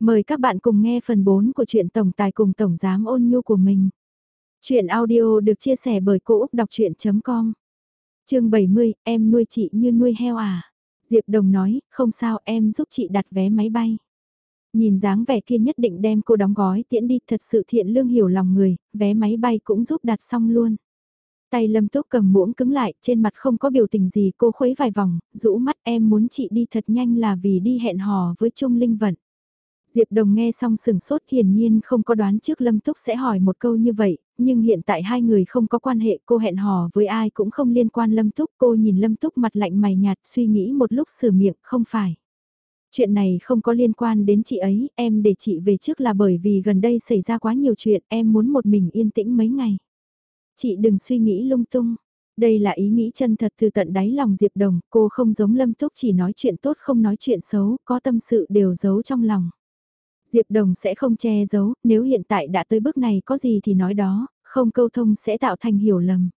Mời các bạn cùng nghe phần 4 của truyện Tổng Tài cùng Tổng Giám ôn nhu của mình. Chuyện audio được chia sẻ bởi Cô Úc Đọc Chuyện.com Trường 70, em nuôi chị như nuôi heo à? Diệp Đồng nói, không sao em giúp chị đặt vé máy bay. Nhìn dáng vẻ kia nhất định đem cô đóng gói tiễn đi thật sự thiện lương hiểu lòng người, vé máy bay cũng giúp đặt xong luôn. Tay Lâm Túc cầm muỗng cứng lại, trên mặt không có biểu tình gì cô khuấy vài vòng, rũ mắt em muốn chị đi thật nhanh là vì đi hẹn hò với Trung Linh Vận. Diệp Đồng nghe xong sừng sốt hiển nhiên không có đoán trước Lâm Túc sẽ hỏi một câu như vậy, nhưng hiện tại hai người không có quan hệ cô hẹn hò với ai cũng không liên quan Lâm Túc. Cô nhìn Lâm Túc mặt lạnh mày nhạt suy nghĩ một lúc sửa miệng không phải. Chuyện này không có liên quan đến chị ấy, em để chị về trước là bởi vì gần đây xảy ra quá nhiều chuyện, em muốn một mình yên tĩnh mấy ngày. Chị đừng suy nghĩ lung tung. Đây là ý nghĩ chân thật từ tận đáy lòng Diệp Đồng, cô không giống Lâm Túc chỉ nói chuyện tốt không nói chuyện xấu, có tâm sự đều giấu trong lòng. Diệp Đồng sẽ không che giấu, nếu hiện tại đã tới bước này có gì thì nói đó, không câu thông sẽ tạo thành hiểu lầm.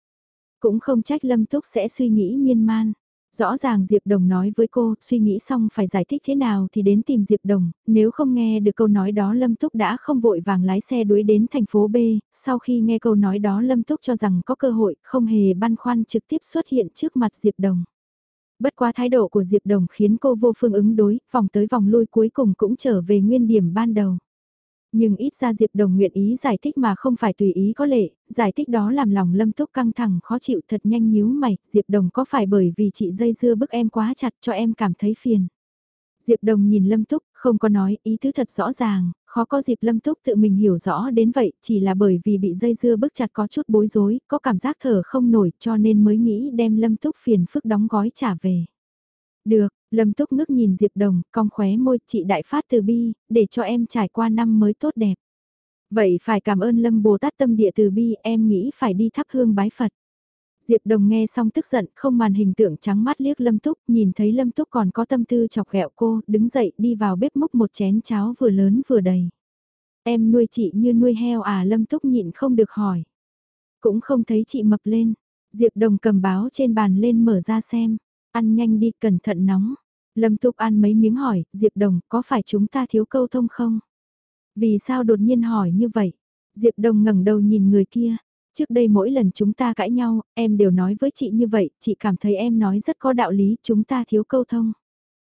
Cũng không trách Lâm Túc sẽ suy nghĩ miên man. Rõ ràng Diệp Đồng nói với cô, suy nghĩ xong phải giải thích thế nào thì đến tìm Diệp Đồng, nếu không nghe được câu nói đó Lâm Túc đã không vội vàng lái xe đuổi đến thành phố B, sau khi nghe câu nói đó Lâm Túc cho rằng có cơ hội, không hề băn khoăn trực tiếp xuất hiện trước mặt Diệp Đồng. Bất quá thái độ của Diệp Đồng khiến cô vô phương ứng đối, vòng tới vòng lui cuối cùng cũng trở về nguyên điểm ban đầu. Nhưng ít ra Diệp Đồng nguyện ý giải thích mà không phải tùy ý có lệ, giải thích đó làm lòng Lâm Túc căng thẳng khó chịu thật nhanh nhíu mày, Diệp Đồng có phải bởi vì chị dây dưa bức em quá chặt cho em cảm thấy phiền. Diệp Đồng nhìn Lâm Túc, không có nói ý tứ thật rõ ràng, khó có dịp Lâm Túc tự mình hiểu rõ đến vậy, chỉ là bởi vì bị dây dưa bức chặt có chút bối rối, có cảm giác thở không nổi cho nên mới nghĩ đem Lâm Túc phiền phức đóng gói trả về. Được, Lâm Túc ngước nhìn Diệp Đồng, cong khóe môi chị đại phát từ bi, để cho em trải qua năm mới tốt đẹp. Vậy phải cảm ơn Lâm Bồ Tát tâm địa từ bi em nghĩ phải đi thắp hương bái Phật. Diệp Đồng nghe xong tức giận, không màn hình tượng trắng mắt liếc Lâm Túc, nhìn thấy Lâm Túc còn có tâm tư chọc ghẹo cô, đứng dậy đi vào bếp múc một chén cháo vừa lớn vừa đầy. Em nuôi chị như nuôi heo à Lâm Túc nhịn không được hỏi. Cũng không thấy chị mập lên. Diệp Đồng cầm báo trên bàn lên mở ra xem. Ăn nhanh đi, cẩn thận nóng. Lâm Túc ăn mấy miếng hỏi, Diệp Đồng, có phải chúng ta thiếu câu thông không? Vì sao đột nhiên hỏi như vậy? Diệp Đồng ngẩng đầu nhìn người kia. Trước đây mỗi lần chúng ta cãi nhau, em đều nói với chị như vậy, chị cảm thấy em nói rất có đạo lý, chúng ta thiếu câu thông.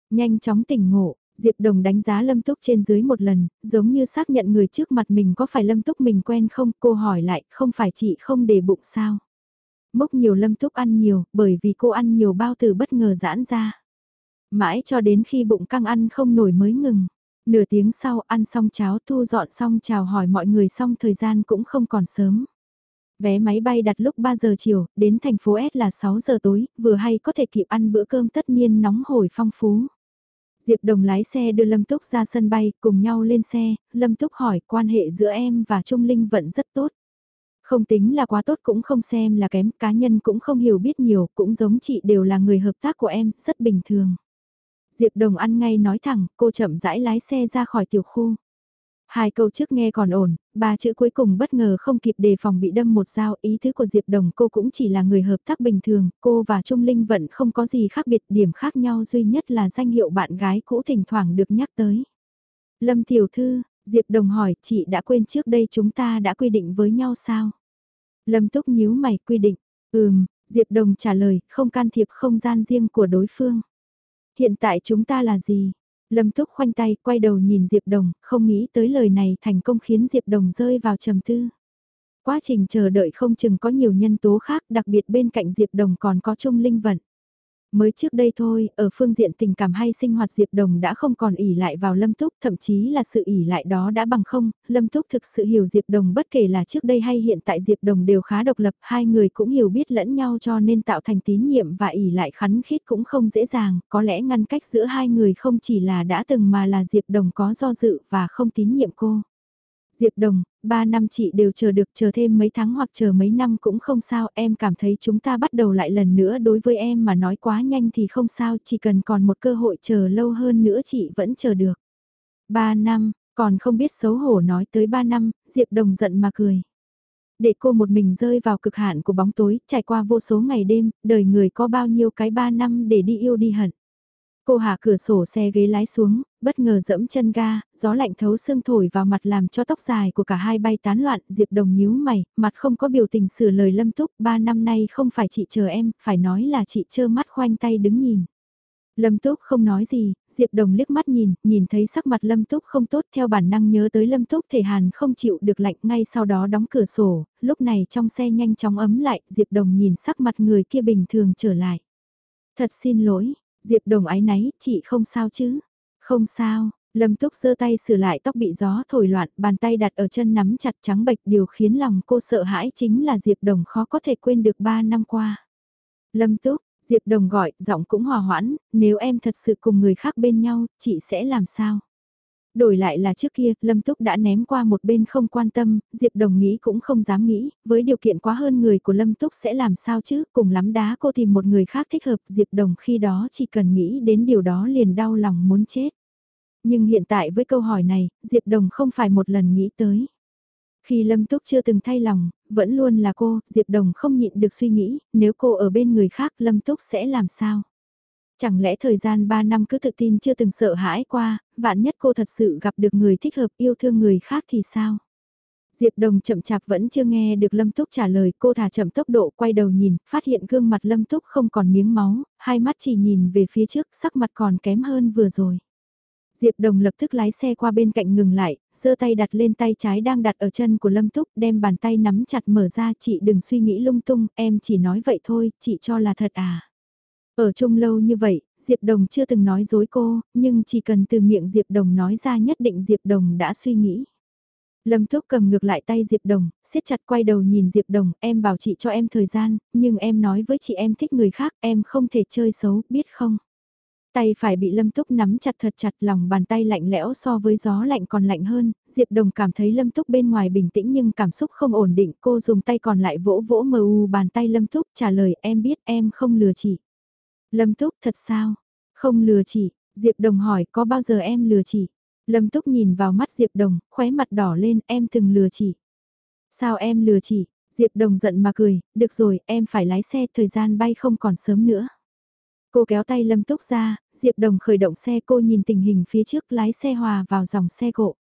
Nhanh chóng tỉnh ngộ, Diệp Đồng đánh giá Lâm Túc trên dưới một lần, giống như xác nhận người trước mặt mình có phải Lâm Túc mình quen không, cô hỏi lại, không phải chị không để bụng sao? Mốc nhiều Lâm Túc ăn nhiều, bởi vì cô ăn nhiều bao tử bất ngờ giãn ra. Mãi cho đến khi bụng căng ăn không nổi mới ngừng. Nửa tiếng sau ăn xong cháo thu dọn xong chào hỏi mọi người xong thời gian cũng không còn sớm. Vé máy bay đặt lúc 3 giờ chiều, đến thành phố S là 6 giờ tối, vừa hay có thể kịp ăn bữa cơm tất niên nóng hổi phong phú. Diệp Đồng lái xe đưa Lâm Túc ra sân bay, cùng nhau lên xe, Lâm Túc hỏi quan hệ giữa em và Trung Linh vẫn rất tốt. Không tính là quá tốt cũng không xem là kém, cá nhân cũng không hiểu biết nhiều, cũng giống chị đều là người hợp tác của em, rất bình thường. Diệp Đồng ăn ngay nói thẳng, cô chậm rãi lái xe ra khỏi tiểu khu. Hai câu trước nghe còn ổn, ba chữ cuối cùng bất ngờ không kịp đề phòng bị đâm một dao. Ý thứ của Diệp Đồng cô cũng chỉ là người hợp tác bình thường, cô và Trung Linh vẫn không có gì khác biệt. Điểm khác nhau duy nhất là danh hiệu bạn gái cũ thỉnh thoảng được nhắc tới. Lâm Tiểu Thư, Diệp Đồng hỏi, chị đã quên trước đây chúng ta đã quy định với nhau sao? Lâm Túc nhíu mày quy định, ừm, Diệp Đồng trả lời, không can thiệp không gian riêng của đối phương. Hiện tại chúng ta là gì? Lâm Túc khoanh tay, quay đầu nhìn Diệp Đồng, không nghĩ tới lời này thành công khiến Diệp Đồng rơi vào trầm tư. Quá trình chờ đợi không chừng có nhiều nhân tố khác, đặc biệt bên cạnh Diệp Đồng còn có Trung Linh Vận. Mới trước đây thôi, ở phương diện tình cảm hay sinh hoạt Diệp Đồng đã không còn ỉ lại vào Lâm Túc, thậm chí là sự ỉ lại đó đã bằng không, Lâm Túc thực sự hiểu Diệp Đồng bất kể là trước đây hay hiện tại Diệp Đồng đều khá độc lập, hai người cũng hiểu biết lẫn nhau cho nên tạo thành tín nhiệm và ỉ lại khắn khít cũng không dễ dàng, có lẽ ngăn cách giữa hai người không chỉ là đã từng mà là Diệp Đồng có do dự và không tín nhiệm cô. Diệp Đồng, ba năm chị đều chờ được chờ thêm mấy tháng hoặc chờ mấy năm cũng không sao, em cảm thấy chúng ta bắt đầu lại lần nữa đối với em mà nói quá nhanh thì không sao, chỉ cần còn một cơ hội chờ lâu hơn nữa chị vẫn chờ được. Ba năm, còn không biết xấu hổ nói tới ba năm, Diệp Đồng giận mà cười. Để cô một mình rơi vào cực hạn của bóng tối, trải qua vô số ngày đêm, đời người có bao nhiêu cái ba năm để đi yêu đi hận. Cô hạ cửa sổ xe ghế lái xuống, bất ngờ dẫm chân ga, gió lạnh thấu xương thổi vào mặt làm cho tóc dài của cả hai bay tán loạn, Diệp Đồng nhíu mày, mặt không có biểu tình sửa lời Lâm Túc, ba năm nay không phải chị chờ em, phải nói là chị trơ mắt khoanh tay đứng nhìn. Lâm Túc không nói gì, Diệp Đồng liếc mắt nhìn, nhìn thấy sắc mặt Lâm Túc không tốt theo bản năng nhớ tới Lâm Túc thể hàn không chịu được lạnh ngay sau đó đóng cửa sổ, lúc này trong xe nhanh chóng ấm lại, Diệp Đồng nhìn sắc mặt người kia bình thường trở lại. Thật xin lỗi, Diệp Đồng ái náy, chị không sao chứ? Không sao, Lâm Túc giơ tay sửa lại tóc bị gió thổi loạn, bàn tay đặt ở chân nắm chặt trắng bệch điều khiến lòng cô sợ hãi chính là Diệp Đồng khó có thể quên được 3 năm qua. Lâm Túc, Diệp Đồng gọi, giọng cũng hòa hoãn, nếu em thật sự cùng người khác bên nhau, chị sẽ làm sao? Đổi lại là trước kia, Lâm Túc đã ném qua một bên không quan tâm, Diệp Đồng nghĩ cũng không dám nghĩ, với điều kiện quá hơn người của Lâm Túc sẽ làm sao chứ, cùng lắm đá cô tìm một người khác thích hợp, Diệp Đồng khi đó chỉ cần nghĩ đến điều đó liền đau lòng muốn chết. Nhưng hiện tại với câu hỏi này, Diệp Đồng không phải một lần nghĩ tới. Khi Lâm Túc chưa từng thay lòng, vẫn luôn là cô, Diệp Đồng không nhịn được suy nghĩ, nếu cô ở bên người khác Lâm Túc sẽ làm sao? Chẳng lẽ thời gian 3 năm cứ tự tin chưa từng sợ hãi qua, vạn nhất cô thật sự gặp được người thích hợp yêu thương người khác thì sao? Diệp Đồng chậm chạp vẫn chưa nghe được Lâm Túc trả lời, cô thả chậm tốc độ quay đầu nhìn, phát hiện gương mặt Lâm Túc không còn miếng máu, hai mắt chỉ nhìn về phía trước, sắc mặt còn kém hơn vừa rồi. Diệp Đồng lập tức lái xe qua bên cạnh ngừng lại, giơ tay đặt lên tay trái đang đặt ở chân của Lâm Túc, đem bàn tay nắm chặt mở ra, chị đừng suy nghĩ lung tung, em chỉ nói vậy thôi, chị cho là thật à. Ở chung lâu như vậy, Diệp Đồng chưa từng nói dối cô, nhưng chỉ cần từ miệng Diệp Đồng nói ra nhất định Diệp Đồng đã suy nghĩ. Lâm Túc cầm ngược lại tay Diệp Đồng, siết chặt quay đầu nhìn Diệp Đồng, em bảo chị cho em thời gian, nhưng em nói với chị em thích người khác, em không thể chơi xấu, biết không? Tay phải bị Lâm Túc nắm chặt thật chặt lòng bàn tay lạnh lẽo so với gió lạnh còn lạnh hơn, Diệp Đồng cảm thấy Lâm Túc bên ngoài bình tĩnh nhưng cảm xúc không ổn định, cô dùng tay còn lại vỗ vỗ mờ u bàn tay Lâm Túc trả lời em biết em không lừa chị. Lâm Túc thật sao? Không lừa chị, Diệp Đồng hỏi có bao giờ em lừa chị? Lâm Túc nhìn vào mắt Diệp Đồng, khóe mặt đỏ lên em từng lừa chị. Sao em lừa chị? Diệp Đồng giận mà cười, được rồi em phải lái xe thời gian bay không còn sớm nữa. Cô kéo tay Lâm Túc ra, Diệp Đồng khởi động xe cô nhìn tình hình phía trước lái xe hòa vào dòng xe gộ.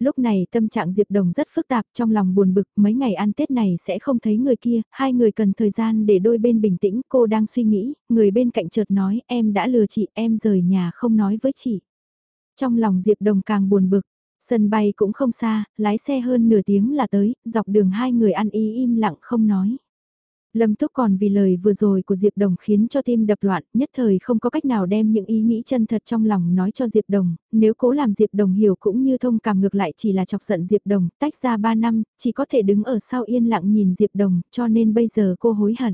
Lúc này tâm trạng Diệp Đồng rất phức tạp trong lòng buồn bực mấy ngày ăn Tết này sẽ không thấy người kia, hai người cần thời gian để đôi bên bình tĩnh cô đang suy nghĩ, người bên cạnh chợt nói em đã lừa chị em rời nhà không nói với chị. Trong lòng Diệp Đồng càng buồn bực, sân bay cũng không xa, lái xe hơn nửa tiếng là tới, dọc đường hai người ăn ý im lặng không nói. Lâm Túc còn vì lời vừa rồi của Diệp Đồng khiến cho tim đập loạn, nhất thời không có cách nào đem những ý nghĩ chân thật trong lòng nói cho Diệp Đồng, nếu cố làm Diệp Đồng hiểu cũng như thông cảm ngược lại chỉ là chọc giận Diệp Đồng, tách ra 3 năm, chỉ có thể đứng ở sau yên lặng nhìn Diệp Đồng, cho nên bây giờ cô hối hận.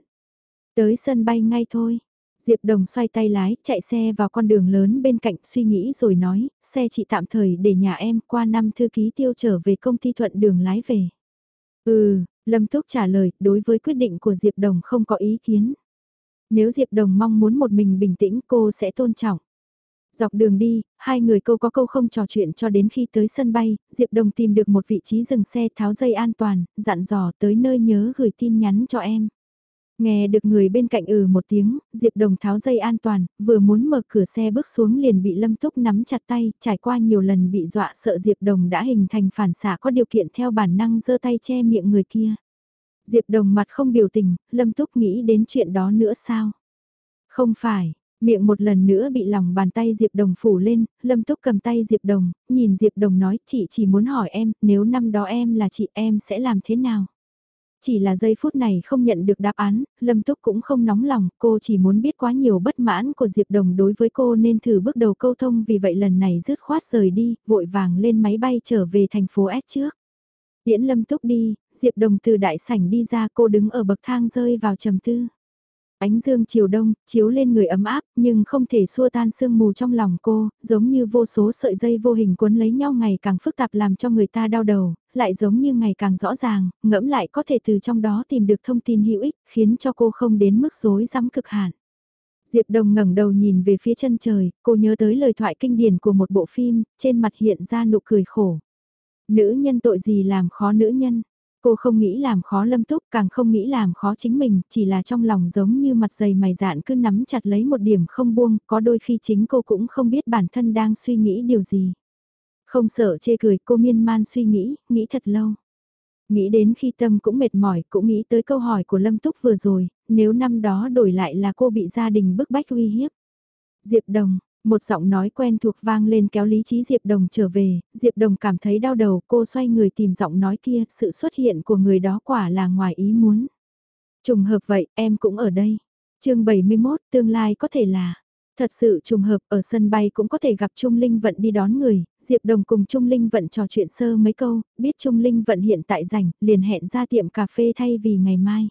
Tới sân bay ngay thôi. Diệp Đồng xoay tay lái, chạy xe vào con đường lớn bên cạnh suy nghĩ rồi nói, xe chị tạm thời để nhà em qua năm thư ký tiêu trở về công ty thuận đường lái về. Ừ, Lâm Túc trả lời, đối với quyết định của Diệp Đồng không có ý kiến. Nếu Diệp Đồng mong muốn một mình bình tĩnh cô sẽ tôn trọng. Dọc đường đi, hai người câu có câu không trò chuyện cho đến khi tới sân bay, Diệp Đồng tìm được một vị trí dừng xe tháo dây an toàn, dặn dò tới nơi nhớ gửi tin nhắn cho em. Nghe được người bên cạnh ừ một tiếng, Diệp Đồng tháo dây an toàn, vừa muốn mở cửa xe bước xuống liền bị Lâm Túc nắm chặt tay, trải qua nhiều lần bị dọa sợ Diệp Đồng đã hình thành phản xạ có điều kiện theo bản năng giơ tay che miệng người kia. Diệp Đồng mặt không biểu tình, Lâm Túc nghĩ đến chuyện đó nữa sao? Không phải, miệng một lần nữa bị lòng bàn tay Diệp Đồng phủ lên, Lâm Túc cầm tay Diệp Đồng, nhìn Diệp Đồng nói chị chỉ muốn hỏi em, nếu năm đó em là chị em sẽ làm thế nào? Chỉ là giây phút này không nhận được đáp án, Lâm Túc cũng không nóng lòng, cô chỉ muốn biết quá nhiều bất mãn của Diệp Đồng đối với cô nên thử bước đầu câu thông vì vậy lần này rứt khoát rời đi, vội vàng lên máy bay trở về thành phố S trước. Điễn Lâm Túc đi, Diệp Đồng từ đại sảnh đi ra cô đứng ở bậc thang rơi vào trầm tư. Ánh dương chiều đông, chiếu lên người ấm áp, nhưng không thể xua tan sương mù trong lòng cô, giống như vô số sợi dây vô hình cuốn lấy nhau ngày càng phức tạp làm cho người ta đau đầu, lại giống như ngày càng rõ ràng, ngẫm lại có thể từ trong đó tìm được thông tin hữu ích, khiến cho cô không đến mức rối rắm cực hạn. Diệp Đồng ngẩng đầu nhìn về phía chân trời, cô nhớ tới lời thoại kinh điển của một bộ phim, trên mặt hiện ra nụ cười khổ. Nữ nhân tội gì làm khó nữ nhân, Cô không nghĩ làm khó Lâm Túc, càng không nghĩ làm khó chính mình, chỉ là trong lòng giống như mặt dày mày dạn cứ nắm chặt lấy một điểm không buông, có đôi khi chính cô cũng không biết bản thân đang suy nghĩ điều gì. Không sợ chê cười, cô miên man suy nghĩ, nghĩ thật lâu. Nghĩ đến khi tâm cũng mệt mỏi, cũng nghĩ tới câu hỏi của Lâm Túc vừa rồi, nếu năm đó đổi lại là cô bị gia đình bức bách uy hiếp. Diệp Đồng, một giọng nói quen thuộc vang lên kéo lý trí Diệp Đồng trở về, Diệp Đồng cảm thấy đau đầu cô xoay người tìm giọng nói kia, sự xuất hiện của người đó quả là ngoài ý muốn. Trùng hợp vậy, em cũng ở đây. chương 71, tương lai có thể là... Thật sự trùng hợp ở sân bay cũng có thể gặp Trung Linh Vận đi đón người, Diệp Đồng cùng Trung Linh Vận trò chuyện sơ mấy câu, biết Trung Linh Vận hiện tại rảnh, liền hẹn ra tiệm cà phê thay vì ngày mai.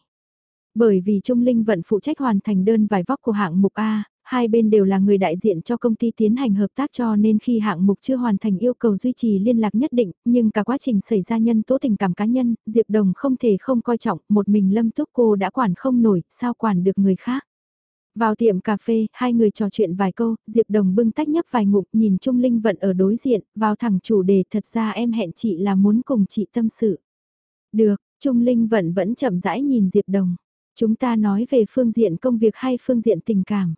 Bởi vì Trung Linh Vận phụ trách hoàn thành đơn vài vóc của hạng mục A, hai bên đều là người đại diện cho công ty tiến hành hợp tác cho nên khi hạng mục chưa hoàn thành yêu cầu duy trì liên lạc nhất định, nhưng cả quá trình xảy ra nhân tố tình cảm cá nhân, Diệp Đồng không thể không coi trọng, một mình Lâm Túc cô đã quản không nổi, sao quản được người khác. Vào tiệm cà phê, hai người trò chuyện vài câu, Diệp Đồng bưng tách nhấp vài ngụm nhìn Trung Linh Vận ở đối diện, vào thẳng chủ đề thật ra em hẹn chị là muốn cùng chị tâm sự. Được, Trung Linh Vận vẫn chậm rãi nhìn Diệp Đồng. Chúng ta nói về phương diện công việc hay phương diện tình cảm.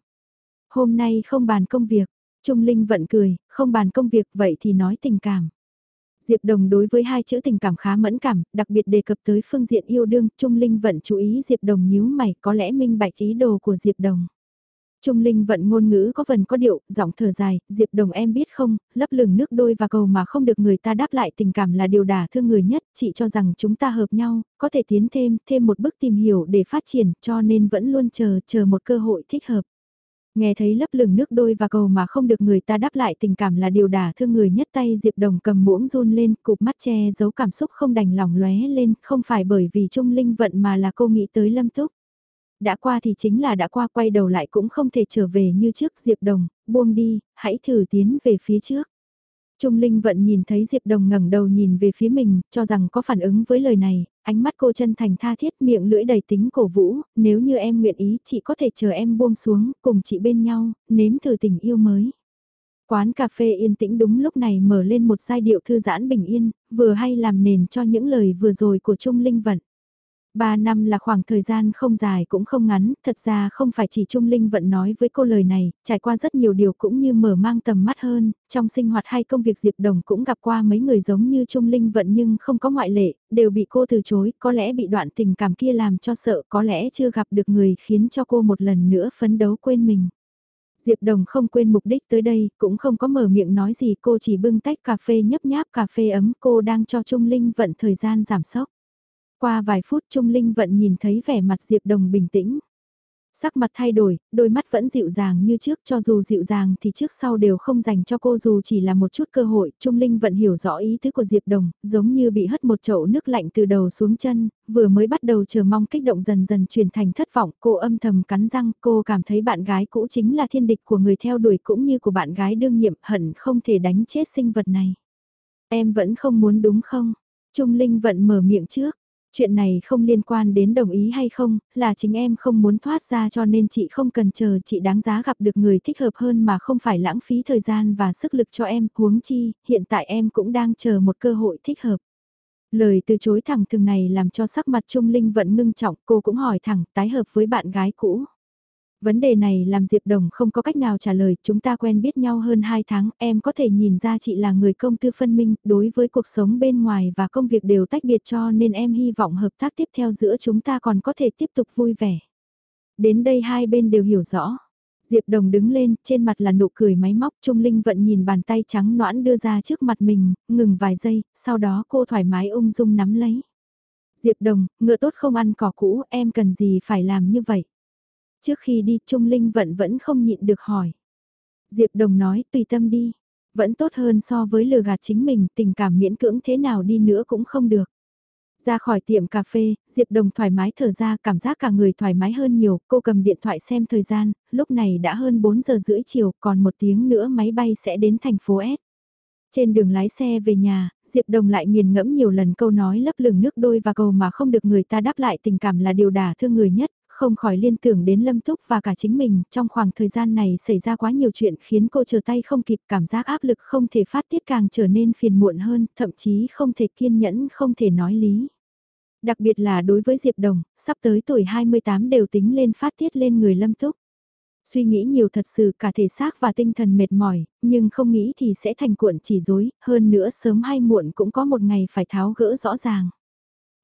Hôm nay không bàn công việc, Trung Linh Vận cười, không bàn công việc vậy thì nói tình cảm. Diệp Đồng đối với hai chữ tình cảm khá mẫn cảm, đặc biệt đề cập tới phương diện yêu đương, Trung Linh Vận chú ý Diệp Đồng nhíu mày có lẽ minh bạch ý đồ của Diệp Đồng. Trung Linh vận ngôn ngữ có phần có điệu, giọng thở dài, Diệp Đồng em biết không, lấp lửng nước đôi và cầu mà không được người ta đáp lại tình cảm là điều đả thương người nhất, chị cho rằng chúng ta hợp nhau, có thể tiến thêm, thêm một bước tìm hiểu để phát triển, cho nên vẫn luôn chờ, chờ một cơ hội thích hợp. Nghe thấy lấp lửng nước đôi và cầu mà không được người ta đáp lại tình cảm là điều đả thương người nhất tay Diệp Đồng cầm muỗng run lên, cụp mắt che giấu cảm xúc không đành lòng lóe lên, không phải bởi vì Trung Linh vận mà là cô nghĩ tới Lâm Túc. Đã qua thì chính là đã qua quay đầu lại cũng không thể trở về như trước Diệp Đồng, buông đi, hãy thử tiến về phía trước. Trung Linh vận nhìn thấy Diệp Đồng ngẩng đầu nhìn về phía mình, cho rằng có phản ứng với lời này, ánh mắt cô chân thành tha thiết miệng lưỡi đầy tính cổ vũ, nếu như em nguyện ý chị có thể chờ em buông xuống, cùng chị bên nhau, nếm thử tình yêu mới. Quán cà phê yên tĩnh đúng lúc này mở lên một giai điệu thư giãn bình yên, vừa hay làm nền cho những lời vừa rồi của Trung Linh vận. Ba năm là khoảng thời gian không dài cũng không ngắn, thật ra không phải chỉ Trung Linh vận nói với cô lời này, trải qua rất nhiều điều cũng như mở mang tầm mắt hơn, trong sinh hoạt hay công việc Diệp Đồng cũng gặp qua mấy người giống như Trung Linh vận nhưng không có ngoại lệ, đều bị cô từ chối, có lẽ bị đoạn tình cảm kia làm cho sợ, có lẽ chưa gặp được người khiến cho cô một lần nữa phấn đấu quên mình. Diệp Đồng không quên mục đích tới đây, cũng không có mở miệng nói gì, cô chỉ bưng tách cà phê nhấp nháp cà phê ấm, cô đang cho Trung Linh vận thời gian giảm sốc. Qua vài phút Trung Linh Vận nhìn thấy vẻ mặt Diệp Đồng bình tĩnh. Sắc mặt thay đổi, đôi mắt vẫn dịu dàng như trước cho dù dịu dàng thì trước sau đều không dành cho cô dù chỉ là một chút cơ hội. Trung Linh Vận hiểu rõ ý tứ của Diệp Đồng, giống như bị hất một chậu nước lạnh từ đầu xuống chân, vừa mới bắt đầu chờ mong kích động dần dần chuyển thành thất vọng. Cô âm thầm cắn răng, cô cảm thấy bạn gái cũ chính là thiên địch của người theo đuổi cũng như của bạn gái đương nhiệm hận không thể đánh chết sinh vật này. Em vẫn không muốn đúng không? Trung Linh Vận mở miệng trước. Chuyện này không liên quan đến đồng ý hay không, là chính em không muốn thoát ra cho nên chị không cần chờ chị đáng giá gặp được người thích hợp hơn mà không phải lãng phí thời gian và sức lực cho em, huống chi, hiện tại em cũng đang chờ một cơ hội thích hợp. Lời từ chối thẳng thường này làm cho sắc mặt Trung Linh vẫn ngưng trọng, cô cũng hỏi thẳng tái hợp với bạn gái cũ. Vấn đề này làm Diệp Đồng không có cách nào trả lời, chúng ta quen biết nhau hơn 2 tháng, em có thể nhìn ra chị là người công tư phân minh, đối với cuộc sống bên ngoài và công việc đều tách biệt cho nên em hy vọng hợp tác tiếp theo giữa chúng ta còn có thể tiếp tục vui vẻ. Đến đây hai bên đều hiểu rõ. Diệp Đồng đứng lên, trên mặt là nụ cười máy móc, Trung Linh vận nhìn bàn tay trắng noãn đưa ra trước mặt mình, ngừng vài giây, sau đó cô thoải mái ung dung nắm lấy. Diệp Đồng, ngựa tốt không ăn cỏ cũ, em cần gì phải làm như vậy? Trước khi đi Trung Linh vẫn vẫn không nhịn được hỏi. Diệp Đồng nói tùy tâm đi, vẫn tốt hơn so với lừa gạt chính mình, tình cảm miễn cưỡng thế nào đi nữa cũng không được. Ra khỏi tiệm cà phê, Diệp Đồng thoải mái thở ra cảm giác cả người thoải mái hơn nhiều, cô cầm điện thoại xem thời gian, lúc này đã hơn 4 giờ rưỡi chiều, còn một tiếng nữa máy bay sẽ đến thành phố S. Trên đường lái xe về nhà, Diệp Đồng lại nghiền ngẫm nhiều lần câu nói lấp lửng nước đôi và cầu mà không được người ta đáp lại tình cảm là điều đả thương người nhất, không khỏi liên tưởng đến Lâm Túc và cả chính mình, trong khoảng thời gian này xảy ra quá nhiều chuyện khiến cô trở tay không kịp cảm giác áp lực không thể phát tiết càng trở nên phiền muộn hơn, thậm chí không thể kiên nhẫn không thể nói lý. Đặc biệt là đối với Diệp Đồng, sắp tới tuổi 28 đều tính lên phát tiết lên người Lâm Túc. Suy nghĩ nhiều thật sự cả thể xác và tinh thần mệt mỏi, nhưng không nghĩ thì sẽ thành cuộn chỉ dối, hơn nữa sớm hay muộn cũng có một ngày phải tháo gỡ rõ ràng.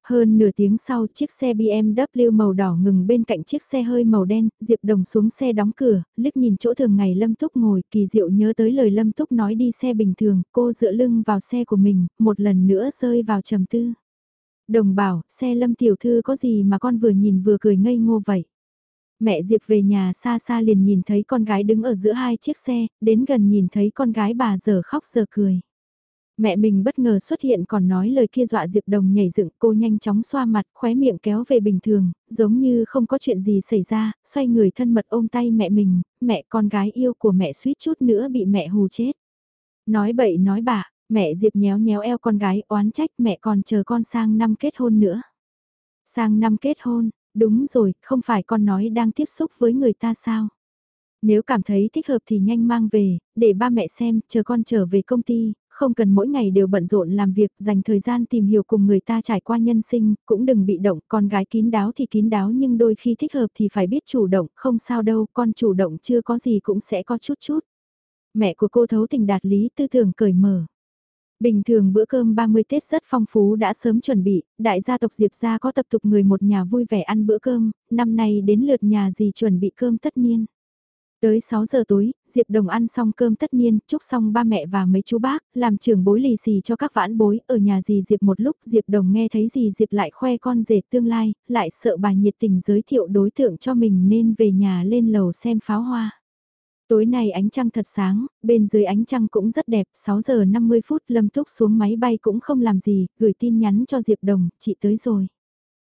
Hơn nửa tiếng sau chiếc xe BMW màu đỏ ngừng bên cạnh chiếc xe hơi màu đen, Diệp Đồng xuống xe đóng cửa, liếc nhìn chỗ thường ngày Lâm Túc ngồi, kỳ diệu nhớ tới lời Lâm Túc nói đi xe bình thường, cô dựa lưng vào xe của mình, một lần nữa rơi vào trầm tư. Đồng bảo, xe Lâm Tiểu Thư có gì mà con vừa nhìn vừa cười ngây ngô vậy? Mẹ Diệp về nhà xa xa liền nhìn thấy con gái đứng ở giữa hai chiếc xe, đến gần nhìn thấy con gái bà giờ khóc giờ cười. Mẹ mình bất ngờ xuất hiện còn nói lời kia dọa Diệp Đồng nhảy dựng cô nhanh chóng xoa mặt khóe miệng kéo về bình thường, giống như không có chuyện gì xảy ra, xoay người thân mật ôm tay mẹ mình, mẹ con gái yêu của mẹ suýt chút nữa bị mẹ hù chết. Nói bậy nói bạ, mẹ Diệp nhéo nhéo eo con gái oán trách mẹ còn chờ con sang năm kết hôn nữa. Sang năm kết hôn, đúng rồi, không phải con nói đang tiếp xúc với người ta sao? Nếu cảm thấy thích hợp thì nhanh mang về, để ba mẹ xem, chờ con trở về công ty, không cần mỗi ngày đều bận rộn làm việc, dành thời gian tìm hiểu cùng người ta trải qua nhân sinh, cũng đừng bị động, con gái kín đáo thì kín đáo nhưng đôi khi thích hợp thì phải biết chủ động, không sao đâu, con chủ động chưa có gì cũng sẽ có chút chút. Mẹ của cô thấu tình đạt lý tư tưởng cởi mở. Bình thường bữa cơm 30 Tết rất phong phú đã sớm chuẩn bị, đại gia tộc Diệp gia có tập tục người một nhà vui vẻ ăn bữa cơm, năm nay đến lượt nhà gì chuẩn bị cơm tất niên. Tới 6 giờ tối, Diệp Đồng ăn xong cơm tất niên, chúc xong ba mẹ và mấy chú bác, làm trưởng bối lì xì cho các vãn bối, ở nhà dì Diệp một lúc Diệp Đồng nghe thấy dì Diệp lại khoe con rể tương lai, lại sợ bà nhiệt tình giới thiệu đối tượng cho mình nên về nhà lên lầu xem pháo hoa. Tối nay ánh trăng thật sáng, bên dưới ánh trăng cũng rất đẹp, 6 giờ 50 phút Lâm Túc xuống máy bay cũng không làm gì, gửi tin nhắn cho Diệp Đồng, chị tới rồi.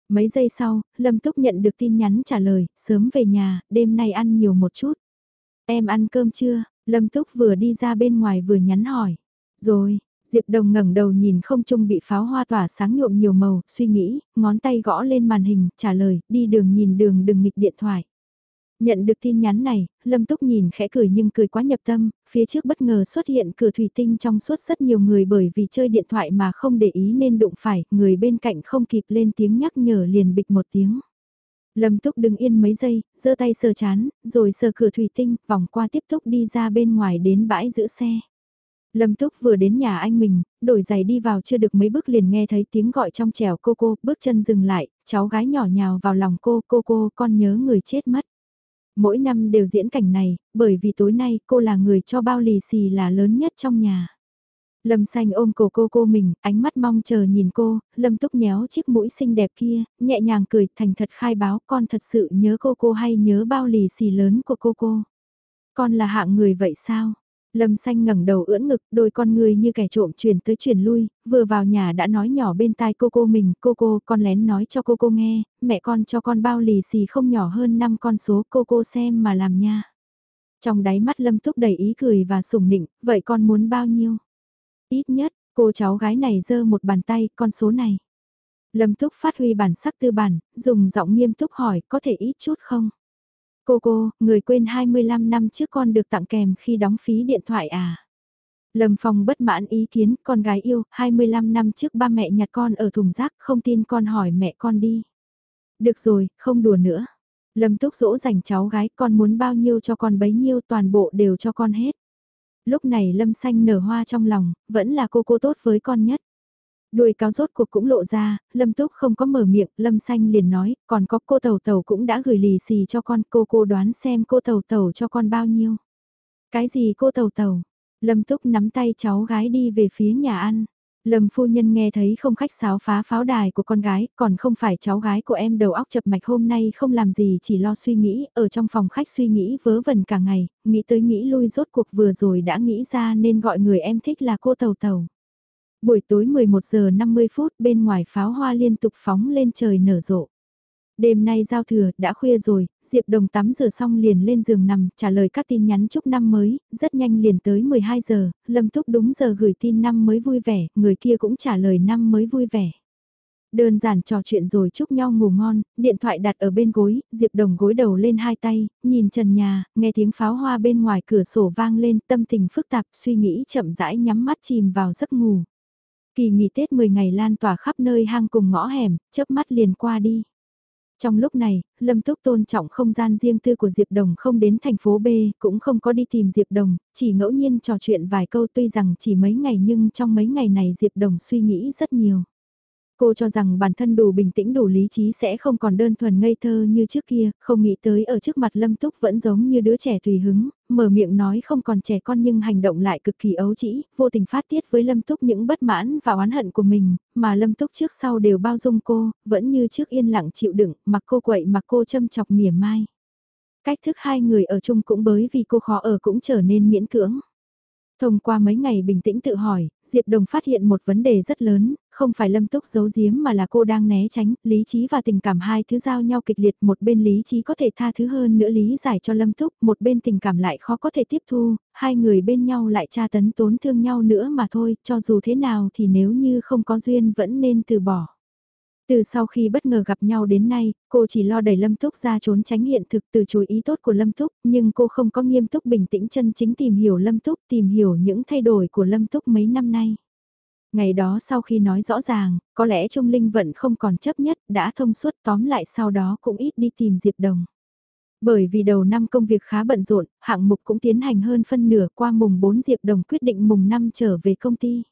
Mấy giây sau, Lâm Túc nhận được tin nhắn trả lời, sớm về nhà, đêm nay ăn nhiều một chút. Em ăn cơm chưa? Lâm Túc vừa đi ra bên ngoài vừa nhắn hỏi. Rồi, Diệp Đồng ngẩng đầu nhìn không trung bị pháo hoa tỏa sáng nhuộm nhiều màu, suy nghĩ, ngón tay gõ lên màn hình, trả lời, đi đường nhìn đường đừng nghịch điện thoại. Nhận được tin nhắn này, Lâm Túc nhìn khẽ cười nhưng cười quá nhập tâm, phía trước bất ngờ xuất hiện cửa thủy tinh trong suốt rất nhiều người bởi vì chơi điện thoại mà không để ý nên đụng phải, người bên cạnh không kịp lên tiếng nhắc nhở liền bịch một tiếng. Lâm Túc đứng yên mấy giây, giơ tay sờ chán, rồi sờ cửa thủy tinh, vòng qua tiếp tục đi ra bên ngoài đến bãi giữ xe. Lâm Túc vừa đến nhà anh mình, đổi giày đi vào chưa được mấy bước liền nghe thấy tiếng gọi trong trèo cô cô, bước chân dừng lại, cháu gái nhỏ nhào vào lòng cô, cô cô, con nhớ người chết mất. Mỗi năm đều diễn cảnh này, bởi vì tối nay cô là người cho bao lì xì là lớn nhất trong nhà. Lâm xanh ôm cổ cô cô mình, ánh mắt mong chờ nhìn cô, lâm túc nhéo chiếc mũi xinh đẹp kia, nhẹ nhàng cười thành thật khai báo con thật sự nhớ cô cô hay nhớ bao lì xì lớn của cô cô. Con là hạng người vậy sao? Lâm xanh ngẩng đầu ưỡn ngực, đôi con người như kẻ trộm chuyển tới chuyển lui, vừa vào nhà đã nói nhỏ bên tai cô cô mình, cô cô, con lén nói cho cô cô nghe, mẹ con cho con bao lì xì không nhỏ hơn 5 con số cô cô xem mà làm nha. Trong đáy mắt Lâm Túc đầy ý cười và sủng nịnh, vậy con muốn bao nhiêu? Ít nhất, cô cháu gái này giơ một bàn tay, con số này. Lâm Túc phát huy bản sắc tư bản, dùng giọng nghiêm túc hỏi, có thể ít chút không? Cô cô, người quên 25 năm trước con được tặng kèm khi đóng phí điện thoại à? Lâm Phong bất mãn ý kiến, con gái yêu, 25 năm trước ba mẹ nhặt con ở thùng rác, không tin con hỏi mẹ con đi. Được rồi, không đùa nữa. Lâm Túc dỗ dành cháu gái, con muốn bao nhiêu cho con bấy nhiêu toàn bộ đều cho con hết. Lúc này Lâm Xanh nở hoa trong lòng, vẫn là cô cô tốt với con nhất. Đuôi cáo rốt cuộc cũng lộ ra, Lâm Túc không có mở miệng, Lâm Xanh liền nói, còn có cô Tàu Tàu cũng đã gửi lì xì cho con, cô cô đoán xem cô Tàu Tàu cho con bao nhiêu. Cái gì cô Tàu Tàu? Lâm Túc nắm tay cháu gái đi về phía nhà ăn. Lâm phu nhân nghe thấy không khách sáo phá pháo đài của con gái, còn không phải cháu gái của em đầu óc chập mạch hôm nay không làm gì chỉ lo suy nghĩ, ở trong phòng khách suy nghĩ vớ vẩn cả ngày, nghĩ tới nghĩ lui rốt cuộc vừa rồi đã nghĩ ra nên gọi người em thích là cô Tàu Tàu. Buổi tối 11 giờ 50 phút bên ngoài pháo hoa liên tục phóng lên trời nở rộ. Đêm nay giao thừa, đã khuya rồi, Diệp Đồng tắm rửa xong liền lên giường nằm, trả lời các tin nhắn chúc năm mới, rất nhanh liền tới 12 giờ, Lâm Túc đúng giờ gửi tin năm mới vui vẻ, người kia cũng trả lời năm mới vui vẻ. Đơn giản trò chuyện rồi chúc nhau ngủ ngon, điện thoại đặt ở bên gối, Diệp Đồng gối đầu lên hai tay, nhìn trần nhà, nghe tiếng pháo hoa bên ngoài cửa sổ vang lên, tâm tình phức tạp, suy nghĩ chậm rãi nhắm mắt chìm vào giấc ngủ. Kỳ nghỉ Tết 10 ngày lan tỏa khắp nơi hang cùng ngõ hẻm, chớp mắt liền qua đi. Trong lúc này, Lâm Túc tôn trọng không gian riêng tư của Diệp Đồng không đến thành phố B, cũng không có đi tìm Diệp Đồng, chỉ ngẫu nhiên trò chuyện vài câu tuy rằng chỉ mấy ngày nhưng trong mấy ngày này Diệp Đồng suy nghĩ rất nhiều. Cô cho rằng bản thân đủ bình tĩnh đủ lý trí sẽ không còn đơn thuần ngây thơ như trước kia, không nghĩ tới ở trước mặt Lâm Túc vẫn giống như đứa trẻ tùy hứng, mở miệng nói không còn trẻ con nhưng hành động lại cực kỳ ấu trĩ, vô tình phát tiết với Lâm Túc những bất mãn và oán hận của mình, mà Lâm Túc trước sau đều bao dung cô, vẫn như trước yên lặng chịu đựng, mặc cô quậy mặc cô châm chọc mỉa mai. Cách thức hai người ở chung cũng bởi vì cô khó ở cũng trở nên miễn cưỡng. Thông qua mấy ngày bình tĩnh tự hỏi, Diệp Đồng phát hiện một vấn đề rất lớn, không phải lâm túc giấu giếm mà là cô đang né tránh, lý trí và tình cảm hai thứ giao nhau kịch liệt, một bên lý trí có thể tha thứ hơn nữa lý giải cho lâm túc, một bên tình cảm lại khó có thể tiếp thu, hai người bên nhau lại tra tấn tốn thương nhau nữa mà thôi, cho dù thế nào thì nếu như không có duyên vẫn nên từ bỏ. Từ sau khi bất ngờ gặp nhau đến nay, cô chỉ lo đẩy Lâm Túc ra trốn tránh hiện thực từ chối ý tốt của Lâm Túc, nhưng cô không có nghiêm túc bình tĩnh chân chính tìm hiểu Lâm Túc, tìm hiểu những thay đổi của Lâm Túc mấy năm nay. Ngày đó sau khi nói rõ ràng, có lẽ Trung Linh vẫn không còn chấp nhất, đã thông suốt tóm lại sau đó cũng ít đi tìm Diệp Đồng. Bởi vì đầu năm công việc khá bận rộn, hạng mục cũng tiến hành hơn phân nửa qua mùng 4 Diệp Đồng quyết định mùng 5 trở về công ty.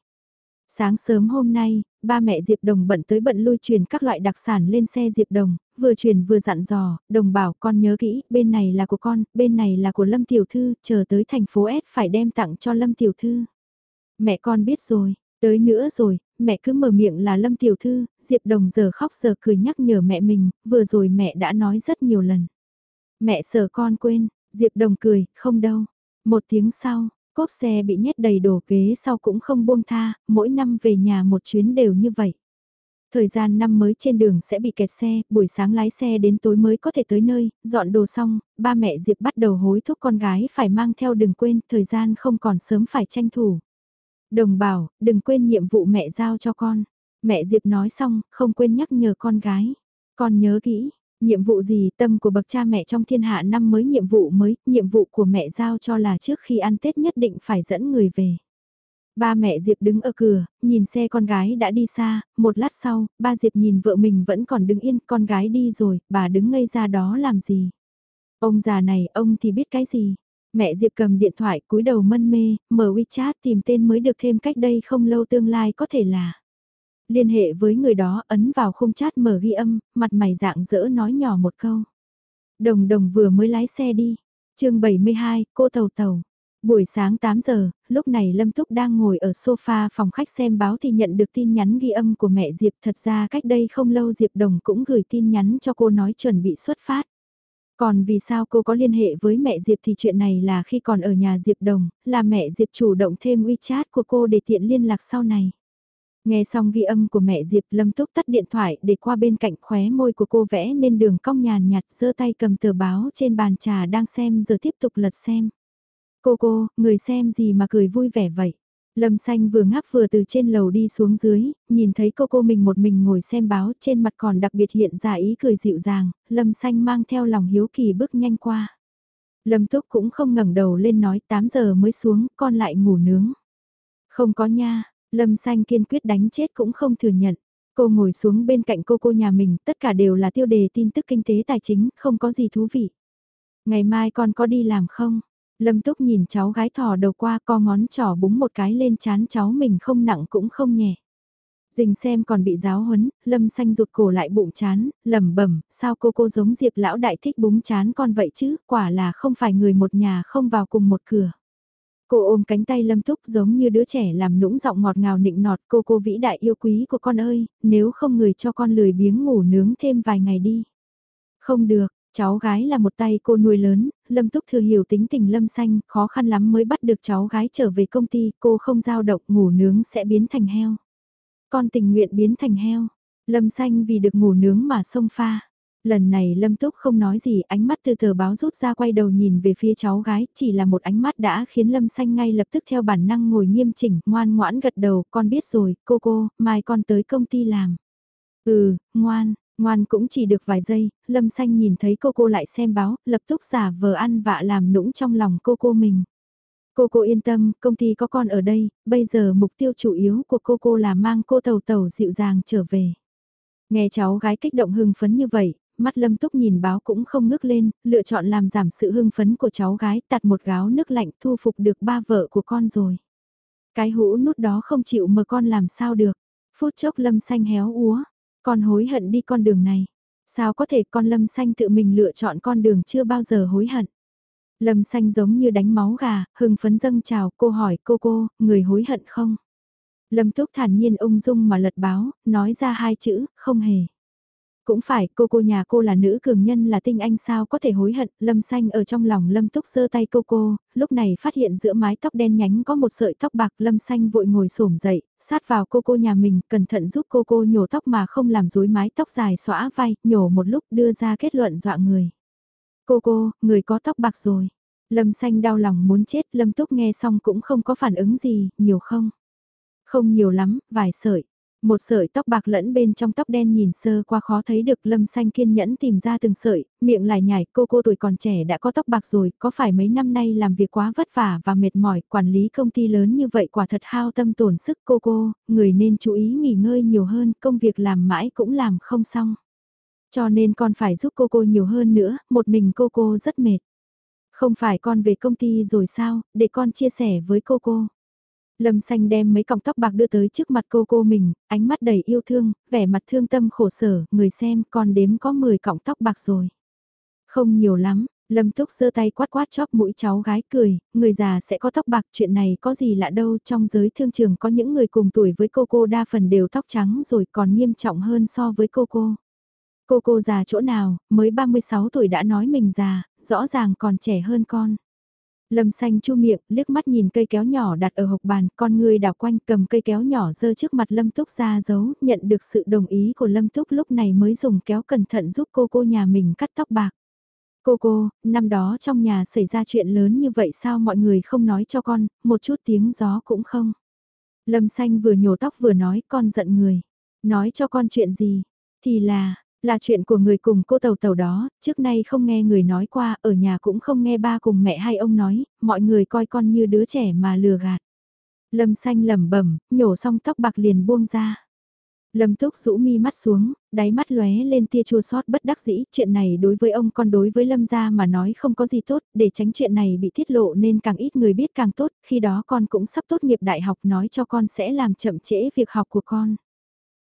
Sáng sớm hôm nay, ba mẹ Diệp Đồng bận tới bận lui truyền các loại đặc sản lên xe Diệp Đồng, vừa truyền vừa dặn dò, đồng bảo con nhớ kỹ, bên này là của con, bên này là của Lâm Tiểu Thư, chờ tới thành phố S phải đem tặng cho Lâm Tiểu Thư. Mẹ con biết rồi, tới nữa rồi, mẹ cứ mở miệng là Lâm Tiểu Thư, Diệp Đồng giờ khóc giờ cười nhắc nhở mẹ mình, vừa rồi mẹ đã nói rất nhiều lần. Mẹ sợ con quên, Diệp Đồng cười, không đâu. Một tiếng sau, cốp xe bị nhét đầy đồ ghế sau cũng không buông tha, mỗi năm về nhà một chuyến đều như vậy. Thời gian năm mới trên đường sẽ bị kẹt xe, buổi sáng lái xe đến tối mới có thể tới nơi, dọn đồ xong, ba mẹ Diệp bắt đầu hối thúc con gái phải mang theo đừng quên, thời gian không còn sớm phải tranh thủ. Đồng bảo, đừng quên nhiệm vụ mẹ giao cho con. Mẹ Diệp nói xong, không quên nhắc nhở con gái. Con nhớ kỹ, Nhiệm vụ gì tâm của bậc cha mẹ trong thiên hạ năm mới nhiệm vụ mới, nhiệm vụ của mẹ giao cho là trước khi ăn Tết nhất định phải dẫn người về. Ba mẹ Diệp đứng ở cửa, nhìn xe con gái đã đi xa, một lát sau, ba Diệp nhìn vợ mình vẫn còn đứng yên, con gái đi rồi, bà đứng ngây ra đó làm gì? Ông già này, ông thì biết cái gì? Mẹ Diệp cầm điện thoại cúi đầu mân mê, mở WeChat tìm tên mới được thêm cách đây không lâu tương lai có thể là liên hệ với người đó ấn vào khung chat mở ghi âm, mặt mày dạng dỡ nói nhỏ một câu. Đồng đồng vừa mới lái xe đi. chương 72, cô tàu tàu. Buổi sáng 8 giờ, lúc này Lâm Túc đang ngồi ở sofa phòng khách xem báo thì nhận được tin nhắn ghi âm của mẹ Diệp. Thật ra cách đây không lâu Diệp Đồng cũng gửi tin nhắn cho cô nói chuẩn bị xuất phát. Còn vì sao cô có liên hệ với mẹ Diệp thì chuyện này là khi còn ở nhà Diệp Đồng, là mẹ Diệp chủ động thêm WeChat của cô để tiện liên lạc sau này. Nghe xong ghi âm của mẹ Diệp Lâm Túc tắt điện thoại để qua bên cạnh khóe môi của cô vẽ nên đường cong nhàn nhạt giơ tay cầm tờ báo trên bàn trà đang xem giờ tiếp tục lật xem. Cô cô, người xem gì mà cười vui vẻ vậy? Lâm xanh vừa ngáp vừa từ trên lầu đi xuống dưới, nhìn thấy cô cô mình một mình ngồi xem báo trên mặt còn đặc biệt hiện ra ý cười dịu dàng, Lâm xanh mang theo lòng hiếu kỳ bước nhanh qua. Lâm Túc cũng không ngẩng đầu lên nói 8 giờ mới xuống, con lại ngủ nướng. Không có nha, Lâm Xanh kiên quyết đánh chết cũng không thừa nhận. Cô ngồi xuống bên cạnh cô cô nhà mình, tất cả đều là tiêu đề tin tức kinh tế tài chính, không có gì thú vị. Ngày mai con có đi làm không? Lâm Túc nhìn cháu gái thò đầu qua co ngón trỏ búng một cái lên chán cháu mình không nặng cũng không nhẹ. Dình xem còn bị giáo huấn, Lâm Xanh rụt cổ lại bụng chán, lẩm bẩm, sao cô cô giống Diệp lão đại thích búng chán con vậy chứ, quả là không phải người một nhà không vào cùng một cửa. Cô ôm cánh tay Lâm Túc giống như đứa trẻ làm nũng giọng ngọt ngào nịnh nọt cô cô vĩ đại yêu quý của con ơi, nếu không người cho con lười biếng ngủ nướng thêm vài ngày đi. Không được, cháu gái là một tay cô nuôi lớn, Lâm Túc thừa hiểu tính tình Lâm Xanh, khó khăn lắm mới bắt được cháu gái trở về công ty, cô không giao động ngủ nướng sẽ biến thành heo. Con tình nguyện biến thành heo, Lâm Xanh vì được ngủ nướng mà sông pha. Lần này Lâm Túc không nói gì, ánh mắt từ tờ báo rút ra quay đầu nhìn về phía cháu gái, chỉ là một ánh mắt đã khiến Lâm Xanh ngay lập tức theo bản năng ngồi nghiêm chỉnh, ngoan ngoãn gật đầu, con biết rồi, cô cô, mai con tới công ty làm. Ừ, ngoan, ngoan cũng chỉ được vài giây, Lâm Xanh nhìn thấy cô cô lại xem báo, lập tức giả vờ ăn vạ làm nũng trong lòng cô cô mình. Cô cô yên tâm, công ty có con ở đây, bây giờ mục tiêu chủ yếu của cô cô là mang cô tàu tàu dịu dàng trở về. Nghe cháu gái kích động hưng phấn như vậy, mắt lâm túc nhìn báo cũng không ngước lên, lựa chọn làm giảm sự hưng phấn của cháu gái tạt một gáo nước lạnh thu phục được ba vợ của con rồi. Cái hũ nút đó không chịu mà con làm sao được. Phút chốc lâm xanh héo úa, con hối hận đi con đường này. Sao có thể con lâm xanh tự mình lựa chọn con đường chưa bao giờ hối hận. Lâm xanh giống như đánh máu gà, hưng phấn dâng chào, cô hỏi cô cô, người hối hận không? Lâm túc thản nhiên ung dung mà lật báo, nói ra hai chữ, không hề. Cũng phải, cô cô nhà cô là nữ cường nhân là tinh anh sao có thể hối hận, lâm xanh ở trong lòng lâm túc giơ tay cô cô, lúc này phát hiện giữa mái tóc đen nhánh có một sợi tóc bạc lâm xanh vội ngồi xổm dậy, sát vào cô cô nhà mình, cẩn thận giúp cô cô nhổ tóc mà không làm rối mái tóc dài xõa vai, nhổ một lúc đưa ra kết luận dọa người. Cô cô, người có tóc bạc rồi. Lâm xanh đau lòng muốn chết, lâm túc nghe xong cũng không có phản ứng gì, nhiều không? Không nhiều lắm, vài sợi. Một sợi tóc bạc lẫn bên trong tóc đen nhìn sơ qua khó thấy được lâm xanh kiên nhẫn tìm ra từng sợi, miệng lại nhảy cô cô tuổi còn trẻ đã có tóc bạc rồi, có phải mấy năm nay làm việc quá vất vả và mệt mỏi, quản lý công ty lớn như vậy quả thật hao tâm tổn sức cô cô, người nên chú ý nghỉ ngơi nhiều hơn, công việc làm mãi cũng làm không xong. Cho nên con phải giúp cô cô nhiều hơn nữa, một mình cô cô rất mệt. Không phải con về công ty rồi sao, để con chia sẻ với cô cô. Lâm xanh đem mấy cọng tóc bạc đưa tới trước mặt cô cô mình, ánh mắt đầy yêu thương, vẻ mặt thương tâm khổ sở, người xem con đếm có 10 cọng tóc bạc rồi. Không nhiều lắm, Lâm Túc giơ tay quát quát chóp mũi cháu gái cười, người già sẽ có tóc bạc chuyện này có gì lạ đâu trong giới thương trường có những người cùng tuổi với cô cô đa phần đều tóc trắng rồi còn nghiêm trọng hơn so với cô cô. Cô cô già chỗ nào, mới 36 tuổi đã nói mình già, rõ ràng còn trẻ hơn con. Lâm xanh chu miệng, liếc mắt nhìn cây kéo nhỏ đặt ở hộc bàn, con người đảo quanh cầm cây kéo nhỏ dơ trước mặt Lâm Túc ra giấu, nhận được sự đồng ý của Lâm Túc lúc này mới dùng kéo cẩn thận giúp cô cô nhà mình cắt tóc bạc. Cô cô, năm đó trong nhà xảy ra chuyện lớn như vậy sao mọi người không nói cho con, một chút tiếng gió cũng không. Lâm xanh vừa nhổ tóc vừa nói con giận người. Nói cho con chuyện gì? Thì là, là chuyện của người cùng cô tàu tàu đó, trước nay không nghe người nói qua, ở nhà cũng không nghe ba cùng mẹ hay ông nói, mọi người coi con như đứa trẻ mà lừa gạt. Lâm xanh lẩm bẩm, nhổ xong tóc bạc liền buông ra. Lâm Túc rũ mi mắt xuống, đáy mắt lóe lên tia chua sót bất đắc dĩ, chuyện này đối với ông con đối với Lâm gia mà nói không có gì tốt, để tránh chuyện này bị tiết lộ nên càng ít người biết càng tốt, khi đó con cũng sắp tốt nghiệp đại học nói cho con sẽ làm chậm trễ việc học của con.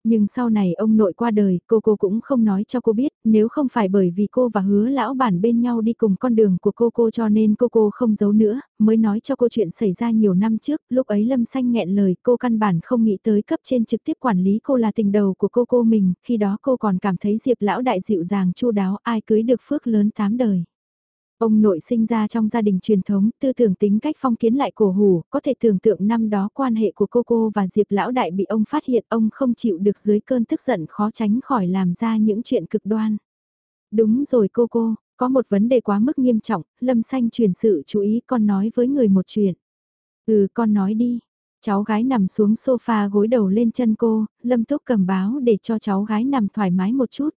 Nhưng sau này ông nội qua đời, cô cô cũng không nói cho cô biết, nếu không phải bởi vì cô và hứa lão bản bên nhau đi cùng con đường của cô cô cho nên cô cô không giấu nữa, mới nói cho cô chuyện xảy ra nhiều năm trước, lúc ấy Lâm Xanh nghẹn lời cô căn bản không nghĩ tới cấp trên trực tiếp quản lý cô là tình đầu của cô cô mình, khi đó cô còn cảm thấy Diệp lão đại dịu dàng chu đáo ai cưới được phước lớn tám đời. Ông nội sinh ra trong gia đình truyền thống, tư tưởng tính cách phong kiến lại cổ hủ, có thể tưởng tượng năm đó quan hệ của cô cô và Diệp lão đại bị ông phát hiện ông không chịu được dưới cơn tức giận khó tránh khỏi làm ra những chuyện cực đoan. Đúng rồi cô cô, có một vấn đề quá mức nghiêm trọng, Lâm Xanh truyền sự chú ý con nói với người một chuyện. Ừ con nói đi. Cháu gái nằm xuống sofa gối đầu lên chân cô, Lâm Túc cầm báo để cho cháu gái nằm thoải mái một chút.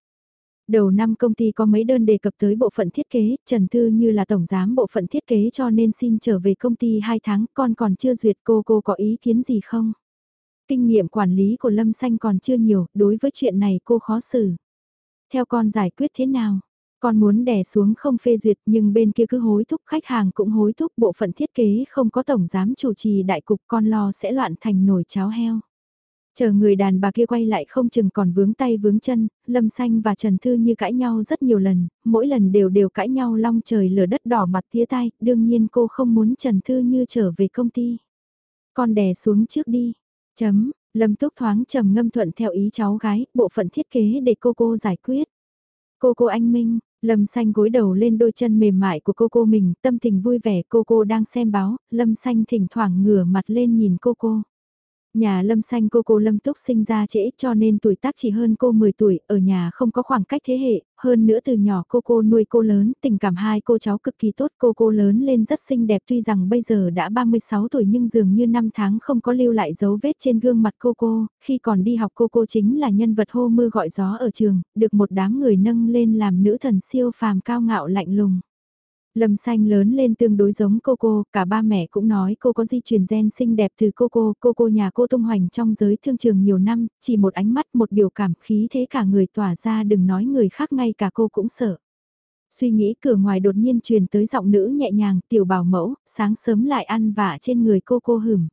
Đầu năm công ty có mấy đơn đề cập tới bộ phận thiết kế, Trần Thư như là tổng giám bộ phận thiết kế cho nên xin trở về công ty 2 tháng, con còn chưa duyệt cô cô có ý kiến gì không? Kinh nghiệm quản lý của Lâm Xanh còn chưa nhiều, đối với chuyện này cô khó xử. Theo con giải quyết thế nào? Con muốn đè xuống không phê duyệt nhưng bên kia cứ hối thúc khách hàng cũng hối thúc bộ phận thiết kế không có tổng giám chủ trì đại cục con lo sẽ loạn thành nồi cháo heo. Chờ người đàn bà kia quay lại không chừng còn vướng tay vướng chân, Lâm Xanh và Trần Thư như cãi nhau rất nhiều lần, mỗi lần đều đều cãi nhau long trời lở đất đỏ mặt tía tai, đương nhiên cô không muốn Trần Thư như trở về công ty. Con đè xuống trước đi. Chấm, Lâm Túc thoáng trầm ngâm thuận theo ý cháu gái, bộ phận thiết kế để cô cô giải quyết. Cô cô anh Minh, Lâm Xanh gối đầu lên đôi chân mềm mại của cô cô mình, tâm tình vui vẻ cô cô đang xem báo, Lâm Xanh thỉnh thoảng ngửa mặt lên nhìn cô cô. Nhà Lâm Xanh cô cô Lâm Túc sinh ra trễ cho nên tuổi tác chỉ hơn cô 10 tuổi, ở nhà không có khoảng cách thế hệ, hơn nữa từ nhỏ cô cô nuôi cô lớn, tình cảm hai cô cháu cực kỳ tốt, cô cô lớn lên rất xinh đẹp tuy rằng bây giờ đã 36 tuổi nhưng dường như năm tháng không có lưu lại dấu vết trên gương mặt cô cô, khi còn đi học cô cô chính là nhân vật hô mưa gọi gió ở trường, được một đám người nâng lên làm nữ thần siêu phàm cao ngạo lạnh lùng. Lâm xanh lớn lên tương đối giống cô cô, cả ba mẹ cũng nói cô có di truyền gen xinh đẹp từ cô cô, cô cô nhà cô tung hoành trong giới thương trường nhiều năm, chỉ một ánh mắt một biểu cảm khí thế cả người tỏa ra đừng nói người khác ngay cả cô cũng sợ. Suy nghĩ cửa ngoài đột nhiên truyền tới giọng nữ nhẹ nhàng tiểu bảo mẫu, sáng sớm lại ăn vạ trên người cô cô hửm.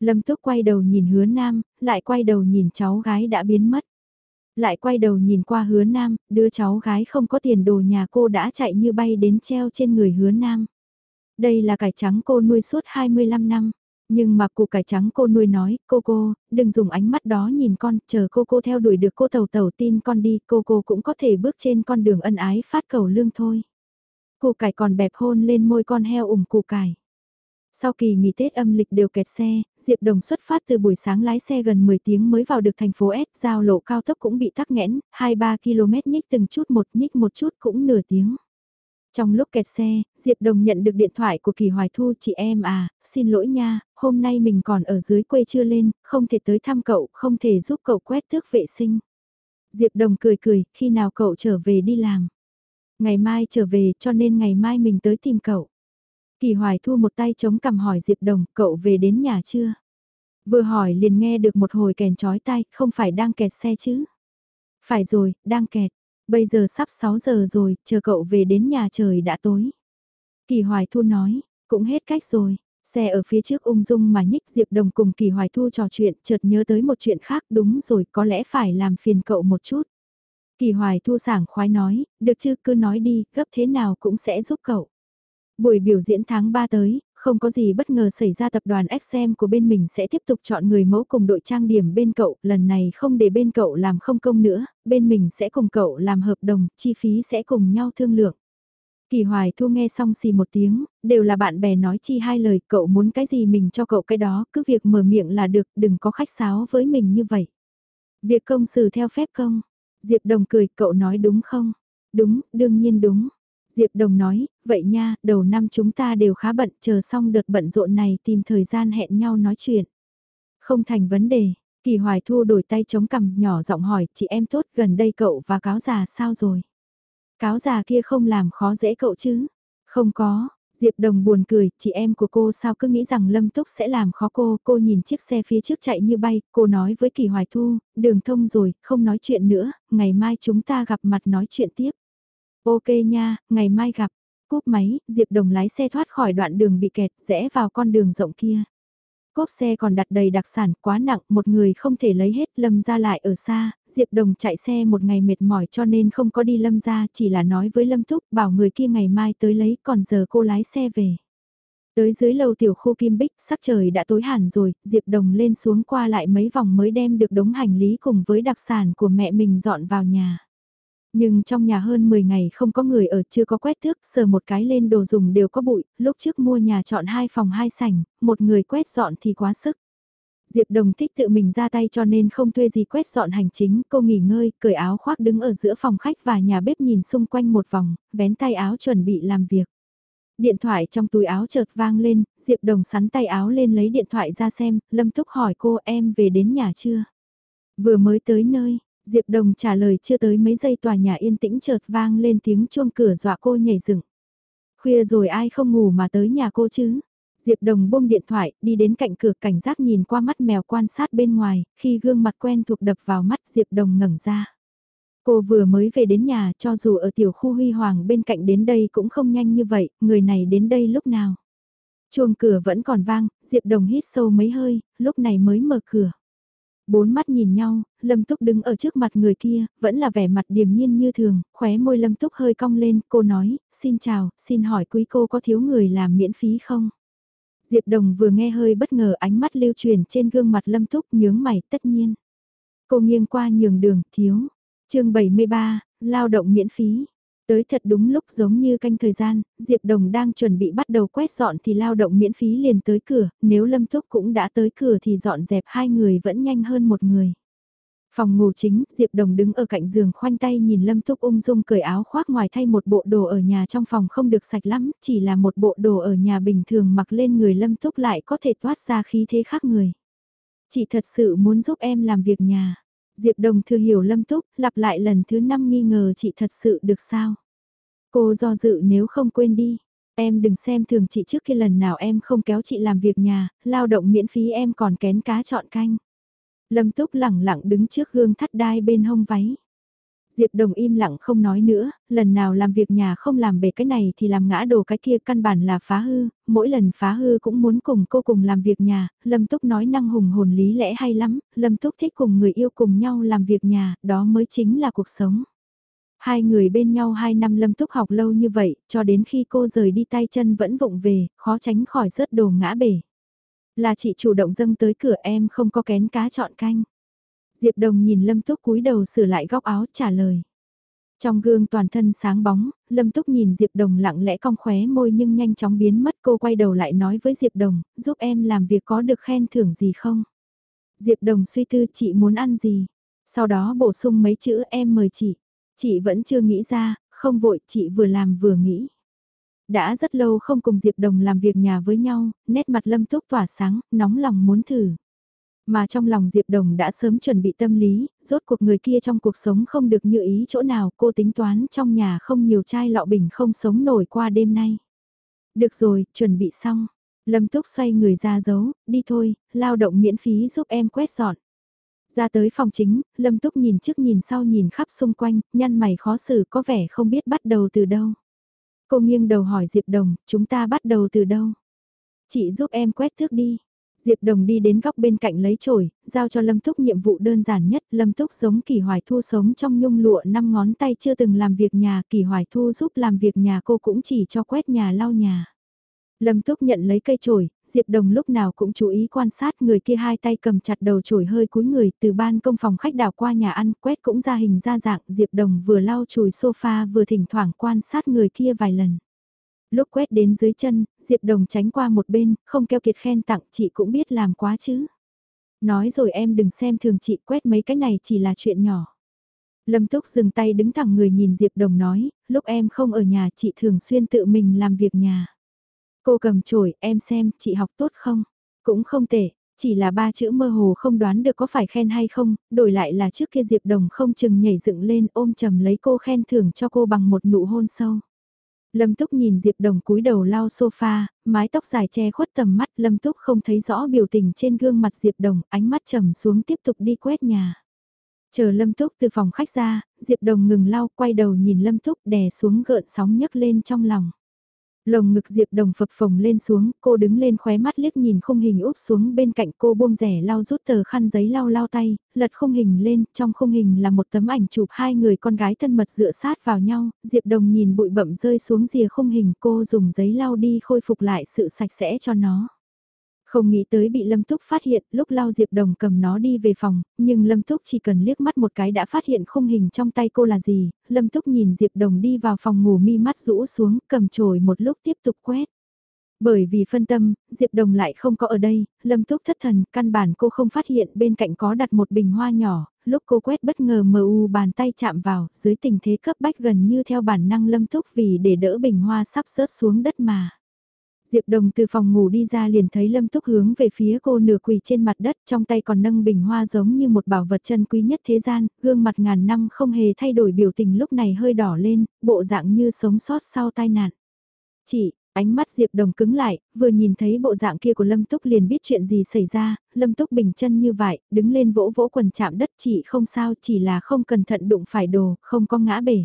Lâm Túc quay đầu nhìn hứa nam, lại quay đầu nhìn cháu gái đã biến mất. Lại quay đầu nhìn qua hứa nam, đứa cháu gái không có tiền đồ nhà cô đã chạy như bay đến treo trên người hứa nam. Đây là cải trắng cô nuôi suốt 25 năm. Nhưng mà cụ cải trắng cô nuôi nói, cô cô, đừng dùng ánh mắt đó nhìn con, chờ cô cô theo đuổi được cô tàu tàu tin con đi, cô cô cũng có thể bước trên con đường ân ái phát cầu lương thôi. Cụ cải còn bẹp hôn lên môi con heo ủng cụ cải. Sau kỳ nghỉ Tết âm lịch đều kẹt xe, Diệp Đồng xuất phát từ buổi sáng lái xe gần 10 tiếng mới vào được thành phố S, giao lộ cao tốc cũng bị tắc nghẽn, 2-3 km nhích từng chút một nhích một chút cũng nửa tiếng. Trong lúc kẹt xe, Diệp Đồng nhận được điện thoại của Kỳ Hoài Thu chị em à, xin lỗi nha, hôm nay mình còn ở dưới quê chưa lên, không thể tới thăm cậu, không thể giúp cậu quét tước vệ sinh. Diệp Đồng cười cười, khi nào cậu trở về đi làm. Ngày mai trở về cho nên ngày mai mình tới tìm cậu. Kỳ Hoài Thu một tay chống cằm hỏi Diệp Đồng, cậu về đến nhà chưa? Vừa hỏi liền nghe được một hồi kèn chói tai, không phải đang kẹt xe chứ? Phải rồi, đang kẹt. Bây giờ sắp 6 giờ rồi, chờ cậu về đến nhà trời đã tối. Kỳ Hoài Thu nói, cũng hết cách rồi. Xe ở phía trước ung dung mà nhích Diệp Đồng cùng Kỳ Hoài Thu trò chuyện, chợt nhớ tới một chuyện khác đúng rồi, có lẽ phải làm phiền cậu một chút. Kỳ Hoài Thu sảng khoái nói, được chứ cứ nói đi, gấp thế nào cũng sẽ giúp cậu. Buổi biểu diễn tháng 3 tới, không có gì bất ngờ xảy ra tập đoàn XM của bên mình sẽ tiếp tục chọn người mẫu cùng đội trang điểm bên cậu, lần này không để bên cậu làm không công nữa, bên mình sẽ cùng cậu làm hợp đồng, chi phí sẽ cùng nhau thương lượng. Kỳ Hoài Thu nghe xong xì một tiếng, đều là bạn bè nói chi hai lời, cậu muốn cái gì mình cho cậu cái đó, cứ việc mở miệng là được, đừng có khách sáo với mình như vậy. Việc công xử theo phép công, Diệp Đồng cười, cậu nói đúng không? Đúng, đương nhiên đúng. Diệp Đồng nói, vậy nha, đầu năm chúng ta đều khá bận, chờ xong đợt bận rộn này tìm thời gian hẹn nhau nói chuyện. Không thành vấn đề, Kỳ Hoài Thu đổi tay chống cằm nhỏ giọng hỏi, chị em tốt gần đây cậu và cáo già sao rồi? Cáo già kia không làm khó dễ cậu chứ? Không có, Diệp Đồng buồn cười, chị em của cô sao cứ nghĩ rằng Lâm Túc sẽ làm khó cô, cô nhìn chiếc xe phía trước chạy như bay, cô nói với Kỳ Hoài Thu, đường thông rồi, không nói chuyện nữa, ngày mai chúng ta gặp mặt nói chuyện tiếp. Ok nha, ngày mai gặp. Cúp máy, Diệp Đồng lái xe thoát khỏi đoạn đường bị kẹt, rẽ vào con đường rộng kia. Cốp xe còn đặt đầy đặc sản quá nặng, một người không thể lấy hết, lâm ra lại ở xa, Diệp Đồng chạy xe một ngày mệt mỏi cho nên không có đi lâm ra, chỉ là nói với lâm thúc bảo người kia ngày mai tới lấy, còn giờ cô lái xe về. Tới dưới lầu tiểu khu Kim Bích, sắc trời đã tối hẳn rồi, Diệp Đồng lên xuống qua lại mấy vòng mới đem được đống hành lý cùng với đặc sản của mẹ mình dọn vào nhà. Nhưng trong nhà hơn 10 ngày không có người ở chưa có quét thước, sờ một cái lên đồ dùng đều có bụi, lúc trước mua nhà chọn hai phòng hai sảnh, một người quét dọn thì quá sức. Diệp Đồng thích tự mình ra tay cho nên không thuê gì quét dọn hành chính, cô nghỉ ngơi, cởi áo khoác đứng ở giữa phòng khách và nhà bếp nhìn xung quanh một vòng, vén tay áo chuẩn bị làm việc. Điện thoại trong túi áo chợt vang lên, Diệp Đồng sắn tay áo lên lấy điện thoại ra xem, Lâm Túc hỏi cô em về đến nhà chưa? Vừa mới tới nơi, Diệp Đồng trả lời chưa tới mấy giây tòa nhà yên tĩnh chợt vang lên tiếng chuông cửa dọa cô nhảy dựng. Khuya rồi ai không ngủ mà tới nhà cô chứ? Diệp Đồng buông điện thoại, đi đến cạnh cửa cảnh giác nhìn qua mắt mèo quan sát bên ngoài, khi gương mặt quen thuộc đập vào mắt Diệp Đồng ngẩng ra. Cô vừa mới về đến nhà cho dù ở tiểu khu huy hoàng bên cạnh đến đây cũng không nhanh như vậy, người này đến đây lúc nào. Chuông cửa vẫn còn vang, Diệp Đồng hít sâu mấy hơi, lúc này mới mở cửa. Bốn mắt nhìn nhau, Lâm Túc đứng ở trước mặt người kia, vẫn là vẻ mặt điềm nhiên như thường, khóe môi Lâm Túc hơi cong lên, cô nói, xin chào, xin hỏi quý cô có thiếu người làm miễn phí không? Diệp Đồng vừa nghe hơi bất ngờ ánh mắt lưu truyền trên gương mặt Lâm Túc nhướng mày tất nhiên. Cô nghiêng qua nhường đường, thiếu. chương 73, lao động miễn phí. Tới thật đúng lúc giống như canh thời gian, Diệp Đồng đang chuẩn bị bắt đầu quét dọn thì lao động miễn phí liền tới cửa, nếu Lâm Thúc cũng đã tới cửa thì dọn dẹp hai người vẫn nhanh hơn một người. Phòng ngủ chính, Diệp Đồng đứng ở cạnh giường khoanh tay nhìn Lâm Thúc ung dung cởi áo khoác ngoài thay một bộ đồ ở nhà trong phòng không được sạch lắm, chỉ là một bộ đồ ở nhà bình thường mặc lên người Lâm Thúc lại có thể toát ra khí thế khác người. Chị thật sự muốn giúp em làm việc nhà. Diệp Đồng thừa hiểu Lâm Túc, lặp lại lần thứ năm nghi ngờ chị thật sự được sao. Cô do dự nếu không quên đi. Em đừng xem thường chị trước khi lần nào em không kéo chị làm việc nhà, lao động miễn phí em còn kén cá chọn canh. Lâm Túc lẳng lặng đứng trước gương thắt đai bên hông váy. Diệp Đồng im lặng không nói nữa, lần nào làm việc nhà không làm bể cái này thì làm ngã đồ cái kia căn bản là phá hư, mỗi lần phá hư cũng muốn cùng cô cùng làm việc nhà, Lâm Túc nói năng hùng hồn lý lẽ hay lắm, Lâm Túc thích cùng người yêu cùng nhau làm việc nhà, đó mới chính là cuộc sống. Hai người bên nhau hai năm Lâm Túc học lâu như vậy, cho đến khi cô rời đi tay chân vẫn vụng về, khó tránh khỏi rớt đồ ngã bể. Là chị chủ động dâng tới cửa em không có kén cá chọn canh. Diệp Đồng nhìn Lâm Túc cúi đầu sửa lại góc áo trả lời. Trong gương toàn thân sáng bóng, Lâm Túc nhìn Diệp Đồng lặng lẽ cong khóe môi nhưng nhanh chóng biến mất cô quay đầu lại nói với Diệp Đồng, giúp em làm việc có được khen thưởng gì không? Diệp Đồng suy tư chị muốn ăn gì? Sau đó bổ sung mấy chữ em mời chị. Chị vẫn chưa nghĩ ra, không vội chị vừa làm vừa nghĩ. Đã rất lâu không cùng Diệp Đồng làm việc nhà với nhau, nét mặt Lâm Túc tỏa sáng, nóng lòng muốn thử. Mà trong lòng Diệp Đồng đã sớm chuẩn bị tâm lý, rốt cuộc người kia trong cuộc sống không được như ý chỗ nào cô tính toán trong nhà không nhiều chai lọ bình không sống nổi qua đêm nay. Được rồi, chuẩn bị xong. Lâm Túc xoay người ra giấu, đi thôi, lao động miễn phí giúp em quét dọn. Ra tới phòng chính, Lâm Túc nhìn trước nhìn sau nhìn khắp xung quanh, nhăn mày khó xử có vẻ không biết bắt đầu từ đâu. Cô nghiêng đầu hỏi Diệp Đồng, chúng ta bắt đầu từ đâu? Chị giúp em quét thước đi. Diệp Đồng đi đến góc bên cạnh lấy chổi, giao cho Lâm Túc nhiệm vụ đơn giản nhất. Lâm Túc giống Kỳ Hoài Thu sống trong nhung lụa năm ngón tay chưa từng làm việc nhà. Kỳ Hoài Thu giúp làm việc nhà cô cũng chỉ cho quét nhà lau nhà. Lâm Túc nhận lấy cây chổi, Diệp Đồng lúc nào cũng chú ý quan sát người kia hai tay cầm chặt đầu chổi hơi cúi người từ ban công phòng khách đảo qua nhà ăn quét cũng ra hình ra dạng Diệp Đồng vừa lau chùi sofa vừa thỉnh thoảng quan sát người kia vài lần. Lúc quét đến dưới chân, Diệp Đồng tránh qua một bên, không keo kiệt khen tặng chị cũng biết làm quá chứ. Nói rồi em đừng xem thường chị quét mấy cái này chỉ là chuyện nhỏ. Lâm Túc dừng tay đứng thẳng người nhìn Diệp Đồng nói, lúc em không ở nhà chị thường xuyên tự mình làm việc nhà. Cô cầm chổi, em xem, chị học tốt không? Cũng không tệ, chỉ là ba chữ mơ hồ không đoán được có phải khen hay không, đổi lại là trước kia Diệp Đồng không chừng nhảy dựng lên ôm chầm lấy cô khen thưởng cho cô bằng một nụ hôn sâu. Lâm Túc nhìn Diệp Đồng cúi đầu lau sofa, mái tóc dài che khuất tầm mắt, Lâm Túc không thấy rõ biểu tình trên gương mặt Diệp Đồng, ánh mắt trầm xuống tiếp tục đi quét nhà. Chờ Lâm Túc từ phòng khách ra, Diệp Đồng ngừng lau, quay đầu nhìn Lâm Túc đè xuống gợn sóng nhấc lên trong lòng. Lồng ngực Diệp Đồng phập phồng lên xuống, cô đứng lên khóe mắt liếc nhìn khung hình úp xuống bên cạnh cô buông rẻ lau rút tờ khăn giấy lau lau tay, lật khung hình lên, trong khung hình là một tấm ảnh chụp hai người con gái thân mật dựa sát vào nhau, Diệp Đồng nhìn bụi bậm rơi xuống rìa khung hình cô dùng giấy lau đi khôi phục lại sự sạch sẽ cho nó. Không nghĩ tới bị Lâm Túc phát hiện, lúc lao Diệp Đồng cầm nó đi về phòng, nhưng Lâm Túc chỉ cần liếc mắt một cái đã phát hiện khung hình trong tay cô là gì, Lâm Túc nhìn Diệp Đồng đi vào phòng ngủ mi mắt rũ xuống, cầm chổi một lúc tiếp tục quét. Bởi vì phân tâm, Diệp Đồng lại không có ở đây, Lâm Túc thất thần, căn bản cô không phát hiện bên cạnh có đặt một bình hoa nhỏ, lúc cô quét bất ngờ mờ u bàn tay chạm vào, dưới tình thế cấp bách gần như theo bản năng Lâm Túc vì để đỡ bình hoa sắp rớt xuống đất mà. Diệp Đồng từ phòng ngủ đi ra liền thấy Lâm Túc hướng về phía cô nửa quỳ trên mặt đất trong tay còn nâng bình hoa giống như một bảo vật chân quý nhất thế gian, gương mặt ngàn năm không hề thay đổi biểu tình lúc này hơi đỏ lên, bộ dạng như sống sót sau tai nạn. Chị, ánh mắt Diệp Đồng cứng lại, vừa nhìn thấy bộ dạng kia của Lâm Túc liền biết chuyện gì xảy ra, Lâm Túc bình chân như vậy, đứng lên vỗ vỗ quần chạm đất chị không sao chỉ là không cẩn thận đụng phải đồ, không có ngã bể.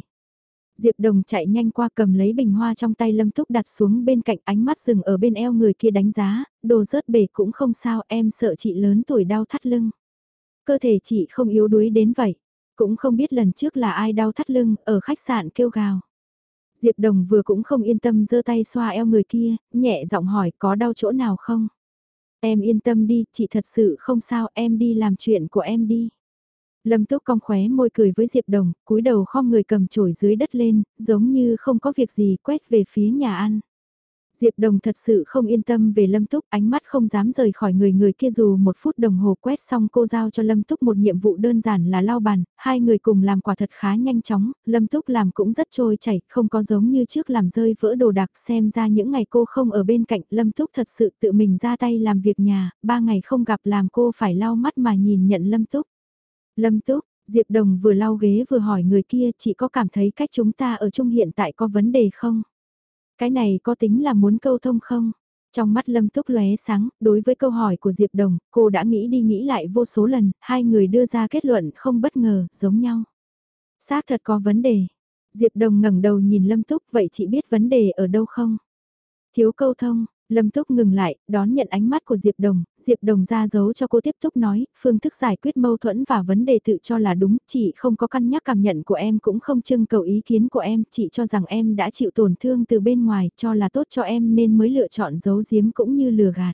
Diệp Đồng chạy nhanh qua cầm lấy bình hoa trong tay Lâm Túc đặt xuống bên cạnh ánh mắt rừng ở bên eo người kia đánh giá, đồ rớt bể cũng không sao em sợ chị lớn tuổi đau thắt lưng. Cơ thể chị không yếu đuối đến vậy, cũng không biết lần trước là ai đau thắt lưng ở khách sạn kêu gào. Diệp Đồng vừa cũng không yên tâm giơ tay xoa eo người kia, nhẹ giọng hỏi có đau chỗ nào không? Em yên tâm đi, chị thật sự không sao, em đi làm chuyện của em đi. Lâm Túc cong khóe môi cười với Diệp Đồng, cúi đầu khom người cầm chổi dưới đất lên, giống như không có việc gì quét về phía nhà ăn. Diệp Đồng thật sự không yên tâm về Lâm Túc, ánh mắt không dám rời khỏi người người kia dù một phút đồng hồ quét xong cô giao cho Lâm Túc một nhiệm vụ đơn giản là lau bàn, hai người cùng làm quả thật khá nhanh chóng, Lâm Túc làm cũng rất trôi chảy, không có giống như trước làm rơi vỡ đồ đạc xem ra những ngày cô không ở bên cạnh, Lâm Túc thật sự tự mình ra tay làm việc nhà, ba ngày không gặp làm cô phải lau mắt mà nhìn nhận Lâm Túc. Lâm Túc, Diệp Đồng vừa lau ghế vừa hỏi người kia chị có cảm thấy cách chúng ta ở chung hiện tại có vấn đề không? Cái này có tính là muốn câu thông không? Trong mắt Lâm Túc lóe sáng, đối với câu hỏi của Diệp Đồng, cô đã nghĩ đi nghĩ lại vô số lần, hai người đưa ra kết luận không bất ngờ, giống nhau. Xác thật có vấn đề. Diệp Đồng ngẩng đầu nhìn Lâm Túc, vậy chị biết vấn đề ở đâu không? Thiếu câu thông, Lâm Túc ngừng lại, đón nhận ánh mắt của Diệp Đồng, Diệp Đồng ra dấu cho cô tiếp tục nói, phương thức giải quyết mâu thuẫn và vấn đề tự cho là đúng, chị không có cân nhắc cảm nhận của em cũng không trưng cầu ý kiến của em, chị cho rằng em đã chịu tổn thương từ bên ngoài, cho là tốt cho em nên mới lựa chọn giấu giếm cũng như lừa gạt.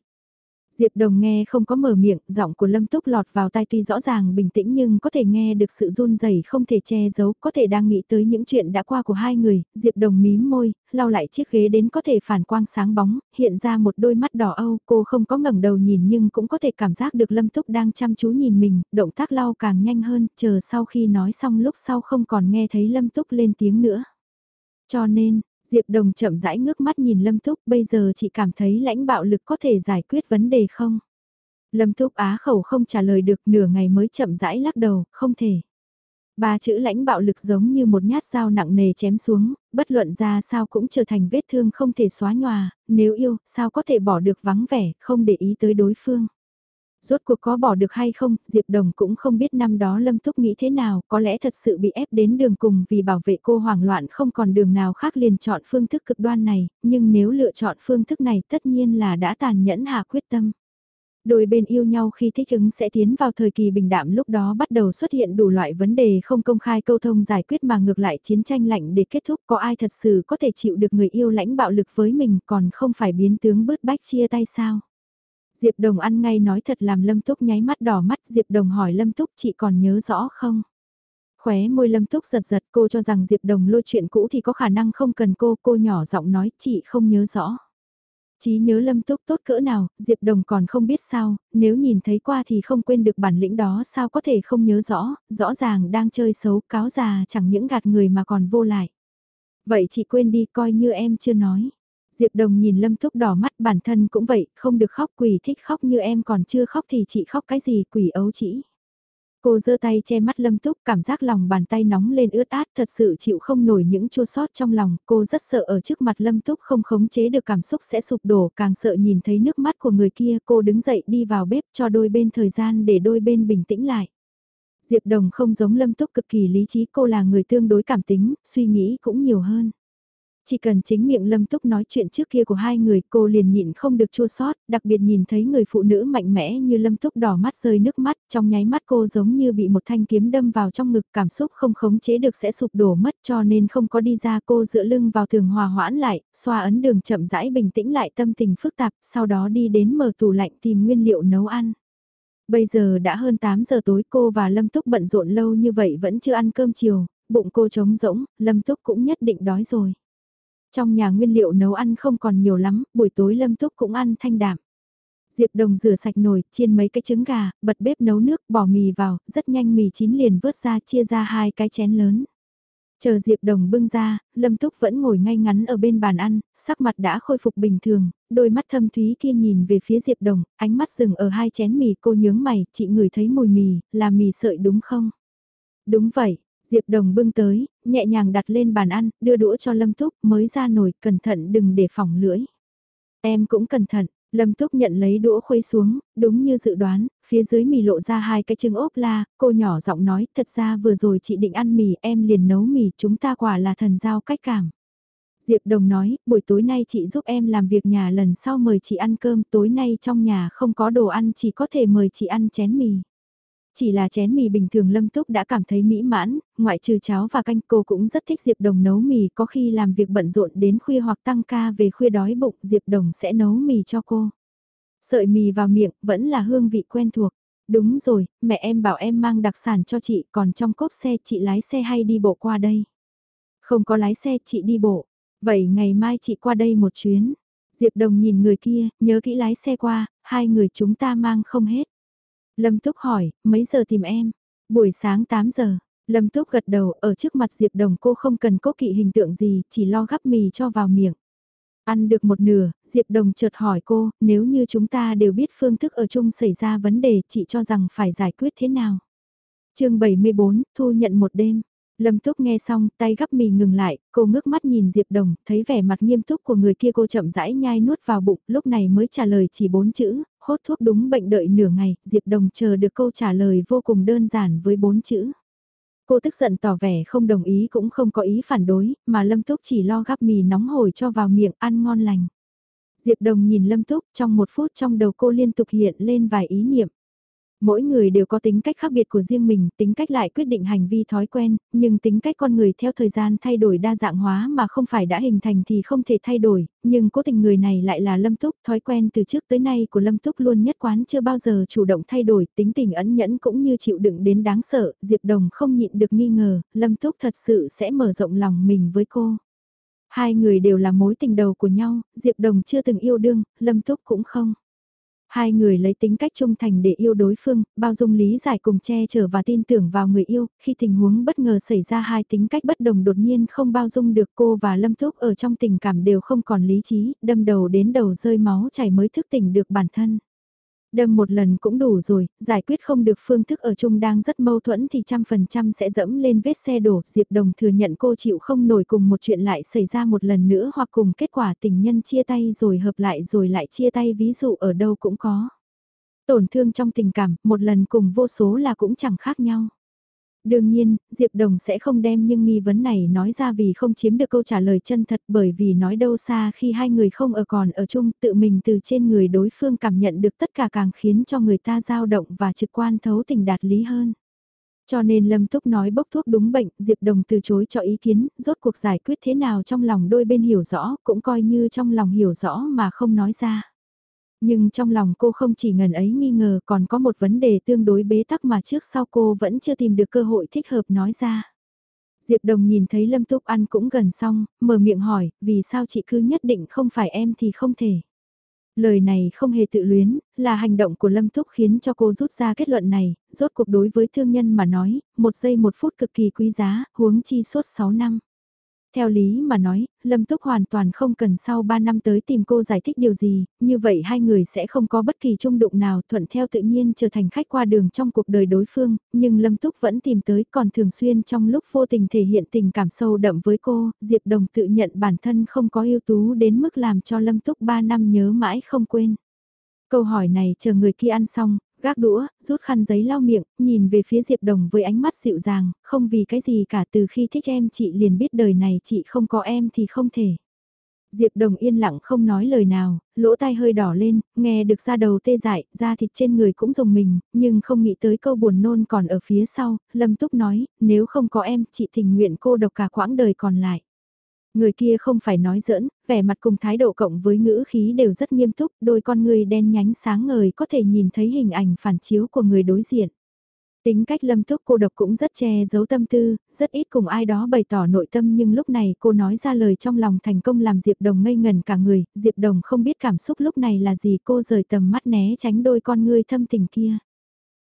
Diệp Đồng nghe không có mở miệng, giọng của Lâm Túc lọt vào tai tuy rõ ràng bình tĩnh nhưng có thể nghe được sự run rẩy không thể che giấu, có thể đang nghĩ tới những chuyện đã qua của hai người, Diệp Đồng mím môi, lau lại chiếc ghế đến có thể phản quang sáng bóng, hiện ra một đôi mắt đỏ âu, cô không có ngẩng đầu nhìn nhưng cũng có thể cảm giác được Lâm Túc đang chăm chú nhìn mình, động tác lau càng nhanh hơn, chờ sau khi nói xong lúc sau không còn nghe thấy Lâm Túc lên tiếng nữa. Cho nên, Diệp Đồng chậm rãi ngước mắt nhìn Lâm Túc, bây giờ chị cảm thấy lãnh bạo lực có thể giải quyết vấn đề không? Lâm Túc á khẩu không trả lời được nửa ngày mới chậm rãi lắc đầu, không thể. Ba chữ lãnh bạo lực giống như một nhát dao nặng nề chém xuống, bất luận ra sao cũng trở thành vết thương không thể xóa nhòa, nếu yêu, sao có thể bỏ được vắng vẻ, không để ý tới đối phương. Rốt cuộc có bỏ được hay không, Diệp Đồng cũng không biết năm đó Lâm Túc nghĩ thế nào, có lẽ thật sự bị ép đến đường cùng vì bảo vệ cô hoảng loạn không còn đường nào khác liền chọn phương thức cực đoan này, nhưng nếu lựa chọn phương thức này tất nhiên là đã tàn nhẫn hạ quyết tâm. Đôi bên yêu nhau khi thích ứng sẽ tiến vào thời kỳ bình đạm lúc đó bắt đầu xuất hiện đủ loại vấn đề không công khai câu thông giải quyết mà ngược lại chiến tranh lạnh để kết thúc có ai thật sự có thể chịu được người yêu lãnh bạo lực với mình còn không phải biến tướng bứt bách chia tay sao. Diệp Đồng ăn ngay nói thật làm Lâm Túc nháy mắt đỏ mắt Diệp Đồng hỏi Lâm Túc chị còn nhớ rõ không? Khóe môi Lâm Túc giật giật cô cho rằng Diệp Đồng lôi chuyện cũ thì có khả năng không cần cô, cô nhỏ giọng nói chị không nhớ rõ. Chí nhớ Lâm Túc tốt cỡ nào, Diệp Đồng còn không biết sao, nếu nhìn thấy qua thì không quên được bản lĩnh đó sao có thể không nhớ rõ, rõ ràng đang chơi xấu cáo già chẳng những gạt người mà còn vô lại. Vậy chị quên đi coi như em chưa nói. Diệp Đồng nhìn Lâm Túc đỏ mắt bản thân cũng vậy, không được khóc quỷ thích khóc như em còn chưa khóc thì chị khóc cái gì quỷ ấu chỉ. Cô giơ tay che mắt Lâm Túc cảm giác lòng bàn tay nóng lên ướt át thật sự chịu không nổi những chua sót trong lòng. Cô rất sợ ở trước mặt Lâm Túc không khống chế được cảm xúc sẽ sụp đổ càng sợ nhìn thấy nước mắt của người kia. Cô đứng dậy đi vào bếp cho đôi bên thời gian để đôi bên bình tĩnh lại. Diệp Đồng không giống Lâm Túc cực kỳ lý trí cô là người tương đối cảm tính, suy nghĩ cũng nhiều hơn. Chỉ cần chính miệng Lâm Túc nói chuyện trước kia của hai người cô liền nhịn không được chua sót, đặc biệt nhìn thấy người phụ nữ mạnh mẽ như Lâm Túc đỏ mắt rơi nước mắt, trong nháy mắt cô giống như bị một thanh kiếm đâm vào trong ngực cảm xúc không khống chế được sẽ sụp đổ mất cho nên không có đi ra cô dựa lưng vào tường hòa hoãn lại, xoa ấn đường chậm rãi bình tĩnh lại tâm tình phức tạp, sau đó đi đến mở tủ lạnh tìm nguyên liệu nấu ăn. Bây giờ đã hơn 8 giờ tối cô và Lâm Túc bận rộn lâu như vậy vẫn chưa ăn cơm chiều, bụng cô trống rỗng, Lâm Túc cũng nhất định đói rồi. Trong nhà nguyên liệu nấu ăn không còn nhiều lắm, buổi tối Lâm Túc cũng ăn thanh đạm. Diệp Đồng rửa sạch nồi, chiên mấy cái trứng gà, bật bếp nấu nước, bỏ mì vào, rất nhanh mì chín liền vớt ra chia ra hai cái chén lớn. Chờ Diệp Đồng bưng ra, Lâm Túc vẫn ngồi ngay ngắn ở bên bàn ăn, sắc mặt đã khôi phục bình thường, đôi mắt thâm thúy kia nhìn về phía Diệp Đồng, ánh mắt dừng ở hai chén mì cô nhướng mày, chị ngửi thấy mùi mì, là mì sợi đúng không? Đúng vậy, Diệp Đồng bưng tới, nhẹ nhàng đặt lên bàn ăn, đưa đũa cho Lâm Túc mới ra nồi, cẩn thận đừng để phỏng lưỡi. Em cũng cẩn thận, Lâm Túc nhận lấy đũa khuấy xuống, đúng như dự đoán, phía dưới mì lộ ra hai cái trứng ốp la, cô nhỏ giọng nói, thật ra vừa rồi chị định ăn mì, em liền nấu mì, chúng ta quả là thần giao cách cảm. Diệp Đồng nói, buổi tối nay chị giúp em làm việc nhà lần sau mời chị ăn cơm, tối nay trong nhà không có đồ ăn chỉ có thể mời chị ăn chén mì. Chỉ là chén mì bình thường Lâm Túc đã cảm thấy mỹ mãn, ngoại trừ cháo và canh cô cũng rất thích Diệp Đồng nấu mì có khi làm việc bận rộn đến khuya hoặc tăng ca về khuya đói bụng Diệp Đồng sẽ nấu mì cho cô. Sợi mì vào miệng vẫn là hương vị quen thuộc. Đúng rồi, mẹ em bảo em mang đặc sản cho chị còn trong cốp xe chị lái xe hay đi bộ qua đây. Không có lái xe chị đi bộ. Vậy ngày mai chị qua đây một chuyến. Diệp Đồng nhìn người kia, nhớ kỹ lái xe qua, hai người chúng ta mang không hết. Lâm Túc hỏi, mấy giờ tìm em? Buổi sáng 8 giờ. Lâm Túc gật đầu, ở trước mặt Diệp Đồng cô không cần cố kỵ hình tượng gì, chỉ lo gắp mì cho vào miệng. Ăn được một nửa, Diệp Đồng chợt hỏi cô, nếu như chúng ta đều biết phương thức ở chung xảy ra vấn đề, chị cho rằng phải giải quyết thế nào? chương 74, thu nhận một đêm. Lâm Túc nghe xong, tay gắp mì ngừng lại, cô ngước mắt nhìn Diệp Đồng, thấy vẻ mặt nghiêm túc của người kia cô chậm rãi nhai nuốt vào bụng, lúc này mới trả lời chỉ bốn chữ, hốt thuốc đúng bệnh đợi nửa ngày, Diệp Đồng chờ được câu trả lời vô cùng đơn giản với bốn chữ. Cô tức giận tỏ vẻ không đồng ý cũng không có ý phản đối, mà Lâm Túc chỉ lo gắp mì nóng hổi cho vào miệng ăn ngon lành. Diệp Đồng nhìn Lâm Túc trong một phút trong đầu cô liên tục hiện lên vài ý niệm. Mỗi người đều có tính cách khác biệt của riêng mình, tính cách lại quyết định hành vi thói quen, nhưng tính cách con người theo thời gian thay đổi đa dạng hóa mà không phải đã hình thành thì không thể thay đổi, nhưng cố tình người này lại là Lâm Túc, thói quen từ trước tới nay của Lâm Túc luôn nhất quán chưa bao giờ chủ động thay đổi, tính tình ẩn nhẫn cũng như chịu đựng đến đáng sợ, Diệp Đồng không nhịn được nghi ngờ, Lâm Túc thật sự sẽ mở rộng lòng mình với cô. Hai người đều là mối tình đầu của nhau, Diệp Đồng chưa từng yêu đương, Lâm Túc cũng không. Hai người lấy tính cách trung thành để yêu đối phương, bao dung lý giải cùng che chở và tin tưởng vào người yêu, khi tình huống bất ngờ xảy ra hai tính cách bất đồng đột nhiên không bao dung được cô và Lâm Thúc ở trong tình cảm đều không còn lý trí, đâm đầu đến đầu rơi máu chảy mới thức tỉnh được bản thân. Đâm một lần cũng đủ rồi, giải quyết không được phương thức ở chung đang rất mâu thuẫn thì trăm phần trăm sẽ dẫm lên vết xe đổ. Diệp Đồng thừa nhận cô chịu không nổi cùng một chuyện lại xảy ra một lần nữa hoặc cùng kết quả tình nhân chia tay rồi hợp lại rồi lại chia tay ví dụ ở đâu cũng có. Tổn thương trong tình cảm, một lần cùng vô số là cũng chẳng khác nhau. Đương nhiên, Diệp Đồng sẽ không đem nhưng nghi vấn này nói ra vì không chiếm được câu trả lời chân thật bởi vì nói đâu xa khi hai người không ở còn ở chung tự mình từ trên người đối phương cảm nhận được tất cả càng khiến cho người ta dao động và trực quan thấu tình đạt lý hơn. Cho nên Lâm Túc nói bốc thuốc đúng bệnh, Diệp Đồng từ chối cho ý kiến, rốt cuộc giải quyết thế nào trong lòng đôi bên hiểu rõ, cũng coi như trong lòng hiểu rõ mà không nói ra. Nhưng trong lòng cô không chỉ ngần ấy nghi ngờ còn có một vấn đề tương đối bế tắc mà trước sau cô vẫn chưa tìm được cơ hội thích hợp nói ra. Diệp Đồng nhìn thấy Lâm Túc ăn cũng gần xong, mở miệng hỏi, vì sao chị cứ nhất định không phải em thì không thể. Lời này không hề tự luyến, là hành động của Lâm Túc khiến cho cô rút ra kết luận này, rốt cuộc đối với thương nhân mà nói, một giây một phút cực kỳ quý giá, huống chi suốt 6 năm. Theo lý mà nói, Lâm Túc hoàn toàn không cần sau 3 năm tới tìm cô giải thích điều gì, như vậy hai người sẽ không có bất kỳ trung đụng nào thuận theo tự nhiên trở thành khách qua đường trong cuộc đời đối phương, nhưng Lâm Túc vẫn tìm tới còn thường xuyên trong lúc vô tình thể hiện tình cảm sâu đậm với cô, Diệp Đồng tự nhận bản thân không có ưu tú đến mức làm cho Lâm Túc 3 năm nhớ mãi không quên. Câu hỏi này chờ người kia ăn xong, gác đũa, rút khăn giấy lau miệng, nhìn về phía Diệp Đồng với ánh mắt dịu dàng, không vì cái gì cả từ khi thích em chị liền biết đời này chị không có em thì không thể. Diệp Đồng yên lặng không nói lời nào, lỗ tai hơi đỏ lên, nghe được ra đầu tê dại, da thịt trên người cũng dùng mình, nhưng không nghĩ tới câu buồn nôn còn ở phía sau, Lâm Túc nói, nếu không có em, chị tình nguyện cô độc cả quãng đời còn lại. Người kia không phải nói giỡn, vẻ mặt cùng thái độ cộng với ngữ khí đều rất nghiêm túc, đôi con người đen nhánh sáng ngời có thể nhìn thấy hình ảnh phản chiếu của người đối diện. Tính cách lâm túc cô độc cũng rất che giấu tâm tư, rất ít cùng ai đó bày tỏ nội tâm nhưng lúc này cô nói ra lời trong lòng thành công làm Diệp Đồng ngây ngần cả người, Diệp Đồng không biết cảm xúc lúc này là gì cô rời tầm mắt né tránh đôi con ngươi thâm tình kia.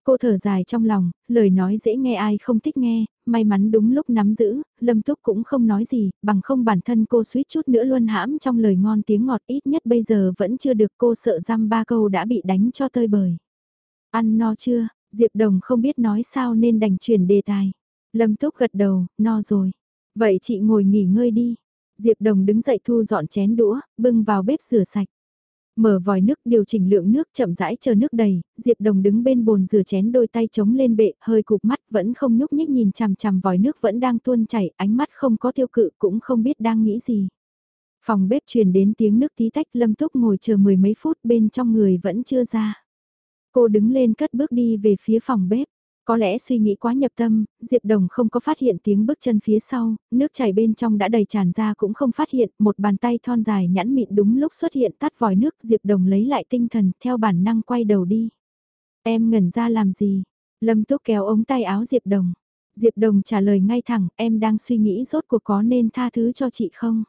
Cô thở dài trong lòng, lời nói dễ nghe ai không thích nghe, may mắn đúng lúc nắm giữ, Lâm Túc cũng không nói gì, bằng không bản thân cô suýt chút nữa luôn hãm trong lời ngon tiếng ngọt ít nhất bây giờ vẫn chưa được cô sợ răm ba câu đã bị đánh cho tơi bời. Ăn no chưa, Diệp Đồng không biết nói sao nên đành chuyển đề tài. Lâm Túc gật đầu, no rồi. Vậy chị ngồi nghỉ ngơi đi. Diệp Đồng đứng dậy thu dọn chén đũa, bưng vào bếp rửa sạch. Mở vòi nước điều chỉnh lượng nước chậm rãi chờ nước đầy, Diệp Đồng đứng bên bồn rửa chén đôi tay chống lên bệ, hơi cụp mắt vẫn không nhúc nhích nhìn chằm chằm vòi nước vẫn đang tuôn chảy, ánh mắt không có tiêu cự cũng không biết đang nghĩ gì. Phòng bếp truyền đến tiếng nước tí tách lâm túc ngồi chờ mười mấy phút bên trong người vẫn chưa ra. Cô đứng lên cất bước đi về phía phòng bếp. Có lẽ suy nghĩ quá nhập tâm, Diệp Đồng không có phát hiện tiếng bước chân phía sau, nước chảy bên trong đã đầy tràn ra cũng không phát hiện, một bàn tay thon dài nhẵn mịn đúng lúc xuất hiện tắt vòi nước Diệp Đồng lấy lại tinh thần, theo bản năng quay đầu đi. Em ngẩn ra làm gì? Lâm Túc kéo ống tay áo Diệp Đồng. Diệp Đồng trả lời ngay thẳng, em đang suy nghĩ rốt cuộc có nên tha thứ cho chị không?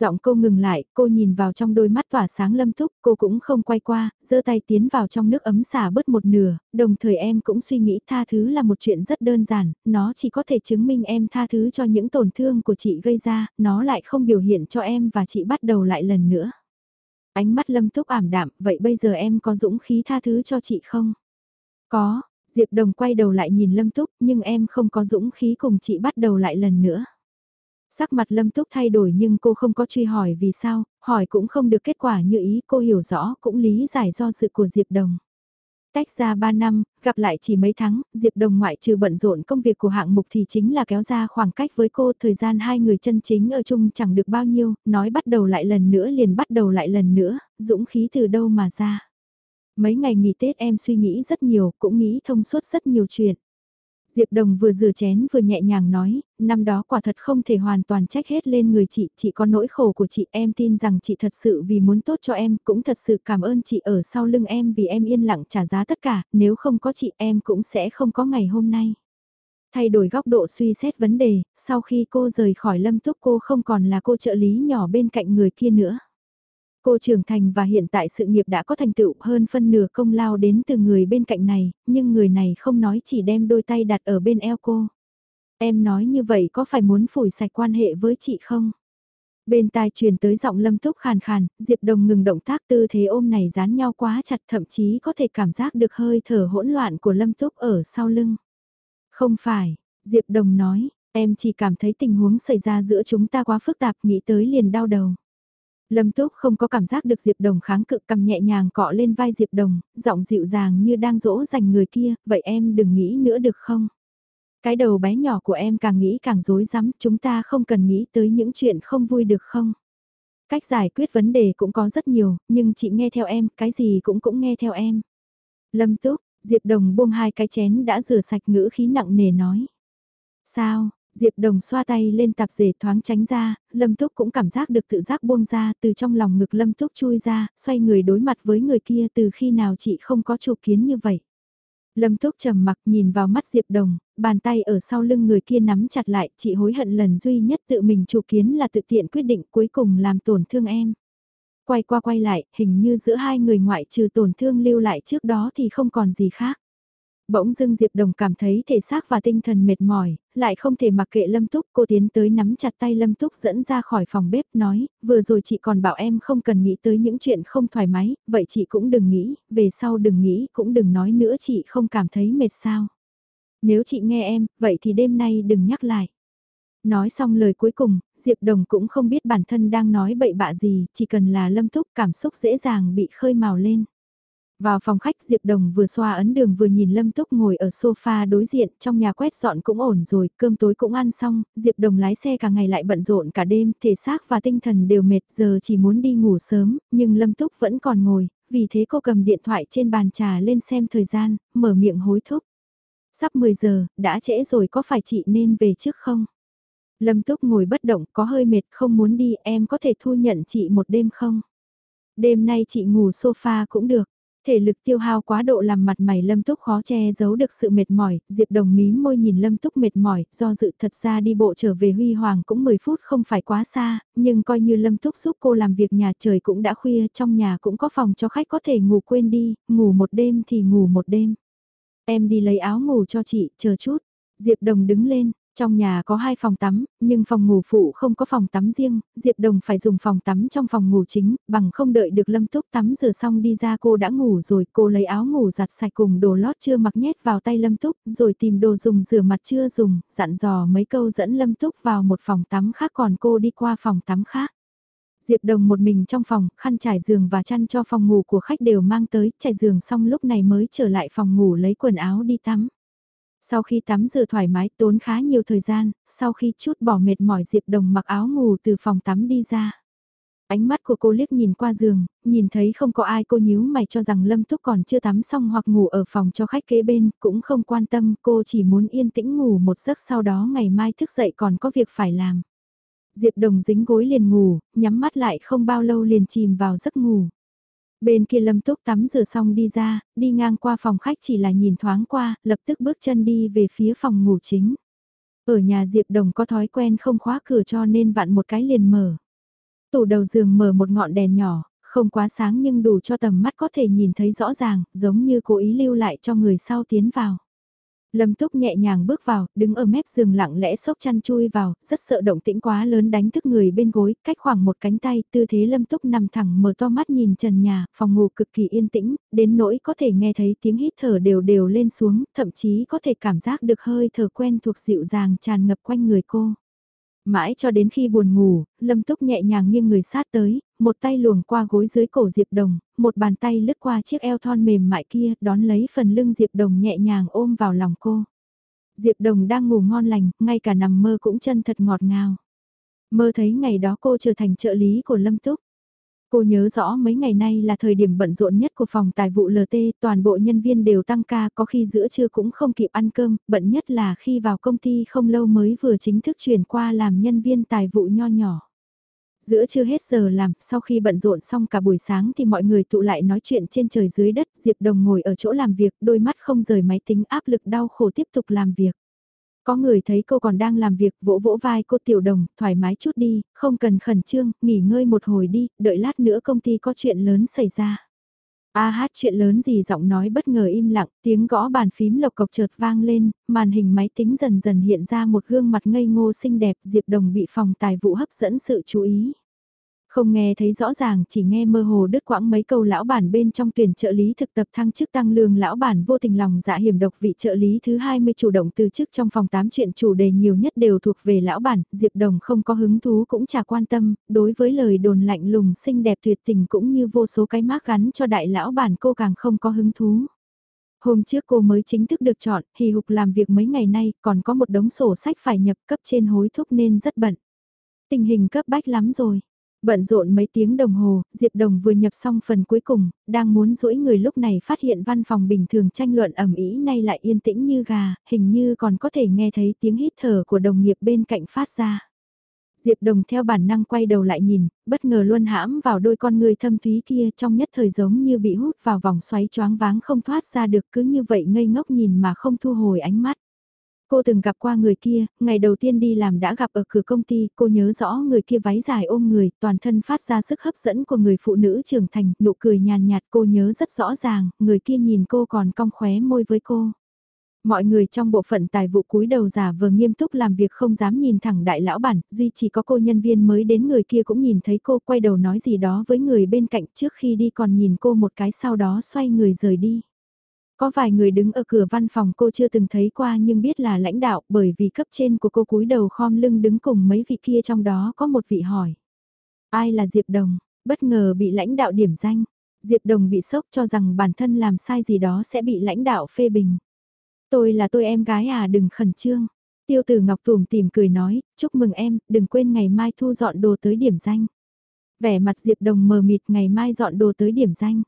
Giọng cô ngừng lại, cô nhìn vào trong đôi mắt tỏa sáng lâm thúc, cô cũng không quay qua, giơ tay tiến vào trong nước ấm xả bớt một nửa, đồng thời em cũng suy nghĩ tha thứ là một chuyện rất đơn giản, nó chỉ có thể chứng minh em tha thứ cho những tổn thương của chị gây ra, nó lại không biểu hiện cho em và chị bắt đầu lại lần nữa. Ánh mắt lâm thúc ảm đạm, vậy bây giờ em có dũng khí tha thứ cho chị không? Có, Diệp Đồng quay đầu lại nhìn Lâm Túc nhưng em không có dũng khí cùng chị bắt đầu lại lần nữa. Sắc mặt Lâm Túc thay đổi nhưng cô không có truy hỏi vì sao, hỏi cũng không được kết quả như ý cô hiểu rõ cũng lý giải do sự của Diệp Đồng. Tách ra 3 năm, gặp lại chỉ mấy tháng, Diệp Đồng ngoại trừ bận rộn công việc của hạng mục thì chính là kéo ra khoảng cách với cô. Thời gian hai người chân chính ở chung chẳng được bao nhiêu, nói bắt đầu lại lần nữa liền bắt đầu lại lần nữa, dũng khí từ đâu mà ra. Mấy ngày nghỉ Tết em suy nghĩ rất nhiều, cũng nghĩ thông suốt rất nhiều chuyện. Diệp Đồng vừa rửa chén vừa nhẹ nhàng nói, năm đó quả thật không thể hoàn toàn trách hết lên người chị, chị có nỗi khổ của chị, em tin rằng chị thật sự vì muốn tốt cho em, cũng thật sự cảm ơn chị ở sau lưng em vì em yên lặng trả giá tất cả, nếu không có chị em cũng sẽ không có ngày hôm nay. Thay đổi góc độ suy xét vấn đề, sau khi cô rời khỏi lâm túc cô không còn là cô trợ lý nhỏ bên cạnh người kia nữa. Cô trưởng thành và hiện tại sự nghiệp đã có thành tựu hơn phân nửa công lao đến từ người bên cạnh này, nhưng người này không nói chỉ đem đôi tay đặt ở bên eo cô. Em nói như vậy có phải muốn phủi sạch quan hệ với chị không? Bên tai truyền tới giọng lâm túc khàn khàn, Diệp Đồng ngừng động tác tư thế ôm này dán nhau quá chặt thậm chí có thể cảm giác được hơi thở hỗn loạn của lâm túc ở sau lưng. Không phải, Diệp Đồng nói, em chỉ cảm thấy tình huống xảy ra giữa chúng ta quá phức tạp nghĩ tới liền đau đầu. Lâm Túc không có cảm giác được Diệp Đồng kháng cự cầm nhẹ nhàng cọ lên vai Diệp Đồng, giọng dịu dàng như đang dỗ dành người kia, vậy em đừng nghĩ nữa được không? Cái đầu bé nhỏ của em càng nghĩ càng rối rắm, chúng ta không cần nghĩ tới những chuyện không vui được không? Cách giải quyết vấn đề cũng có rất nhiều, nhưng chị nghe theo em, cái gì cũng cũng nghe theo em. Lâm Túc, Diệp Đồng buông hai cái chén đã rửa sạch ngữ khí nặng nề nói. Sao, Diệp Đồng xoa tay lên tạp dề thoáng tránh ra, Lâm Túc cũng cảm giác được tự giác buông ra từ trong lòng ngực Lâm Túc chui ra, xoay người đối mặt với người kia từ khi nào chị không có chủ kiến như vậy. Lâm Túc trầm mặc nhìn vào mắt Diệp Đồng, bàn tay ở sau lưng người kia nắm chặt lại, chị hối hận lần duy nhất tự mình chủ kiến là tự tiện quyết định cuối cùng làm tổn thương em. Quay qua quay lại, hình như giữa hai người ngoại trừ tổn thương lưu lại trước đó thì không còn gì khác. Bỗng dưng Diệp Đồng cảm thấy thể xác và tinh thần mệt mỏi, lại không thể mặc kệ Lâm Túc. Cô tiến tới nắm chặt tay Lâm Túc dẫn ra khỏi phòng bếp nói, vừa rồi chị còn bảo em không cần nghĩ tới những chuyện không thoải mái, vậy chị cũng đừng nghĩ, về sau đừng nghĩ, cũng đừng nói nữa chị không cảm thấy mệt sao. Nếu chị nghe em, vậy thì đêm nay đừng nhắc lại. Nói xong lời cuối cùng, Diệp Đồng cũng không biết bản thân đang nói bậy bạ gì, chỉ cần là Lâm Túc cảm xúc dễ dàng bị khơi màu lên. Vào phòng khách Diệp Đồng vừa xoa ấn đường vừa nhìn Lâm Túc ngồi ở sofa đối diện, trong nhà quét dọn cũng ổn rồi, cơm tối cũng ăn xong, Diệp Đồng lái xe cả ngày lại bận rộn cả đêm, thể xác và tinh thần đều mệt, giờ chỉ muốn đi ngủ sớm, nhưng Lâm Túc vẫn còn ngồi, vì thế cô cầm điện thoại trên bàn trà lên xem thời gian, mở miệng hối thúc. Sắp 10 giờ, đã trễ rồi có phải chị nên về trước không? Lâm Túc ngồi bất động, có hơi mệt, không muốn đi, em có thể thu nhận chị một đêm không? Đêm nay chị ngủ sofa cũng được. Thể lực tiêu hao quá độ làm mặt mày Lâm Túc khó che giấu được sự mệt mỏi, Diệp Đồng mí môi nhìn Lâm Túc mệt mỏi, do dự thật ra đi bộ trở về Huy Hoàng cũng 10 phút không phải quá xa, nhưng coi như Lâm Túc giúp cô làm việc nhà trời cũng đã khuya, trong nhà cũng có phòng cho khách có thể ngủ quên đi, ngủ một đêm thì ngủ một đêm. Em đi lấy áo ngủ cho chị, chờ chút. Diệp Đồng đứng lên, trong nhà có hai phòng tắm, nhưng phòng ngủ phụ không có phòng tắm riêng, Diệp Đồng phải dùng phòng tắm trong phòng ngủ chính, bằng không đợi được Lâm Túc tắm rửa xong đi ra cô đã ngủ rồi, cô lấy áo ngủ giặt sạch cùng đồ lót chưa mặc nhét vào tay Lâm Túc, rồi tìm đồ dùng rửa mặt chưa dùng, dặn dò mấy câu dẫn Lâm Túc vào một phòng tắm khác còn cô đi qua phòng tắm khác. Diệp Đồng một mình trong phòng, khăn trải giường và chăn cho phòng ngủ của khách đều mang tới, trải giường xong lúc này mới trở lại phòng ngủ lấy quần áo đi tắm. Sau khi tắm rửa thoải mái tốn khá nhiều thời gian, sau khi chút bỏ mệt mỏi Diệp Đồng mặc áo ngủ từ phòng tắm đi ra. Ánh mắt của cô liếc nhìn qua giường, nhìn thấy không có ai cô nhíu mày cho rằng Lâm Túc còn chưa tắm xong hoặc ngủ ở phòng cho khách kế bên, cũng không quan tâm, cô chỉ muốn yên tĩnh ngủ một giấc sau đó ngày mai thức dậy còn có việc phải làm. Diệp Đồng dính gối liền ngủ, nhắm mắt lại không bao lâu liền chìm vào giấc ngủ. Bên kia Lâm Túc tắm rửa xong đi ra, đi ngang qua phòng khách chỉ là nhìn thoáng qua, lập tức bước chân đi về phía phòng ngủ chính. Ở nhà Diệp Đồng có thói quen không khóa cửa cho nên vặn một cái liền mở. Tủ đầu giường mở một ngọn đèn nhỏ, không quá sáng nhưng đủ cho tầm mắt có thể nhìn thấy rõ ràng, giống như cố ý lưu lại cho người sau tiến vào. Lâm Túc nhẹ nhàng bước vào, đứng ở mép giường lặng lẽ sốc chăn chui vào, rất sợ động tĩnh quá lớn đánh thức người bên gối, cách khoảng một cánh tay, tư thế Lâm Túc nằm thẳng mở to mắt nhìn trần nhà, phòng ngủ cực kỳ yên tĩnh, đến nỗi có thể nghe thấy tiếng hít thở đều đều lên xuống, thậm chí có thể cảm giác được hơi thở quen thuộc dịu dàng tràn ngập quanh người cô. Mãi cho đến khi buồn ngủ, Lâm Túc nhẹ nhàng nghiêng người sát tới, một tay luồng qua gối dưới cổ Diệp Đồng, một bàn tay lướt qua chiếc eo thon mềm mại kia, đón lấy phần lưng Diệp Đồng nhẹ nhàng ôm vào lòng cô. Diệp Đồng đang ngủ ngon lành, ngay cả nằm mơ cũng chân thật ngọt ngào. Mơ thấy ngày đó cô trở thành trợ lý của Lâm Túc. Cô nhớ rõ mấy ngày nay là thời điểm bận rộn nhất của phòng tài vụ LT, toàn bộ nhân viên đều tăng ca, có khi giữa trưa cũng không kịp ăn cơm, bận nhất là khi vào công ty không lâu mới vừa chính thức chuyển qua làm nhân viên tài vụ nho nhỏ. Giữa trưa hết giờ làm, sau khi bận rộn xong cả buổi sáng thì mọi người tụ lại nói chuyện trên trời dưới đất, Diệp Đồng ngồi ở chỗ làm việc, đôi mắt không rời máy tính áp lực đau khổ tiếp tục làm việc. Có người thấy cô còn đang làm việc vỗ vỗ vai cô tiểu đồng, thoải mái chút đi, không cần khẩn trương, nghỉ ngơi một hồi đi, đợi lát nữa công ty có chuyện lớn xảy ra. A hát chuyện lớn gì giọng nói bất ngờ im lặng, tiếng gõ bàn phím lộc cộc chợt vang lên, màn hình máy tính dần dần hiện ra một gương mặt ngây ngô xinh đẹp, Diệp Đồng bị phòng tài vụ hấp dẫn sự chú ý. Không nghe thấy rõ ràng, chỉ nghe mơ hồ đứt quãng mấy câu lão bản bên trong tuyển trợ lý thực tập thăng chức tăng lương lão bản vô tình lòng dạ hiểm độc vị trợ lý thứ 20 chủ động từ chức trong phòng 8 chuyện chủ đề nhiều nhất đều thuộc về lão bản, Diệp Đồng không có hứng thú cũng chả quan tâm, đối với lời đồn lạnh lùng xinh đẹp tuyệt tình cũng như vô số cái mác gắn cho đại lão bản cô càng không có hứng thú. Hôm trước cô mới chính thức được chọn, hì hục làm việc mấy ngày nay, còn có một đống sổ sách phải nhập cấp trên hối thúc nên rất bận. Tình hình cấp bách lắm rồi. Bận rộn mấy tiếng đồng hồ, Diệp Đồng vừa nhập xong phần cuối cùng, đang muốn duỗi người lúc này phát hiện văn phòng bình thường tranh luận ẩm ý nay lại yên tĩnh như gà, hình như còn có thể nghe thấy tiếng hít thở của đồng nghiệp bên cạnh phát ra. Diệp Đồng theo bản năng quay đầu lại nhìn, bất ngờ luôn hãm vào đôi con người thâm thúy kia trong nhất thời giống như bị hút vào vòng xoáy choáng váng không thoát ra được cứ như vậy ngây ngốc nhìn mà không thu hồi ánh mắt. Cô từng gặp qua người kia, ngày đầu tiên đi làm đã gặp ở cửa công ty, cô nhớ rõ người kia váy dài ôm người, toàn thân phát ra sức hấp dẫn của người phụ nữ trưởng thành, nụ cười nhàn nhạt cô nhớ rất rõ ràng, người kia nhìn cô còn cong khóe môi với cô. Mọi người trong bộ phận tài vụ cúi đầu giả vờ nghiêm túc làm việc không dám nhìn thẳng đại lão bản, duy chỉ có cô nhân viên mới đến người kia cũng nhìn thấy cô quay đầu nói gì đó với người bên cạnh trước khi đi còn nhìn cô một cái sau đó xoay người rời đi. Có vài người đứng ở cửa văn phòng cô chưa từng thấy qua nhưng biết là lãnh đạo bởi vì cấp trên của cô cúi đầu khom lưng đứng cùng mấy vị kia trong đó có một vị hỏi. Ai là Diệp Đồng? Bất ngờ bị lãnh đạo điểm danh. Diệp Đồng bị sốc cho rằng bản thân làm sai gì đó sẽ bị lãnh đạo phê bình. Tôi là tôi em gái à đừng khẩn trương. Tiêu tử Ngọc Tùm tìm cười nói, chúc mừng em, đừng quên ngày mai thu dọn đồ tới điểm danh. Vẻ mặt Diệp Đồng mờ mịt ngày mai dọn đồ tới điểm danh.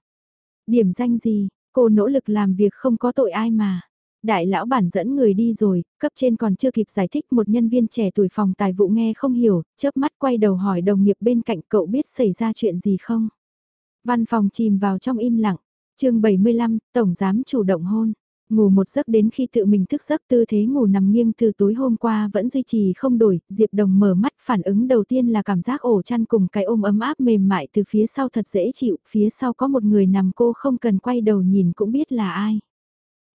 Điểm danh gì, Cô nỗ lực làm việc không có tội ai mà. Đại lão bản dẫn người đi rồi, cấp trên còn chưa kịp giải thích một nhân viên trẻ tuổi phòng tài vụ nghe không hiểu, chớp mắt quay đầu hỏi đồng nghiệp bên cạnh cậu biết xảy ra chuyện gì không. Văn phòng chìm vào trong im lặng, chương 75, Tổng Giám chủ động hôn. Ngủ một giấc đến khi tự mình thức giấc tư thế ngủ nằm nghiêng từ tối hôm qua vẫn duy trì không đổi, Diệp Đồng mở mắt phản ứng đầu tiên là cảm giác ổ chăn cùng cái ôm ấm áp mềm mại từ phía sau thật dễ chịu, phía sau có một người nằm cô không cần quay đầu nhìn cũng biết là ai.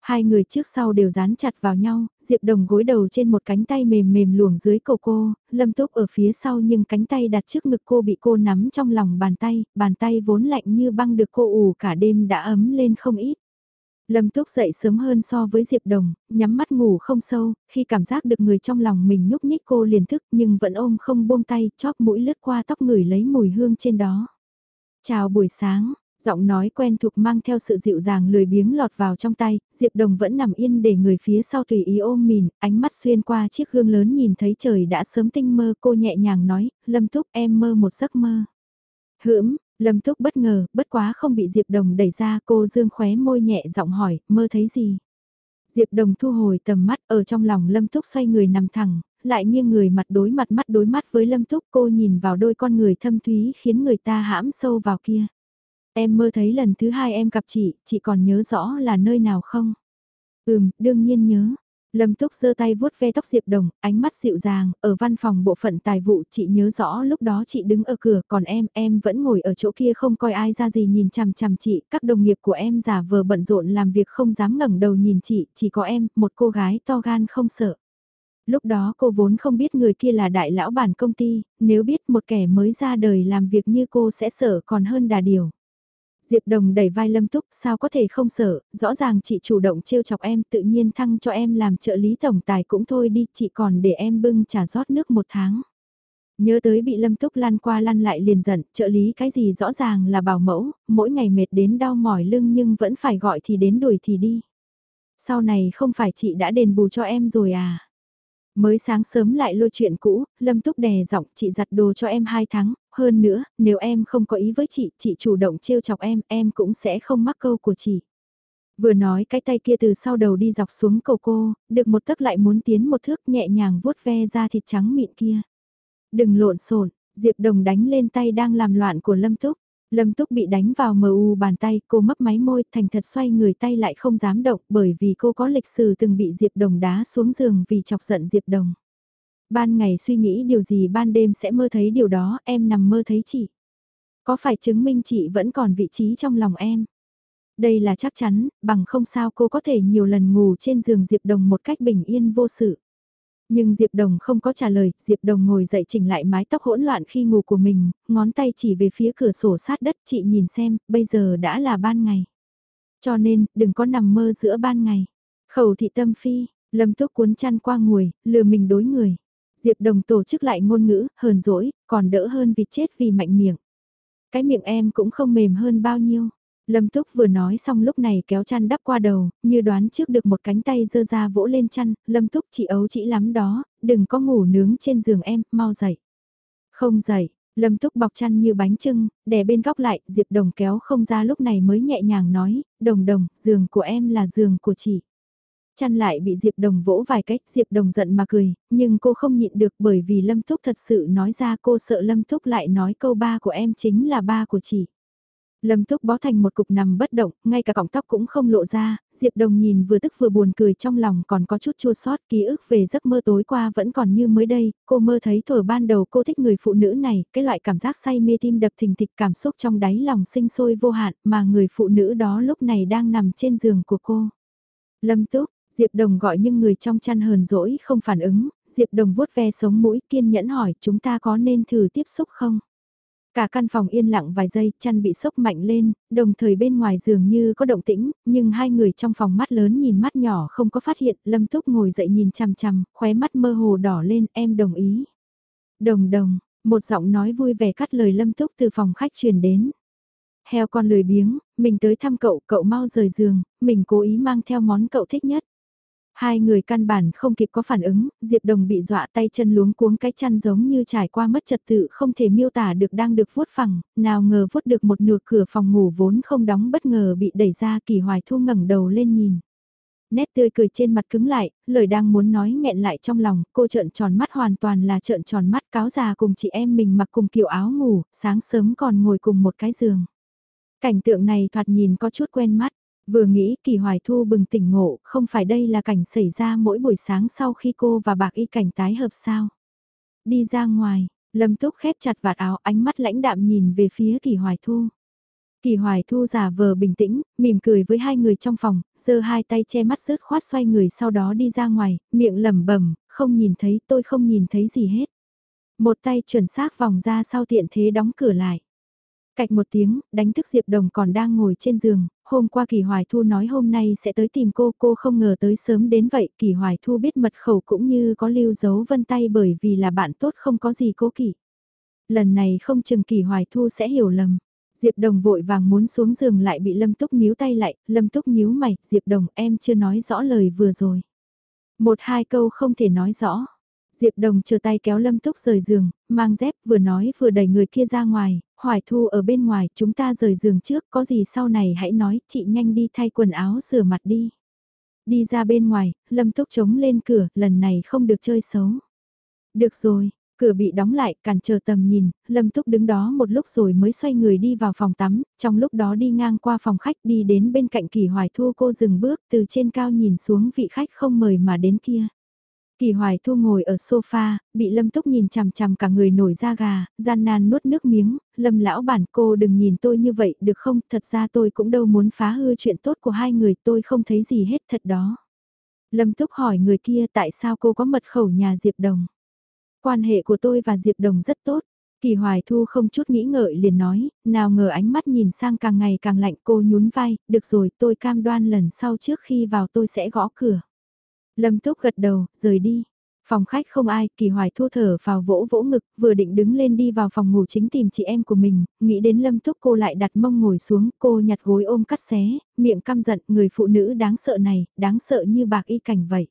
Hai người trước sau đều dán chặt vào nhau, Diệp Đồng gối đầu trên một cánh tay mềm mềm luồng dưới cổ cô, Lâm Túc ở phía sau nhưng cánh tay đặt trước ngực cô bị cô nắm trong lòng bàn tay, bàn tay vốn lạnh như băng được cô ủ cả đêm đã ấm lên không ít. Lâm Túc dậy sớm hơn so với Diệp Đồng, nhắm mắt ngủ không sâu, khi cảm giác được người trong lòng mình nhúc nhích cô liền thức nhưng vẫn ôm không buông tay, chóp mũi lướt qua tóc người lấy mùi hương trên đó. Chào buổi sáng, giọng nói quen thuộc mang theo sự dịu dàng lười biếng lọt vào trong tay, Diệp Đồng vẫn nằm yên để người phía sau tùy ý ôm mìn, ánh mắt xuyên qua chiếc gương lớn nhìn thấy trời đã sớm tinh mơ cô nhẹ nhàng nói, Lâm Túc em mơ một giấc mơ. Hưỡm, Lâm Túc bất ngờ, bất quá không bị Diệp Đồng đẩy ra cô dương khóe môi nhẹ giọng hỏi, mơ thấy gì? Diệp Đồng thu hồi tầm mắt ở trong lòng Lâm Túc xoay người nằm thẳng, lại nghiêng người mặt đối mặt mắt đối mắt với Lâm Túc cô nhìn vào đôi con người thâm thúy khiến người ta hãm sâu vào kia. Em mơ thấy lần thứ hai em gặp chị, chị còn nhớ rõ là nơi nào không? Ừm, đương nhiên nhớ. Lâm Túc giơ tay vuốt ve tóc Diệp Đồng, ánh mắt dịu dàng, ở văn phòng bộ phận tài vụ chị nhớ rõ lúc đó chị đứng ở cửa, còn em, em vẫn ngồi ở chỗ kia không coi ai ra gì nhìn chằm chằm chị, các đồng nghiệp của em giả vờ bận rộn làm việc không dám ngẩng đầu nhìn chị, chỉ có em, một cô gái to gan không sợ. Lúc đó cô vốn không biết người kia là đại lão bản công ty, nếu biết một kẻ mới ra đời làm việc như cô sẽ sợ còn hơn đà điều. Diệp Đồng đẩy vai Lâm Túc, sao có thể không sợ, rõ ràng chị chủ động trêu chọc em, tự nhiên thăng cho em làm trợ lý tổng tài cũng thôi đi, chị còn để em bưng trà rót nước một tháng. Nhớ tới bị Lâm Túc lăn qua lăn lại liền giận, trợ lý cái gì rõ ràng là bảo mẫu, mỗi ngày mệt đến đau mỏi lưng nhưng vẫn phải gọi thì đến đuổi thì đi. Sau này không phải chị đã đền bù cho em rồi à? Mới sáng sớm lại lôi chuyện cũ, Lâm Túc đè giọng chị giặt đồ cho em 2 tháng, hơn nữa, nếu em không có ý với chị, chị chủ động trêu chọc em, em cũng sẽ không mắc câu của chị. Vừa nói cái tay kia từ sau đầu đi dọc xuống cầu cô, được một tấc lại muốn tiến một thước nhẹ nhàng vuốt ve ra thịt trắng mịn kia. Đừng lộn xộn Diệp Đồng đánh lên tay đang làm loạn của Lâm Túc. Lâm Túc bị đánh vào mờ u bàn tay, cô mấp máy môi, thành thật xoay người tay lại không dám động bởi vì cô có lịch sử từng bị Diệp Đồng đá xuống giường vì chọc giận Diệp Đồng. Ban ngày suy nghĩ điều gì ban đêm sẽ mơ thấy điều đó, em nằm mơ thấy chị. Có phải chứng minh chị vẫn còn vị trí trong lòng em? Đây là chắc chắn, bằng không sao cô có thể nhiều lần ngủ trên giường Diệp Đồng một cách bình yên vô sự. Nhưng Diệp Đồng không có trả lời, Diệp Đồng ngồi dậy chỉnh lại mái tóc hỗn loạn khi ngủ của mình, ngón tay chỉ về phía cửa sổ sát đất chị nhìn xem, bây giờ đã là ban ngày. Cho nên, đừng có nằm mơ giữa ban ngày. Khẩu thị tâm phi, lâm túc cuốn chăn qua ngồi, lừa mình đối người. Diệp Đồng tổ chức lại ngôn ngữ, hờn dỗi, còn đỡ hơn vịt chết vì mạnh miệng. Cái miệng em cũng không mềm hơn bao nhiêu. Lâm Túc vừa nói xong lúc này kéo chăn đắp qua đầu, như đoán trước được một cánh tay dơ ra vỗ lên chăn, Lâm Túc chị ấu chỉ lắm đó, đừng có ngủ nướng trên giường em, mau dậy. Không dậy, Lâm Túc bọc chăn như bánh trưng, đè bên góc lại, Diệp Đồng kéo không ra lúc này mới nhẹ nhàng nói, Đồng Đồng, giường của em là giường của chị. Chăn lại bị Diệp Đồng vỗ vài cách, Diệp Đồng giận mà cười, nhưng cô không nhịn được bởi vì Lâm Túc thật sự nói ra cô sợ Lâm Túc lại nói câu ba của em chính là ba của chị. Lâm Túc bó thành một cục nằm bất động, ngay cả cọng tóc cũng không lộ ra, Diệp Đồng nhìn vừa tức vừa buồn cười trong lòng còn có chút chua sót ký ức về giấc mơ tối qua vẫn còn như mới đây, cô mơ thấy thổi ban đầu cô thích người phụ nữ này, cái loại cảm giác say mê tim đập thình thịch cảm xúc trong đáy lòng sinh sôi vô hạn mà người phụ nữ đó lúc này đang nằm trên giường của cô. Lâm Túc, Diệp Đồng gọi nhưng người trong chăn hờn dỗi không phản ứng, Diệp Đồng vuốt ve sống mũi kiên nhẫn hỏi chúng ta có nên thử tiếp xúc không? Cả căn phòng yên lặng vài giây, chăn bị sốc mạnh lên, đồng thời bên ngoài giường như có động tĩnh, nhưng hai người trong phòng mắt lớn nhìn mắt nhỏ không có phát hiện, Lâm Túc ngồi dậy nhìn chằm chằm, khóe mắt mơ hồ đỏ lên, em đồng ý. Đồng đồng, một giọng nói vui vẻ cắt lời Lâm Túc từ phòng khách truyền đến. Heo con lười biếng, mình tới thăm cậu, cậu mau rời giường, mình cố ý mang theo món cậu thích nhất. Hai người căn bản không kịp có phản ứng, Diệp Đồng bị dọa tay chân luống cuống cái chăn giống như trải qua mất trật tự không thể miêu tả được đang được vuốt phẳng, nào ngờ vuốt được một nửa cửa phòng ngủ vốn không đóng bất ngờ bị đẩy ra kỳ hoài thu ngẩng đầu lên nhìn. Nét tươi cười trên mặt cứng lại, lời đang muốn nói nghẹn lại trong lòng, cô trợn tròn mắt hoàn toàn là trợn tròn mắt cáo già cùng chị em mình mặc cùng kiểu áo ngủ, sáng sớm còn ngồi cùng một cái giường. Cảnh tượng này thoạt nhìn có chút quen mắt, Vừa nghĩ kỳ hoài thu bừng tỉnh ngộ, không phải đây là cảnh xảy ra mỗi buổi sáng sau khi cô và bạc y cảnh tái hợp sao. Đi ra ngoài, lâm túc khép chặt vạt áo ánh mắt lãnh đạm nhìn về phía kỳ hoài thu. Kỳ hoài thu giả vờ bình tĩnh, mỉm cười với hai người trong phòng, giơ hai tay che mắt rớt khoát xoay người sau đó đi ra ngoài, miệng lẩm bẩm không nhìn thấy tôi không nhìn thấy gì hết. Một tay chuẩn xác vòng ra sau tiện thế đóng cửa lại. Cạch một tiếng, đánh thức Diệp Đồng còn đang ngồi trên giường, hôm qua Kỳ Hoài Thu nói hôm nay sẽ tới tìm cô, cô không ngờ tới sớm đến vậy, Kỳ Hoài Thu biết mật khẩu cũng như có lưu dấu vân tay bởi vì là bạn tốt không có gì cố kỵ. Lần này không chừng Kỳ Hoài Thu sẽ hiểu lầm. Diệp Đồng vội vàng muốn xuống giường lại bị Lâm Túc nhíu tay lại, Lâm Túc nhíu mày, Diệp Đồng em chưa nói rõ lời vừa rồi. Một hai câu không thể nói rõ. Diệp Đồng chờ tay kéo Lâm Túc rời giường, mang dép vừa nói vừa đẩy người kia ra ngoài, Hoài Thu ở bên ngoài, chúng ta rời giường trước, có gì sau này hãy nói, chị nhanh đi thay quần áo rửa mặt đi. Đi ra bên ngoài, Lâm Túc chống lên cửa, lần này không được chơi xấu. Được rồi, Cửa bị đóng lại, cản trở tầm nhìn, Lâm Túc đứng đó một lúc rồi mới xoay người đi vào phòng tắm, trong lúc đó đi ngang qua phòng khách đi đến bên cạnh Kỳ Hoài Thu cô dừng bước từ trên cao nhìn xuống vị khách không mời mà đến kia. Kỳ Hoài Thu ngồi ở sofa, bị Lâm Túc nhìn chằm chằm cả người nổi da gà, gian nan nuốt nước miếng, Lâm lão bản cô đừng nhìn tôi như vậy được không, thật ra tôi cũng đâu muốn phá hư chuyện tốt của hai người, tôi không thấy gì hết thật đó. Lâm Túc hỏi người kia tại sao cô có mật khẩu nhà Diệp Đồng. Quan hệ của tôi và Diệp Đồng rất tốt. Kỳ Hoài Thu không chút nghĩ ngợi liền nói, nào ngờ ánh mắt nhìn sang càng ngày càng lạnh cô nhún vai, được rồi tôi cam đoan lần sau trước khi vào tôi sẽ gõ cửa. Lâm Túc gật đầu, rời đi. Phòng khách không ai, Kỳ Hoài thu thở vào vỗ vỗ ngực, vừa định đứng lên đi vào phòng ngủ chính tìm chị em của mình, nghĩ đến Lâm Túc cô lại đặt mông ngồi xuống, cô nhặt gối ôm cắt xé, miệng căm giận, người phụ nữ đáng sợ này, đáng sợ như bạc y cảnh vậy.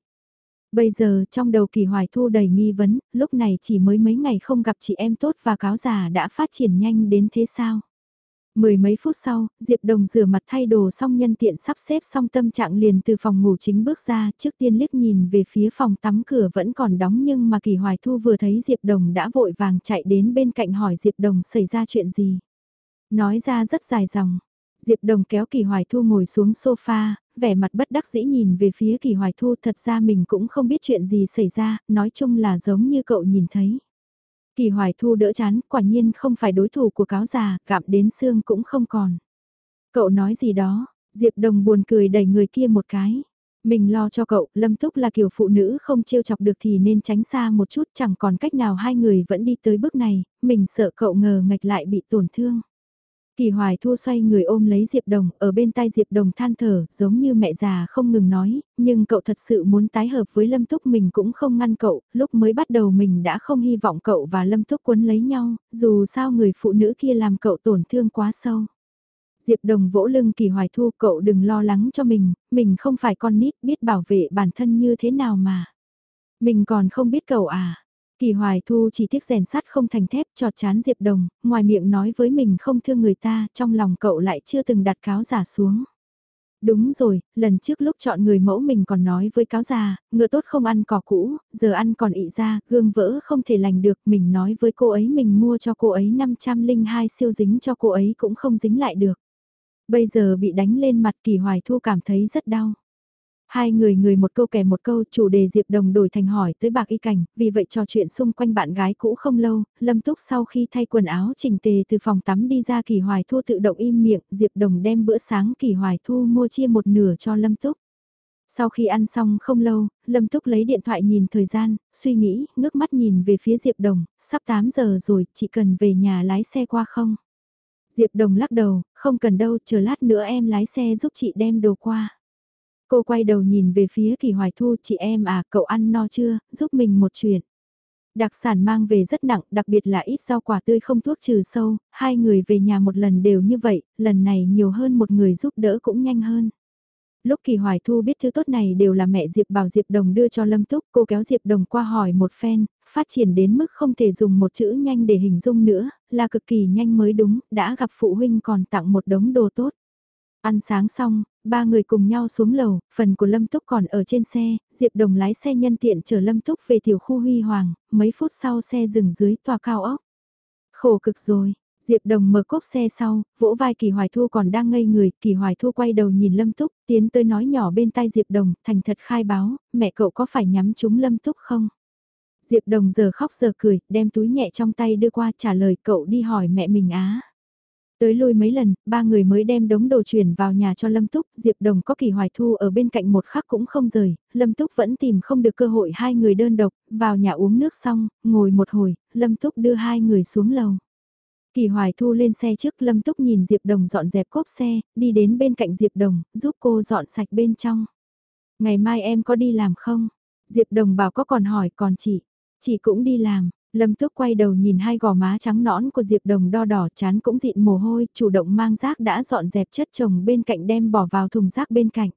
Bây giờ trong đầu Kỳ Hoài Thu đầy nghi vấn, lúc này chỉ mới mấy ngày không gặp chị em tốt và cáo già đã phát triển nhanh đến thế sao? Mười mấy phút sau, Diệp Đồng rửa mặt thay đồ xong nhân tiện sắp xếp xong tâm trạng liền từ phòng ngủ chính bước ra trước tiên liếc nhìn về phía phòng tắm cửa vẫn còn đóng nhưng mà Kỳ Hoài Thu vừa thấy Diệp Đồng đã vội vàng chạy đến bên cạnh hỏi Diệp Đồng xảy ra chuyện gì. Nói ra rất dài dòng. Diệp Đồng kéo Kỳ Hoài Thu ngồi xuống sofa, vẻ mặt bất đắc dĩ nhìn về phía Kỳ Hoài Thu thật ra mình cũng không biết chuyện gì xảy ra, nói chung là giống như cậu nhìn thấy. Kỳ hoài thu đỡ chán, quả nhiên không phải đối thủ của cáo già, gặm đến xương cũng không còn. Cậu nói gì đó, Diệp Đồng buồn cười đẩy người kia một cái. Mình lo cho cậu, Lâm Túc là kiểu phụ nữ không trêu chọc được thì nên tránh xa một chút chẳng còn cách nào hai người vẫn đi tới bước này, mình sợ cậu ngờ ngạch lại bị tổn thương. Kỳ hoài thu xoay người ôm lấy Diệp Đồng, ở bên tai Diệp Đồng than thở, giống như mẹ già không ngừng nói, nhưng cậu thật sự muốn tái hợp với Lâm Túc mình cũng không ngăn cậu, lúc mới bắt đầu mình đã không hy vọng cậu và Lâm Túc quấn lấy nhau, dù sao người phụ nữ kia làm cậu tổn thương quá sâu. Diệp Đồng vỗ lưng Kỳ Hoài Thu cậu đừng lo lắng cho mình, mình không phải con nít biết bảo vệ bản thân như thế nào mà. Mình còn không biết cậu à. Kỳ Hoài Thu chỉ tiếc rèn sắt không thành thép trọt chán Diệp Đồng, ngoài miệng nói với mình không thương người ta, trong lòng cậu lại chưa từng đặt cáo giả xuống. Đúng rồi, lần trước lúc chọn người mẫu mình còn nói với cáo già, ngựa tốt không ăn cỏ cũ, giờ ăn còn ị ra, gương vỡ không thể lành được, mình nói với cô ấy mình mua cho cô ấy 502 siêu dính cho cô ấy cũng không dính lại được. Bây giờ bị đánh lên mặt kỳ hoài thu cảm thấy rất đau. Hai người người một câu kẻ một câu chủ đề Diệp Đồng đổi thành hỏi tới bạc y cảnh, vì vậy trò chuyện xung quanh bạn gái cũ không lâu, Lâm Túc sau khi thay quần áo chỉnh tề từ phòng tắm đi ra Kỳ Hoài Thu tự động im miệng, Diệp Đồng đem bữa sáng Kỳ Hoài Thu mua chia một nửa cho Lâm Túc. Sau khi ăn xong không lâu, Lâm Túc lấy điện thoại nhìn thời gian, suy nghĩ, ngước mắt nhìn về phía Diệp Đồng, sắp 8 giờ rồi, chị cần về nhà lái xe qua không? Diệp Đồng lắc đầu, không cần đâu, chờ lát nữa em lái xe giúp chị đem đồ qua. Cô quay đầu nhìn về phía kỳ hoài thu chị em à cậu ăn no chưa, giúp mình một chuyện. Đặc sản mang về rất nặng, đặc biệt là ít rau quả tươi không thuốc trừ sâu, hai người về nhà một lần đều như vậy, lần này nhiều hơn một người giúp đỡ cũng nhanh hơn. Lúc Kỳ Hoài Thu biết thứ tốt này đều là mẹ Diệp bảo Diệp Đồng đưa cho Lâm Túc, cô kéo Diệp Đồng qua hỏi một phen, phát triển đến mức không thể dùng một chữ nhanh để hình dung nữa, là cực kỳ nhanh mới đúng, đã gặp phụ huynh còn tặng một đống đồ tốt. Ăn sáng xong, ba người cùng nhau xuống lầu, phần của Lâm Túc còn ở trên xe, Diệp Đồng lái xe nhân tiện chở Lâm Túc về tiểu khu Huy Hoàng, mấy phút sau xe dừng dưới tòa cao ốc. Khổ cực rồi, Diệp Đồng mở cốp xe sau, vỗ vai Kỳ Hoài Thu còn đang ngây người, Kỳ Hoài Thu quay đầu nhìn Lâm Túc, tiến tới nói nhỏ bên tai Diệp Đồng, thành thật khai báo, mẹ cậu có phải nhắm trúng Lâm Túc không? Diệp Đồng giờ khóc giờ cười, đem túi nhẹ trong tay đưa qua trả lời cậu đi hỏi mẹ mình á. Tới lui mấy lần, ba người mới đem đống đồ chuyển vào nhà cho Lâm Túc, Diệp Đồng có kỳ hoài thu ở bên cạnh một khắc cũng không rời, Lâm Túc vẫn tìm không được cơ hội hai người đơn độc, vào nhà uống nước xong, ngồi một hồi, Lâm Túc đưa hai người xuống lầu. Kỳ hoài thu lên xe trước Lâm Túc nhìn Diệp Đồng dọn dẹp cốp xe, đi đến bên cạnh Diệp Đồng, giúp cô dọn sạch bên trong. Ngày mai em có đi làm không? Diệp Đồng bảo có còn hỏi còn chị, chị cũng đi làm, Lâm Túc quay đầu nhìn hai gò má trắng nõn của Diệp Đồng đo đỏ chán cũng dịn mồ hôi, chủ động mang rác đã dọn dẹp chất chồng bên cạnh đem bỏ vào thùng rác bên cạnh.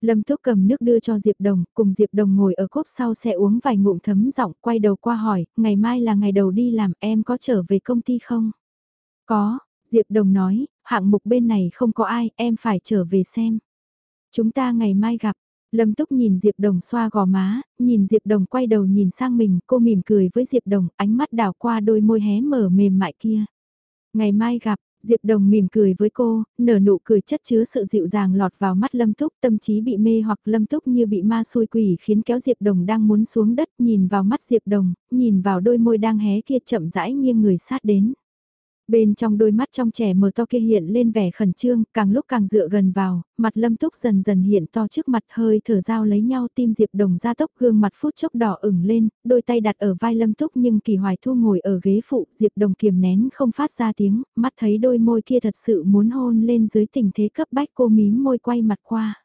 Lâm Túc cầm nước đưa cho Diệp Đồng, cùng Diệp Đồng ngồi ở cốp sau xe uống vài ngụm thấm giọng, quay đầu qua hỏi, ngày mai là ngày đầu đi làm em có trở về công ty không? Có, Diệp Đồng nói, hạng mục bên này không có ai, em phải trở về xem. Chúng ta ngày mai gặp, Lâm Túc nhìn Diệp Đồng xoa gò má, nhìn Diệp Đồng quay đầu nhìn sang mình, cô mỉm cười với Diệp Đồng, ánh mắt đảo qua đôi môi hé mở mềm mại kia. Ngày mai gặp, Diệp Đồng mỉm cười với cô, nở nụ cười chất chứa sự dịu dàng lọt vào mắt Lâm Túc, tâm trí bị mê hoặc Lâm Túc như bị ma xui quỷ khiến kéo Diệp Đồng đang muốn xuống đất, nhìn vào mắt Diệp Đồng, nhìn vào đôi môi đang hé kia chậm rãi nghiêng người sát đến. Bên trong đôi mắt trong trẻ mờ to kia hiện lên vẻ khẩn trương, càng lúc càng dựa gần vào, mặt lâm túc dần dần hiện to trước mặt hơi thở dao lấy nhau tim Diệp Đồng ra tốc gương mặt phút chốc đỏ ửng lên, đôi tay đặt ở vai lâm túc nhưng kỳ hoài thu ngồi ở ghế phụ Diệp Đồng kiềm nén không phát ra tiếng, mắt thấy đôi môi kia thật sự muốn hôn lên dưới tình thế cấp bách cô mím môi quay mặt qua.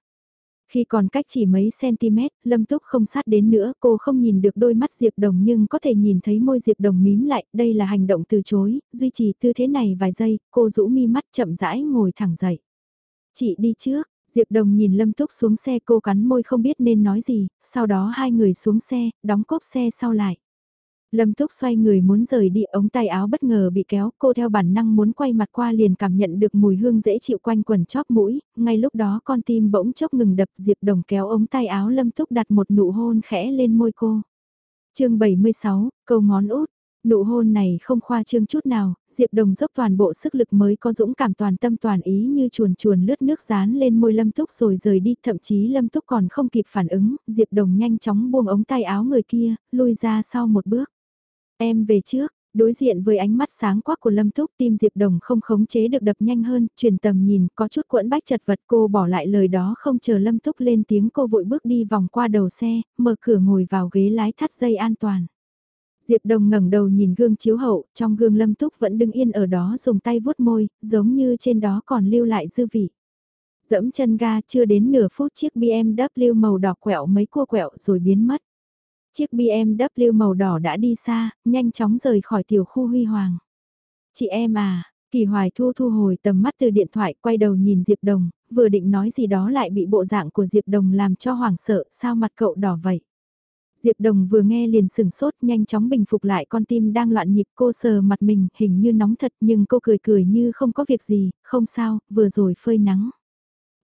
Khi còn cách chỉ mấy cm, Lâm Túc không sát đến nữa, cô không nhìn được đôi mắt Diệp Đồng nhưng có thể nhìn thấy môi Diệp Đồng mím lại, đây là hành động từ chối, duy trì tư thế này vài giây, cô rũ mi mắt chậm rãi ngồi thẳng dậy. Chị đi trước, Diệp Đồng nhìn Lâm Túc xuống xe cô cắn môi không biết nên nói gì, sau đó hai người xuống xe, đóng cốp xe sau lại. Lâm Túc xoay người muốn rời đi ống tay áo bất ngờ bị kéo, cô theo bản năng muốn quay mặt qua liền cảm nhận được mùi hương dễ chịu quanh quần chóp mũi, ngay lúc đó con tim bỗng chốc ngừng đập Diệp Đồng kéo ống tay áo Lâm Túc đặt một nụ hôn khẽ lên môi cô. chương 76, câu ngón út. Nụ hôn này không khoa trương chút nào, Diệp Đồng dốc toàn bộ sức lực mới có dũng cảm toàn tâm toàn ý như chuồn chuồn lướt nước dán lên môi Lâm Túc rồi rời đi, thậm chí Lâm Túc còn không kịp phản ứng, Diệp Đồng nhanh chóng buông ống tay áo người kia, lui ra sau một bước. Em về trước, đối diện với ánh mắt sáng quắc của Lâm Túc tim Diệp Đồng không khống chế được đập nhanh hơn, truyền tầm nhìn, có chút quẫn bách chật vật cô bỏ lại lời đó không chờ Lâm Túc lên tiếng cô vội bước đi vòng qua đầu xe, mở cửa ngồi vào ghế lái thắt dây an toàn. Diệp Đồng ngẩng đầu nhìn gương chiếu hậu, trong gương Lâm Túc vẫn đứng yên ở đó dùng tay vuốt môi, giống như trên đó còn lưu lại dư vị. Dẫm chân ga chưa đến nửa phút chiếc BMW màu đỏ quẹo mấy cua quẹo rồi biến mất. Chiếc BMW màu đỏ đã đi xa, nhanh chóng rời khỏi tiểu khu huy hoàng. Chị em à, Kỳ Hoài Thu thu hồi tầm mắt từ điện thoại quay đầu nhìn Diệp Đồng, vừa định nói gì đó lại bị bộ dạng của Diệp Đồng làm cho hoảng sợ, sao mặt cậu đỏ vậy? Diệp Đồng vừa nghe liền sừng sốt nhanh chóng bình phục lại con tim đang loạn nhịp cô sờ mặt mình hình như nóng thật nhưng cô cười cười như không có việc gì, không sao, vừa rồi phơi nắng.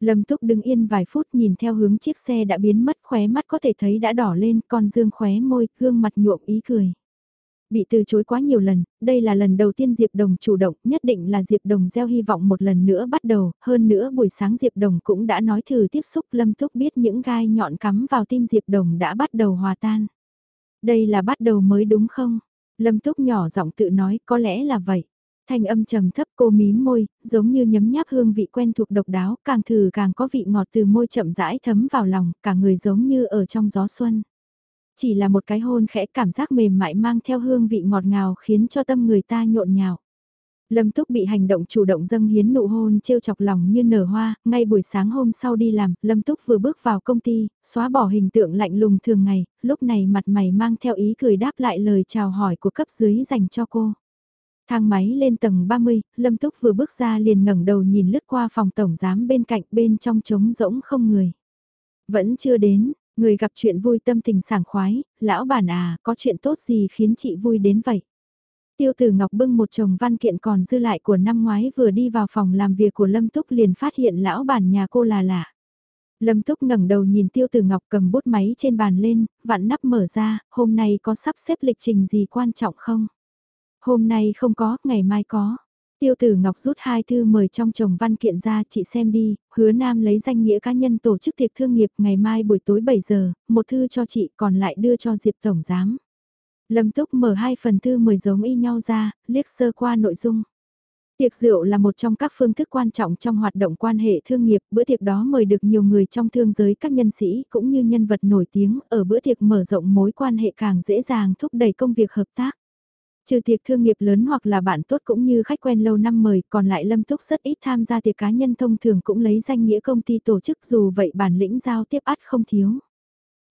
Lâm Túc đứng yên vài phút nhìn theo hướng chiếc xe đã biến mất khóe mắt có thể thấy đã đỏ lên, con dương khóe môi, gương mặt nhuộm ý cười. Bị từ chối quá nhiều lần, đây là lần đầu tiên Diệp Đồng chủ động, nhất định là Diệp Đồng gieo hy vọng một lần nữa bắt đầu, hơn nữa buổi sáng Diệp Đồng cũng đã nói thử tiếp xúc Lâm Túc biết những gai nhọn cắm vào tim Diệp Đồng đã bắt đầu hòa tan. Đây là bắt đầu mới đúng không? Lâm Túc nhỏ giọng tự nói có lẽ là vậy. Thanh âm trầm thấp cô mím môi, giống như nhấm nháp hương vị quen thuộc độc đáo, càng thử càng có vị ngọt từ môi chậm rãi thấm vào lòng, cả người giống như ở trong gió xuân. Chỉ là một cái hôn khẽ cảm giác mềm mại mang theo hương vị ngọt ngào khiến cho tâm người ta nhộn nhào Lâm Túc bị hành động chủ động dâng hiến nụ hôn trêu chọc lòng như nở hoa, ngay buổi sáng hôm sau đi làm, Lâm Túc vừa bước vào công ty, xóa bỏ hình tượng lạnh lùng thường ngày, lúc này mặt mày mang theo ý cười đáp lại lời chào hỏi của cấp dưới dành cho cô. Thang máy lên tầng 30, Lâm Túc vừa bước ra liền ngẩng đầu nhìn lướt qua phòng tổng giám bên cạnh bên trong trống rỗng không người. Vẫn chưa đến, người gặp chuyện vui tâm tình sảng khoái, lão bản à, có chuyện tốt gì khiến chị vui đến vậy? Tiêu tử Ngọc bưng một chồng văn kiện còn dư lại của năm ngoái vừa đi vào phòng làm việc của Lâm Túc liền phát hiện lão bản nhà cô là lạ. Lâm Túc ngẩng đầu nhìn Tiêu Tử Ngọc cầm bút máy trên bàn lên, vặn nắp mở ra, hôm nay có sắp xếp lịch trình gì quan trọng không? Hôm nay không có, ngày mai có. Tiêu tử Ngọc rút hai thư mời trong chồng văn kiện ra chị xem đi, hứa nam lấy danh nghĩa cá nhân tổ chức tiệc thương nghiệp ngày mai buổi tối 7 giờ, một thư cho chị còn lại đưa cho Diệp Tổng Giám. Lâm Túc mở hai phần thư mời giống y nhau ra, liếc sơ qua nội dung. Tiệc rượu là một trong các phương thức quan trọng trong hoạt động quan hệ thương nghiệp, bữa tiệc đó mời được nhiều người trong thương giới các nhân sĩ cũng như nhân vật nổi tiếng, ở bữa tiệc mở rộng mối quan hệ càng dễ dàng thúc đẩy công việc hợp tác. Trừ tiệc thương nghiệp lớn hoặc là bạn tốt cũng như khách quen lâu năm mời, còn lại Lâm Túc rất ít tham gia tiệc cá nhân thông thường cũng lấy danh nghĩa công ty tổ chức dù vậy bản lĩnh giao tiếp ắt không thiếu.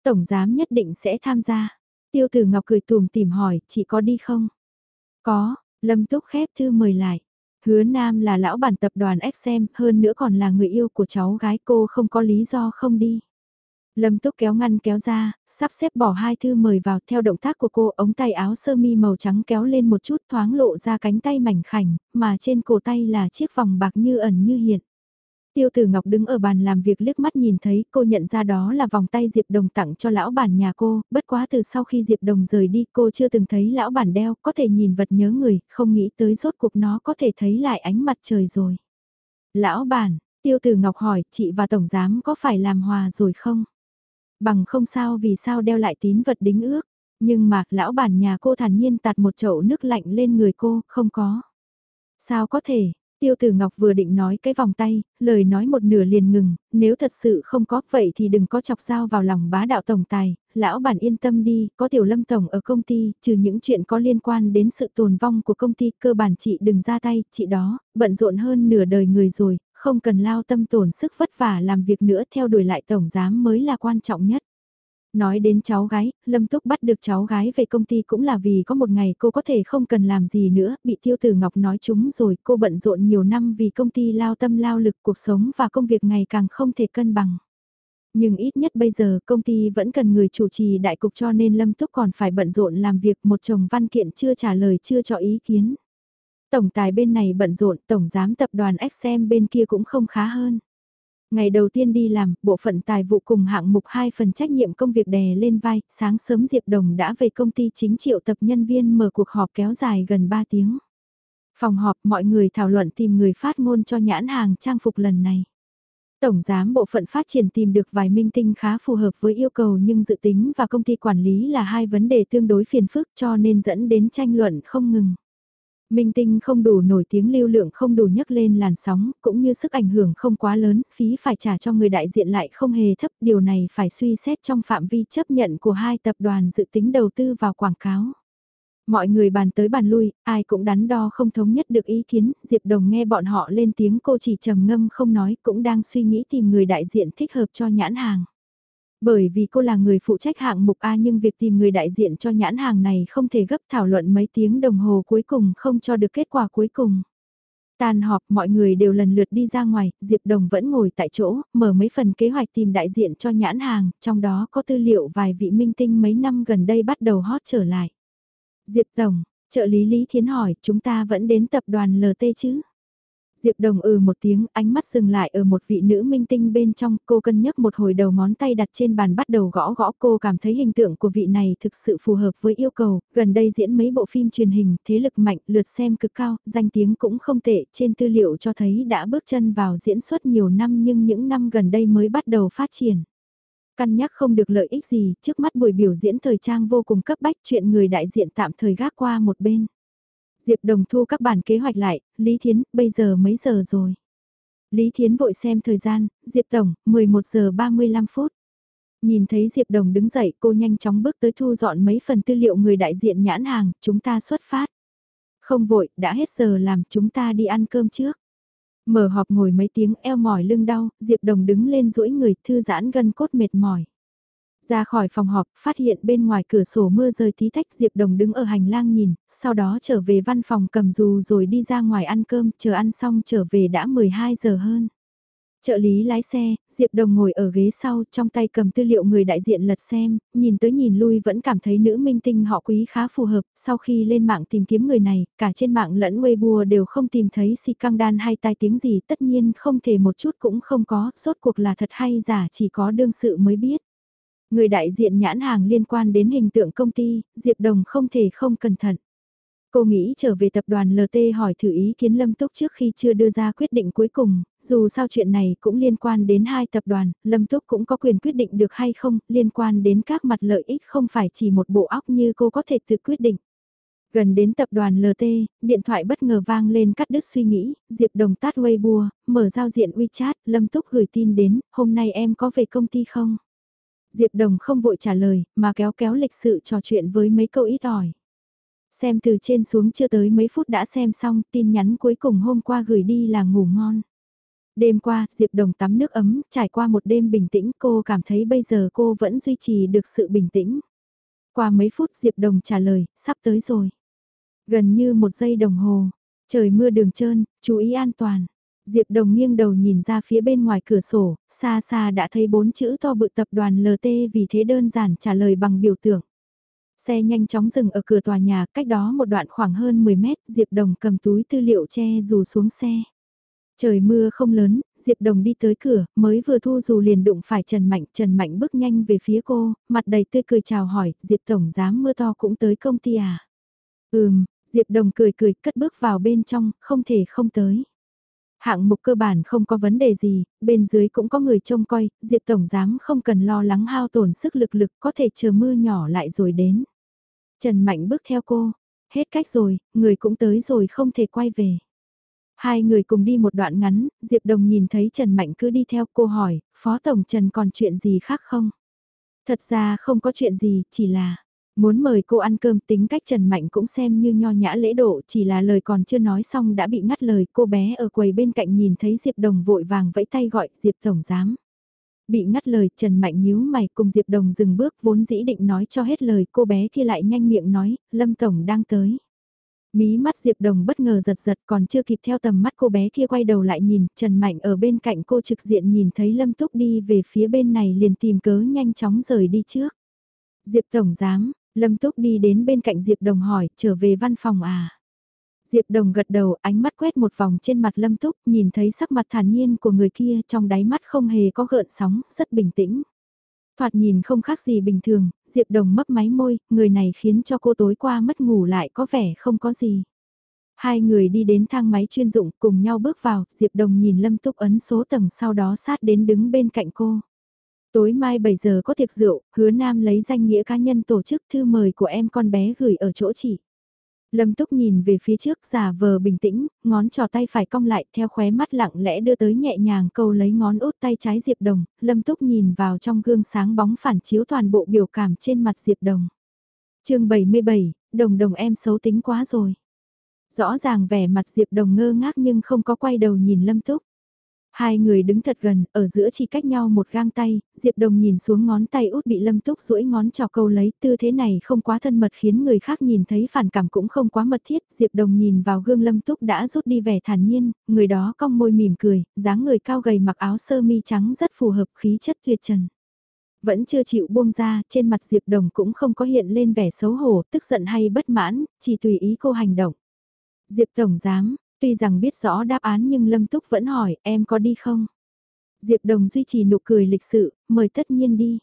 Tổng giám nhất định sẽ tham gia. Tiêu tử Ngọc cười tùm tìm hỏi, chị có đi không? Có, Lâm Túc khép thư mời lại. Hứa Nam là lão bản tập đoàn XM, hơn nữa còn là người yêu của cháu gái cô không có lý do không đi. Lâm Túc kéo ngăn kéo ra, sắp xếp bỏ hai thư mời vào theo động tác của cô ống tay áo sơ mi màu trắng kéo lên một chút thoáng lộ ra cánh tay mảnh khảnh, mà trên cổ tay là chiếc vòng bạc như ẩn như hiện. Tiêu Tử Ngọc đứng ở bàn làm việc liếc mắt nhìn thấy cô nhận ra đó là vòng tay Diệp Đồng tặng cho lão bản nhà cô, bất quá từ sau khi Diệp Đồng rời đi cô chưa từng thấy lão bản đeo, có thể nhìn vật nhớ người, không nghĩ tới rốt cuộc nó có thể thấy lại ánh mặt trời rồi. Lão bản, Tiêu Tử Ngọc hỏi, chị và Tổng Giám có phải làm hòa rồi không? Bằng không sao vì sao đeo lại tín vật đính ước, nhưng mà lão bản nhà cô thản nhiên tạt một chậu nước lạnh lên người cô, không có. Sao có thể, Tiêu Tử Ngọc vừa định nói cái vòng tay, lời nói một nửa liền ngừng, nếu thật sự không có vậy thì đừng có chọc dao vào lòng bá đạo tổng tài, lão bản yên tâm đi, có tiểu lâm tổng ở công ty, trừ những chuyện có liên quan đến sự tồn vong của công ty, cơ bản chị đừng ra tay, chị đó, bận rộn hơn nửa đời người rồi, không cần lao tâm tổn sức vất vả làm việc nữa theo đuổi lại tổng giám mới là quan trọng nhất. Nói đến cháu gái, Lâm Túc bắt được cháu gái về công ty cũng là vì có một ngày cô có thể không cần làm gì nữa, bị Tiêu Tử Ngọc nói chúng rồi, cô bận rộn nhiều năm vì công ty lao tâm lao lực cuộc sống và công việc ngày càng không thể cân bằng. Nhưng ít nhất bây giờ công ty vẫn cần người chủ trì đại cục cho nên Lâm Túc còn phải bận rộn làm việc một chồng văn kiện chưa trả lời chưa cho ý kiến. Tổng tài bên này bận rộn, tổng giám tập đoàn XM bên kia cũng không khá hơn. Ngày đầu tiên đi làm, bộ phận tài vụ cùng hạng mục 2 phần trách nhiệm công việc đè lên vai, sáng sớm Diệp Đồng đã về công ty chính triệu tập nhân viên mở cuộc họp kéo dài gần 3 tiếng. Phòng họp mọi người thảo luận tìm người phát ngôn cho nhãn hàng trang phục lần này. Tổng giám bộ phận phát triển tìm được vài minh tinh khá phù hợp với yêu cầu nhưng dự tính và công ty quản lý là hai vấn đề tương đối phiền phức cho nên dẫn đến tranh luận không ngừng. Minh tinh không đủ nổi tiếng lưu lượng không đủ nhấc lên làn sóng, cũng như sức ảnh hưởng không quá lớn, phí phải trả cho người đại diện lại không hề thấp, điều này phải suy xét trong phạm vi chấp nhận của hai tập đoàn dự tính đầu tư vào quảng cáo. Mọi người bàn tới bàn lui, ai cũng đắn đo không thống nhất được ý kiến, Diệp Đồng nghe bọn họ lên tiếng cô chỉ trầm ngâm không nói, cũng đang suy nghĩ tìm người đại diện thích hợp cho nhãn hàng. Bởi vì cô là người phụ trách hạng mục A nhưng việc tìm người đại diện cho nhãn hàng này không thể gấp thảo luận mấy tiếng đồng hồ cuối cùng không cho được kết quả cuối cùng. Tan họp mọi người đều lần lượt đi ra ngoài, Diệp Đồng vẫn ngồi tại chỗ, mở mấy phần kế hoạch tìm đại diện cho nhãn hàng, trong đó có tư liệu vài vị minh tinh mấy năm gần đây bắt đầu hot trở lại. Diệp Tổng, trợ lý Lý Thiến hỏi, chúng ta vẫn đến tập đoàn LT chứ? Diệp Đồng ừ một tiếng, ánh mắt dừng lại ở một vị nữ minh tinh bên trong, cô cân nhắc một hồi đầu ngón tay đặt trên bàn bắt đầu gõ gõ cô cảm thấy hình tượng của vị này thực sự phù hợp với yêu cầu, gần đây diễn mấy bộ phim truyền hình, thế lực mạnh, lượt xem cực cao, danh tiếng cũng không tệ, trên tư liệu cho thấy đã bước chân vào diễn xuất nhiều năm nhưng những năm gần đây mới bắt đầu phát triển. Cân nhắc không được lợi ích gì, trước mắt buổi biểu diễn thời trang vô cùng cấp bách chuyện người đại diện tạm thời gác qua một bên. Diệp Đồng thu các bản kế hoạch lại, Lý Thiến, bây giờ mấy giờ rồi? Lý Thiến vội xem thời gian, Diệp Tổng, 11 giờ 35 phút. Nhìn thấy Diệp Đồng đứng dậy cô nhanh chóng bước tới thu dọn mấy phần tư liệu người đại diện nhãn hàng, chúng ta xuất phát. Không vội, đã hết giờ làm chúng ta đi ăn cơm trước. Mở họp ngồi mấy tiếng eo mỏi lưng đau, Diệp Đồng đứng lên duỗi người thư giãn gân cốt mệt mỏi. Ra khỏi phòng họp, phát hiện bên ngoài cửa sổ mưa rơi tí tách Diệp Đồng đứng ở hành lang nhìn, sau đó trở về văn phòng cầm dù rồi đi ra ngoài ăn cơm, chờ ăn xong trở về đã 12 giờ hơn. Trợ lý lái xe, Diệp Đồng ngồi ở ghế sau, trong tay cầm tư liệu người đại diện lật xem, nhìn tới nhìn lui vẫn cảm thấy nữ minh tinh họ quý khá phù hợp, sau khi lên mạng tìm kiếm người này, cả trên mạng lẫn Weibo đều không tìm thấy si căng đan hay tai tiếng gì, tất nhiên không thể một chút cũng không có, rốt cuộc là thật hay giả chỉ có đương sự mới biết. Người đại diện nhãn hàng liên quan đến hình tượng công ty, Diệp Đồng không thể không cẩn thận. Cô nghĩ trở về tập đoàn LT hỏi thử ý kiến Lâm Túc trước khi chưa đưa ra quyết định cuối cùng, dù sao chuyện này cũng liên quan đến hai tập đoàn, Lâm Túc cũng có quyền quyết định được hay không, liên quan đến các mặt lợi ích không phải chỉ một bộ óc như cô có thể tự quyết định. Gần đến tập đoàn LT, điện thoại bất ngờ vang lên cắt đứt suy nghĩ, Diệp Đồng tắt Weibo, mở giao diện WeChat, Lâm Túc gửi tin đến, hôm nay em có về công ty không? Diệp Đồng không vội trả lời, mà kéo kéo lịch sự trò chuyện với mấy câu ít ỏi. Xem từ trên xuống chưa tới mấy phút đã xem xong, tin nhắn cuối cùng hôm qua gửi đi là ngủ ngon. Đêm qua, Diệp Đồng tắm nước ấm, trải qua một đêm bình tĩnh cô cảm thấy bây giờ cô vẫn duy trì được sự bình tĩnh. Qua mấy phút Diệp Đồng trả lời, sắp tới rồi. Gần như một giây đồng hồ, trời mưa đường trơn, chú ý an toàn. Diệp Đồng nghiêng đầu nhìn ra phía bên ngoài cửa sổ, xa xa đã thấy bốn chữ to bự tập đoàn LT vì thế đơn giản trả lời bằng biểu tượng. Xe nhanh chóng dừng ở cửa tòa nhà, cách đó một đoạn khoảng hơn 10 mét, Diệp Đồng cầm túi tư liệu che dù xuống xe. Trời mưa không lớn, Diệp Đồng đi tới cửa, mới vừa thu dù liền đụng phải Trần Mạnh, Trần Mạnh bước nhanh về phía cô, mặt đầy tươi cười chào hỏi, Diệp Tổng dám mưa to cũng tới công ty à? Ừm, Diệp Đồng cười cười, cất bước vào bên trong, không thể không tới. Hạng mục cơ bản không có vấn đề gì, bên dưới cũng có người trông coi, Diệp Tổng Giám không cần lo lắng hao tổn sức lực lực có thể chờ mưa nhỏ lại rồi đến. Trần Mạnh bước theo cô, hết cách rồi, người cũng tới rồi không thể quay về. Hai người cùng đi một đoạn ngắn, Diệp Đồng nhìn thấy Trần Mạnh cứ đi theo cô hỏi, Phó Tổng Trần còn chuyện gì khác không? Thật ra không có chuyện gì, chỉ là, Muốn mời cô ăn cơm tính cách Trần Mạnh cũng xem như nho nhã lễ độ chỉ là lời còn chưa nói xong đã bị ngắt lời cô bé ở quầy bên cạnh nhìn thấy Diệp Đồng vội vàng vẫy tay gọi Diệp Tổng Giám. Bị ngắt lời Trần Mạnh nhíu mày cùng Diệp Đồng dừng bước vốn dĩ định nói cho hết lời cô bé kia lại nhanh miệng nói Lâm Tổng đang tới. Mí mắt Diệp Đồng bất ngờ giật giật còn chưa kịp theo tầm mắt cô bé kia quay đầu lại nhìn Trần Mạnh ở bên cạnh cô trực diện nhìn thấy Lâm Túc đi về phía bên này liền tìm cớ nhanh chóng rời đi trước. Diệp Tổng Giám, Lâm Túc đi đến bên cạnh Diệp Đồng hỏi, trở về văn phòng à? Diệp Đồng gật đầu, ánh mắt quét một vòng trên mặt Lâm Túc, nhìn thấy sắc mặt thản nhiên của người kia trong đáy mắt không hề có gợn sóng, rất bình tĩnh. Thoạt nhìn không khác gì bình thường, Diệp Đồng mấp máy môi, người này khiến cho cô tối qua mất ngủ lại có vẻ không có gì. Hai người đi đến thang máy chuyên dụng cùng nhau bước vào, Diệp Đồng nhìn Lâm Túc ấn số tầng sau đó sát đến đứng bên cạnh cô. Tối mai 7 giờ có tiệc rượu, hứa nam lấy danh nghĩa cá nhân tổ chức thư mời của em con bé gửi ở chỗ chị. Lâm Túc nhìn về phía trước giả vờ bình tĩnh, ngón trò tay phải cong lại theo khóe mắt lặng lẽ đưa tới nhẹ nhàng câu lấy ngón út tay trái Diệp Đồng, Lâm Túc nhìn vào trong gương sáng bóng phản chiếu toàn bộ biểu cảm trên mặt Diệp Đồng. chương 77, Đồng Đồng em xấu tính quá rồi. Rõ ràng vẻ mặt Diệp Đồng ngơ ngác nhưng không có quay đầu nhìn Lâm Túc. Hai người đứng thật gần, ở giữa chỉ cách nhau một gang tay, Diệp Đồng nhìn xuống ngón tay út bị Lâm Túc duỗi ngón trò câu lấy, tư thế này không quá thân mật khiến người khác nhìn thấy phản cảm cũng không quá mật thiết, Diệp Đồng nhìn vào gương Lâm Túc đã rút đi vẻ thản nhiên, người đó cong môi mỉm cười, dáng người cao gầy mặc áo sơ mi trắng rất phù hợp khí chất tuyệt trần. Vẫn chưa chịu buông ra, trên mặt Diệp Đồng cũng không có hiện lên vẻ xấu hổ, tức giận hay bất mãn, chỉ tùy ý cô hành động. Diệp Tổng Giám, Tuy rằng biết rõ đáp án nhưng Lâm Túc vẫn hỏi em có đi không? Diệp Đồng duy trì nụ cười lịch sự, mời tất nhiên đi.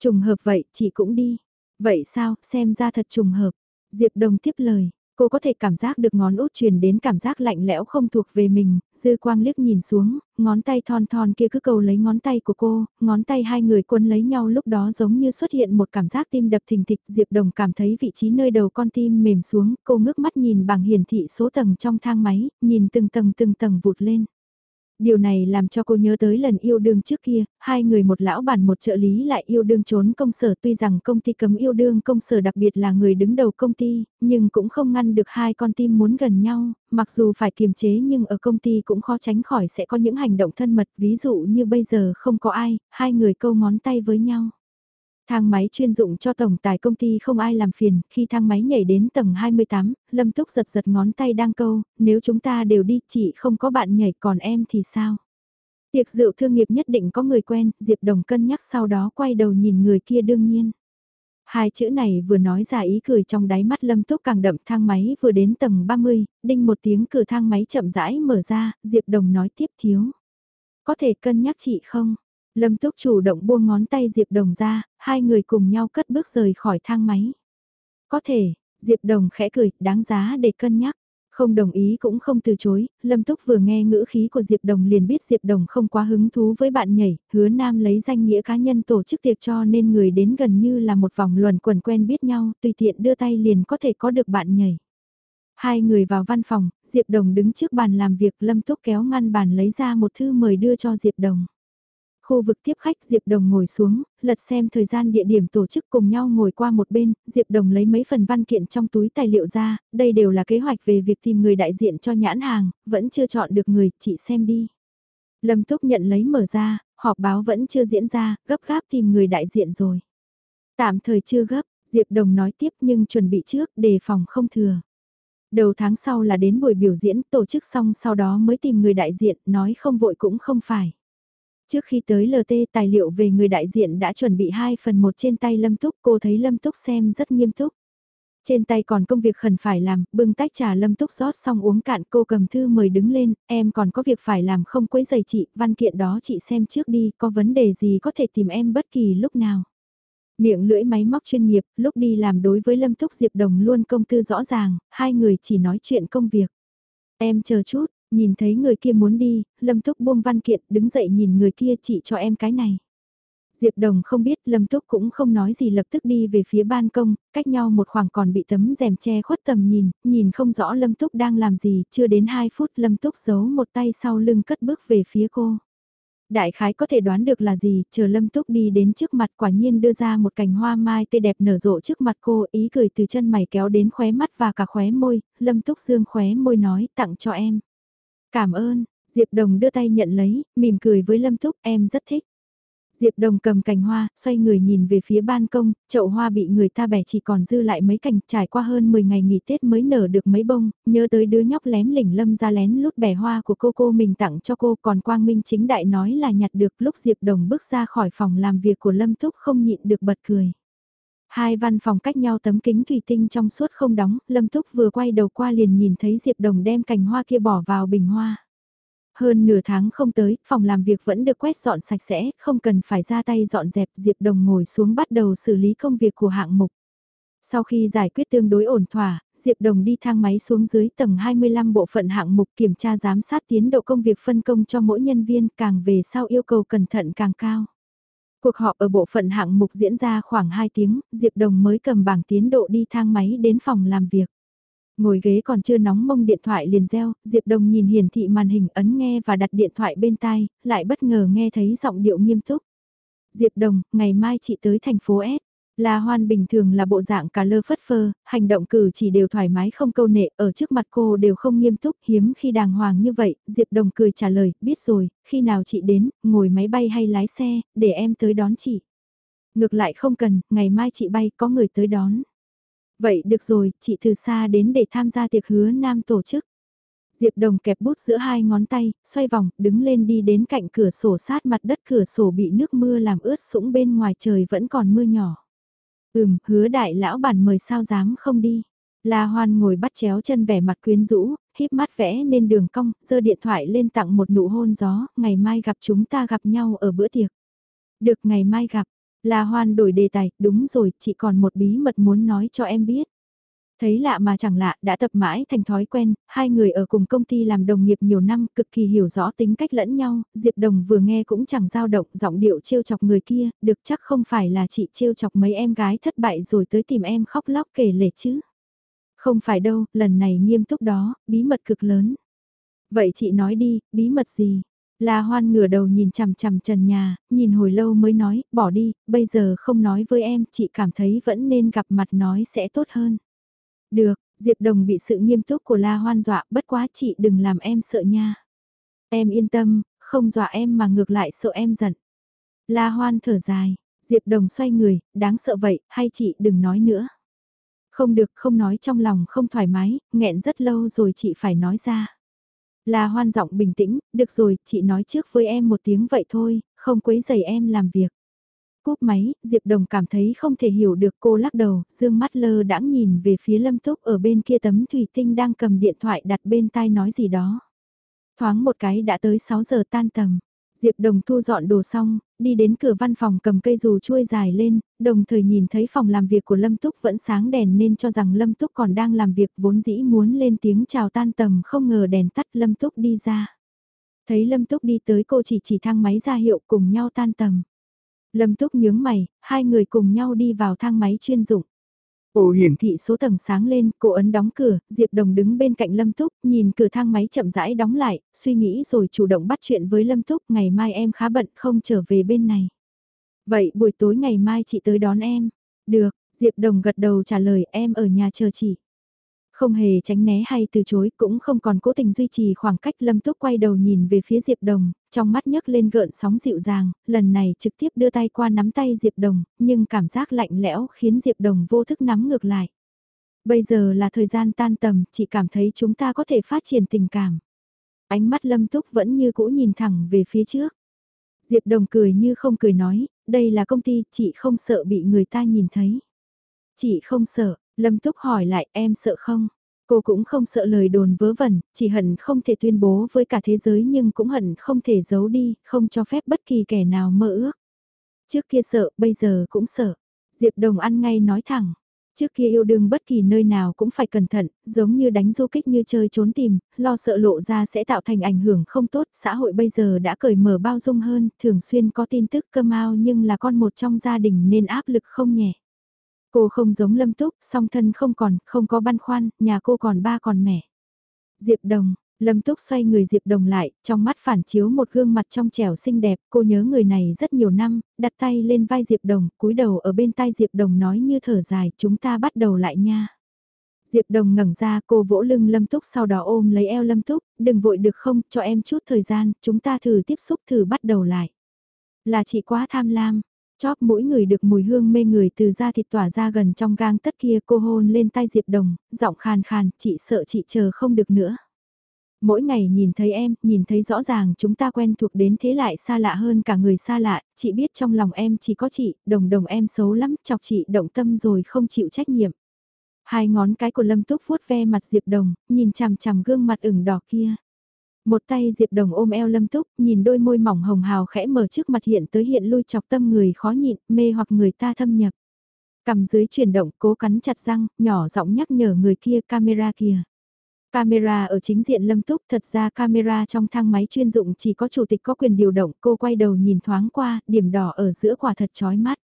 Trùng hợp vậy, chị cũng đi. Vậy sao, xem ra thật trùng hợp. Diệp Đồng tiếp lời, Cô có thể cảm giác được ngón út truyền đến cảm giác lạnh lẽo không thuộc về mình, dư quang liếc nhìn xuống, ngón tay thon thon kia cứ cầu lấy ngón tay của cô, ngón tay hai người quân lấy nhau lúc đó giống như xuất hiện một cảm giác tim đập thình thịch, Diệp Đồng cảm thấy vị trí nơi đầu con tim mềm xuống, cô ngước mắt nhìn bảng hiển thị số tầng trong thang máy, nhìn từng tầng từng tầng vụt lên. Điều này làm cho cô nhớ tới lần yêu đương trước kia, hai người một lão bản một trợ lý lại yêu đương trốn công sở. Tuy rằng công ty cấm yêu đương công sở đặc biệt là người đứng đầu công ty, nhưng cũng không ngăn được hai con tim muốn gần nhau, mặc dù phải kiềm chế nhưng ở công ty cũng khó tránh khỏi sẽ có những hành động thân mật. Ví dụ như bây giờ không có ai, hai người câu ngón tay với nhau. Thang máy chuyên dụng cho tổng tài công ty không ai làm phiền, khi thang máy nhảy đến tầng 28, Lâm Túc giật giật ngón tay đang câu, nếu chúng ta đều đi, chị không có bạn nhảy còn em thì sao? Tiệc rượu thương nghiệp nhất định có người quen, Diệp Đồng cân nhắc sau đó quay đầu nhìn người kia đương nhiên. Hai chữ này vừa nói ra ý cười trong đáy mắt Lâm Túc càng đậm thang máy vừa đến tầng 30, đinh một tiếng cửa thang máy chậm rãi mở ra, Diệp Đồng nói tiếp thiếu. Có thể cân nhắc chị không? Lâm Túc chủ động buông ngón tay Diệp Đồng ra, hai người cùng nhau cất bước rời khỏi thang máy. Có thể, Diệp Đồng khẽ cười, đáng giá để cân nhắc. Không đồng ý cũng không từ chối, Lâm Túc vừa nghe ngữ khí của Diệp Đồng liền biết Diệp Đồng không quá hứng thú với bạn nhảy, hứa nam lấy danh nghĩa cá nhân tổ chức tiệc cho nên người đến gần như là một vòng luẩn quẩn quen biết nhau, tùy tiện đưa tay liền có thể có được bạn nhảy. Hai người vào văn phòng, Diệp Đồng đứng trước bàn làm việc Lâm Túc kéo ngăn bàn lấy ra một thư mời đưa cho Diệp Đồng. Khu vực tiếp khách Diệp Đồng ngồi xuống, lật xem thời gian địa điểm tổ chức cùng nhau ngồi qua một bên, Diệp Đồng lấy mấy phần văn kiện trong túi tài liệu ra, đây đều là kế hoạch về việc tìm người đại diện cho nhãn hàng, vẫn chưa chọn được người, chị xem đi. Lâm Túc nhận lấy mở ra, họp báo vẫn chưa diễn ra, gấp gáp tìm người đại diện rồi. Tạm thời chưa gấp, Diệp Đồng nói tiếp nhưng chuẩn bị trước, đề phòng không thừa. Đầu tháng sau là đến buổi biểu diễn, tổ chức xong sau đó mới tìm người đại diện, nói không vội cũng không phải. Trước khi tới LT tài liệu về người đại diện đã chuẩn bị 2 phần 1 trên tay Lâm Túc, cô thấy Lâm Túc xem rất nghiêm túc. Trên tay còn công việc khẩn phải làm, bưng tách trà lâm túc rót xong uống cạn cô cầm thư mời đứng lên, em còn có việc phải làm không quấy giày chị, văn kiện đó chị xem trước đi, có vấn đề gì có thể tìm em bất kỳ lúc nào. Miệng lưỡi máy móc chuyên nghiệp, lúc đi làm đối với Lâm Túc Diệp Đồng luôn công tư rõ ràng, hai người chỉ nói chuyện công việc. Em chờ chút, nhìn thấy người kia muốn đi, Lâm Túc buông văn kiện đứng dậy nhìn người kia chị cho em cái này. Diệp Đồng không biết Lâm Túc cũng không nói gì lập tức đi về phía ban công, cách nhau một khoảng còn bị tấm rèm che khuất tầm nhìn, nhìn không rõ Lâm Túc đang làm gì, chưa đến 2 phút Lâm Túc giấu một tay sau lưng cất bước về phía cô. Đại khái có thể đoán được là gì, chờ Lâm Túc đi đến trước mặt quả nhiên đưa ra một cành hoa mai tươi đẹp nở rộ trước mặt cô, ý cười từ chân mày kéo đến khóe mắt và cả khóe môi, Lâm Túc dương khóe môi nói tặng cho em. Cảm ơn, Diệp Đồng đưa tay nhận lấy, mỉm cười với Lâm Túc em rất thích. Diệp Đồng cầm cành hoa, xoay người nhìn về phía ban công, chậu hoa bị người ta bẻ chỉ còn dư lại mấy cành, trải qua hơn 10 ngày nghỉ Tết mới nở được mấy bông, nhớ tới đứa nhóc lém lỉnh lâm ra lén lút bẻ hoa của cô cô mình tặng cho cô, còn Quang Minh chính đại nói là nhặt được lúc Diệp Đồng bước ra khỏi phòng làm việc của Lâm Túc không nhịn được bật cười. Hai văn phòng cách nhau tấm kính thủy tinh trong suốt không đóng, Lâm Túc vừa quay đầu qua liền nhìn thấy Diệp Đồng đem cành hoa kia bỏ vào bình hoa. Hơn nửa tháng không tới, phòng làm việc vẫn được quét dọn sạch sẽ, không cần phải ra tay dọn dẹp, Diệp Đồng ngồi xuống bắt đầu xử lý công việc của hạng mục. Sau khi giải quyết tương đối ổn thỏa, Diệp Đồng đi thang máy xuống dưới tầng 25 bộ phận hạng mục kiểm tra giám sát tiến độ công việc phân công cho mỗi nhân viên càng về sau yêu cầu cẩn thận càng cao. Cuộc họp ở bộ phận hạng mục diễn ra khoảng 2 tiếng, Diệp Đồng mới cầm bảng tiến độ đi thang máy đến phòng làm việc. Ngồi ghế còn chưa nóng mông điện thoại liền reo, Diệp Đồng nhìn hiển thị màn hình ấn nghe và đặt điện thoại bên tai, lại bất ngờ nghe thấy giọng điệu nghiêm túc. Diệp Đồng, ngày mai chị tới thành phố S. La Hoan bình thường là bộ dạng cả lơ phất phơ, hành động cử chỉ đều thoải mái không câu nệ, ở trước mặt cô đều không nghiêm túc, hiếm khi đàng hoàng như vậy, Diệp Đồng cười trả lời, biết rồi, khi nào chị đến, ngồi máy bay hay lái xe, để em tới đón chị. Ngược lại không cần, ngày mai chị bay có người tới đón. Vậy được rồi, chị từ xa đến để tham gia tiệc hứa nam tổ chức. Diệp Đồng kẹp bút giữa hai ngón tay, xoay vòng, đứng lên đi đến cạnh cửa sổ sát mặt đất cửa sổ bị nước mưa làm ướt sũng bên ngoài trời vẫn còn mưa nhỏ. Ừm, hứa đại lão bản mời sao dám không đi. La Hoan ngồi bắt chéo chân vẻ mặt quyến rũ, híp mắt vẽ nên đường cong, giơ điện thoại lên tặng một nụ hôn gió, ngày mai gặp chúng ta gặp nhau ở bữa tiệc. Được ngày mai gặp, La Hoan đổi đề tài, đúng rồi, chị còn một bí mật muốn nói cho em biết. Thấy lạ mà chẳng lạ, đã tập mãi thành thói quen, hai người ở cùng công ty làm đồng nghiệp nhiều năm, cực kỳ hiểu rõ tính cách lẫn nhau, Diệp Đồng vừa nghe cũng chẳng dao động, giọng điệu trêu chọc người kia, được chắc không phải là chị trêu chọc mấy em gái thất bại rồi tới tìm em khóc lóc kể lể chứ. Không phải đâu, lần này nghiêm túc đó, bí mật cực lớn. Vậy chị nói đi, bí mật gì? La Hoan ngửa đầu nhìn chằm chằm trần nhà, nhìn hồi lâu mới nói, bỏ đi, bây giờ không nói với em, chị cảm thấy vẫn nên gặp mặt nói sẽ tốt hơn. Được, Diệp Đồng bị sự nghiêm túc của La Hoan dọa, bất quá chị đừng làm em sợ nha. Em yên tâm, không dọa em mà ngược lại sợ em giận. La Hoan thở dài, Diệp Đồng xoay người, đáng sợ vậy, hay chị đừng nói nữa. Không được, không nói trong lòng không thoải mái, nghẹn rất lâu rồi chị phải nói ra. La hoan giọng bình tĩnh, được rồi, chị nói trước với em một tiếng vậy thôi, không quấy giày em làm việc. Cúp máy, Diệp Đồng cảm thấy không thể hiểu được cô lắc đầu, dương mắt lơ đãng nhìn về phía Lâm Túc ở bên kia tấm thủy tinh đang cầm điện thoại đặt bên tai nói gì đó. Thoáng một cái đã tới 6 giờ tan tầm. Diệp Đồng thu dọn đồ xong, đi đến cửa văn phòng cầm cây dù chuôi dài lên, đồng thời nhìn thấy phòng làm việc của Lâm Túc vẫn sáng đèn nên cho rằng Lâm Túc còn đang làm việc vốn dĩ muốn lên tiếng chào tan tầm không ngờ đèn tắt Lâm Túc đi ra. Thấy Lâm Túc đi tới cô chỉ chỉ thang máy ra hiệu cùng nhau tan tầm. Lâm Túc nhướng mày, hai người cùng nhau đi vào thang máy chuyên dụng. Ổ hiển thị số tầng sáng lên, cô ấn đóng cửa, Diệp Đồng đứng bên cạnh Lâm Túc, nhìn cửa thang máy chậm rãi đóng lại, suy nghĩ rồi chủ động bắt chuyện với Lâm Túc, ngày mai em khá bận không trở về bên này. Vậy buổi tối ngày mai chị tới đón em. Được, Diệp Đồng gật đầu trả lời em ở nhà chờ chị. Không hề tránh né hay từ chối cũng không còn cố tình duy trì khoảng cách Lâm Túc quay đầu nhìn về phía Diệp Đồng, trong mắt nhấc lên gợn sóng dịu dàng, lần này trực tiếp đưa tay qua nắm tay Diệp Đồng, nhưng cảm giác lạnh lẽo khiến Diệp Đồng vô thức nắm ngược lại. Bây giờ là thời gian tan tầm, chị cảm thấy chúng ta có thể phát triển tình cảm. Ánh mắt Lâm Túc vẫn như cũ nhìn thẳng về phía trước. Diệp Đồng cười như không cười nói, đây là công ty, chị không sợ bị người ta nhìn thấy. Chị không sợ, Lâm Túc hỏi lại em sợ không? Cô cũng không sợ lời đồn vớ vẩn, chỉ hận không thể tuyên bố với cả thế giới nhưng cũng hận không thể giấu đi, không cho phép bất kỳ kẻ nào mơ ước. Trước kia sợ, bây giờ cũng sợ. Diệp Đồng ăn ngay nói thẳng. Trước kia yêu đương bất kỳ nơi nào cũng phải cẩn thận, giống như đánh du kích như chơi trốn tìm, lo sợ lộ ra sẽ tạo thành ảnh hưởng không tốt. Xã hội bây giờ đã cởi mở bao dung hơn, thường xuyên có tin tức cơ mau nhưng là con một trong gia đình nên áp lực không nhẹ. Cô không giống lâm túc, song thân không còn, không có băn khoăn, nhà cô còn ba còn mẹ. Diệp Đồng, Lâm Túc xoay người Diệp Đồng lại, trong mắt phản chiếu một gương mặt trong trẻo xinh đẹp, cô nhớ người này rất nhiều năm, đặt tay lên vai Diệp Đồng, cúi đầu ở bên tai Diệp Đồng nói như thở dài, chúng ta bắt đầu lại nha. Diệp Đồng ngẩng ra cô vỗ lưng Lâm Túc sau đó ôm lấy eo Lâm Túc, đừng vội được không, cho em chút thời gian, chúng ta thử tiếp xúc thử bắt đầu lại. Là chị quá tham lam, chóp mũi người được mùi hương mê người từ da thịt tỏa ra gần trong gang tất kia cô hôn lên tai Diệp Đồng, giọng khàn khàn, chị sợ chị chờ không được nữa. Mỗi ngày nhìn thấy em, nhìn thấy rõ ràng chúng ta quen thuộc đến thế lại xa lạ hơn cả người xa lạ, chị biết trong lòng em chỉ có chị, đồng đồng em xấu lắm, chọc chị động tâm rồi không chịu trách nhiệm. Hai ngón cái của Lâm Túc vuốt ve mặt Diệp Đồng, nhìn chằm chằm gương mặt ửng đỏ kia. Một tay Diệp Đồng ôm eo Lâm Túc, nhìn đôi môi mỏng hồng hào khẽ mở trước mặt hiện tới hiện lui chọc tâm người khó nhịn, mê hoặc người ta thâm nhập. Cầm dưới chuyển động, cố cắn chặt răng, nhỏ giọng nhắc nhở người kia camera kia. Camera ở chính diện Lâm Túc, thật ra camera trong thang máy chuyên dụng chỉ có chủ tịch có quyền điều động, cô quay đầu nhìn thoáng qua, điểm đỏ ở giữa quả thật chói mắt.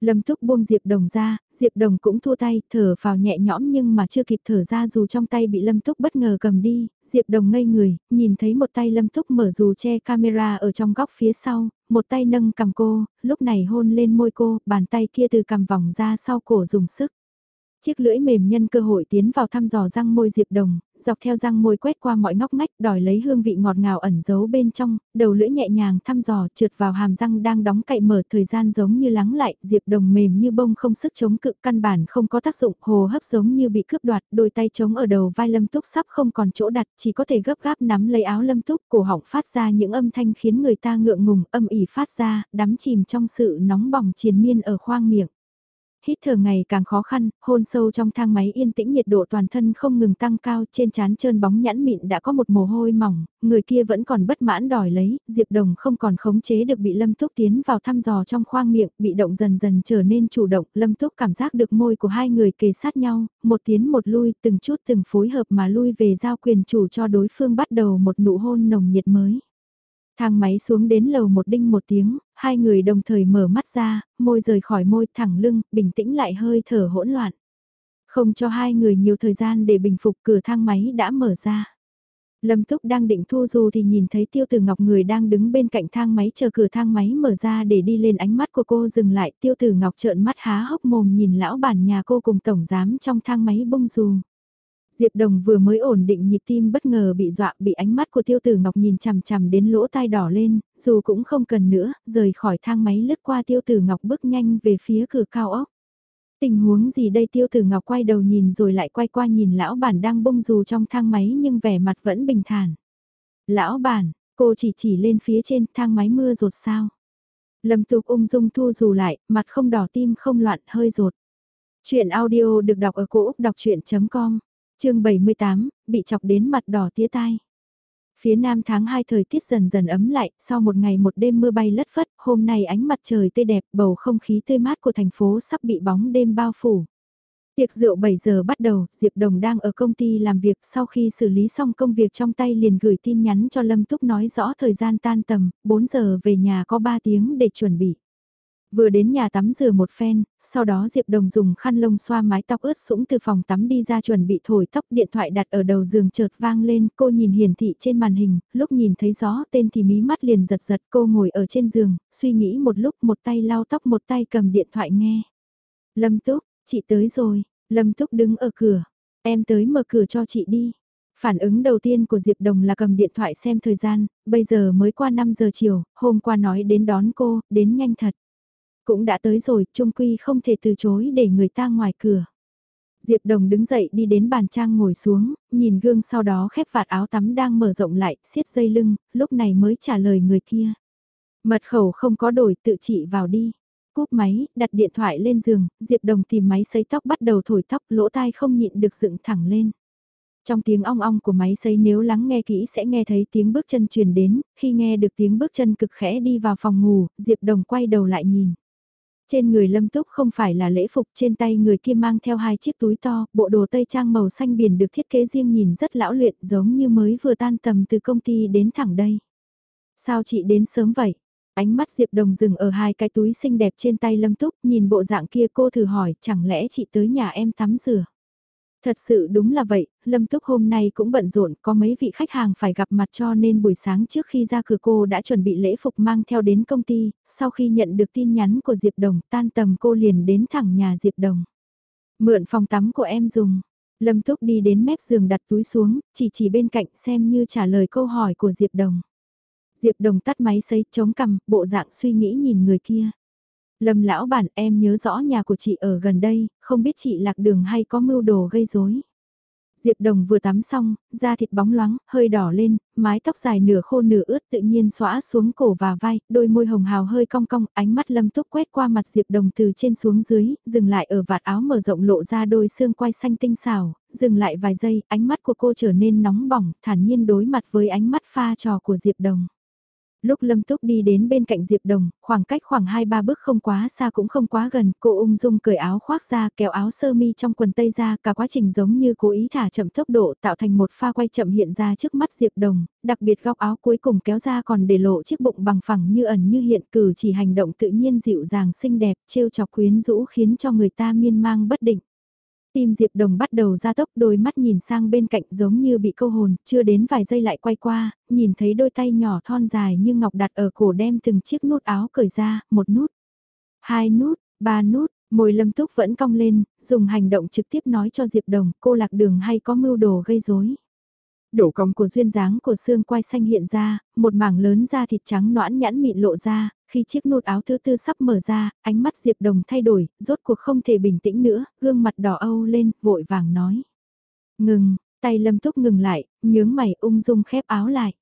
Lâm Túc buông Diệp Đồng ra, Diệp Đồng cũng thua tay, thở vào nhẹ nhõm nhưng mà chưa kịp thở ra dù trong tay bị Lâm Túc bất ngờ cầm đi, Diệp Đồng ngây người, nhìn thấy một tay Lâm Túc mở dù che camera ở trong góc phía sau, một tay nâng cầm cô, lúc này hôn lên môi cô, bàn tay kia từ cầm vòng ra sau cổ dùng sức. Chiếc lưỡi mềm nhân cơ hội tiến vào thăm dò răng môi Diệp Đồng, dọc theo răng môi quét qua mọi ngóc ngách đòi lấy hương vị ngọt ngào ẩn giấu bên trong, đầu lưỡi nhẹ nhàng thăm dò trượt vào hàm răng đang đóng cậy mở thời gian giống như lắng lại, Diệp Đồng mềm như bông không sức chống cự căn bản không có tác dụng, hồ hấp giống như bị cướp đoạt, đôi tay chống ở đầu vai Lâm Túc sắp không còn chỗ đặt, chỉ có thể gấp gáp nắm lấy áo Lâm Túc, cổ họng phát ra những âm thanh khiến người ta ngượng ngùng, âm ỉ phát ra, đắm chìm trong sự nóng bỏng triền miên ở khoang miệng hít thở ngày càng khó khăn, hôn sâu trong thang máy yên tĩnh nhiệt độ toàn thân không ngừng tăng cao, trên trán trơn bóng nhãn mịn đã có một mồ hôi mỏng, người kia vẫn còn bất mãn đòi lấy, Diệp Đồng không còn khống chế được bị Lâm Túc tiến vào thăm dò trong khoang miệng, bị động dần dần trở nên chủ động, Lâm Túc cảm giác được môi của hai người kề sát nhau, một tiến một lui, từng chút từng phối hợp mà lui về giao quyền chủ cho đối phương bắt đầu một nụ hôn nồng nhiệt mới. Thang máy xuống đến lầu một đinh một tiếng, hai người đồng thời mở mắt ra, môi rời khỏi môi thẳng lưng, bình tĩnh lại hơi thở hỗn loạn. Không cho hai người nhiều thời gian để bình phục cửa thang máy đã mở ra. Lâm Túc đang định thu dù thì nhìn thấy Tiêu Tử Ngọc người đang đứng bên cạnh thang máy chờ cửa thang máy mở ra để đi lên ánh mắt của cô dừng lại. Tiêu Tử Ngọc trợn mắt há hốc mồm nhìn lão bản nhà cô cùng tổng giám trong thang máy bông dù. Diệp Đồng vừa mới ổn định nhịp tim bất ngờ bị dọa bị ánh mắt của Tiêu Tử Ngọc nhìn chằm chằm đến lỗ tai đỏ lên, dù cũng không cần nữa, rời khỏi thang máy lướt qua Tiêu Tử Ngọc bước nhanh về phía cửa cao ốc. Tình huống gì đây Tiêu Tử Ngọc quay đầu nhìn rồi lại quay qua nhìn lão bản đang bông dù trong thang máy nhưng vẻ mặt vẫn bình thản. Lão bản, cô chỉ chỉ lên phía trên thang máy mưa rột sao. Lâm tục ung dung thu dù lại, mặt không đỏ tim không loạn hơi rột. Chuyện audio được đọc ở cổ Úc đọc chuyện.com chương 78, bị chọc đến mặt đỏ tía tai. Phía nam tháng 2 thời tiết dần dần ấm lại, sau một ngày một đêm mưa bay lất phất, hôm nay ánh mặt trời tươi đẹp, bầu không khí tươi mát của thành phố sắp bị bóng đêm bao phủ. Tiệc rượu 7 giờ bắt đầu, Diệp Đồng đang ở công ty làm việc sau khi xử lý xong công việc trong tay liền gửi tin nhắn cho Lâm Túc nói rõ thời gian tan tầm, 4 giờ về nhà có 3 tiếng để chuẩn bị. Vừa đến nhà tắm rửa một phen, sau đó Diệp Đồng dùng khăn lông xoa mái tóc ướt sũng từ phòng tắm đi ra chuẩn bị thổi tóc điện thoại đặt ở đầu giường chợt vang lên, cô nhìn hiển thị trên màn hình, lúc nhìn thấy gió tên thì mí mắt liền giật giật cô ngồi ở trên giường, suy nghĩ một lúc một tay lau tóc một tay cầm điện thoại nghe. Lâm Túc, chị tới rồi, Lâm Túc đứng ở cửa, em tới mở cửa cho chị đi. Phản ứng đầu tiên của Diệp Đồng là cầm điện thoại xem thời gian, bây giờ mới qua 5 giờ chiều, hôm qua nói đến đón cô, đến nhanh thật. Cũng đã tới rồi, trung quy không thể từ chối để người ta ngoài cửa. Diệp Đồng đứng dậy đi đến bàn trang ngồi xuống, nhìn gương sau đó khép vạt áo tắm đang mở rộng lại, siết dây lưng, lúc này mới trả lời người kia. Mật khẩu không có đổi tự trị vào đi. cúp máy, đặt điện thoại lên giường, Diệp Đồng tìm máy sấy tóc bắt đầu thổi tóc, lỗ tai không nhịn được dựng thẳng lên. Trong tiếng ong ong của máy sấy nếu lắng nghe kỹ sẽ nghe thấy tiếng bước chân truyền đến, khi nghe được tiếng bước chân cực khẽ đi vào phòng ngủ, Diệp Đồng quay đầu lại nhìn. Trên người Lâm Túc không phải là lễ phục, trên tay người kia mang theo hai chiếc túi to, bộ đồ tây trang màu xanh biển được thiết kế riêng nhìn rất lão luyện giống như mới vừa tan tầm từ công ty đến thẳng đây. Sao chị đến sớm vậy? Ánh mắt Diệp Đồng dừng ở hai cái túi xinh đẹp trên tay Lâm Túc, nhìn bộ dạng kia cô thử hỏi, chẳng lẽ chị tới nhà em tắm rửa? Thật sự đúng là vậy, Lâm Túc hôm nay cũng bận rộn, có mấy vị khách hàng phải gặp mặt cho nên buổi sáng trước khi ra cửa cô đã chuẩn bị lễ phục mang theo đến công ty, sau khi nhận được tin nhắn của Diệp Đồng tan tầm cô liền đến thẳng nhà Diệp Đồng. Mượn phòng tắm của em dùng, Lâm Túc đi đến mép giường đặt túi xuống, chỉ chỉ bên cạnh xem như trả lời câu hỏi của Diệp Đồng. Diệp Đồng tắt máy sấy chống cằm, bộ dạng suy nghĩ nhìn người kia. Lâm lão bản em nhớ rõ nhà của chị ở gần đây, không biết chị lạc đường hay có mưu đồ gây rối. Diệp Đồng vừa tắm xong, da thịt bóng loáng, hơi đỏ lên, mái tóc dài nửa khô nửa ướt tự nhiên xõa xuống cổ và vai, đôi môi hồng hào hơi cong cong, ánh mắt lâm túc quét qua mặt Diệp Đồng từ trên xuống dưới, dừng lại ở vạt áo mở rộng lộ ra đôi xương quai xanh tinh xảo, dừng lại vài giây, ánh mắt của cô trở nên nóng bỏng, thản nhiên đối mặt với ánh mắt pha trò của Diệp Đồng. Lúc Lâm Túc đi đến bên cạnh Diệp Đồng, khoảng cách khoảng 2-3 bước không quá xa cũng không quá gần, cô ung dung cởi áo khoác ra kéo áo sơ mi trong quần tây ra, cả quá trình giống như cố ý thả chậm tốc độ tạo thành một pha quay chậm hiện ra trước mắt Diệp Đồng, đặc biệt góc áo cuối cùng kéo ra còn để lộ chiếc bụng bằng phẳng như ẩn như hiện cử chỉ hành động tự nhiên dịu dàng xinh đẹp, trêu chọc quyến rũ khiến cho người ta miên mang bất định. Tim Diệp Đồng bắt đầu ra tốc đôi mắt nhìn sang bên cạnh giống như bị câu hồn, chưa đến vài giây lại quay qua, nhìn thấy đôi tay nhỏ thon dài như ngọc đặt ở cổ đem từng chiếc nút áo cởi ra, một nút, hai nút, ba nút, môi lâm túc vẫn cong lên, dùng hành động trực tiếp nói cho Diệp Đồng cô lạc đường hay có mưu đồ gây rối. Đổ cong của duyên dáng của xương quai xanh hiện ra, một mảng lớn da thịt trắng noãn nhãn mịn lộ ra, khi chiếc nút áo thứ tư sắp mở ra, ánh mắt Diệp Đồng thay đổi, rốt cuộc không thể bình tĩnh nữa, gương mặt đỏ âu lên, vội vàng nói. Ngừng, tay lâm túc ngừng lại, nhướng mày ung dung khép áo lại.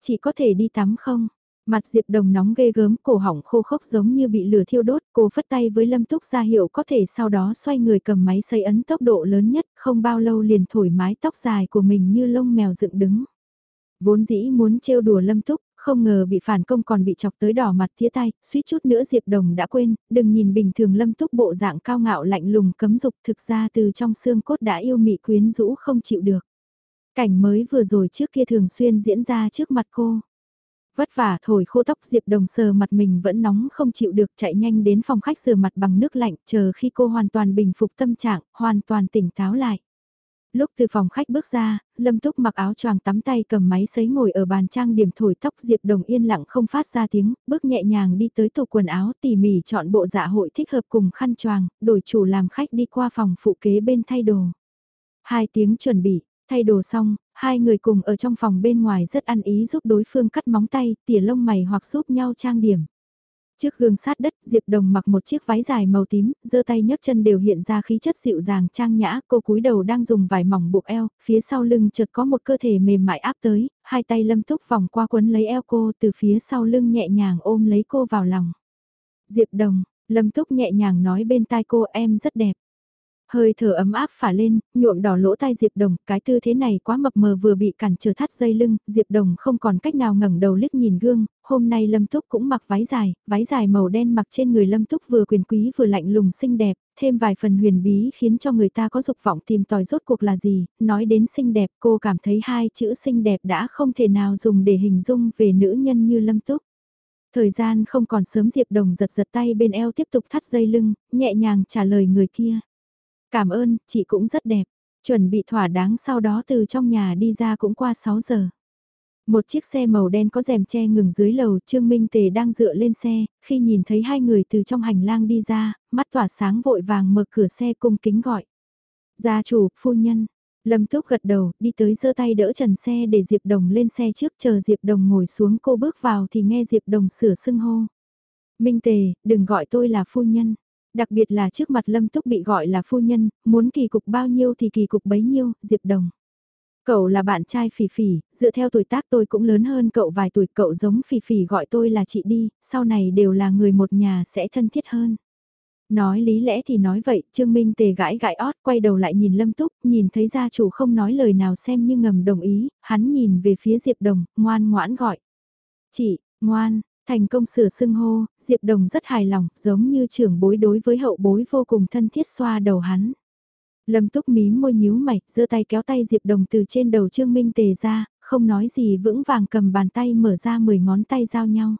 Chỉ có thể đi tắm không? Mặt Diệp Đồng nóng ghê gớm, cổ họng khô khốc giống như bị lửa thiêu đốt, cô phất tay với Lâm Túc ra hiệu có thể sau đó xoay người cầm máy xây ấn tốc độ lớn nhất, không bao lâu liền thổi mái tóc dài của mình như lông mèo dựng đứng. Vốn dĩ muốn trêu đùa Lâm Túc, không ngờ bị phản công còn bị chọc tới đỏ mặt tía tay, suýt chút nữa Diệp Đồng đã quên, đừng nhìn bình thường Lâm Túc bộ dạng cao ngạo lạnh lùng cấm dục thực ra từ trong xương cốt đã yêu mị quyến rũ không chịu được. Cảnh mới vừa rồi trước kia thường xuyên diễn ra trước mặt cô. Vất vả thổi khô tóc Diệp Đồng sờ mặt mình vẫn nóng không chịu được chạy nhanh đến phòng khách rửa mặt bằng nước lạnh chờ khi cô hoàn toàn bình phục tâm trạng, hoàn toàn tỉnh táo lại. Lúc từ phòng khách bước ra, Lâm Túc mặc áo choàng tắm tay cầm máy sấy ngồi ở bàn trang điểm thổi tóc Diệp Đồng yên lặng không phát ra tiếng, bước nhẹ nhàng đi tới tủ quần áo tỉ mỉ chọn bộ dạ hội thích hợp cùng khăn choàng, đổi chủ làm khách đi qua phòng phụ kế bên thay đồ. Hai tiếng chuẩn bị, thay đồ xong, hai người cùng ở trong phòng bên ngoài rất ăn ý giúp đối phương cắt móng tay, tỉa lông mày hoặc giúp nhau trang điểm. Trước gương sát đất, Diệp Đồng mặc một chiếc váy dài màu tím, giơ tay nhấc chân đều hiện ra khí chất dịu dàng trang nhã, cô cúi đầu đang dùng vải mỏng buộc eo, phía sau lưng chợt có một cơ thể mềm mại áp tới, hai tay lâm túc vòng qua quấn lấy eo cô từ phía sau lưng nhẹ nhàng ôm lấy cô vào lòng. Diệp Đồng, lâm túc nhẹ nhàng nói bên tai cô em rất đẹp. Hơi thở ấm áp phả lên, nhuộm đỏ lỗ tai Diệp Đồng, cái tư thế này quá mập mờ vừa bị cản trở thắt dây lưng, Diệp Đồng không còn cách nào ngẩng đầu liếc nhìn gương, hôm nay Lâm Túc cũng mặc váy dài, váy dài màu đen mặc trên người Lâm Túc vừa quyền quý vừa lạnh lùng xinh đẹp, thêm vài phần huyền bí khiến cho người ta có dục vọng tìm tòi rốt cuộc là gì, nói đến xinh đẹp cô cảm thấy hai chữ xinh đẹp đã không thể nào dùng để hình dung về nữ nhân như Lâm Túc. Thời gian không còn sớm Diệp Đồng giật giật tay bên eo tiếp tục thắt dây lưng, nhẹ nhàng trả lời người kia. Cảm ơn, chị cũng rất đẹp. Chuẩn bị thỏa đáng sau đó từ trong nhà đi ra cũng qua 6 giờ. Một chiếc xe màu đen có rèm che ngừng dưới lầu, Trương Minh Tề đang dựa lên xe, khi nhìn thấy hai người từ trong hành lang đi ra, mắt tỏa sáng vội vàng mở cửa xe cung kính gọi. Gia chủ, phu nhân, Lâm Túc gật đầu, đi tới giơ tay đỡ trần xe để Diệp Đồng lên xe trước chờ Diệp Đồng ngồi xuống cô bước vào thì nghe Diệp Đồng sửa sưng hô. Minh Tề, đừng gọi tôi là phu nhân. Đặc biệt là trước mặt Lâm Túc bị gọi là phu nhân, muốn kỳ cục bao nhiêu thì kỳ cục bấy nhiêu, Diệp Đồng. Cậu là bạn trai Phỉ Phỉ, dựa theo tuổi tác tôi cũng lớn hơn cậu vài tuổi, cậu giống Phỉ Phỉ gọi tôi là chị đi, sau này đều là người một nhà sẽ thân thiết hơn. Nói lý lẽ thì nói vậy, Trương Minh Tề gãi gãi ót, quay đầu lại nhìn Lâm Túc, nhìn thấy gia chủ không nói lời nào xem như ngầm đồng ý, hắn nhìn về phía Diệp Đồng, ngoan ngoãn gọi. Chị, ngoan, thành công sửa xưng hô, Diệp Đồng rất hài lòng, giống như trưởng bối đối với hậu bối vô cùng thân thiết xoa đầu hắn. Lâm Túc mím môi nhíu mày, giơ tay kéo tay Diệp Đồng từ trên đầu Trương Minh Tề ra, không nói gì vững vàng cầm bàn tay mở ra 10 ngón tay giao nhau.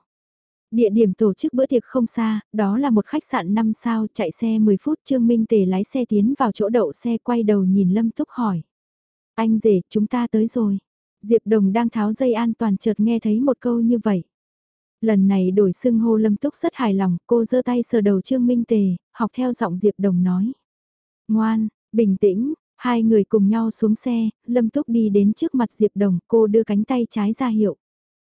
Địa điểm tổ chức bữa tiệc không xa, đó là một khách sạn 5 sao, chạy xe 10 phút Trương Minh Tề lái xe tiến vào chỗ đậu xe quay đầu nhìn Lâm Túc hỏi. Anh rể, chúng ta tới rồi. Diệp Đồng đang tháo dây an toàn chợt nghe thấy một câu như vậy. Lần này đổi xưng hô Lâm Túc rất hài lòng, cô giơ tay sờ đầu Trương Minh Tề, học theo giọng Diệp Đồng nói. Ngoan, bình tĩnh, hai người cùng nhau xuống xe, Lâm Túc đi đến trước mặt Diệp Đồng, cô đưa cánh tay trái ra hiệu.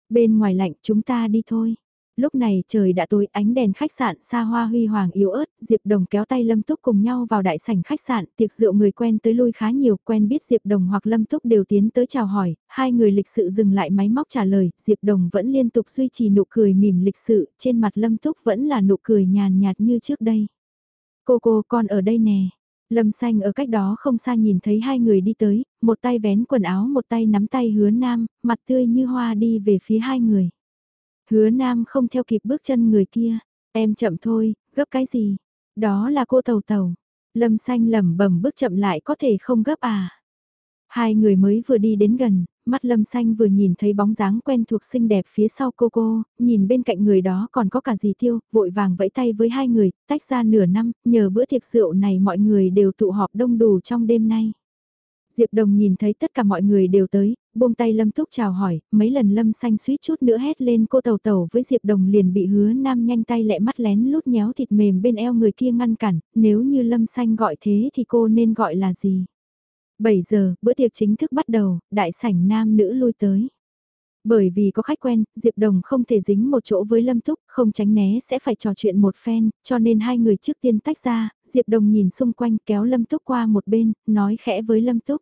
Bên ngoài lạnh chúng ta đi thôi. Lúc này trời đã tối ánh đèn khách sạn xa hoa huy hoàng yếu ớt, Diệp Đồng kéo tay Lâm Túc cùng nhau vào đại sảnh khách sạn, tiệc rượu người quen tới lui khá nhiều, quen biết Diệp Đồng hoặc Lâm Túc đều tiến tới chào hỏi, hai người lịch sự dừng lại máy móc trả lời, Diệp Đồng vẫn liên tục duy trì nụ cười mỉm lịch sự, trên mặt Lâm Túc vẫn là nụ cười nhàn nhạt như trước đây. Cô cô con ở đây nè. Lâm xanh ở cách đó không xa nhìn thấy hai người đi tới, một tay vén quần áo một tay nắm tay hứa nam, mặt tươi như hoa đi về phía hai người. Hứa Nam không theo kịp bước chân người kia, em chậm thôi, gấp cái gì? Đó là cô tàu tàu. Lâm xanh lẩm bẩm bước chậm lại có thể không gấp à? Hai người mới vừa đi đến gần, mắt lâm xanh vừa nhìn thấy bóng dáng quen thuộc xinh đẹp phía sau cô cô, nhìn bên cạnh người đó còn có cả dì tiêu, vội vàng vẫy tay với hai người, tách ra nửa năm, nhờ bữa tiệc rượu này mọi người đều tụ họp đông đủ trong đêm nay. Diệp Đồng nhìn thấy tất cả mọi người đều tới, buông tay Lâm Túc chào hỏi, mấy lần Lâm xanh suýt chút nữa hét lên cô tàu tàu với Diệp Đồng liền bị hứa nam nhanh tay lẹ mắt lén lút nhéo thịt mềm bên eo người kia ngăn cản, nếu như Lâm xanh gọi thế thì cô nên gọi là gì? 7 giờ, bữa tiệc chính thức bắt đầu, đại sảnh nam nữ lui tới. Bởi vì có khách quen, Diệp Đồng không thể dính một chỗ với Lâm Túc, không tránh né sẽ phải trò chuyện một phen, cho nên hai người trước tiên tách ra, Diệp Đồng nhìn xung quanh kéo Lâm Túc qua một bên, nói khẽ với Lâm Túc.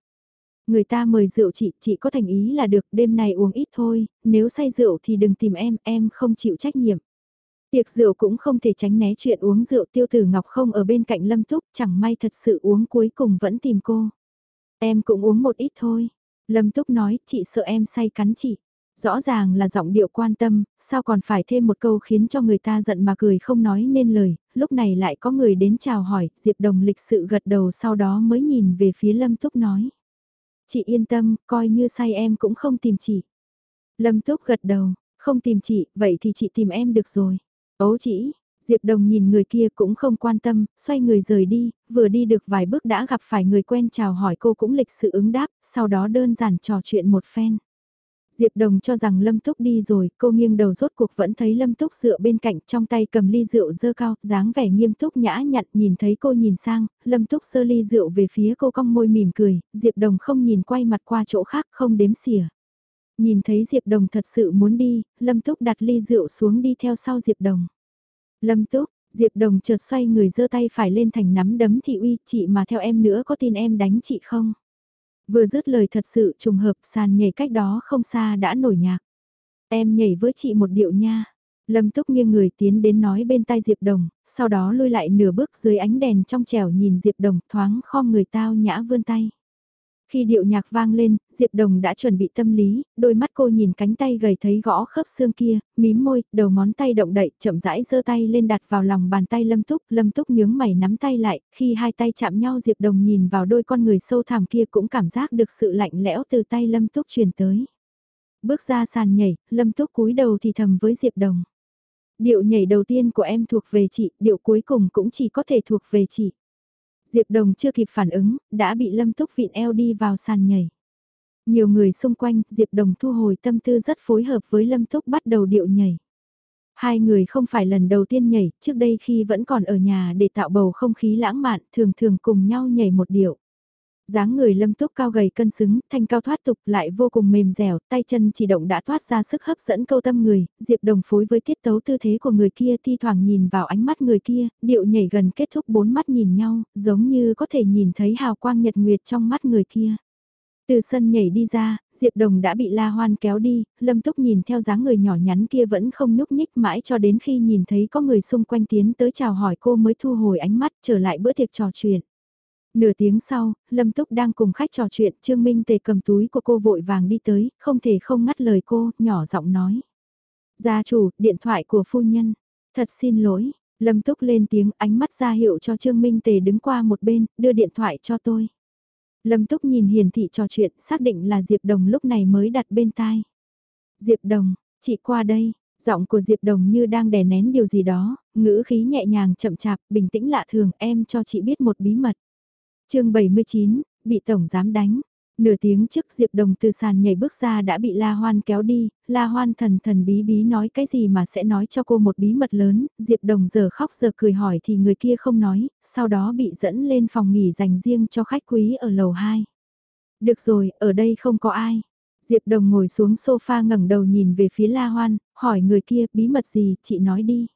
Người ta mời rượu chị, chị có thành ý là được, đêm này uống ít thôi, nếu say rượu thì đừng tìm em, em không chịu trách nhiệm. Tiệc rượu cũng không thể tránh né chuyện uống rượu tiêu tử ngọc không ở bên cạnh Lâm Túc, chẳng may thật sự uống cuối cùng vẫn tìm cô. Em cũng uống một ít thôi. Lâm Túc nói, chị sợ em say cắn chị. Rõ ràng là giọng điệu quan tâm, sao còn phải thêm một câu khiến cho người ta giận mà cười không nói nên lời, lúc này lại có người đến chào hỏi, Diệp Đồng lịch sự gật đầu sau đó mới nhìn về phía Lâm Túc nói. Chị yên tâm, coi như say em cũng không tìm chị. Lâm Túc gật đầu, không tìm chị, vậy thì chị tìm em được rồi. Ấu chỉ, Diệp Đồng nhìn người kia cũng không quan tâm, xoay người rời đi, vừa đi được vài bước đã gặp phải người quen chào hỏi cô cũng lịch sự ứng đáp, sau đó đơn giản trò chuyện một phen. Diệp Đồng cho rằng Lâm Túc đi rồi, cô nghiêng đầu rốt cuộc vẫn thấy Lâm Túc dựa bên cạnh trong tay cầm ly rượu dơ cao, dáng vẻ nghiêm túc nhã nhặn nhìn thấy cô nhìn sang, Lâm Túc sơ ly rượu về phía cô cong môi mỉm cười, Diệp Đồng không nhìn quay mặt qua chỗ khác không đếm xỉa. Nhìn thấy Diệp Đồng thật sự muốn đi, Lâm Túc đặt ly rượu xuống đi theo sau Diệp Đồng. Lâm Túc, Diệp Đồng chợt xoay người giơ tay phải lên thành nắm đấm thị uy, chị mà theo em nữa có tin em đánh chị không? Vừa dứt lời thật sự trùng hợp sàn nhảy cách đó không xa đã nổi nhạc. Em nhảy với chị một điệu nha. Lâm Túc nghiêng người tiến đến nói bên tai Diệp Đồng, sau đó lôi lại nửa bước dưới ánh đèn trong trẻo nhìn Diệp Đồng thoáng khom người tao nhã vươn tay. Khi điệu nhạc vang lên, Diệp Đồng đã chuẩn bị tâm lý, đôi mắt cô nhìn cánh tay gầy thấy gõ khớp xương kia, mím môi, đầu ngón tay động đậy, chậm rãi giơ tay lên đặt vào lòng bàn tay Lâm Túc, Lâm Túc nhướng mày nắm tay lại, khi hai tay chạm nhau Diệp Đồng nhìn vào đôi con người sâu thẳm kia cũng cảm giác được sự lạnh lẽo từ tay Lâm Túc truyền tới. Bước ra sàn nhảy, Lâm Túc cúi đầu thì thầm với Diệp Đồng. Điệu nhảy đầu tiên của em thuộc về chị, điệu cuối cùng cũng chỉ có thể thuộc về chị. Diệp Đồng chưa kịp phản ứng, đã bị Lâm Túc vịn eo đi vào sàn nhảy. Nhiều người xung quanh, Diệp Đồng thu hồi tâm tư rất phối hợp với Lâm Túc bắt đầu điệu nhảy. Hai người không phải lần đầu tiên nhảy, trước đây khi vẫn còn ở nhà để tạo bầu không khí lãng mạn, thường thường cùng nhau nhảy một điệu dáng người lâm túc cao gầy cân xứng, thanh cao thoát tục lại vô cùng mềm dẻo, tay chân chỉ động đã thoát ra sức hấp dẫn câu tâm người, diệp đồng phối với tiết tấu tư thế của người kia thi thoảng nhìn vào ánh mắt người kia, điệu nhảy gần kết thúc bốn mắt nhìn nhau, giống như có thể nhìn thấy hào quang nhật nguyệt trong mắt người kia. Từ sân nhảy đi ra, Diệp Đồng đã bị La Hoan kéo đi, Lâm Túc nhìn theo dáng người nhỏ nhắn kia vẫn không nhúc nhích mãi cho đến khi nhìn thấy có người xung quanh tiến tới chào hỏi cô mới thu hồi ánh mắt trở lại bữa tiệc trò chuyện. Nửa tiếng sau, Lâm Túc đang cùng khách trò chuyện, Trương Minh Tề cầm túi của cô vội vàng đi tới, không thể không ngắt lời cô, nhỏ giọng nói. Gia chủ, điện thoại của phu nhân. Thật xin lỗi, Lâm Túc lên tiếng ánh mắt ra hiệu cho Trương Minh Tề đứng qua một bên, đưa điện thoại cho tôi. Lâm Túc nhìn Hiền Thị trò chuyện, xác định là Diệp Đồng lúc này mới đặt bên tai. Diệp Đồng, chị qua đây, giọng của Diệp Đồng như đang đè nén điều gì đó, ngữ khí nhẹ nhàng chậm chạp, bình tĩnh lạ thường, em cho chị biết một bí mật chương 79, bị Tổng Giám đánh. Nửa tiếng trước Diệp Đồng từ sàn nhảy bước ra đã bị La Hoan kéo đi, La Hoan thần thần bí bí nói cái gì mà sẽ nói cho cô một bí mật lớn, Diệp Đồng giờ khóc giờ cười hỏi thì người kia không nói, sau đó bị dẫn lên phòng nghỉ dành riêng cho khách quý ở lầu 2. Được rồi, ở đây không có ai. Diệp Đồng ngồi xuống sofa ngẩng đầu nhìn về phía La Hoan, hỏi người kia bí mật gì, chị nói đi.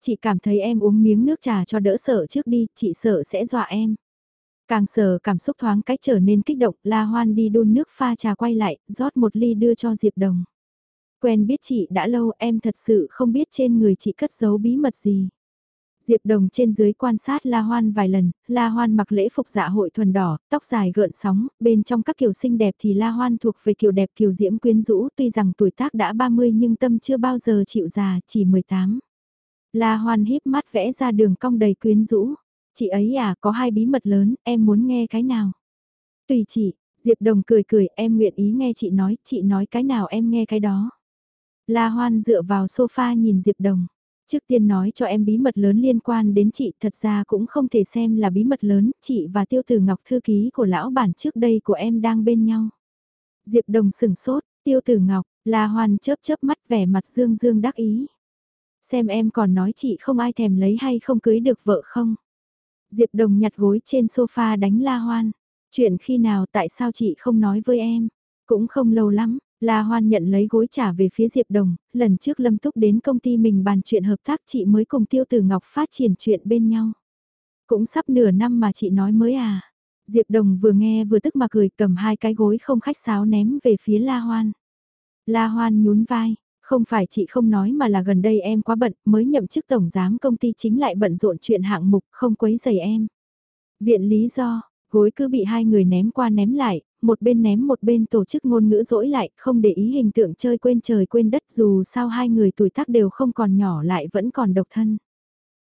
Chị cảm thấy em uống miếng nước trà cho đỡ sợ trước đi, chị sợ sẽ dọa em. Càng sờ cảm xúc thoáng cách trở nên kích động, La Hoan đi đun nước pha trà quay lại, rót một ly đưa cho Diệp Đồng. Quen biết chị đã lâu em thật sự không biết trên người chị cất giấu bí mật gì. Diệp Đồng trên dưới quan sát La Hoan vài lần, La Hoan mặc lễ phục dạ hội thuần đỏ, tóc dài gợn sóng, bên trong các kiểu xinh đẹp thì La Hoan thuộc về kiểu đẹp kiểu diễm quyến rũ tuy rằng tuổi tác đã 30 nhưng tâm chưa bao giờ chịu già, chỉ 18. La Hoan híp mắt vẽ ra đường cong đầy quyến rũ. Chị ấy à, có hai bí mật lớn, em muốn nghe cái nào? Tùy chị, Diệp Đồng cười cười, em nguyện ý nghe chị nói, chị nói cái nào em nghe cái đó. La Hoan dựa vào sofa nhìn Diệp Đồng. Trước tiên nói cho em bí mật lớn liên quan đến chị, thật ra cũng không thể xem là bí mật lớn, chị và tiêu tử Ngọc thư ký của lão bản trước đây của em đang bên nhau. Diệp Đồng sừng sốt, tiêu tử Ngọc, La Hoan chớp chớp mắt vẻ mặt dương dương đắc ý. Xem em còn nói chị không ai thèm lấy hay không cưới được vợ không? Diệp Đồng nhặt gối trên sofa đánh La Hoan. Chuyện khi nào tại sao chị không nói với em? Cũng không lâu lắm, La Hoan nhận lấy gối trả về phía Diệp Đồng, lần trước Lâm Túc đến công ty mình bàn chuyện hợp tác chị mới cùng Tiêu Tử Ngọc phát triển chuyện bên nhau. Cũng sắp nửa năm mà chị nói mới à. Diệp Đồng vừa nghe vừa tức mà cười cầm hai cái gối không khách sáo ném về phía La Hoan. La Hoan nhún vai, không phải chị không nói mà là gần đây em quá bận, mới nhậm chức tổng giám công ty chính lại bận rộn chuyện hạng mục, không quấy giày em. Viện lý do, gối cứ bị hai người ném qua ném lại, một bên ném một bên tổ chức ngôn ngữ dỗi lại, không để ý hình tượng chơi quên trời quên đất dù sao hai người tuổi tác đều không còn nhỏ lại vẫn còn độc thân.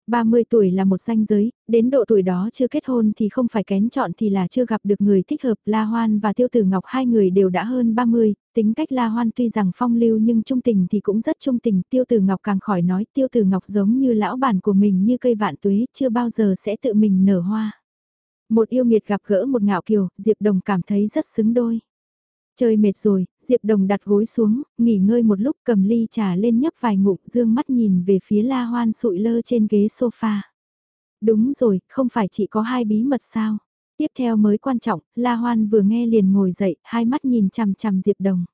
30 tuổi là một danh giới, đến độ tuổi đó chưa kết hôn thì không phải kén chọn thì là chưa gặp được người thích hợp. La Hoan và Tiêu Tử Ngọc hai người đều đã hơn 30, tính cách La Hoan tuy rằng phong lưu nhưng trung tình thì cũng rất trung tình. Tiêu Tử Ngọc càng khỏi nói Tiêu Tử Ngọc giống như lão bản của mình như cây vạn tuế chưa bao giờ sẽ tự mình nở hoa. Một yêu nghiệt gặp gỡ một ngạo kiều, Diệp Đồng cảm thấy rất xứng đôi. Chơi mệt rồi, Diệp Đồng đặt gối xuống, nghỉ ngơi một lúc cầm ly trà lên nhấp vài ngụm dương mắt nhìn về phía La Hoan sụi lơ trên ghế sofa. Đúng rồi, không phải chỉ có hai bí mật sao? Tiếp theo mới quan trọng, La Hoan vừa nghe liền ngồi dậy, hai mắt nhìn chằm chằm Diệp Đồng.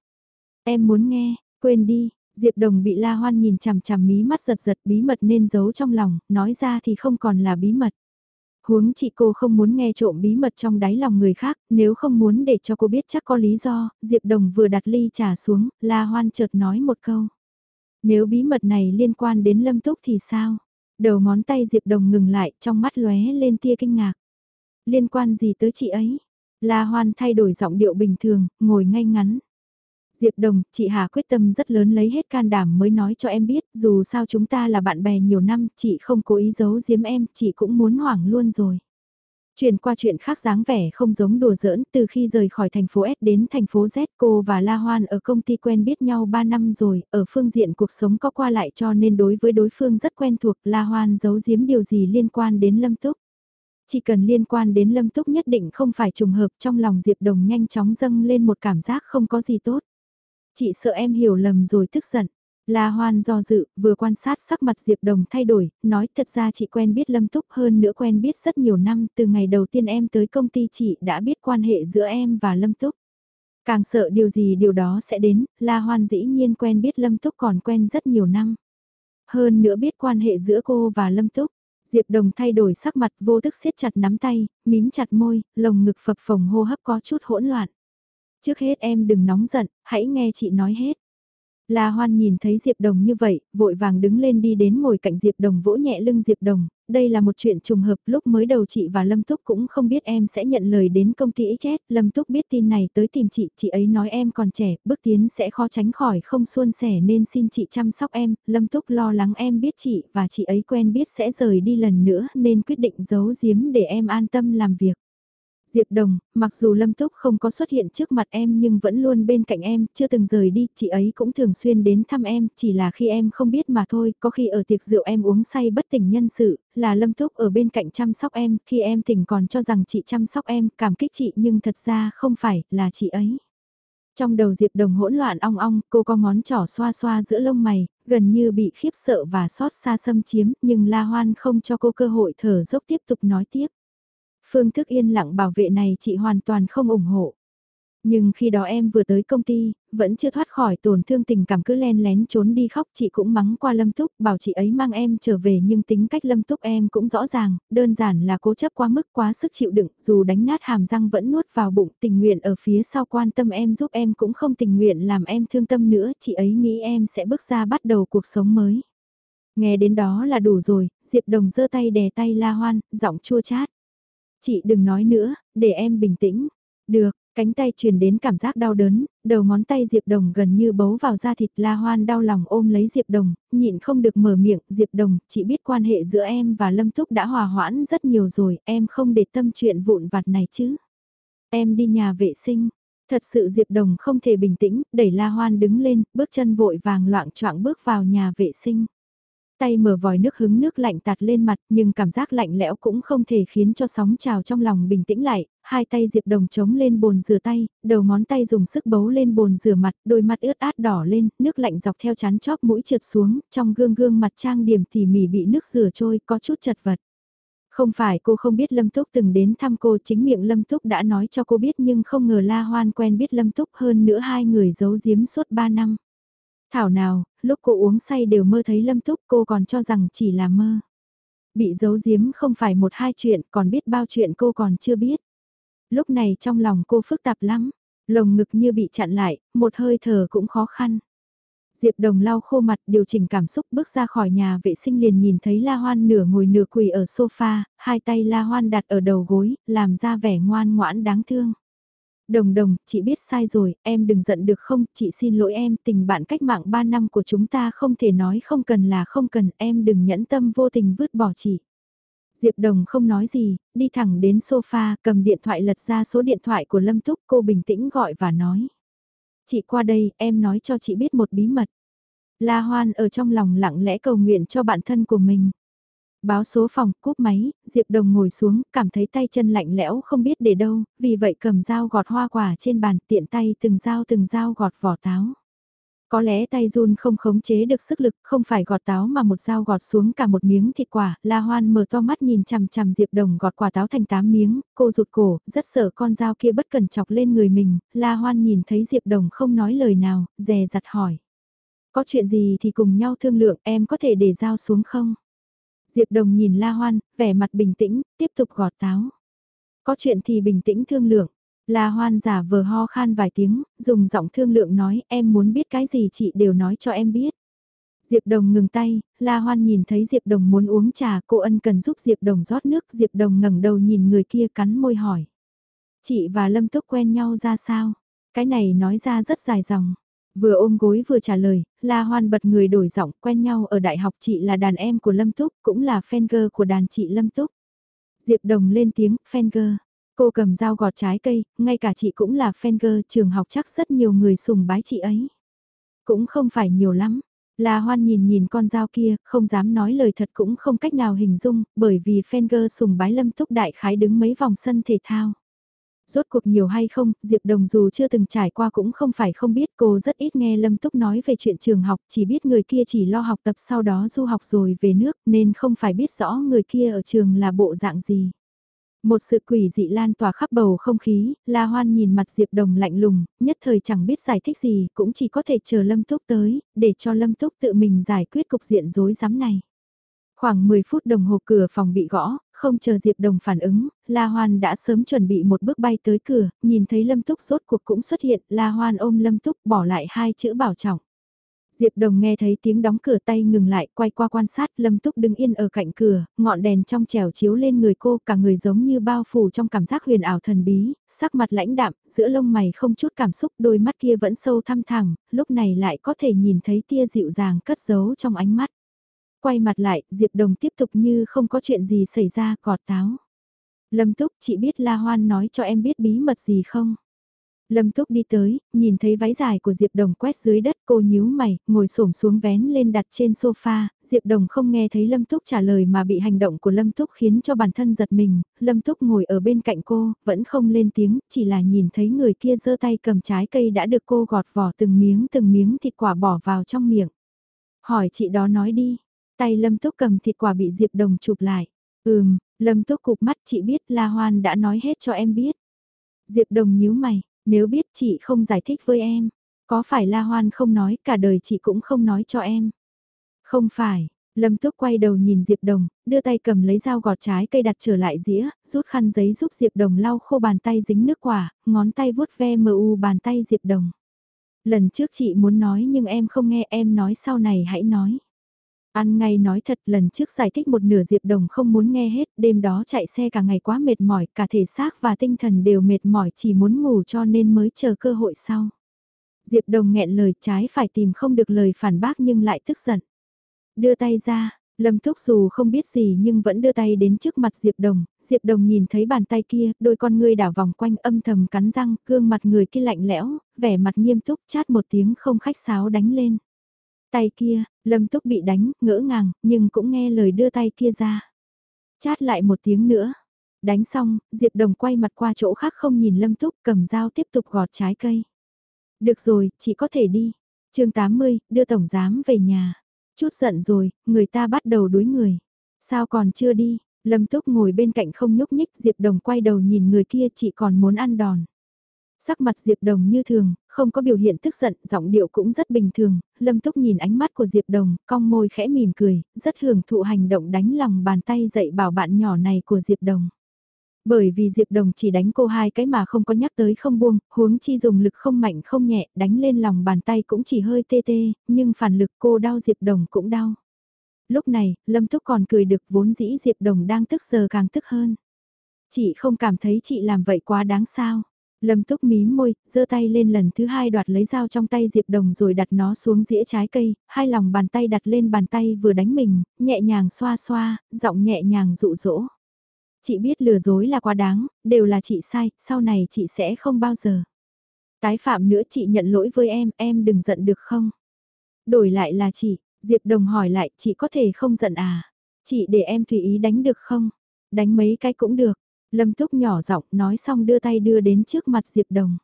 Em muốn nghe, quên đi, Diệp Đồng bị La Hoan nhìn chằm chằm mí mắt giật giật bí mật nên giấu trong lòng, nói ra thì không còn là bí mật. Huống chị cô không muốn nghe trộm bí mật trong đáy lòng người khác, nếu không muốn để cho cô biết chắc có lý do, Diệp Đồng vừa đặt ly trà xuống, La Hoan chợt nói một câu. Nếu bí mật này liên quan đến Lâm Túc thì sao? Đầu ngón tay Diệp Đồng ngừng lại, trong mắt lóe lên tia kinh ngạc. Liên quan gì tới chị ấy? La Hoan thay đổi giọng điệu bình thường, ngồi ngay ngắn. Diệp Đồng, chị Hà quyết tâm rất lớn lấy hết can đảm mới nói cho em biết, dù sao chúng ta là bạn bè nhiều năm, chị không cố ý giấu giếm em, chị cũng muốn hoảng luôn rồi. Chuyển qua chuyện khác dáng vẻ không giống đùa giỡn, từ khi rời khỏi thành phố S đến thành phố Z cô và La Hoan ở công ty quen biết nhau 3 năm rồi, ở phương diện cuộc sống có qua lại cho nên đối với đối phương rất quen thuộc La Hoan giấu giếm điều gì liên quan đến Lâm Túc. Chỉ cần liên quan đến Lâm Túc nhất định không phải trùng hợp trong lòng Diệp Đồng nhanh chóng dâng lên một cảm giác không có gì tốt. Chị sợ em hiểu lầm rồi tức giận. La Hoan do dự, vừa quan sát sắc mặt Diệp Đồng thay đổi, nói thật ra chị quen biết Lâm Túc hơn nữa quen biết rất nhiều năm, từ ngày đầu tiên em tới công ty chị đã biết quan hệ giữa em và Lâm Túc. Càng sợ điều gì điều đó sẽ đến, La Hoan dĩ nhiên quen biết Lâm Túc còn quen rất nhiều năm. Hơn nữa biết quan hệ giữa cô và Lâm Túc. Diệp Đồng thay đổi sắc mặt vô thức siết chặt nắm tay, mím chặt môi, lồng ngực phập phồng hô hấp có chút hỗn loạn. Trước hết em đừng nóng giận, hãy nghe chị nói hết. La Hoan nhìn thấy Diệp Đồng như vậy, vội vàng đứng lên đi đến ngồi cạnh Diệp Đồng vỗ nhẹ lưng Diệp Đồng, đây là một chuyện trùng hợp lúc mới đầu chị và Lâm Túc cũng không biết em sẽ nhận lời đến công ty chết. Lâm Túc biết tin này tới tìm chị, chị ấy nói em còn trẻ, bước tiến sẽ khó tránh khỏi không suôn sẻ nên xin chị chăm sóc em, Lâm Túc lo lắng em biết chị và chị ấy quen biết sẽ rời đi lần nữa nên quyết định giấu giếm để em an tâm làm việc. Diệp Đồng, mặc dù Lâm Túc không có xuất hiện trước mặt em nhưng vẫn luôn bên cạnh em, chưa từng rời đi, chị ấy cũng thường xuyên đến thăm em, chỉ là khi em không biết mà thôi, có khi ở tiệc rượu em uống say bất tỉnh nhân sự, là Lâm Túc ở bên cạnh chăm sóc em, khi em tỉnh còn cho rằng chị chăm sóc em, cảm kích chị nhưng thật ra không phải, là chị ấy. Trong đầu Diệp Đồng hỗn loạn ong ong, cô có ngón trỏ xoa xoa giữa lông mày, gần như bị khiếp sợ và xót xa xâm chiếm, nhưng La Hoan không cho cô cơ hội thở dốc tiếp tục nói tiếp. Phương thức yên lặng bảo vệ này chị hoàn toàn không ủng hộ. Nhưng khi đó em vừa tới công ty, vẫn chưa thoát khỏi tổn thương tình cảm cứ len lén trốn đi khóc chị cũng mắng qua Lâm Túc bảo chị ấy mang em trở về nhưng tính cách Lâm Túc em cũng rõ ràng, đơn giản là cố chấp quá mức quá sức chịu đựng dù đánh nát hàm răng vẫn nuốt vào bụng tình nguyện ở phía sau quan tâm em giúp em cũng không tình nguyện làm em thương tâm nữa chị ấy nghĩ em sẽ bước ra bắt đầu cuộc sống mới. Nghe đến đó là đủ rồi, Diệp Đồng giơ tay đè tay La Hoan, giọng chua chát. Chị đừng nói nữa, để em bình tĩnh. Được, cánh tay truyền đến cảm giác đau đớn, đầu ngón tay Diệp Đồng gần như bấu vào da thịt La Hoan đau lòng ôm lấy Diệp Đồng, nhịn không được mở miệng, Diệp Đồng, chị biết quan hệ giữa em và Lâm Túc đã hòa hoãn rất nhiều rồi, em không để tâm chuyện vụn vặt này chứ. Em đi nhà vệ sinh, thật sự Diệp Đồng không thể bình tĩnh, đẩy La Hoan đứng lên, bước chân vội vàng loạn choạng bước vào nhà vệ sinh. Tay mở vòi nước hứng nước lạnh tạt lên mặt nhưng cảm giác lạnh lẽo cũng không thể khiến cho sóng trào trong lòng bình tĩnh lại, hai tay Diệp Đồng chống lên bồn rửa tay, đầu ngón tay dùng sức bấu lên bồn rửa mặt, đôi mắt ướt át đỏ lên, nước lạnh dọc theo chán chóp mũi trượt xuống, trong gương gương mặt trang điểm tỉ mỉ bị nước rửa trôi có chút chật vật. Không phải cô không biết Lâm Túc từng đến thăm cô chính miệng Lâm Túc đã nói cho cô biết nhưng không ngờ La Hoan quen biết Lâm Túc hơn nữa hai người giấu giếm suốt ba năm. Thảo nào, lúc cô uống say đều mơ thấy Lâm Túc cô còn cho rằng chỉ là mơ. Bị giấu giếm không phải một hai chuyện còn biết bao chuyện cô còn chưa biết. Lúc này trong lòng cô phức tạp lắm, lồng ngực như bị chặn lại, một hơi thở cũng khó khăn. Diệp Đồng lau khô mặt điều chỉnh cảm xúc bước ra khỏi nhà vệ sinh liền nhìn thấy La Hoan nửa ngồi nửa quỳ ở sofa, hai tay La Hoan đặt ở đầu gối, làm ra vẻ ngoan ngoãn đáng thương. Đồng đồng, chị biết sai rồi, em đừng giận được không, chị xin lỗi em, tình bạn cách mạng 3 năm của chúng ta không thể nói không cần là không cần, em đừng nhẫn tâm vô tình vứt bỏ chị. Diệp Đồng không nói gì, đi thẳng đến sofa, cầm điện thoại lật ra số điện thoại của Lâm Túc, cô bình tĩnh gọi và nói. Chị qua đây, em nói cho chị biết một bí mật. La Hoan ở trong lòng lặng lẽ cầu nguyện cho bản thân của mình. Báo số phòng, cúp máy, Diệp Đồng ngồi xuống, cảm thấy tay chân lạnh lẽo không biết để đâu, vì vậy cầm dao gọt hoa quả trên bàn tiện tay từng dao từng dao gọt vỏ táo. Có lẽ tay run không khống chế được sức lực, không phải gọt táo mà một dao gọt xuống cả một miếng thịt quả, La Hoan mở to mắt nhìn chằm chằm Diệp Đồng gọt quả táo thành tám miếng, cô rụt cổ, rất sợ con dao kia bất cần chọc lên người mình, La Hoan nhìn thấy Diệp Đồng không nói lời nào, dè dặt hỏi. Có chuyện gì thì cùng nhau thương lượng, em có thể để dao xuống không? Diệp Đồng nhìn La Hoan, vẻ mặt bình tĩnh, tiếp tục gọt táo. Có chuyện thì bình tĩnh thương lượng. La Hoan giả vờ ho khan vài tiếng, dùng giọng thương lượng nói em muốn biết cái gì chị đều nói cho em biết. Diệp Đồng ngừng tay, La Hoan nhìn thấy Diệp Đồng muốn uống trà, cô ân cần giúp Diệp Đồng rót nước, Diệp Đồng ngẩng đầu nhìn người kia cắn môi hỏi. Chị và Lâm Túc quen nhau ra sao? Cái này nói ra rất dài dòng. Vừa ôm gối vừa trả lời, La Hoan bật người đổi giọng quen nhau ở đại học chị là đàn em của Lâm Túc, cũng là fan girl của đàn chị Lâm Túc. Diệp Đồng lên tiếng, fan girl. Cô cầm dao gọt trái cây, ngay cả chị cũng là fan girl, trường học chắc rất nhiều người sùng bái chị ấy. Cũng không phải nhiều lắm. La Hoan nhìn nhìn con dao kia, không dám nói lời thật cũng không cách nào hình dung, bởi vì fan girl sùng bái Lâm Túc đại khái đứng mấy vòng sân thể thao rốt cuộc nhiều hay không, Diệp Đồng dù chưa từng trải qua cũng không phải không biết cô rất ít nghe Lâm Túc nói về chuyện trường học, chỉ biết người kia chỉ lo học tập sau đó du học rồi về nước nên không phải biết rõ người kia ở trường là bộ dạng gì. Một sự quỷ dị lan tỏa khắp bầu không khí, La Hoan nhìn mặt Diệp Đồng lạnh lùng, nhất thời chẳng biết giải thích gì, cũng chỉ có thể chờ Lâm Túc tới, để cho Lâm Túc tự mình giải quyết cục diện rối rắm này. Khoảng 10 phút đồng hồ cửa phòng bị gõ, không chờ Diệp Đồng phản ứng, La Hoan đã sớm chuẩn bị một bước bay tới cửa, nhìn thấy Lâm Túc rốt cuộc cũng xuất hiện, La Hoan ôm Lâm Túc bỏ lại hai chữ bảo trọng. Diệp Đồng nghe thấy tiếng đóng cửa tay ngừng lại, quay qua quan sát, Lâm Túc đứng yên ở cạnh cửa, ngọn đèn trong trèo chiếu lên người cô, cả người giống như bao phủ trong cảm giác huyền ảo thần bí, sắc mặt lãnh đạm, giữa lông mày không chút cảm xúc, đôi mắt kia vẫn sâu thăm thẳng, lúc này lại có thể nhìn thấy tia dịu dàng cất giấu trong ánh mắt. Quay mặt lại, Diệp Đồng tiếp tục như không có chuyện gì xảy ra, cọt táo. Lâm Túc, chị biết La Hoan nói cho em biết bí mật gì không? Lâm Túc đi tới, nhìn thấy váy dài của Diệp Đồng quét dưới đất cô nhíu mày, ngồi xổm xuống vén lên đặt trên sofa, Diệp Đồng không nghe thấy Lâm Túc trả lời mà bị hành động của Lâm Túc khiến cho bản thân giật mình, Lâm Túc ngồi ở bên cạnh cô, vẫn không lên tiếng, chỉ là nhìn thấy người kia giơ tay cầm trái cây đã được cô gọt vỏ từng miếng từng miếng thịt quả bỏ vào trong miệng. Hỏi chị đó nói đi, tay Lâm Túc cầm thịt quả bị Diệp Đồng chụp lại. Ừm, Lâm Túc cụp mắt chị biết La Hoan đã nói hết cho em biết. Diệp Đồng nhíu mày, nếu biết chị không giải thích với em, có phải La Hoan không nói cả đời chị cũng không nói cho em. Không phải, Lâm Túc quay đầu nhìn Diệp Đồng, đưa tay cầm lấy dao gọt trái cây đặt trở lại dĩa, rút khăn giấy giúp Diệp Đồng lau khô bàn tay dính nước quả, ngón tay vuốt ve mờ u bàn tay Diệp Đồng. Lần trước chị muốn nói nhưng em không nghe em nói sau này hãy nói. Ăn ngay nói thật lần trước giải thích một nửa Diệp Đồng không muốn nghe hết, đêm đó chạy xe cả ngày quá mệt mỏi, cả thể xác và tinh thần đều mệt mỏi chỉ muốn ngủ cho nên mới chờ cơ hội sau. Diệp Đồng nghẹn lời trái phải tìm không được lời phản bác nhưng lại tức giận. Đưa tay ra, Lâm Thúc dù không biết gì nhưng vẫn đưa tay đến trước mặt Diệp Đồng, Diệp Đồng nhìn thấy bàn tay kia, đôi con ngươi đảo vòng quanh âm thầm cắn răng, gương mặt người kia lạnh lẽo, vẻ mặt nghiêm túc chát một tiếng không khách sáo đánh lên. Tay kia, Lâm Túc bị đánh, ngỡ ngàng, nhưng cũng nghe lời đưa tay kia ra. Chát lại một tiếng nữa. Đánh xong, Diệp Đồng quay mặt qua chỗ khác không nhìn Lâm Túc cầm dao tiếp tục gọt trái cây. Được rồi, chị có thể đi. chương 80, đưa Tổng Giám về nhà. Chút giận rồi, người ta bắt đầu đuối người. Sao còn chưa đi? Lâm Túc ngồi bên cạnh không nhúc nhích, Diệp Đồng quay đầu nhìn người kia chị còn muốn ăn đòn. Sắc mặt Diệp Đồng như thường, không có biểu hiện tức giận, giọng điệu cũng rất bình thường, Lâm Túc nhìn ánh mắt của Diệp Đồng, cong môi khẽ mỉm cười, rất hưởng thụ hành động đánh lòng bàn tay dạy bảo bạn nhỏ này của Diệp Đồng. Bởi vì Diệp Đồng chỉ đánh cô hai cái mà không có nhắc tới không buông, huống chi dùng lực không mạnh không nhẹ, đánh lên lòng bàn tay cũng chỉ hơi tê tê, nhưng phản lực cô đau Diệp Đồng cũng đau. Lúc này, Lâm Túc còn cười được vốn dĩ Diệp Đồng đang tức giờ càng tức hơn. Chị không cảm thấy chị làm vậy quá đáng sao. Lâm Túc mí môi, giơ tay lên lần thứ hai đoạt lấy dao trong tay Diệp Đồng rồi đặt nó xuống dĩa trái cây, hai lòng bàn tay đặt lên bàn tay vừa đánh mình, nhẹ nhàng xoa xoa, giọng nhẹ nhàng dụ dỗ. Chị biết lừa dối là quá đáng, đều là chị sai, sau này chị sẽ không bao giờ. Tái phạm nữa chị nhận lỗi với em, em đừng giận được không? Đổi lại là chị, Diệp Đồng hỏi lại, chị có thể không giận à? Chị để em tùy ý đánh được không? Đánh mấy cái cũng được, Lâm Túc nhỏ giọng nói xong đưa tay đưa đến trước mặt Diệp Đồng.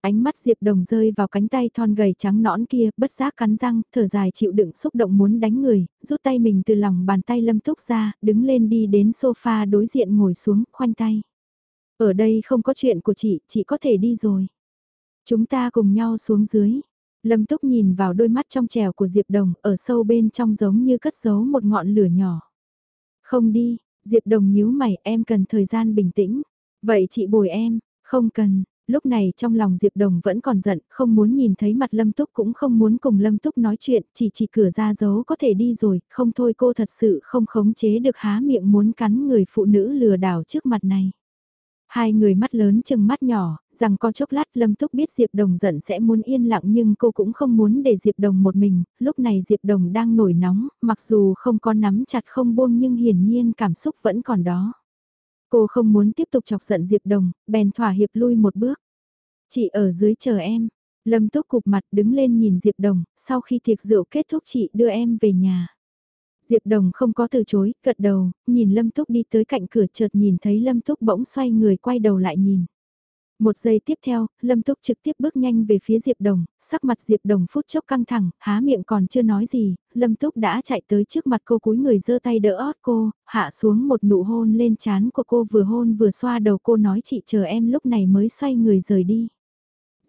Ánh mắt Diệp Đồng rơi vào cánh tay thon gầy trắng nõn kia, bất giác cắn răng, thở dài chịu đựng xúc động muốn đánh người, rút tay mình từ lòng bàn tay Lâm Túc ra, đứng lên đi đến sofa đối diện ngồi xuống, khoanh tay. Ở đây không có chuyện của chị, chị có thể đi rồi. Chúng ta cùng nhau xuống dưới. Lâm Túc nhìn vào đôi mắt trong trèo của Diệp Đồng, ở sâu bên trong giống như cất giấu một ngọn lửa nhỏ. Không đi, Diệp Đồng nhíu mày em cần thời gian bình tĩnh. Vậy chị bồi em, không cần. Lúc này trong lòng Diệp Đồng vẫn còn giận, không muốn nhìn thấy mặt Lâm Túc cũng không muốn cùng Lâm Túc nói chuyện, chỉ chỉ cửa ra dấu có thể đi rồi, không thôi cô thật sự không khống chế được há miệng muốn cắn người phụ nữ lừa đảo trước mặt này. Hai người mắt lớn chừng mắt nhỏ, rằng có chốc lát Lâm Túc biết Diệp Đồng giận sẽ muốn yên lặng nhưng cô cũng không muốn để Diệp Đồng một mình, lúc này Diệp Đồng đang nổi nóng, mặc dù không có nắm chặt không buông nhưng hiển nhiên cảm xúc vẫn còn đó. Cô không muốn tiếp tục chọc giận Diệp Đồng, bèn thỏa hiệp lui một bước. Chị ở dưới chờ em. Lâm Túc cục mặt đứng lên nhìn Diệp Đồng, sau khi tiệc rượu kết thúc chị đưa em về nhà. Diệp Đồng không có từ chối, gật đầu, nhìn Lâm Túc đi tới cạnh cửa chợt nhìn thấy Lâm Túc bỗng xoay người quay đầu lại nhìn. Một giây tiếp theo, Lâm Túc trực tiếp bước nhanh về phía Diệp Đồng, sắc mặt Diệp Đồng phút chốc căng thẳng, há miệng còn chưa nói gì, Lâm Túc đã chạy tới trước mặt cô cúi người giơ tay đỡ ót cô, hạ xuống một nụ hôn lên trán của cô vừa hôn vừa xoa đầu cô nói chị chờ em lúc này mới xoay người rời đi.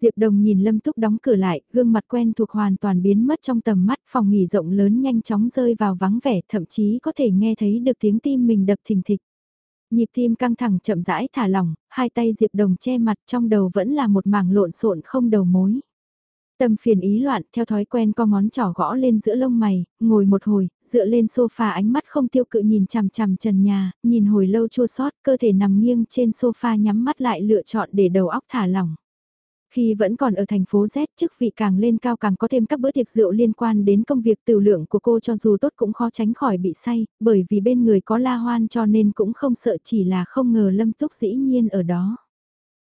Diệp Đồng nhìn Lâm Túc đóng cửa lại, gương mặt quen thuộc hoàn toàn biến mất trong tầm mắt, phòng nghỉ rộng lớn nhanh chóng rơi vào vắng vẻ, thậm chí có thể nghe thấy được tiếng tim mình đập thình thịch. Nhịp tim căng thẳng chậm rãi thả lỏng, hai tay Diệp Đồng che mặt trong đầu vẫn là một mảng lộn xộn không đầu mối. Tâm phiền ý loạn theo thói quen co ngón trỏ gõ lên giữa lông mày, ngồi một hồi, dựa lên sofa ánh mắt không tiêu cự nhìn chằm chằm trần nhà, nhìn hồi lâu chua sót, cơ thể nằm nghiêng trên sofa nhắm mắt lại lựa chọn để đầu óc thả lỏng. Khi vẫn còn ở thành phố Z chức vị càng lên cao càng có thêm các bữa tiệc rượu liên quan đến công việc tiểu lượng của cô cho dù tốt cũng khó tránh khỏi bị say, bởi vì bên người có la hoan cho nên cũng không sợ chỉ là không ngờ Lâm Túc dĩ nhiên ở đó.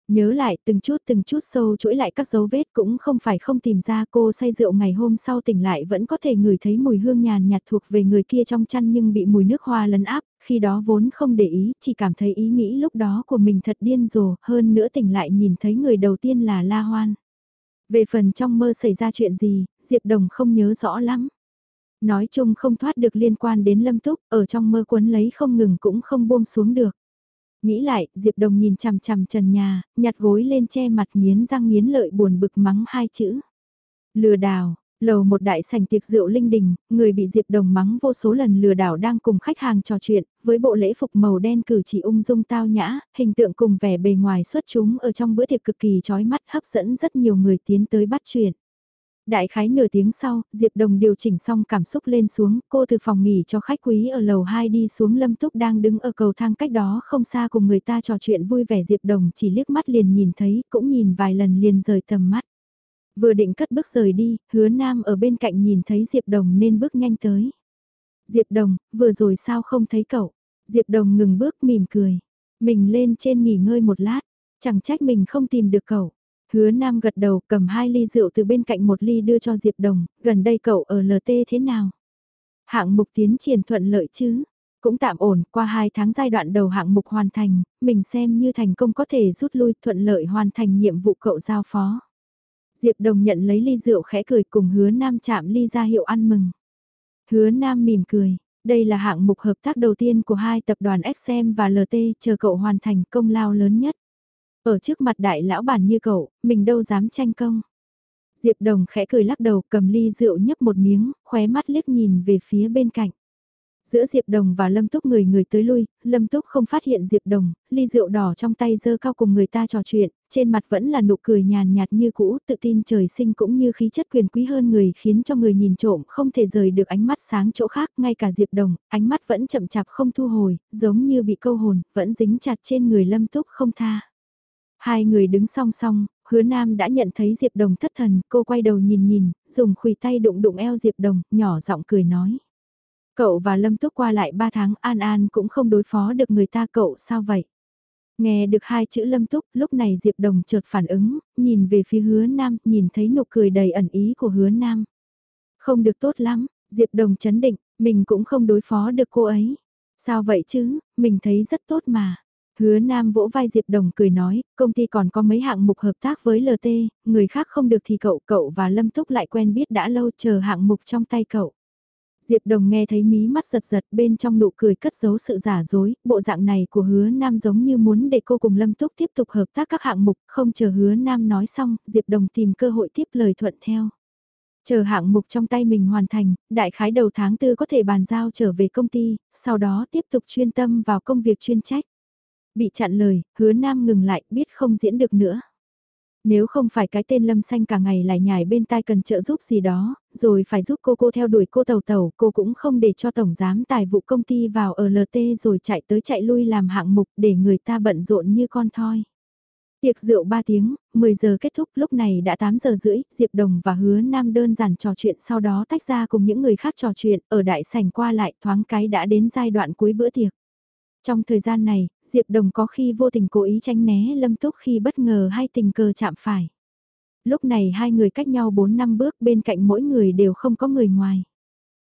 Nhớ lại từng chút từng chút sâu chuỗi lại các dấu vết cũng không phải không tìm ra cô say rượu ngày hôm sau tỉnh lại vẫn có thể ngửi thấy mùi hương nhàn nhạt thuộc về người kia trong chăn nhưng bị mùi nước hoa lấn áp, khi đó vốn không để ý, chỉ cảm thấy ý nghĩ lúc đó của mình thật điên rồ, hơn nữa tỉnh lại nhìn thấy người đầu tiên là La Hoan. Về phần trong mơ xảy ra chuyện gì, Diệp Đồng không nhớ rõ lắm. Nói chung không thoát được liên quan đến Lâm Túc, ở trong mơ cuốn lấy không ngừng cũng không buông xuống được. Nghĩ lại, Diệp Đồng nhìn chằm chằm trần nhà, nhặt gối lên che mặt nghiến răng nghiến lợi buồn bực mắng hai chữ. Lừa đảo, lầu một đại sảnh tiệc rượu linh đình, người bị Diệp Đồng mắng vô số lần lừa đảo đang cùng khách hàng trò chuyện, với bộ lễ phục màu đen cử chỉ ung dung tao nhã, hình tượng cùng vẻ bề ngoài xuất chúng ở trong bữa tiệc cực kỳ chói mắt hấp dẫn rất nhiều người tiến tới bắt chuyện. Đại khái nửa tiếng sau, Diệp Đồng điều chỉnh xong cảm xúc lên xuống, cô từ phòng nghỉ cho khách quý ở lầu 2 đi xuống Lâm Túc đang đứng ở cầu thang cách đó không xa cùng người ta trò chuyện vui vẻ Diệp Đồng chỉ liếc mắt liền nhìn thấy, cũng nhìn vài lần liền rời tầm mắt. Vừa định cất bước rời đi, hứa nam ở bên cạnh nhìn thấy Diệp Đồng nên bước nhanh tới. Diệp Đồng, vừa rồi sao không thấy cậu? Diệp Đồng ngừng bước mỉm cười. Mình lên trên nghỉ ngơi một lát, chẳng trách mình không tìm được cậu. Hứa Nam gật đầu cầm hai ly rượu từ bên cạnh một ly đưa cho Diệp Đồng, gần đây cậu ở LT thế nào? Hạng mục tiến triển thuận lợi chứ? Cũng tạm ổn, qua hai tháng giai đoạn đầu hạng mục hoàn thành, mình xem như thành công có thể rút lui thuận lợi hoàn thành nhiệm vụ cậu giao phó. Diệp Đồng nhận lấy ly rượu khẽ cười cùng hứa Nam chạm ly ra hiệu ăn mừng. Hứa Nam mỉm cười, đây là hạng mục hợp tác đầu tiên của hai tập đoàn XM và LT, chờ cậu hoàn thành công lao lớn nhất. Ở trước mặt đại lão bản như cậu, mình đâu dám tranh công. Diệp Đồng khẽ cười lắc đầu cầm ly rượu nhấp một miếng, khóe mắt liếc nhìn về phía bên cạnh. Giữa Diệp Đồng và Lâm Túc người người tới lui, Lâm Túc không phát hiện Diệp Đồng, ly rượu đỏ trong tay dơ cao cùng người ta trò chuyện, trên mặt vẫn là nụ cười nhàn nhạt như cũ, tự tin trời sinh cũng như khí chất quyền quý hơn người khiến cho người nhìn trộm không thể rời được ánh mắt sáng chỗ khác, ngay cả Diệp Đồng, ánh mắt vẫn chậm chạp không thu hồi, giống như bị câu hồn, vẫn dính chặt trên người Lâm Túc không tha. Hai người đứng song song, hứa nam đã nhận thấy Diệp Đồng thất thần, cô quay đầu nhìn nhìn, dùng khủy tay đụng đụng eo Diệp Đồng, nhỏ giọng cười nói. Cậu và Lâm Túc qua lại ba tháng An An cũng không đối phó được người ta cậu sao vậy? Nghe được hai chữ Lâm Túc, lúc này Diệp Đồng chợt phản ứng, nhìn về phía hứa nam, nhìn thấy nụ cười đầy ẩn ý của hứa nam. Không được tốt lắm, Diệp Đồng chấn định, mình cũng không đối phó được cô ấy. Sao vậy chứ, mình thấy rất tốt mà. Hứa Nam vỗ vai Diệp Đồng cười nói, công ty còn có mấy hạng mục hợp tác với LT, người khác không được thì cậu, cậu và Lâm Túc lại quen biết đã lâu chờ hạng mục trong tay cậu. Diệp Đồng nghe thấy mí mắt giật giật bên trong nụ cười cất giấu sự giả dối, bộ dạng này của hứa Nam giống như muốn để cô cùng Lâm Túc tiếp tục hợp tác các hạng mục, không chờ hứa Nam nói xong, Diệp Đồng tìm cơ hội tiếp lời thuận theo. Chờ hạng mục trong tay mình hoàn thành, đại khái đầu tháng tư có thể bàn giao trở về công ty, sau đó tiếp tục chuyên tâm vào công việc chuyên trách. Bị chặn lời, hứa nam ngừng lại, biết không diễn được nữa. Nếu không phải cái tên lâm xanh cả ngày lại nhảy bên tai cần trợ giúp gì đó, rồi phải giúp cô cô theo đuổi cô tàu tàu, cô cũng không để cho tổng giám tài vụ công ty vào ở LT rồi chạy tới chạy lui làm hạng mục để người ta bận rộn như con thoi. Tiệc rượu 3 tiếng, 10 giờ kết thúc lúc này đã 8 giờ rưỡi, Diệp Đồng và Hứa Nam đơn giản trò chuyện sau đó tách ra cùng những người khác trò chuyện, ở đại sảnh qua lại thoáng cái đã đến giai đoạn cuối bữa tiệc. Trong thời gian này, Diệp Đồng có khi vô tình cố ý tránh né Lâm Túc khi bất ngờ hay tình cờ chạm phải. Lúc này hai người cách nhau 4 năm bước bên cạnh mỗi người đều không có người ngoài.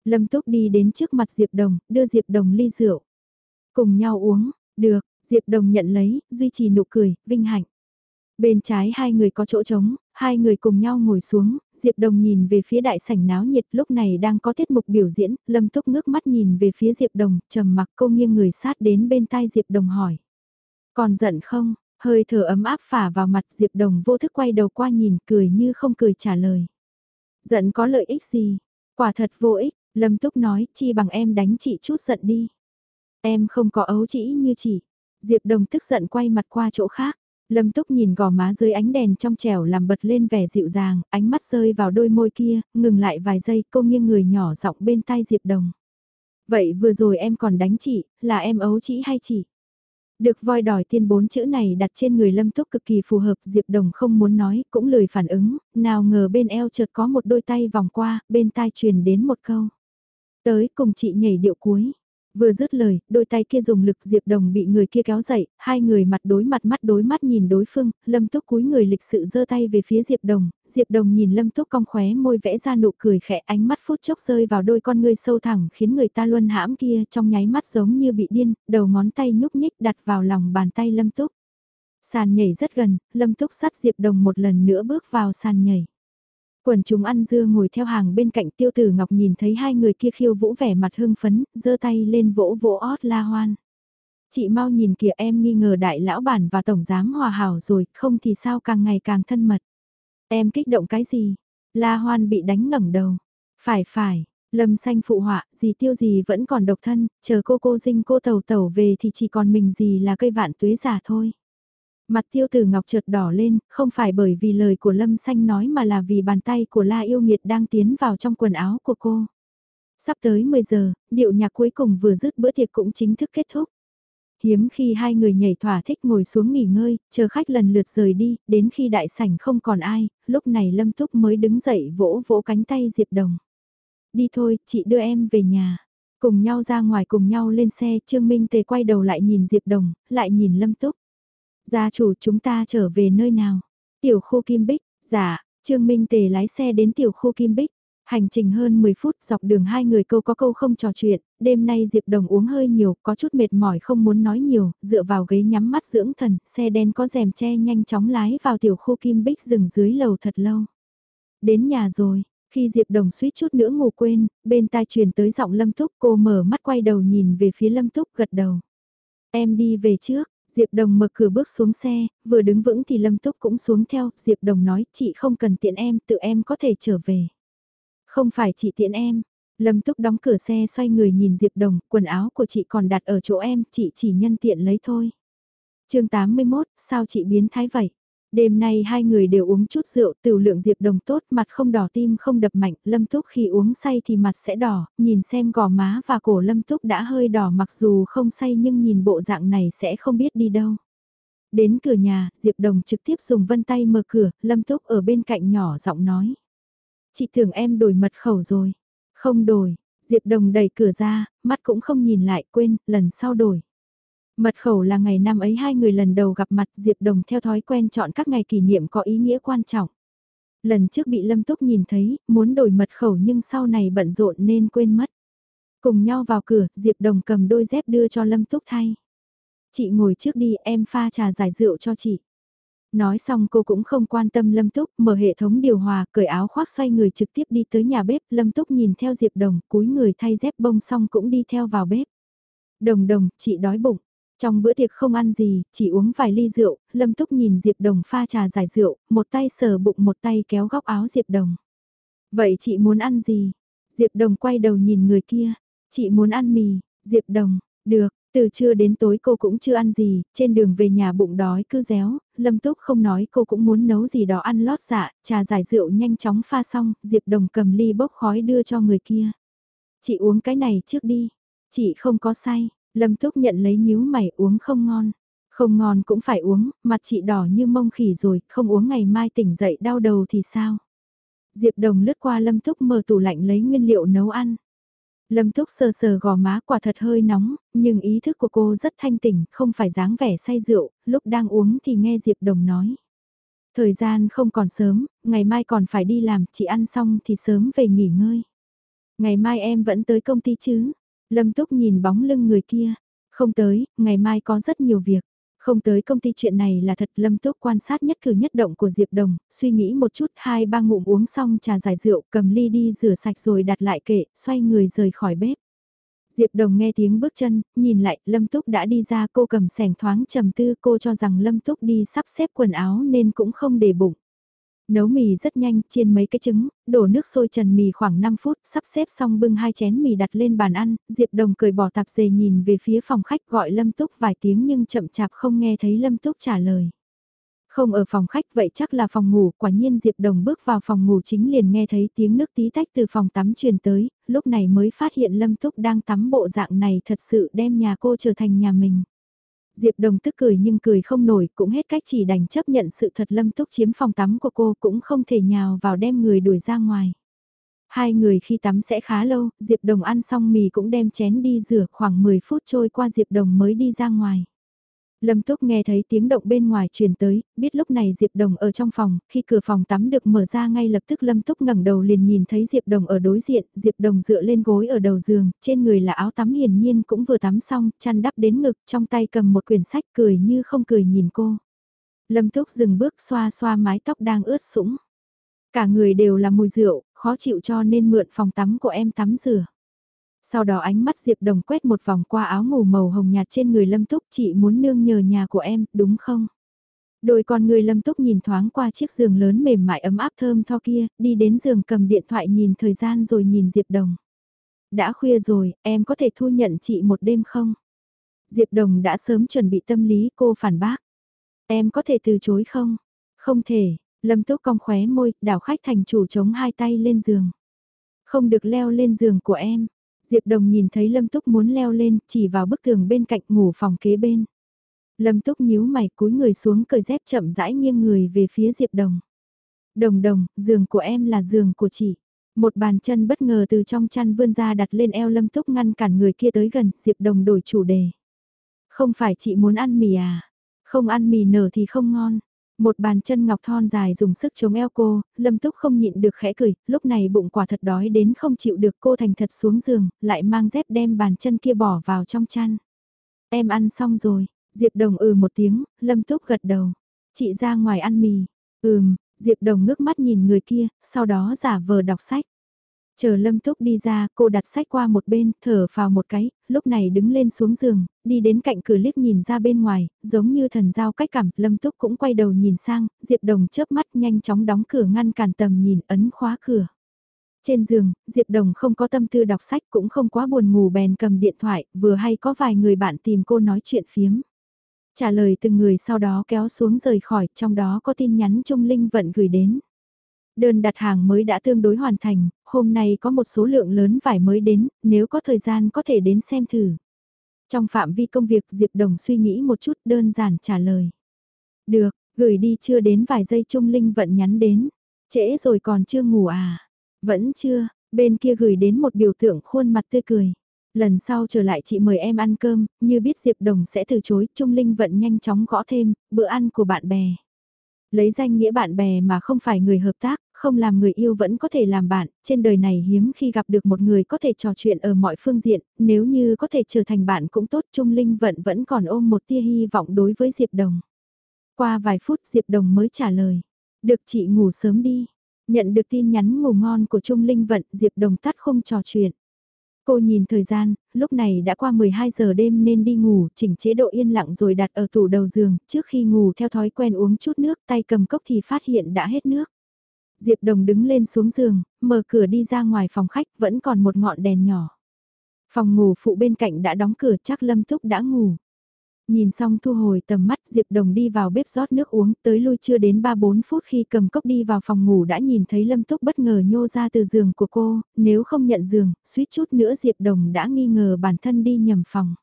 Lâm Túc đi đến trước mặt Diệp Đồng, đưa Diệp Đồng ly rượu. Cùng nhau uống, được, Diệp Đồng nhận lấy, duy trì nụ cười, vinh hạnh. Bên trái hai người có chỗ trống, hai người cùng nhau ngồi xuống, Diệp Đồng nhìn về phía đại sảnh náo nhiệt lúc này đang có tiết mục biểu diễn, Lâm Túc ngước mắt nhìn về phía Diệp Đồng, trầm mặc cô nghiêng người sát đến bên tai Diệp Đồng hỏi. Còn giận không? Hơi thở ấm áp phả vào mặt Diệp Đồng vô thức quay đầu qua nhìn cười như không cười trả lời. Giận có lợi ích gì? Quả thật vô ích, Lâm Túc nói chi bằng em đánh chị chút giận đi. Em không có ấu chỉ như chị. Diệp Đồng tức giận quay mặt qua chỗ khác. Lâm Túc nhìn gò má dưới ánh đèn trong trẻo làm bật lên vẻ dịu dàng, ánh mắt rơi vào đôi môi kia, ngừng lại vài giây cô nghiêng người nhỏ giọng bên tai Diệp Đồng. Vậy vừa rồi em còn đánh chị, là em ấu chỉ hay chị? Được voi đòi tiên bốn chữ này đặt trên người Lâm Túc cực kỳ phù hợp, Diệp Đồng không muốn nói, cũng lười phản ứng, nào ngờ bên eo chợt có một đôi tay vòng qua, bên tai truyền đến một câu. Tới cùng chị nhảy điệu cuối. Vừa dứt lời, đôi tay kia dùng lực Diệp Đồng bị người kia kéo dậy, hai người mặt đối mặt mắt đối mắt nhìn đối phương, Lâm Túc cúi người lịch sự giơ tay về phía Diệp Đồng, Diệp Đồng nhìn Lâm Túc cong khóe môi vẽ ra nụ cười khẽ ánh mắt phút chốc rơi vào đôi con ngươi sâu thẳng khiến người ta luân hãm kia trong nháy mắt giống như bị điên, đầu ngón tay nhúc nhích đặt vào lòng bàn tay Lâm Túc. Sàn nhảy rất gần, Lâm Túc sát Diệp Đồng một lần nữa bước vào sàn nhảy. Quần chúng ăn dưa ngồi theo hàng bên cạnh tiêu tử ngọc nhìn thấy hai người kia khiêu vũ vẻ mặt hưng phấn, giơ tay lên vỗ vỗ ót la hoan. Chị mau nhìn kìa em nghi ngờ đại lão bản và tổng giám hòa hảo rồi, không thì sao càng ngày càng thân mật. Em kích động cái gì? La hoan bị đánh ngẩng đầu. Phải phải, lâm xanh phụ họa, gì tiêu gì vẫn còn độc thân, chờ cô cô dinh cô tàu tàu về thì chỉ còn mình gì là cây vạn tuế giả thôi. Mặt tiêu tử ngọc chợt đỏ lên, không phải bởi vì lời của Lâm Xanh nói mà là vì bàn tay của La Yêu Nghiệt đang tiến vào trong quần áo của cô. Sắp tới 10 giờ, điệu nhạc cuối cùng vừa dứt bữa tiệc cũng chính thức kết thúc. Hiếm khi hai người nhảy thỏa thích ngồi xuống nghỉ ngơi, chờ khách lần lượt rời đi, đến khi đại sảnh không còn ai, lúc này Lâm Túc mới đứng dậy vỗ vỗ cánh tay Diệp Đồng. Đi thôi, chị đưa em về nhà. Cùng nhau ra ngoài cùng nhau lên xe, Trương Minh Tề quay đầu lại nhìn Diệp Đồng, lại nhìn Lâm Túc. Gia chủ chúng ta trở về nơi nào? Tiểu khu Kim Bích, dạ, Trương Minh Tề lái xe đến tiểu khu Kim Bích. Hành trình hơn 10 phút dọc đường hai người câu có câu không trò chuyện, đêm nay Diệp Đồng uống hơi nhiều, có chút mệt mỏi không muốn nói nhiều, dựa vào ghế nhắm mắt dưỡng thần, xe đen có rèm che nhanh chóng lái vào tiểu khu Kim Bích dừng dưới lầu thật lâu. Đến nhà rồi, khi Diệp Đồng suýt chút nữa ngủ quên, bên tai truyền tới giọng Lâm Túc cô mở mắt quay đầu nhìn về phía Lâm Túc gật đầu. Em đi về trước, Diệp Đồng mở cửa bước xuống xe, vừa đứng vững thì Lâm Túc cũng xuống theo, Diệp Đồng nói chị không cần tiện em, tự em có thể trở về. Không phải chị tiện em. Lâm Túc đóng cửa xe xoay người nhìn Diệp Đồng, quần áo của chị còn đặt ở chỗ em, chị chỉ nhân tiện lấy thôi. chương 81, sao chị biến thái vậy? Đêm nay hai người đều uống chút rượu, tiểu lượng Diệp Đồng tốt, mặt không đỏ tim không đập mạnh, Lâm Túc khi uống say thì mặt sẽ đỏ, nhìn xem gò má và cổ Lâm Túc đã hơi đỏ mặc dù không say nhưng nhìn bộ dạng này sẽ không biết đi đâu. Đến cửa nhà, Diệp Đồng trực tiếp dùng vân tay mở cửa, Lâm Túc ở bên cạnh nhỏ giọng nói. Chị tưởng em đổi mật khẩu rồi. Không đổi, Diệp Đồng đẩy cửa ra, mắt cũng không nhìn lại quên, lần sau đổi. Mật khẩu là ngày năm ấy hai người lần đầu gặp mặt Diệp Đồng theo thói quen chọn các ngày kỷ niệm có ý nghĩa quan trọng. Lần trước bị Lâm Túc nhìn thấy, muốn đổi mật khẩu nhưng sau này bận rộn nên quên mất. Cùng nhau vào cửa, Diệp Đồng cầm đôi dép đưa cho Lâm Túc thay. Chị ngồi trước đi, em pha trà giải rượu cho chị. Nói xong cô cũng không quan tâm Lâm Túc, mở hệ thống điều hòa, cởi áo khoác xoay người trực tiếp đi tới nhà bếp, Lâm Túc nhìn theo Diệp Đồng, cúi người thay dép bông xong cũng đi theo vào bếp. Đồng đồng, chị đói bụng. Trong bữa tiệc không ăn gì, chỉ uống vài ly rượu, Lâm Túc nhìn Diệp Đồng pha trà giải rượu, một tay sờ bụng một tay kéo góc áo Diệp Đồng. Vậy chị muốn ăn gì? Diệp Đồng quay đầu nhìn người kia. Chị muốn ăn mì, Diệp Đồng, được, từ trưa đến tối cô cũng chưa ăn gì, trên đường về nhà bụng đói cứ réo, Lâm Túc không nói cô cũng muốn nấu gì đó ăn lót dạ, trà giải rượu nhanh chóng pha xong, Diệp Đồng cầm ly bốc khói đưa cho người kia. Chị uống cái này trước đi, chị không có say, Lâm Túc nhận lấy nhíu mày uống không ngon. Không ngon cũng phải uống, mặt chị đỏ như mông khỉ rồi, không uống ngày mai tỉnh dậy đau đầu thì sao? Diệp Đồng lướt qua Lâm Túc mở tủ lạnh lấy nguyên liệu nấu ăn. Lâm Túc sờ sờ gò má quả thật hơi nóng, nhưng ý thức của cô rất thanh tỉnh, không phải dáng vẻ say rượu, lúc đang uống thì nghe Diệp Đồng nói. Thời gian không còn sớm, ngày mai còn phải đi làm, chị ăn xong thì sớm về nghỉ ngơi. Ngày mai em vẫn tới công ty chứ? Lâm Túc nhìn bóng lưng người kia. Không tới, ngày mai có rất nhiều việc. Không tới công ty chuyện này là thật Lâm Túc quan sát nhất cử nhất động của Diệp Đồng, suy nghĩ một chút hai ba ngụm uống xong trà giải rượu cầm ly đi rửa sạch rồi đặt lại kệ, xoay người rời khỏi bếp. Diệp Đồng nghe tiếng bước chân, nhìn lại, Lâm Túc đã đi ra cô cầm sẻng thoáng trầm tư cô cho rằng Lâm Túc đi sắp xếp quần áo nên cũng không để bụng. Nấu mì rất nhanh, chiên mấy cái trứng, đổ nước sôi trần mì khoảng 5 phút, sắp xếp xong bưng hai chén mì đặt lên bàn ăn, Diệp Đồng cười bỏ tạp dề nhìn về phía phòng khách gọi Lâm Túc vài tiếng nhưng chậm chạp không nghe thấy Lâm Túc trả lời. Không ở phòng khách vậy chắc là phòng ngủ, quả nhiên Diệp Đồng bước vào phòng ngủ chính liền nghe thấy tiếng nước tí tách từ phòng tắm truyền tới, lúc này mới phát hiện Lâm Túc đang tắm bộ dạng này thật sự đem nhà cô trở thành nhà mình. Diệp Đồng tức cười nhưng cười không nổi cũng hết cách chỉ đành chấp nhận sự thật Lâm Túc chiếm phòng tắm của cô cũng không thể nhào vào đem người đuổi ra ngoài. Hai người khi tắm sẽ khá lâu, Diệp Đồng ăn xong mì cũng đem chén đi rửa khoảng 10 phút trôi qua Diệp Đồng mới đi ra ngoài. Lâm Túc nghe thấy tiếng động bên ngoài truyền tới, biết lúc này Diệp Đồng ở trong phòng, khi cửa phòng tắm được mở ra ngay lập tức Lâm Túc ngẩng đầu liền nhìn thấy Diệp Đồng ở đối diện, Diệp Đồng dựa lên gối ở đầu giường, trên người là áo tắm hiển nhiên cũng vừa tắm xong, chăn đắp đến ngực, trong tay cầm một quyển sách cười như không cười nhìn cô. Lâm Túc dừng bước xoa xoa mái tóc đang ướt sũng. Cả người đều là mùi rượu, khó chịu cho nên mượn phòng tắm của em tắm rửa. Sau đó ánh mắt Diệp Đồng quét một vòng qua áo ngủ màu hồng nhạt trên người Lâm Túc chị muốn nương nhờ nhà của em, đúng không? Đôi con người Lâm Túc nhìn thoáng qua chiếc giường lớn mềm mại ấm áp thơm tho kia, đi đến giường cầm điện thoại nhìn thời gian rồi nhìn Diệp Đồng. Đã khuya rồi, em có thể thu nhận chị một đêm không? Diệp Đồng đã sớm chuẩn bị tâm lý cô phản bác. Em có thể từ chối không? Không thể, Lâm Túc cong khóe môi, đảo khách thành chủ chống hai tay lên giường. Không được leo lên giường của em. Diệp Đồng nhìn thấy Lâm Túc muốn leo lên, chỉ vào bức tường bên cạnh ngủ phòng kế bên. Lâm Túc nhíu mày cúi người xuống cởi dép chậm rãi nghiêng người về phía Diệp Đồng. Đồng đồng, giường của em là giường của chị. Một bàn chân bất ngờ từ trong chăn vươn ra đặt lên eo Lâm Túc ngăn cản người kia tới gần, Diệp Đồng đổi chủ đề. Không phải chị muốn ăn mì à? Không ăn mì nở thì không ngon. Một bàn chân ngọc thon dài dùng sức chống eo cô, lâm túc không nhịn được khẽ cười, lúc này bụng quả thật đói đến không chịu được cô thành thật xuống giường, lại mang dép đem bàn chân kia bỏ vào trong chăn. Em ăn xong rồi, Diệp Đồng ừ một tiếng, lâm túc gật đầu. Chị ra ngoài ăn mì, ừm, Diệp Đồng ngước mắt nhìn người kia, sau đó giả vờ đọc sách. Chờ Lâm Túc đi ra, cô đặt sách qua một bên, thở vào một cái, lúc này đứng lên xuống giường, đi đến cạnh cửa liếc nhìn ra bên ngoài, giống như thần giao cách cảm, Lâm Túc cũng quay đầu nhìn sang, Diệp Đồng chớp mắt nhanh chóng đóng cửa ngăn cản tầm nhìn ấn khóa cửa. Trên giường, Diệp Đồng không có tâm tư đọc sách cũng không quá buồn ngủ bèn cầm điện thoại, vừa hay có vài người bạn tìm cô nói chuyện phiếm. Trả lời từng người sau đó kéo xuống rời khỏi, trong đó có tin nhắn Trung Linh vận gửi đến. Đơn đặt hàng mới đã tương đối hoàn thành, hôm nay có một số lượng lớn vải mới đến, nếu có thời gian có thể đến xem thử. Trong phạm vi công việc Diệp Đồng suy nghĩ một chút đơn giản trả lời. Được, gửi đi chưa đến vài giây Trung Linh vận nhắn đến. Trễ rồi còn chưa ngủ à? Vẫn chưa, bên kia gửi đến một biểu tượng khuôn mặt tươi cười. Lần sau trở lại chị mời em ăn cơm, như biết Diệp Đồng sẽ từ chối, Trung Linh vận nhanh chóng gõ thêm, bữa ăn của bạn bè. Lấy danh nghĩa bạn bè mà không phải người hợp tác, không làm người yêu vẫn có thể làm bạn, trên đời này hiếm khi gặp được một người có thể trò chuyện ở mọi phương diện, nếu như có thể trở thành bạn cũng tốt Trung Linh Vận vẫn còn ôm một tia hy vọng đối với Diệp Đồng. Qua vài phút Diệp Đồng mới trả lời, được chị ngủ sớm đi. Nhận được tin nhắn ngủ ngon của Trung Linh Vận, Diệp Đồng tắt không trò chuyện. Cô nhìn thời gian, lúc này đã qua 12 giờ đêm nên đi ngủ, chỉnh chế độ yên lặng rồi đặt ở tủ đầu giường, trước khi ngủ theo thói quen uống chút nước tay cầm cốc thì phát hiện đã hết nước. Diệp Đồng đứng lên xuống giường, mở cửa đi ra ngoài phòng khách vẫn còn một ngọn đèn nhỏ. Phòng ngủ phụ bên cạnh đã đóng cửa chắc Lâm Túc đã ngủ. Nhìn xong thu hồi tầm mắt Diệp Đồng đi vào bếp rót nước uống tới lui chưa đến 3-4 phút khi cầm cốc đi vào phòng ngủ đã nhìn thấy Lâm Túc bất ngờ nhô ra từ giường của cô, nếu không nhận giường, suýt chút nữa Diệp Đồng đã nghi ngờ bản thân đi nhầm phòng.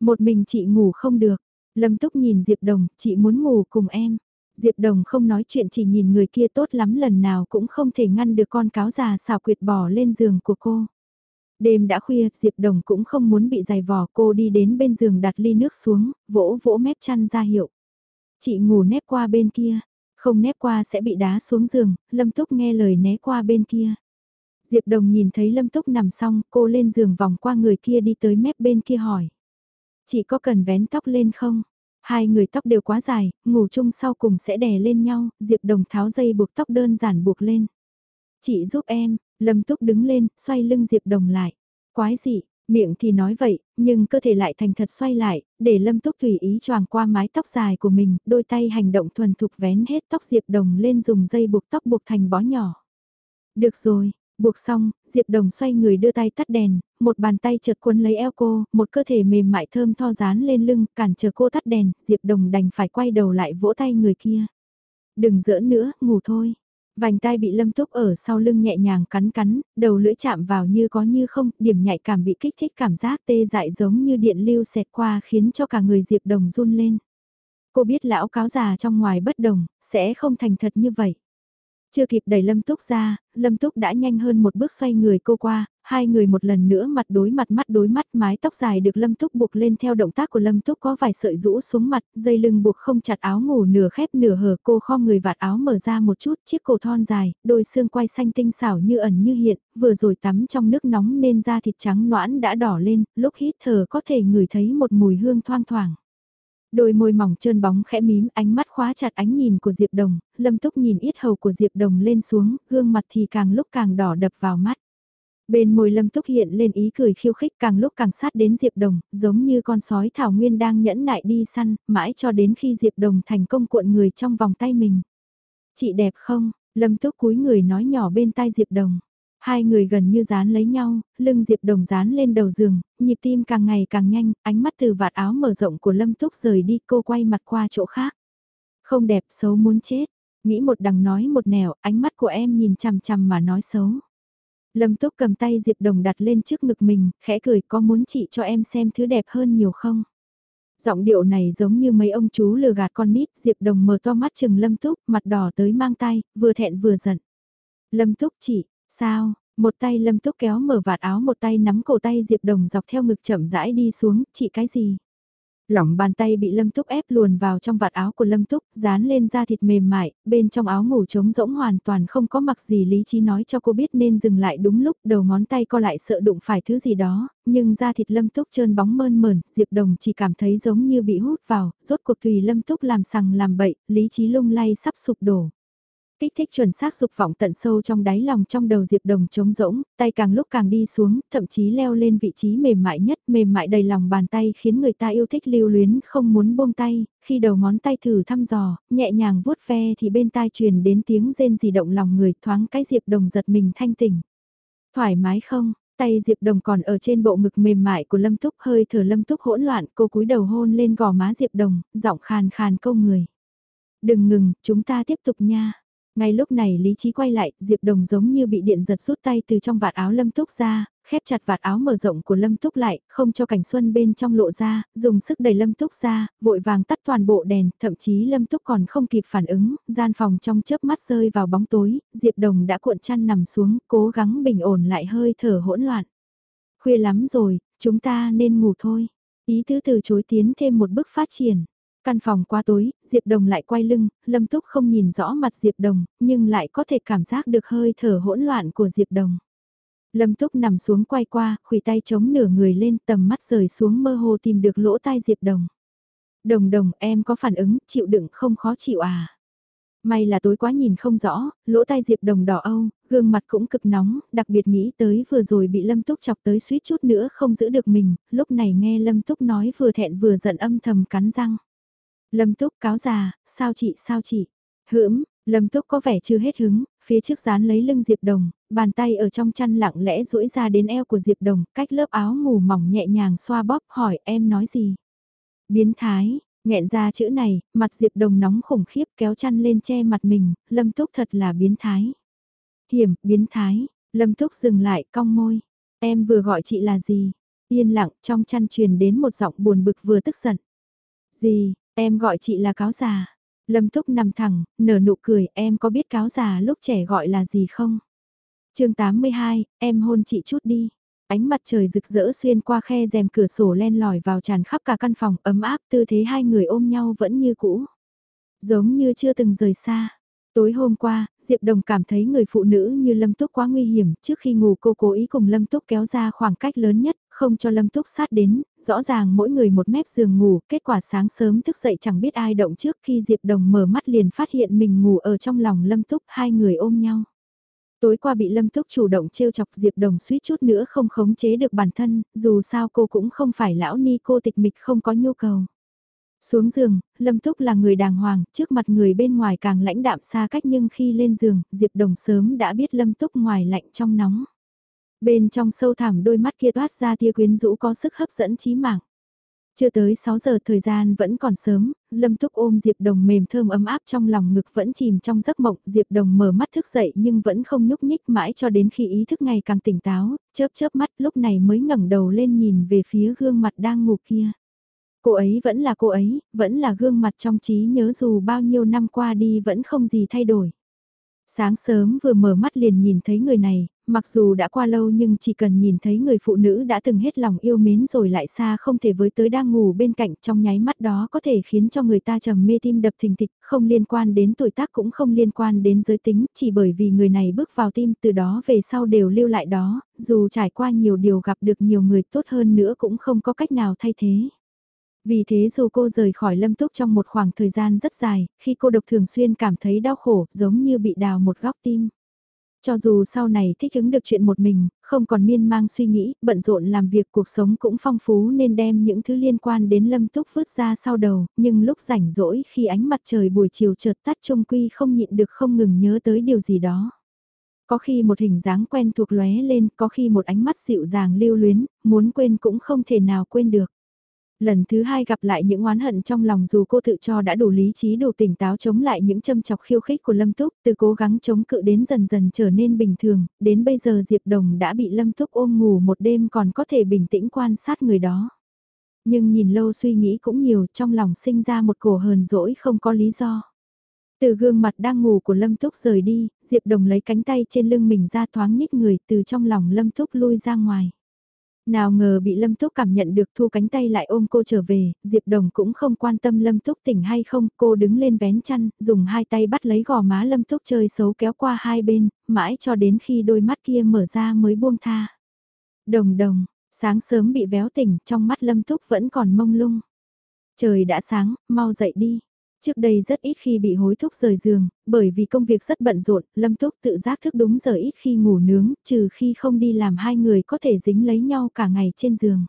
Một mình chị ngủ không được, Lâm Túc nhìn Diệp Đồng, chị muốn ngủ cùng em. Diệp Đồng không nói chuyện chỉ nhìn người kia tốt lắm lần nào cũng không thể ngăn được con cáo già xào quyệt bỏ lên giường của cô. Đêm đã khuya, Diệp Đồng cũng không muốn bị dày vò cô đi đến bên giường đặt ly nước xuống, vỗ vỗ mép chăn ra hiệu. Chị ngủ nép qua bên kia, không nép qua sẽ bị đá xuống giường, Lâm Túc nghe lời né qua bên kia. Diệp Đồng nhìn thấy Lâm Túc nằm xong, cô lên giường vòng qua người kia đi tới mép bên kia hỏi. Chị có cần vén tóc lên không? Hai người tóc đều quá dài, ngủ chung sau cùng sẽ đè lên nhau, Diệp Đồng tháo dây buộc tóc đơn giản buộc lên. Chị giúp em, Lâm Túc đứng lên, xoay lưng Diệp Đồng lại. Quái dị, Miệng thì nói vậy, nhưng cơ thể lại thành thật xoay lại, để Lâm Túc tùy ý choàng qua mái tóc dài của mình, đôi tay hành động thuần thục vén hết tóc Diệp Đồng lên dùng dây buộc tóc buộc thành bó nhỏ. Được rồi, buộc xong, Diệp Đồng xoay người đưa tay tắt đèn, một bàn tay chợt cuốn lấy eo cô, một cơ thể mềm mại thơm tho dán lên lưng, cản chờ cô tắt đèn, Diệp Đồng đành phải quay đầu lại vỗ tay người kia. Đừng giỡn nữa, ngủ thôi. Vành tai bị lâm túc ở sau lưng nhẹ nhàng cắn cắn, đầu lưỡi chạm vào như có như không, điểm nhạy cảm bị kích thích cảm giác tê dại giống như điện lưu xẹt qua khiến cho cả người Diệp Đồng run lên. Cô biết lão cáo già trong ngoài bất đồng, sẽ không thành thật như vậy. Chưa kịp đẩy Lâm Túc ra, Lâm Túc đã nhanh hơn một bước xoay người cô qua, hai người một lần nữa mặt đối mặt mắt đối mắt mái tóc dài được Lâm Túc buộc lên theo động tác của Lâm Túc có vài sợi rũ xuống mặt, dây lưng buộc không chặt áo ngủ nửa khép nửa hở cô kho người vạt áo mở ra một chút, chiếc cổ thon dài, đôi xương quai xanh tinh xảo như ẩn như hiện, vừa rồi tắm trong nước nóng nên da thịt trắng noãn đã đỏ lên, lúc hít thở có thể ngửi thấy một mùi hương thoang thoảng. Đôi môi mỏng trơn bóng khẽ mím ánh mắt khóa chặt ánh nhìn của Diệp Đồng, lâm túc nhìn ít hầu của Diệp Đồng lên xuống, gương mặt thì càng lúc càng đỏ đập vào mắt. Bên môi lâm túc hiện lên ý cười khiêu khích càng lúc càng sát đến Diệp Đồng, giống như con sói thảo nguyên đang nhẫn nại đi săn, mãi cho đến khi Diệp Đồng thành công cuộn người trong vòng tay mình. Chị đẹp không? Lâm túc cúi người nói nhỏ bên tai Diệp Đồng. Hai người gần như dán lấy nhau, lưng Diệp Đồng dán lên đầu giường, nhịp tim càng ngày càng nhanh, ánh mắt từ vạt áo mở rộng của Lâm Túc rời đi cô quay mặt qua chỗ khác. Không đẹp xấu muốn chết, nghĩ một đằng nói một nẻo, ánh mắt của em nhìn chằm chằm mà nói xấu. Lâm Túc cầm tay Diệp Đồng đặt lên trước ngực mình, khẽ cười có muốn chị cho em xem thứ đẹp hơn nhiều không? Giọng điệu này giống như mấy ông chú lừa gạt con nít, Diệp Đồng mở to mắt chừng Lâm Túc, mặt đỏ tới mang tay, vừa thẹn vừa giận. Lâm Túc chị, Sao, một tay lâm túc kéo mở vạt áo một tay nắm cổ tay Diệp Đồng dọc theo ngực chậm rãi đi xuống, chị cái gì? Lỏng bàn tay bị Lâm Túc ép luồn vào trong vạt áo của Lâm Túc, dán lên da thịt mềm mại, bên trong áo ngủ trống rỗng hoàn toàn không có mặc gì lý trí nói cho cô biết nên dừng lại đúng lúc đầu ngón tay co lại sợ đụng phải thứ gì đó, nhưng da thịt Lâm Túc trơn bóng mơn mờn, Diệp Đồng chỉ cảm thấy giống như bị hút vào, rốt cuộc tùy Lâm Túc làm sằng làm bậy, lý trí lung lay sắp sụp đổ. Kích thích chuẩn xác dục vọng tận sâu trong đáy lòng trong đầu Diệp Đồng trống rỗng, tay càng lúc càng đi xuống, thậm chí leo lên vị trí mềm mại nhất, mềm mại đầy lòng bàn tay khiến người ta yêu thích lưu luyến không muốn buông tay, khi đầu ngón tay thử thăm dò, nhẹ nhàng vuốt ve thì bên tai truyền đến tiếng rên rỉ động lòng người thoáng cái Diệp Đồng giật mình thanh tỉnh. Thoải mái không? Tay Diệp Đồng còn ở trên bộ ngực mềm mại của Lâm Túc hơi thở Lâm Túc hỗn loạn cô cúi đầu hôn lên gò má Diệp Đồng, giọng khàn khàn câu người. Đừng ngừng, chúng ta tiếp tục nha. Ngay lúc này lý trí quay lại, Diệp Đồng giống như bị điện giật rút tay từ trong vạt áo Lâm Túc ra, khép chặt vạt áo mở rộng của Lâm Túc lại, không cho cảnh xuân bên trong lộ ra, dùng sức đẩy Lâm Túc ra, vội vàng tắt toàn bộ đèn, thậm chí Lâm Túc còn không kịp phản ứng, gian phòng trong chớp mắt rơi vào bóng tối, Diệp Đồng đã cuộn chăn nằm xuống, cố gắng bình ổn lại hơi thở hỗn loạn. Khuya lắm rồi, chúng ta nên ngủ thôi. Ý tứ từ chối tiến thêm một bước phát triển. Căn phòng quá tối, Diệp Đồng lại quay lưng, Lâm Túc không nhìn rõ mặt Diệp Đồng, nhưng lại có thể cảm giác được hơi thở hỗn loạn của Diệp Đồng. Lâm Túc nằm xuống quay qua, khủy tay chống nửa người lên tầm mắt rời xuống mơ hồ tìm được lỗ tai Diệp Đồng. Đồng đồng em có phản ứng, chịu đựng không khó chịu à? May là tối quá nhìn không rõ, lỗ tai Diệp Đồng đỏ âu, gương mặt cũng cực nóng, đặc biệt nghĩ tới vừa rồi bị Lâm Túc chọc tới suýt chút nữa không giữ được mình, lúc này nghe Lâm Túc nói vừa thẹn vừa giận âm thầm cắn răng. Lâm Túc cáo già, sao chị sao chị? Hưỡm, Lâm Túc có vẻ chưa hết hứng, phía trước dán lấy lưng Diệp Đồng, bàn tay ở trong chăn lặng lẽ duỗi ra đến eo của Diệp Đồng, cách lớp áo ngủ mỏng nhẹ nhàng xoa bóp hỏi em nói gì? Biến thái, nghẹn ra chữ này, mặt Diệp Đồng nóng khủng khiếp kéo chăn lên che mặt mình, Lâm Túc thật là biến thái. Hiểm, biến thái, Lâm Túc dừng lại cong môi. Em vừa gọi chị là gì? Yên lặng trong chăn truyền đến một giọng buồn bực vừa tức giận. Gì, Em gọi chị là cáo già. Lâm Túc nằm thẳng, nở nụ cười, em có biết cáo già lúc trẻ gọi là gì không? chương 82, em hôn chị chút đi. Ánh mặt trời rực rỡ xuyên qua khe rèm cửa sổ len lỏi vào tràn khắp cả căn phòng ấm áp tư thế hai người ôm nhau vẫn như cũ. Giống như chưa từng rời xa. Tối hôm qua, Diệp Đồng cảm thấy người phụ nữ như Lâm Túc quá nguy hiểm, trước khi ngủ cô cố ý cùng Lâm Túc kéo ra khoảng cách lớn nhất, không cho Lâm Túc sát đến, rõ ràng mỗi người một mép giường ngủ, kết quả sáng sớm thức dậy chẳng biết ai động trước khi Diệp Đồng mở mắt liền phát hiện mình ngủ ở trong lòng Lâm Túc, hai người ôm nhau. Tối qua bị Lâm Túc chủ động trêu chọc Diệp Đồng suýt chút nữa không khống chế được bản thân, dù sao cô cũng không phải lão ni cô tịch mịch không có nhu cầu. Xuống giường, Lâm Túc là người đàng hoàng, trước mặt người bên ngoài càng lãnh đạm xa cách nhưng khi lên giường, Diệp Đồng sớm đã biết Lâm Túc ngoài lạnh trong nóng. Bên trong sâu thẳm đôi mắt kia toát ra tia quyến rũ có sức hấp dẫn trí mạng. Chưa tới 6 giờ thời gian vẫn còn sớm, Lâm Túc ôm Diệp Đồng mềm thơm ấm áp trong lòng ngực vẫn chìm trong giấc mộng, Diệp Đồng mở mắt thức dậy nhưng vẫn không nhúc nhích mãi cho đến khi ý thức ngày càng tỉnh táo, chớp chớp mắt lúc này mới ngẩng đầu lên nhìn về phía gương mặt đang ngủ kia. Cô ấy vẫn là cô ấy, vẫn là gương mặt trong trí nhớ dù bao nhiêu năm qua đi vẫn không gì thay đổi. Sáng sớm vừa mở mắt liền nhìn thấy người này, mặc dù đã qua lâu nhưng chỉ cần nhìn thấy người phụ nữ đã từng hết lòng yêu mến rồi lại xa không thể với tới đang ngủ bên cạnh trong nháy mắt đó có thể khiến cho người ta trầm mê tim đập thình thịch, không liên quan đến tuổi tác cũng không liên quan đến giới tính, chỉ bởi vì người này bước vào tim từ đó về sau đều lưu lại đó, dù trải qua nhiều điều gặp được nhiều người tốt hơn nữa cũng không có cách nào thay thế. Vì thế dù cô rời khỏi lâm túc trong một khoảng thời gian rất dài, khi cô độc thường xuyên cảm thấy đau khổ giống như bị đào một góc tim. Cho dù sau này thích ứng được chuyện một mình, không còn miên mang suy nghĩ, bận rộn làm việc cuộc sống cũng phong phú nên đem những thứ liên quan đến lâm túc vứt ra sau đầu, nhưng lúc rảnh rỗi khi ánh mặt trời buổi chiều chợt tắt trông quy không nhịn được không ngừng nhớ tới điều gì đó. Có khi một hình dáng quen thuộc lóe lên, có khi một ánh mắt dịu dàng lưu luyến, muốn quên cũng không thể nào quên được. Lần thứ hai gặp lại những oán hận trong lòng dù cô tự cho đã đủ lý trí đủ tỉnh táo chống lại những châm chọc khiêu khích của Lâm Túc, từ cố gắng chống cự đến dần dần trở nên bình thường, đến bây giờ Diệp Đồng đã bị Lâm Túc ôm ngủ một đêm còn có thể bình tĩnh quan sát người đó. Nhưng nhìn lâu suy nghĩ cũng nhiều trong lòng sinh ra một cổ hờn dỗi không có lý do. Từ gương mặt đang ngủ của Lâm Túc rời đi, Diệp Đồng lấy cánh tay trên lưng mình ra thoáng nhích người từ trong lòng Lâm Túc lui ra ngoài. Nào ngờ bị Lâm Túc cảm nhận được thu cánh tay lại ôm cô trở về, Diệp Đồng cũng không quan tâm Lâm Túc tỉnh hay không, cô đứng lên vén chăn, dùng hai tay bắt lấy gò má Lâm Túc chơi xấu kéo qua hai bên, mãi cho đến khi đôi mắt kia mở ra mới buông tha. Đồng đồng, sáng sớm bị véo tỉnh, trong mắt Lâm Túc vẫn còn mông lung. Trời đã sáng, mau dậy đi. Trước đây rất ít khi bị hối thúc rời giường, bởi vì công việc rất bận rộn, Lâm Túc tự giác thức đúng giờ ít khi ngủ nướng, trừ khi không đi làm hai người có thể dính lấy nhau cả ngày trên giường.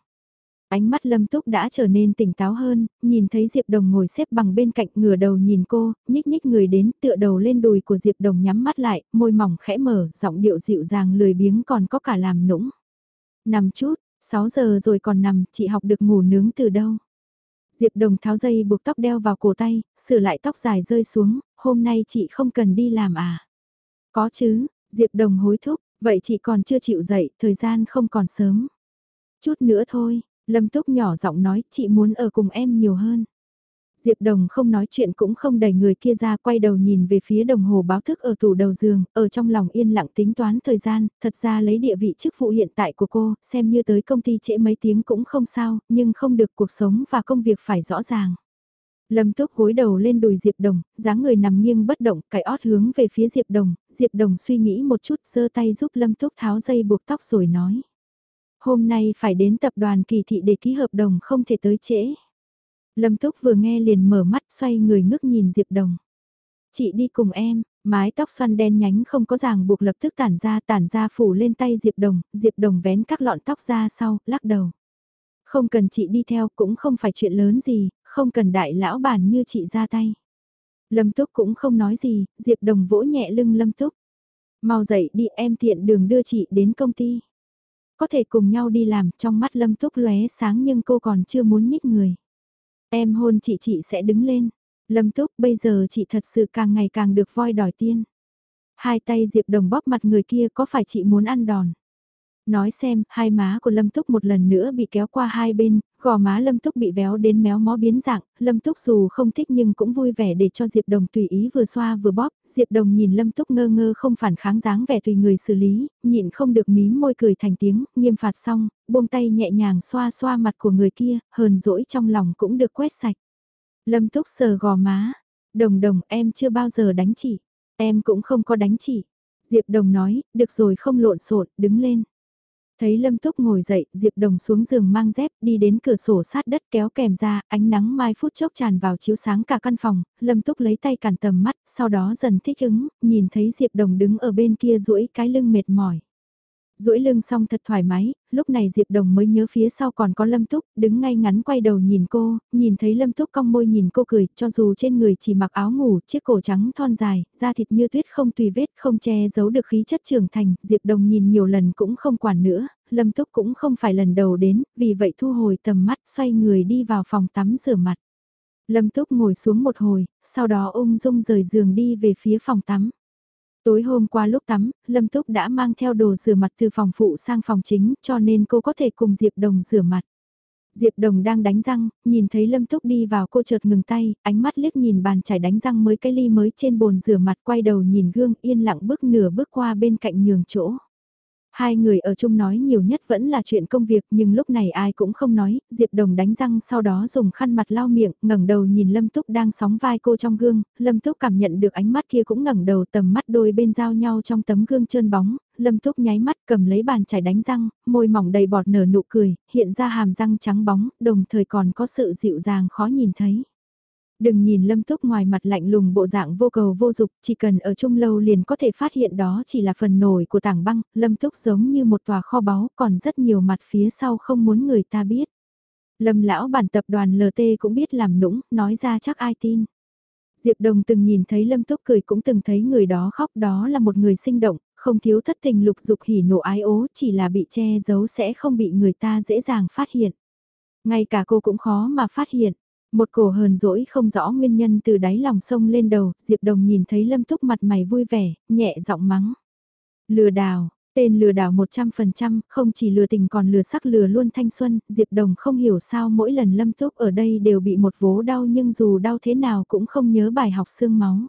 Ánh mắt Lâm Túc đã trở nên tỉnh táo hơn, nhìn thấy Diệp Đồng ngồi xếp bằng bên cạnh ngửa đầu nhìn cô, nhích nhích người đến tựa đầu lên đùi của Diệp Đồng nhắm mắt lại, môi mỏng khẽ mở, giọng điệu dịu dàng lười biếng còn có cả làm nũng. Nằm chút, 6 giờ rồi còn nằm, chị học được ngủ nướng từ đâu? Diệp Đồng tháo dây buộc tóc đeo vào cổ tay, sửa lại tóc dài rơi xuống, hôm nay chị không cần đi làm à? Có chứ, Diệp Đồng hối thúc, vậy chị còn chưa chịu dậy, thời gian không còn sớm. Chút nữa thôi, Lâm Túc nhỏ giọng nói, chị muốn ở cùng em nhiều hơn. Diệp Đồng không nói chuyện cũng không đẩy người kia ra quay đầu nhìn về phía đồng hồ báo thức ở tủ đầu giường, ở trong lòng yên lặng tính toán thời gian, thật ra lấy địa vị chức vụ hiện tại của cô, xem như tới công ty trễ mấy tiếng cũng không sao, nhưng không được cuộc sống và công việc phải rõ ràng. Lâm Túc gối đầu lên đùi Diệp Đồng, dáng người nằm nghiêng bất động, cái ót hướng về phía Diệp Đồng, Diệp Đồng suy nghĩ một chút giơ tay giúp Lâm Túc tháo dây buộc tóc rồi nói. Hôm nay phải đến tập đoàn kỳ thị để ký hợp đồng không thể tới trễ. Lâm Túc vừa nghe liền mở mắt xoay người ngước nhìn Diệp Đồng. Chị đi cùng em, mái tóc xoăn đen nhánh không có ràng buộc lập tức tản ra tản ra phủ lên tay Diệp Đồng, Diệp Đồng vén các lọn tóc ra sau, lắc đầu. Không cần chị đi theo cũng không phải chuyện lớn gì, không cần đại lão bản như chị ra tay. Lâm Túc cũng không nói gì, Diệp Đồng vỗ nhẹ lưng Lâm Túc. Mau dậy đi em tiện đường đưa chị đến công ty. Có thể cùng nhau đi làm trong mắt Lâm Túc lóe sáng nhưng cô còn chưa muốn nhích người. Em hôn chị chị sẽ đứng lên. Lâm Túc, bây giờ chị thật sự càng ngày càng được voi đòi tiên. Hai tay Diệp Đồng bóp mặt người kia, có phải chị muốn ăn đòn? Nói xem, hai má của Lâm Túc một lần nữa bị kéo qua hai bên, gò má Lâm Túc bị véo đến méo mó biến dạng, Lâm Túc dù không thích nhưng cũng vui vẻ để cho Diệp Đồng tùy ý vừa xoa vừa bóp, Diệp Đồng nhìn Lâm Túc ngơ ngơ không phản kháng dáng vẻ tùy người xử lý, nhịn không được mím môi cười thành tiếng, nghiêm phạt xong, buông tay nhẹ nhàng xoa xoa mặt của người kia, hờn dỗi trong lòng cũng được quét sạch. Lâm Túc sờ gò má, Đồng Đồng em chưa bao giờ đánh chị, em cũng không có đánh chị. Diệp Đồng nói, được rồi không lộn xộn, đứng lên. Thấy Lâm Túc ngồi dậy, Diệp Đồng xuống giường mang dép, đi đến cửa sổ sát đất kéo kèm ra, ánh nắng mai phút chốc tràn vào chiếu sáng cả căn phòng, Lâm Túc lấy tay cản tầm mắt, sau đó dần thích ứng, nhìn thấy Diệp Đồng đứng ở bên kia duỗi cái lưng mệt mỏi duỗi lưng xong thật thoải mái, lúc này Diệp Đồng mới nhớ phía sau còn có Lâm Túc, đứng ngay ngắn quay đầu nhìn cô, nhìn thấy Lâm Túc cong môi nhìn cô cười, cho dù trên người chỉ mặc áo ngủ, chiếc cổ trắng thon dài, da thịt như tuyết không tùy vết, không che giấu được khí chất trưởng thành, Diệp Đồng nhìn nhiều lần cũng không quản nữa, Lâm Túc cũng không phải lần đầu đến, vì vậy thu hồi tầm mắt xoay người đi vào phòng tắm rửa mặt. Lâm Túc ngồi xuống một hồi, sau đó ung dung rời giường đi về phía phòng tắm. Tối hôm qua lúc tắm, Lâm Túc đã mang theo đồ rửa mặt từ phòng phụ sang phòng chính cho nên cô có thể cùng Diệp Đồng rửa mặt. Diệp Đồng đang đánh răng, nhìn thấy Lâm Túc đi vào cô chợt ngừng tay, ánh mắt liếc nhìn bàn chải đánh răng mới cái ly mới trên bồn rửa mặt quay đầu nhìn gương yên lặng bước nửa bước qua bên cạnh nhường chỗ. Hai người ở chung nói nhiều nhất vẫn là chuyện công việc nhưng lúc này ai cũng không nói, Diệp Đồng đánh răng sau đó dùng khăn mặt lau miệng, ngẩng đầu nhìn Lâm Túc đang sóng vai cô trong gương, Lâm Túc cảm nhận được ánh mắt kia cũng ngẩng đầu tầm mắt đôi bên giao nhau trong tấm gương trơn bóng, Lâm Túc nháy mắt cầm lấy bàn chải đánh răng, môi mỏng đầy bọt nở nụ cười, hiện ra hàm răng trắng bóng, đồng thời còn có sự dịu dàng khó nhìn thấy. Đừng nhìn lâm túc ngoài mặt lạnh lùng bộ dạng vô cầu vô dục, chỉ cần ở chung lâu liền có thể phát hiện đó chỉ là phần nổi của tảng băng, lâm túc giống như một tòa kho báu, còn rất nhiều mặt phía sau không muốn người ta biết. Lâm lão bản tập đoàn LT cũng biết làm nũng, nói ra chắc ai tin. Diệp Đồng từng nhìn thấy Lâm Túc cười cũng từng thấy người đó khóc đó là một người sinh động, không thiếu thất tình lục dục hỉ nộ ái ố chỉ là bị che giấu sẽ không bị người ta dễ dàng phát hiện. Ngay cả cô cũng khó mà phát hiện. Một cổ hờn dỗi không rõ nguyên nhân từ đáy lòng sông lên đầu, Diệp Đồng nhìn thấy Lâm Túc mặt mày vui vẻ, nhẹ giọng mắng. Lừa đảo, tên lừa đảo 100%, không chỉ lừa tình còn lừa sắc lừa luôn thanh xuân, Diệp Đồng không hiểu sao mỗi lần Lâm Túc ở đây đều bị một vố đau nhưng dù đau thế nào cũng không nhớ bài học xương máu.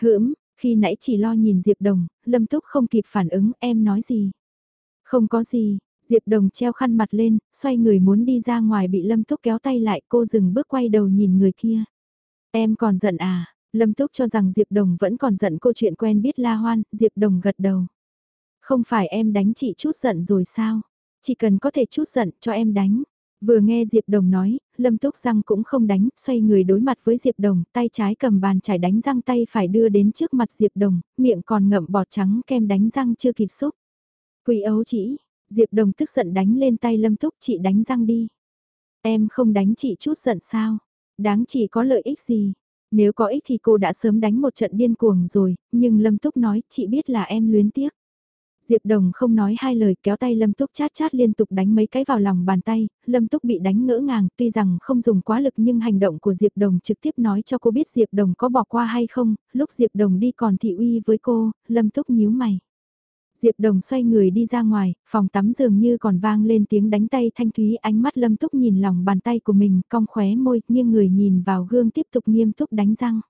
Hưỡm, khi nãy chỉ lo nhìn Diệp Đồng, Lâm Túc không kịp phản ứng em nói gì. Không có gì, Diệp Đồng treo khăn mặt lên, xoay người muốn đi ra ngoài bị Lâm Túc kéo tay lại cô dừng bước quay đầu nhìn người kia. Em còn giận à? Lâm Túc cho rằng Diệp Đồng vẫn còn giận cô chuyện quen biết La Hoan, Diệp Đồng gật đầu. Không phải em đánh chị chút giận rồi sao? Chỉ cần có thể chút giận cho em đánh. Vừa nghe Diệp Đồng nói, Lâm Túc răng cũng không đánh, xoay người đối mặt với Diệp Đồng, tay trái cầm bàn chải đánh răng tay phải đưa đến trước mặt Diệp Đồng, miệng còn ngậm bọt trắng kem đánh răng chưa kịp xúc. Quỷ ấu chỉ, Diệp Đồng tức giận đánh lên tay Lâm Túc chị đánh răng đi. Em không đánh chị chút giận sao? Đáng chị có lợi ích gì? Nếu có ích thì cô đã sớm đánh một trận điên cuồng rồi, nhưng Lâm Túc nói chị biết là em luyến tiếc. Diệp Đồng không nói hai lời kéo tay Lâm Túc chát chát liên tục đánh mấy cái vào lòng bàn tay, Lâm Túc bị đánh ngỡ ngàng tuy rằng không dùng quá lực nhưng hành động của Diệp Đồng trực tiếp nói cho cô biết Diệp Đồng có bỏ qua hay không, lúc Diệp Đồng đi còn thị uy với cô, Lâm Túc nhíu mày. Diệp Đồng xoay người đi ra ngoài, phòng tắm dường như còn vang lên tiếng đánh tay thanh thúy ánh mắt lâm túc nhìn lòng bàn tay của mình, cong khóe môi, nghiêng người nhìn vào gương tiếp tục nghiêm túc đánh răng.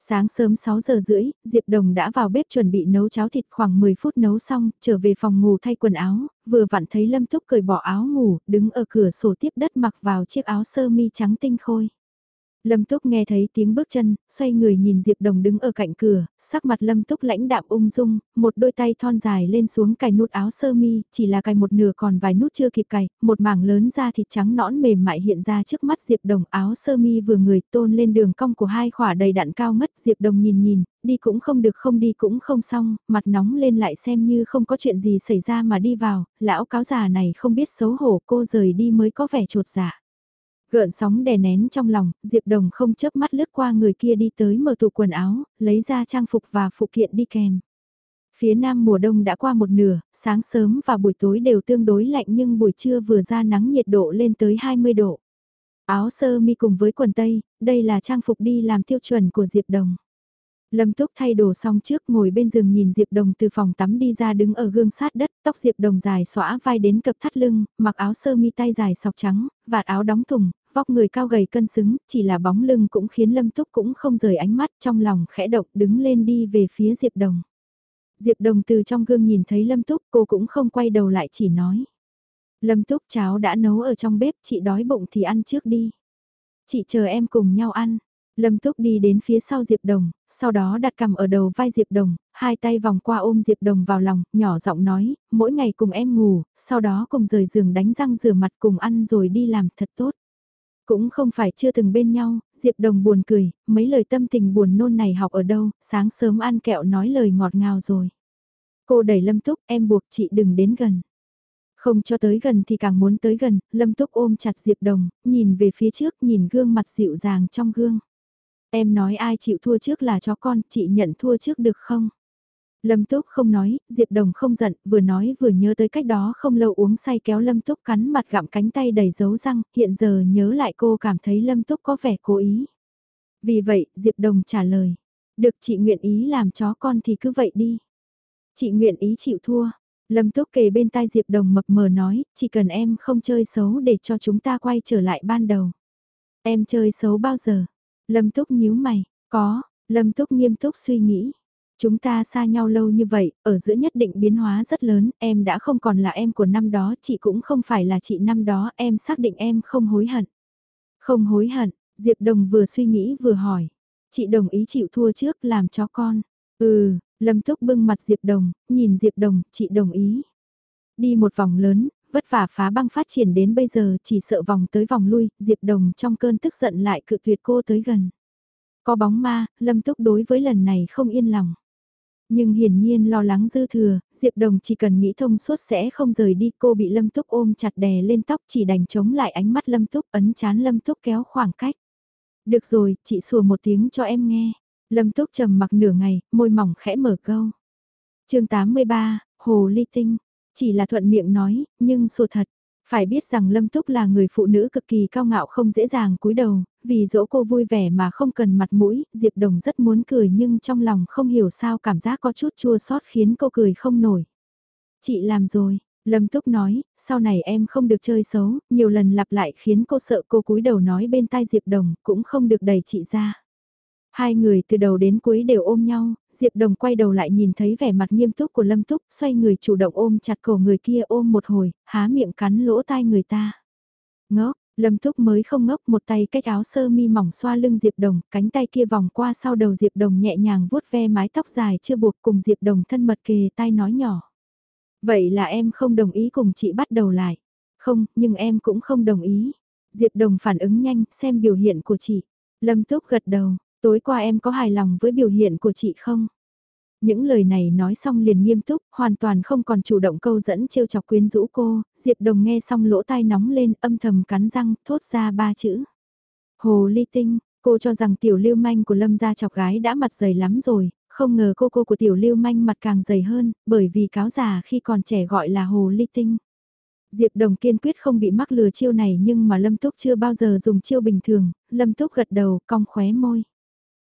Sáng sớm 6 giờ rưỡi, Diệp Đồng đã vào bếp chuẩn bị nấu cháo thịt khoảng 10 phút nấu xong, trở về phòng ngủ thay quần áo, vừa vặn thấy Lâm Túc cởi bỏ áo ngủ, đứng ở cửa sổ tiếp đất mặc vào chiếc áo sơ mi trắng tinh khôi. Lâm Túc nghe thấy tiếng bước chân, xoay người nhìn Diệp Đồng đứng ở cạnh cửa, sắc mặt Lâm Túc lãnh đạm ung dung, một đôi tay thon dài lên xuống cài nút áo sơ mi, chỉ là cài một nửa còn vài nút chưa kịp cài, một mảng lớn da thịt trắng nõn mềm mại hiện ra trước mắt Diệp Đồng áo sơ mi vừa người tôn lên đường cong của hai khỏa đầy đặn cao ngất Diệp Đồng nhìn nhìn, đi cũng không được không đi cũng không xong, mặt nóng lên lại xem như không có chuyện gì xảy ra mà đi vào, lão cáo già này không biết xấu hổ cô rời đi mới có vẻ trột dạ. Gợn sóng đè nén trong lòng, Diệp Đồng không chớp mắt lướt qua người kia đi tới mở tủ quần áo, lấy ra trang phục và phụ kiện đi kèm. Phía nam mùa đông đã qua một nửa, sáng sớm và buổi tối đều tương đối lạnh nhưng buổi trưa vừa ra nắng nhiệt độ lên tới 20 độ. Áo sơ mi cùng với quần tây, đây là trang phục đi làm tiêu chuẩn của Diệp Đồng. Lâm Túc thay đồ xong trước ngồi bên giường nhìn Diệp Đồng từ phòng tắm đi ra đứng ở gương sát đất, tóc Diệp Đồng dài xõa vai đến cập thắt lưng, mặc áo sơ mi tay dài sọc trắng, vạt áo đóng thùng, vóc người cao gầy cân xứng, chỉ là bóng lưng cũng khiến Lâm Túc cũng không rời ánh mắt trong lòng khẽ động đứng lên đi về phía Diệp Đồng. Diệp Đồng từ trong gương nhìn thấy Lâm Túc cô cũng không quay đầu lại chỉ nói. Lâm Túc cháo đã nấu ở trong bếp chị đói bụng thì ăn trước đi. Chị chờ em cùng nhau ăn. Lâm Túc đi đến phía sau Diệp Đồng, sau đó đặt cầm ở đầu vai Diệp Đồng, hai tay vòng qua ôm Diệp Đồng vào lòng, nhỏ giọng nói, mỗi ngày cùng em ngủ, sau đó cùng rời giường đánh răng rửa mặt cùng ăn rồi đi làm thật tốt. Cũng không phải chưa từng bên nhau, Diệp Đồng buồn cười, mấy lời tâm tình buồn nôn này học ở đâu, sáng sớm ăn kẹo nói lời ngọt ngào rồi. Cô đẩy Lâm Túc, em buộc chị đừng đến gần. Không cho tới gần thì càng muốn tới gần, Lâm Túc ôm chặt Diệp Đồng, nhìn về phía trước nhìn gương mặt dịu dàng trong gương. Em nói ai chịu thua trước là cho con, chị nhận thua trước được không? Lâm Túc không nói, Diệp Đồng không giận, vừa nói vừa nhớ tới cách đó không lâu uống say kéo Lâm Túc cắn mặt gặm cánh tay đầy dấu răng, hiện giờ nhớ lại cô cảm thấy Lâm Túc có vẻ cố ý. Vì vậy, Diệp Đồng trả lời, được chị nguyện ý làm chó con thì cứ vậy đi. Chị nguyện ý chịu thua. Lâm Túc kề bên tai Diệp Đồng mập mờ nói, chỉ cần em không chơi xấu để cho chúng ta quay trở lại ban đầu. Em chơi xấu bao giờ? Lâm Túc nhíu mày, có, Lâm Túc nghiêm túc suy nghĩ. Chúng ta xa nhau lâu như vậy, ở giữa nhất định biến hóa rất lớn, em đã không còn là em của năm đó, chị cũng không phải là chị năm đó, em xác định em không hối hận. Không hối hận, Diệp Đồng vừa suy nghĩ vừa hỏi. Chị đồng ý chịu thua trước làm cho con. Ừ, Lâm Túc bưng mặt Diệp Đồng, nhìn Diệp Đồng, chị đồng ý. Đi một vòng lớn, vất vả phá băng phát triển đến bây giờ chỉ sợ vòng tới vòng lui, Diệp Đồng trong cơn tức giận lại cự tuyệt cô tới gần. Có bóng ma, Lâm Túc đối với lần này không yên lòng. Nhưng hiển nhiên lo lắng dư thừa, Diệp Đồng chỉ cần nghĩ thông suốt sẽ không rời đi cô bị Lâm Túc ôm chặt đè lên tóc chỉ đành chống lại ánh mắt Lâm Túc ấn chán Lâm Túc kéo khoảng cách. Được rồi, chị sủa một tiếng cho em nghe. Lâm Túc trầm mặc nửa ngày, môi mỏng khẽ mở câu. chương 83, Hồ Ly Tinh. Chỉ là thuận miệng nói, nhưng sùa thật. Phải biết rằng Lâm Túc là người phụ nữ cực kỳ cao ngạo không dễ dàng cúi đầu, vì dỗ cô vui vẻ mà không cần mặt mũi, Diệp Đồng rất muốn cười nhưng trong lòng không hiểu sao cảm giác có chút chua xót khiến cô cười không nổi. Chị làm rồi, Lâm Túc nói, sau này em không được chơi xấu, nhiều lần lặp lại khiến cô sợ cô cúi đầu nói bên tai Diệp Đồng, cũng không được đẩy chị ra. Hai người từ đầu đến cuối đều ôm nhau, Diệp Đồng quay đầu lại nhìn thấy vẻ mặt nghiêm túc của Lâm Túc, xoay người chủ động ôm chặt cổ người kia ôm một hồi, há miệng cắn lỗ tai người ta. Ngốc, Lâm Túc mới không ngốc một tay cách áo sơ mi mỏng xoa lưng Diệp Đồng, cánh tay kia vòng qua sau đầu Diệp Đồng nhẹ nhàng vuốt ve mái tóc dài chưa buộc cùng Diệp Đồng thân mật kề tai nói nhỏ. Vậy là em không đồng ý cùng chị bắt đầu lại. Không, nhưng em cũng không đồng ý. Diệp Đồng phản ứng nhanh, xem biểu hiện của chị. Lâm Túc gật đầu, Tối qua em có hài lòng với biểu hiện của chị không? Những lời này nói xong liền nghiêm túc, hoàn toàn không còn chủ động câu dẫn trêu chọc quyến rũ cô, Diệp Đồng nghe xong lỗ tai nóng lên âm thầm cắn răng, thốt ra ba chữ. Hồ ly tinh, cô cho rằng tiểu lưu manh của lâm gia chọc gái đã mặt dày lắm rồi, không ngờ cô cô của tiểu lưu manh mặt càng dày hơn, bởi vì cáo già khi còn trẻ gọi là hồ ly tinh. Diệp Đồng kiên quyết không bị mắc lừa chiêu này nhưng mà Lâm Túc chưa bao giờ dùng chiêu bình thường, Lâm Túc gật đầu, cong khóe môi.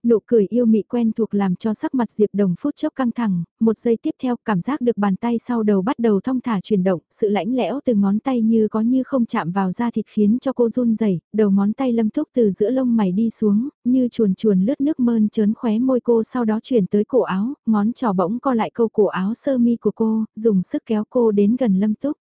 Nụ cười yêu mị quen thuộc làm cho sắc mặt Diệp Đồng phút chốc căng thẳng, một giây tiếp theo cảm giác được bàn tay sau đầu bắt đầu thong thả chuyển động, sự lãnh lẽo từ ngón tay như có như không chạm vào da thịt khiến cho cô run rẩy, đầu ngón tay lâm thúc từ giữa lông mày đi xuống, như chuồn chuồn lướt nước mơn trớn khóe môi cô sau đó chuyển tới cổ áo, ngón trỏ bỗng co lại câu cổ áo sơ mi của cô, dùng sức kéo cô đến gần lâm túc.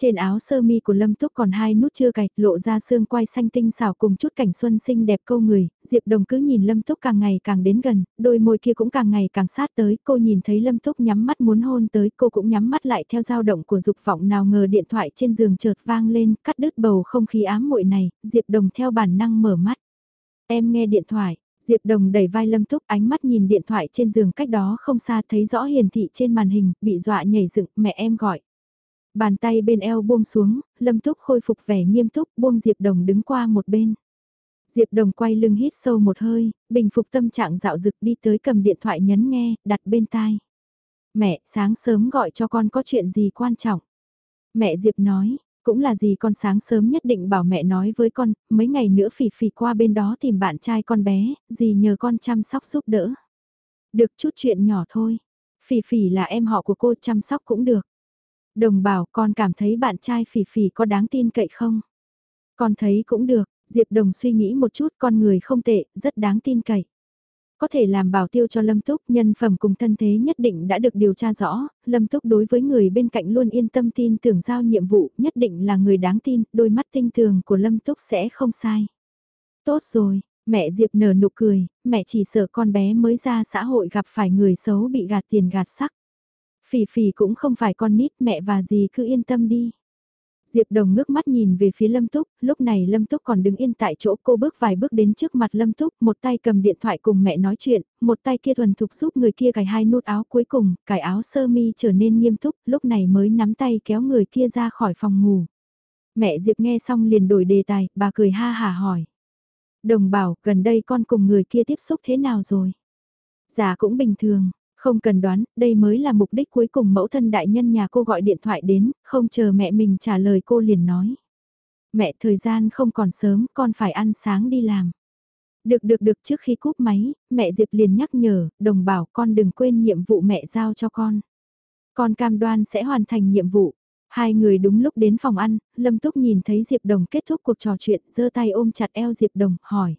Trên áo sơ mi của Lâm Túc còn hai nút chưa cài lộ ra xương quai xanh tinh xảo cùng chút cảnh xuân xinh đẹp câu người, Diệp Đồng cứ nhìn Lâm Túc càng ngày càng đến gần, đôi môi kia cũng càng ngày càng sát tới, cô nhìn thấy Lâm Túc nhắm mắt muốn hôn tới, cô cũng nhắm mắt lại theo dao động của dục vọng nào ngờ điện thoại trên giường chợt vang lên, cắt đứt bầu không khí ám muội này, Diệp Đồng theo bản năng mở mắt. Em nghe điện thoại, Diệp Đồng đẩy vai Lâm Túc ánh mắt nhìn điện thoại trên giường cách đó không xa thấy rõ hiển thị trên màn hình, bị dọa nhảy dựng, mẹ em gọi. Bàn tay bên eo buông xuống, Lâm Túc khôi phục vẻ nghiêm túc buông Diệp Đồng đứng qua một bên. Diệp Đồng quay lưng hít sâu một hơi, bình phục tâm trạng dạo dực đi tới cầm điện thoại nhấn nghe, đặt bên tai. Mẹ, sáng sớm gọi cho con có chuyện gì quan trọng? Mẹ Diệp nói, cũng là gì con sáng sớm nhất định bảo mẹ nói với con, mấy ngày nữa phỉ phỉ qua bên đó tìm bạn trai con bé, gì nhờ con chăm sóc giúp đỡ. Được chút chuyện nhỏ thôi. Phỉ phỉ là em họ của cô chăm sóc cũng được. Đồng bảo con cảm thấy bạn trai phỉ phỉ có đáng tin cậy không? Con thấy cũng được, Diệp Đồng suy nghĩ một chút con người không tệ, rất đáng tin cậy. Có thể làm bảo tiêu cho Lâm Túc, nhân phẩm cùng thân thế nhất định đã được điều tra rõ, Lâm Túc đối với người bên cạnh luôn yên tâm tin tưởng giao nhiệm vụ, nhất định là người đáng tin, đôi mắt tinh tường của Lâm Túc sẽ không sai. Tốt rồi, Mẹ Diệp nở nụ cười, mẹ chỉ sợ con bé mới ra xã hội gặp phải người xấu bị gạt tiền gạt sắc. Phỉ phỉ cũng không phải con nít mẹ và dì cứ yên tâm đi. Diệp Đồng ngước mắt nhìn về phía Lâm Túc, lúc này Lâm Túc còn đứng yên tại chỗ cô bước vài bước đến trước mặt Lâm Túc, một tay cầm điện thoại cùng mẹ nói chuyện, một tay kia thuần thục giúp người kia cài hai nút áo cuối cùng, cài áo sơ mi trở nên nghiêm túc, lúc này mới nắm tay kéo người kia ra khỏi phòng ngủ. Mẹ Diệp nghe xong liền đổi đề tài, bà cười ha hà hỏi. Đồng bảo, gần đây con cùng người kia tiếp xúc thế nào rồi? Dạ cũng bình thường, không cần đoán, đây mới là mục đích cuối cùng mẫu thân đại nhân nhà cô gọi điện thoại đến, không chờ mẹ mình trả lời cô liền nói. Mẹ thời gian không còn sớm, con phải ăn sáng đi làm. Được được được trước khi cúp máy, mẹ Diệp liền nhắc nhở, đồng bảo con đừng quên nhiệm vụ mẹ giao cho con. Con cam đoan sẽ hoàn thành nhiệm vụ. Hai người đúng lúc đến phòng ăn, Lâm Túc nhìn thấy Diệp Đồng kết thúc cuộc trò chuyện, giơ tay ôm chặt eo Diệp Đồng, hỏi.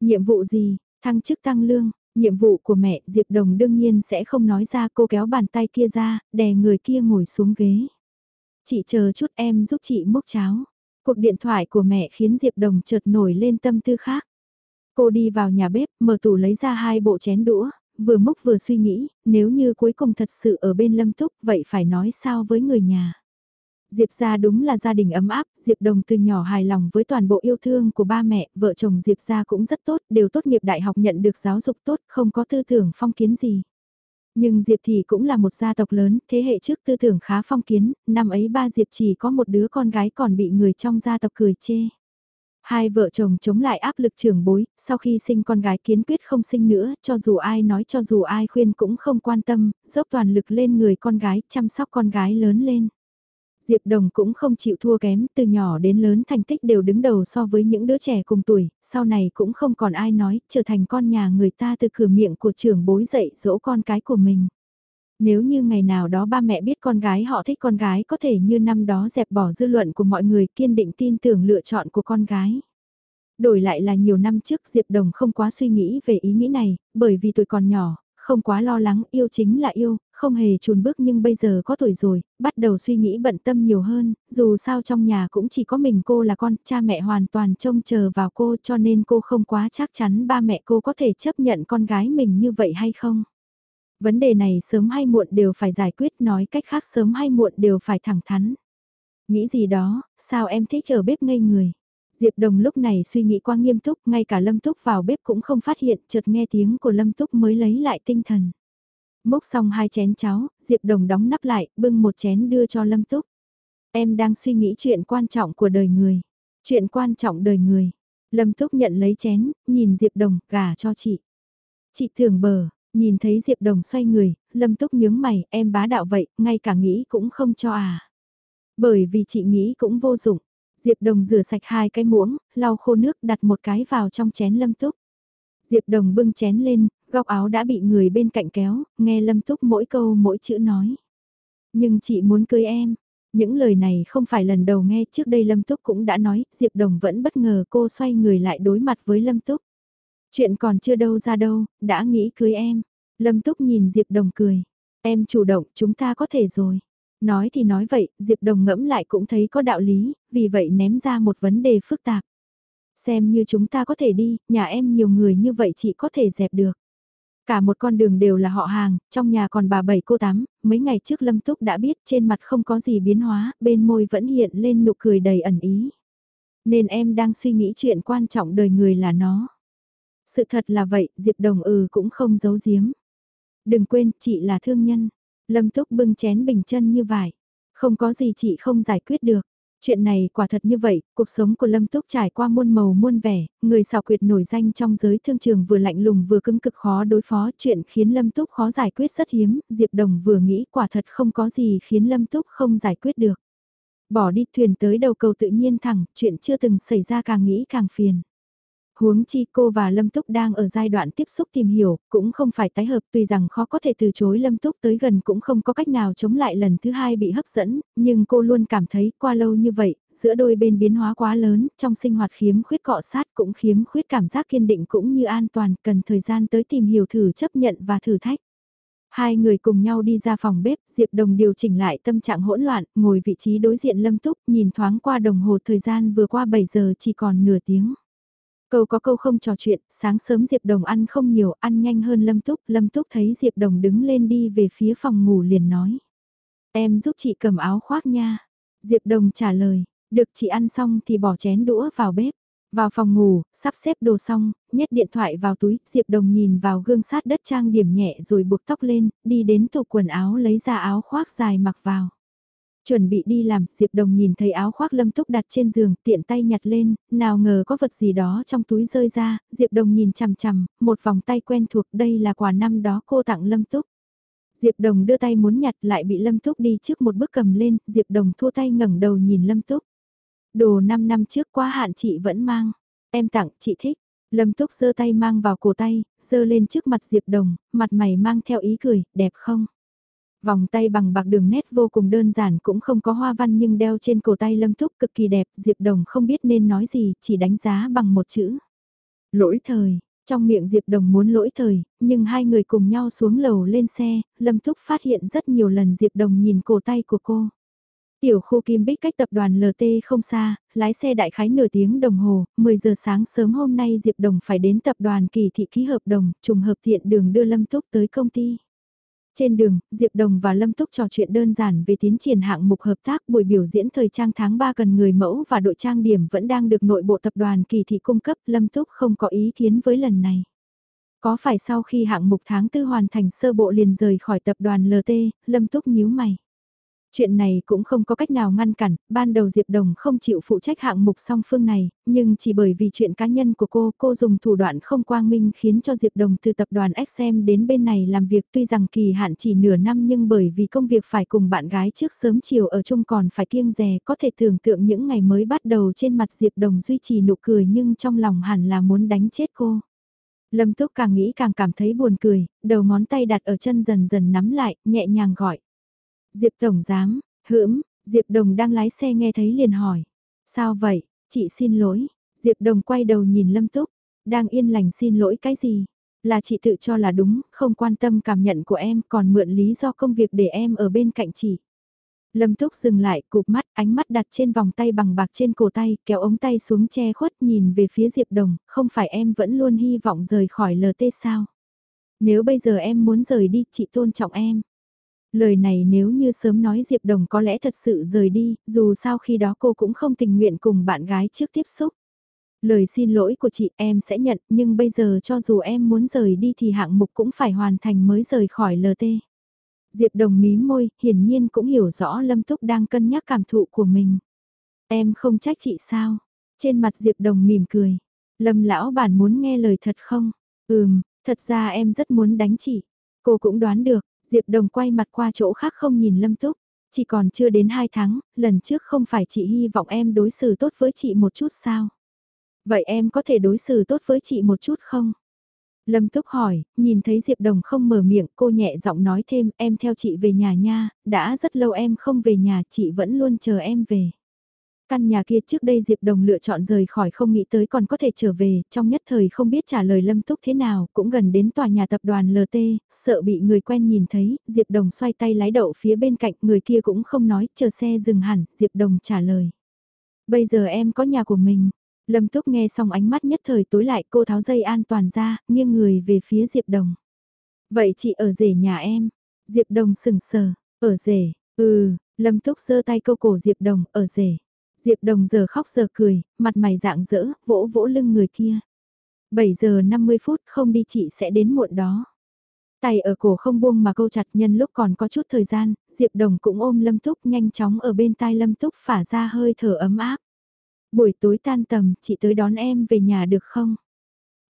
Nhiệm vụ gì, thăng chức tăng lương, nhiệm vụ của mẹ Diệp Đồng đương nhiên sẽ không nói ra cô kéo bàn tay kia ra, đè người kia ngồi xuống ghế. Chị chờ chút em giúp chị múc cháo. Cuộc điện thoại của mẹ khiến Diệp Đồng chợt nổi lên tâm tư khác. Cô đi vào nhà bếp, mở tủ lấy ra hai bộ chén đũa, vừa múc vừa suy nghĩ, nếu như cuối cùng thật sự ở bên Lâm Túc, vậy phải nói sao với người nhà. Diệp gia đúng là gia đình ấm áp, Diệp Đồng từ nhỏ hài lòng với toàn bộ yêu thương của ba mẹ, vợ chồng Diệp gia cũng rất tốt, đều tốt nghiệp đại học nhận được giáo dục tốt, không có tư tưởng phong kiến gì. Nhưng Diệp thì cũng là một gia tộc lớn, thế hệ trước tư tưởng khá phong kiến, năm ấy ba Diệp chỉ có một đứa con gái còn bị người trong gia tộc cười chê. Hai vợ chồng chống lại áp lực trưởng bối, sau khi sinh con gái kiến quyết không sinh nữa, cho dù ai nói cho dù ai khuyên cũng không quan tâm, dốc toàn lực lên người con gái, chăm sóc con gái lớn lên. Diệp Đồng cũng không chịu thua kém, từ nhỏ đến lớn thành tích đều đứng đầu so với những đứa trẻ cùng tuổi, sau này cũng không còn ai nói, trở thành con nhà người ta từ cửa miệng của trưởng bối dạy dỗ con cái của mình. Nếu như ngày nào đó ba mẹ biết con gái họ thích con gái có thể như năm đó dẹp bỏ dư luận của mọi người kiên định tin tưởng lựa chọn của con gái. Đổi lại là nhiều năm trước Diệp Đồng không quá suy nghĩ về ý nghĩ này, bởi vì tuổi còn nhỏ, không quá lo lắng, yêu chính là yêu, không hề chùn bước nhưng bây giờ có tuổi rồi, bắt đầu suy nghĩ bận tâm nhiều hơn, dù sao trong nhà cũng chỉ có mình cô là con, cha mẹ hoàn toàn trông chờ vào cô cho nên cô không quá chắc chắn ba mẹ cô có thể chấp nhận con gái mình như vậy hay không. Vấn đề này sớm hay muộn đều phải giải quyết nói cách khác sớm hay muộn đều phải thẳng thắn. Nghĩ gì đó, sao em thích ở bếp ngây người. Diệp Đồng lúc này suy nghĩ qua nghiêm túc, ngay cả Lâm Túc vào bếp cũng không phát hiện, chợt nghe tiếng của Lâm Túc mới lấy lại tinh thần. Múc xong hai chén cháo, Diệp Đồng đóng nắp lại, bưng một chén đưa cho Lâm Túc. Em đang suy nghĩ chuyện quan trọng của đời người. Chuyện quan trọng đời người. Lâm Túc nhận lấy chén, nhìn Diệp Đồng, gả cho chị. Chị thường bờ, nhìn thấy Diệp Đồng xoay người, Lâm Túc nhướng mày, em bá đạo vậy, ngay cả nghĩ cũng không cho à. Bởi vì chị nghĩ cũng vô dụng. Diệp Đồng rửa sạch hai cái muỗng, lau khô nước đặt một cái vào trong chén Lâm Túc. Diệp Đồng bưng chén lên, góc áo đã bị người bên cạnh kéo, nghe Lâm Túc mỗi câu mỗi chữ nói. Nhưng chị muốn cưới em. Những lời này không phải lần đầu nghe trước đây Lâm Túc cũng đã nói, Diệp Đồng vẫn bất ngờ cô xoay người lại đối mặt với Lâm Túc. Chuyện còn chưa đâu ra đâu, đã nghĩ cưới em. Lâm Túc nhìn Diệp Đồng cười. Em chủ động, chúng ta có thể rồi. Nói thì nói vậy, Diệp Đồng ngẫm lại cũng thấy có đạo lý, vì vậy ném ra một vấn đề phức tạp. Xem như chúng ta có thể đi, nhà em nhiều người như vậy chị có thể dẹp được. Cả một con đường đều là họ hàng, trong nhà còn bà bảy cô tám, mấy ngày trước Lâm Túc đã biết trên mặt không có gì biến hóa, bên môi vẫn hiện lên nụ cười đầy ẩn ý. Nên em đang suy nghĩ chuyện quan trọng đời người là nó. Sự thật là vậy, Diệp Đồng ừ cũng không giấu giếm. Đừng quên, chị là thương nhân. Lâm Túc bưng chén bình chân như vải. Không có gì chị không giải quyết được. Chuyện này quả thật như vậy, cuộc sống của Lâm Túc trải qua muôn màu muôn vẻ, người xào quyệt nổi danh trong giới thương trường vừa lạnh lùng vừa cứng cực khó đối phó, chuyện khiến Lâm Túc khó giải quyết rất hiếm, Diệp Đồng vừa nghĩ quả thật không có gì khiến Lâm Túc không giải quyết được. Bỏ đi thuyền tới đầu cầu tự nhiên thẳng, chuyện chưa từng xảy ra càng nghĩ càng phiền. Huống chi cô và Lâm Túc đang ở giai đoạn tiếp xúc tìm hiểu, cũng không phải tái hợp tuy rằng khó có thể từ chối Lâm Túc tới gần cũng không có cách nào chống lại lần thứ hai bị hấp dẫn, nhưng cô luôn cảm thấy qua lâu như vậy, giữa đôi bên biến hóa quá lớn, trong sinh hoạt khiếm khuyết cọ sát cũng khiếm khuyết cảm giác kiên định cũng như an toàn, cần thời gian tới tìm hiểu thử chấp nhận và thử thách. Hai người cùng nhau đi ra phòng bếp, Diệp Đồng điều chỉnh lại tâm trạng hỗn loạn, ngồi vị trí đối diện Lâm Túc, nhìn thoáng qua đồng hồ thời gian vừa qua 7 giờ chỉ còn nửa tiếng. Câu có câu không trò chuyện, sáng sớm Diệp Đồng ăn không nhiều, ăn nhanh hơn Lâm Túc, Lâm Túc thấy Diệp Đồng đứng lên đi về phía phòng ngủ liền nói. Em giúp chị cầm áo khoác nha. Diệp Đồng trả lời, được chị ăn xong thì bỏ chén đũa vào bếp. Vào phòng ngủ, sắp xếp đồ xong, nhét điện thoại vào túi, Diệp Đồng nhìn vào gương sát đất trang điểm nhẹ rồi buộc tóc lên, đi đến tủ quần áo lấy ra áo khoác dài mặc vào. Chuẩn bị đi làm, Diệp Đồng nhìn thấy áo khoác Lâm Túc đặt trên giường, tiện tay nhặt lên, nào ngờ có vật gì đó trong túi rơi ra, Diệp Đồng nhìn chằm chằm, một vòng tay quen thuộc đây là quà năm đó cô tặng Lâm Túc. Diệp Đồng đưa tay muốn nhặt lại bị Lâm Túc đi trước một bước cầm lên, Diệp Đồng thua tay ngẩng đầu nhìn Lâm Túc. Đồ 5 năm trước quá hạn chị vẫn mang, em tặng, chị thích. Lâm Túc giơ tay mang vào cổ tay, giơ lên trước mặt Diệp Đồng, mặt mày mang theo ý cười, đẹp không? Vòng tay bằng bạc đường nét vô cùng đơn giản cũng không có hoa văn nhưng đeo trên cổ tay Lâm Túc cực kỳ đẹp, Diệp Đồng không biết nên nói gì, chỉ đánh giá bằng một chữ. Lỗi thời, trong miệng Diệp Đồng muốn lỗi thời, nhưng hai người cùng nhau xuống lầu lên xe, Lâm thúc phát hiện rất nhiều lần Diệp Đồng nhìn cổ tay của cô. Tiểu khu Kim Bích cách tập đoàn LT không xa, lái xe đại khái nửa tiếng đồng hồ, 10 giờ sáng sớm hôm nay Diệp Đồng phải đến tập đoàn kỳ thị ký hợp đồng, trùng hợp thiện đường đưa Lâm thúc tới công ty. Trên đường, Diệp Đồng và Lâm Túc trò chuyện đơn giản về tiến triển hạng mục hợp tác buổi biểu diễn thời trang tháng 3 cần người mẫu và đội trang điểm vẫn đang được nội bộ tập đoàn kỳ thị cung cấp, Lâm Túc không có ý kiến với lần này. Có phải sau khi hạng mục tháng tư hoàn thành sơ bộ liền rời khỏi tập đoàn LT, Lâm Túc nhíu mày. Chuyện này cũng không có cách nào ngăn cản, ban đầu Diệp Đồng không chịu phụ trách hạng mục song phương này, nhưng chỉ bởi vì chuyện cá nhân của cô, cô dùng thủ đoạn không quang minh khiến cho Diệp Đồng từ tập đoàn XM đến bên này làm việc tuy rằng kỳ hạn chỉ nửa năm nhưng bởi vì công việc phải cùng bạn gái trước sớm chiều ở chung còn phải kiêng rè có thể tưởng tượng những ngày mới bắt đầu trên mặt Diệp Đồng duy trì nụ cười nhưng trong lòng hẳn là muốn đánh chết cô. Lâm Túc càng nghĩ càng cảm thấy buồn cười, đầu ngón tay đặt ở chân dần dần nắm lại, nhẹ nhàng gọi. Diệp Tổng Giám, hưỡm, Diệp Đồng đang lái xe nghe thấy liền hỏi. Sao vậy, chị xin lỗi. Diệp Đồng quay đầu nhìn Lâm Túc, đang yên lành xin lỗi cái gì? Là chị tự cho là đúng, không quan tâm cảm nhận của em còn mượn lý do công việc để em ở bên cạnh chị. Lâm Túc dừng lại, cụp mắt, ánh mắt đặt trên vòng tay bằng bạc trên cổ tay, kéo ống tay xuống che khuất nhìn về phía Diệp Đồng, không phải em vẫn luôn hy vọng rời khỏi LT sao? Nếu bây giờ em muốn rời đi, chị tôn trọng em. Lời này nếu như sớm nói Diệp Đồng có lẽ thật sự rời đi, dù sao khi đó cô cũng không tình nguyện cùng bạn gái trước tiếp xúc. Lời xin lỗi của chị em sẽ nhận, nhưng bây giờ cho dù em muốn rời đi thì hạng mục cũng phải hoàn thành mới rời khỏi LT. Diệp Đồng mí môi, hiển nhiên cũng hiểu rõ Lâm Túc đang cân nhắc cảm thụ của mình. Em không trách chị sao? Trên mặt Diệp Đồng mỉm cười. Lâm lão bản muốn nghe lời thật không? Ừm, thật ra em rất muốn đánh chị. Cô cũng đoán được, Diệp Đồng quay mặt qua chỗ khác không nhìn Lâm Túc. Chỉ còn chưa đến 2 tháng, lần trước không phải chị hy vọng em đối xử tốt với chị một chút sao? Vậy em có thể đối xử tốt với chị một chút không? Lâm Túc hỏi, nhìn thấy Diệp Đồng không mở miệng, cô nhẹ giọng nói thêm, em theo chị về nhà nha, đã rất lâu em không về nhà, chị vẫn luôn chờ em về. Căn nhà kia trước đây Diệp Đồng lựa chọn rời khỏi không nghĩ tới còn có thể trở về, trong nhất thời không biết trả lời Lâm Túc thế nào, cũng gần đến tòa nhà tập đoàn LT, sợ bị người quen nhìn thấy, Diệp Đồng xoay tay lái đậu phía bên cạnh, người kia cũng không nói, chờ xe dừng hẳn, Diệp Đồng trả lời. Bây giờ em có nhà của mình. Lâm Túc nghe xong ánh mắt nhất thời tối lại cô tháo dây an toàn ra, nghiêng người về phía Diệp Đồng. Vậy chị ở rể nhà em. Diệp Đồng sừng sờ, ở rể, ừ, Lâm Túc giơ tay câu cổ Diệp Đồng, ở rể. Diệp Đồng giờ khóc giờ cười, mặt mày dạng dỡ, vỗ vỗ lưng người kia. 7 giờ 50 phút không đi chị sẽ đến muộn đó. Tay ở cổ không buông mà câu chặt nhân lúc còn có chút thời gian, Diệp Đồng cũng ôm Lâm Túc nhanh chóng ở bên tai Lâm Túc phả ra hơi thở ấm áp. Buổi tối tan tầm, chị tới đón em về nhà được không?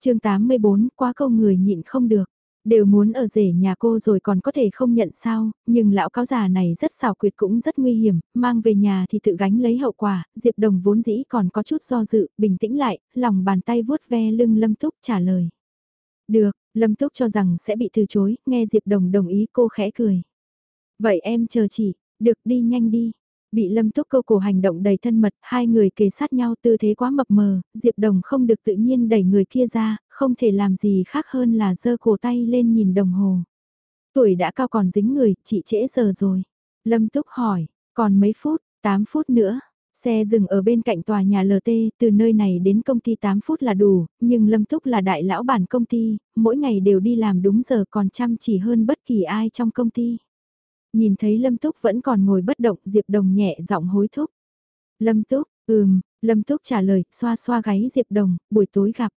chương 84, quá câu người nhịn không được đều muốn ở rể nhà cô rồi còn có thể không nhận sao, nhưng lão cáo già này rất xảo quyệt cũng rất nguy hiểm, mang về nhà thì tự gánh lấy hậu quả, Diệp Đồng vốn dĩ còn có chút do dự, bình tĩnh lại, lòng bàn tay vuốt ve lưng Lâm Túc trả lời. Được, Lâm Túc cho rằng sẽ bị từ chối, nghe Diệp Đồng đồng ý cô khẽ cười. Vậy em chờ chị, được đi nhanh đi. Bị Lâm Túc câu cổ hành động đầy thân mật, hai người kề sát nhau tư thế quá mập mờ, Diệp Đồng không được tự nhiên đẩy người kia ra, không thể làm gì khác hơn là giơ cổ tay lên nhìn đồng hồ. Tuổi đã cao còn dính người, chị trễ giờ rồi. Lâm Túc hỏi, còn mấy phút, 8 phút nữa. Xe dừng ở bên cạnh tòa nhà LT, từ nơi này đến công ty 8 phút là đủ, nhưng Lâm Túc là đại lão bản công ty, mỗi ngày đều đi làm đúng giờ còn chăm chỉ hơn bất kỳ ai trong công ty. Nhìn thấy Lâm Túc vẫn còn ngồi bất động, Diệp Đồng nhẹ giọng hối thúc. Lâm Túc, ừm, Lâm Túc trả lời, xoa xoa gáy Diệp Đồng, buổi tối gặp.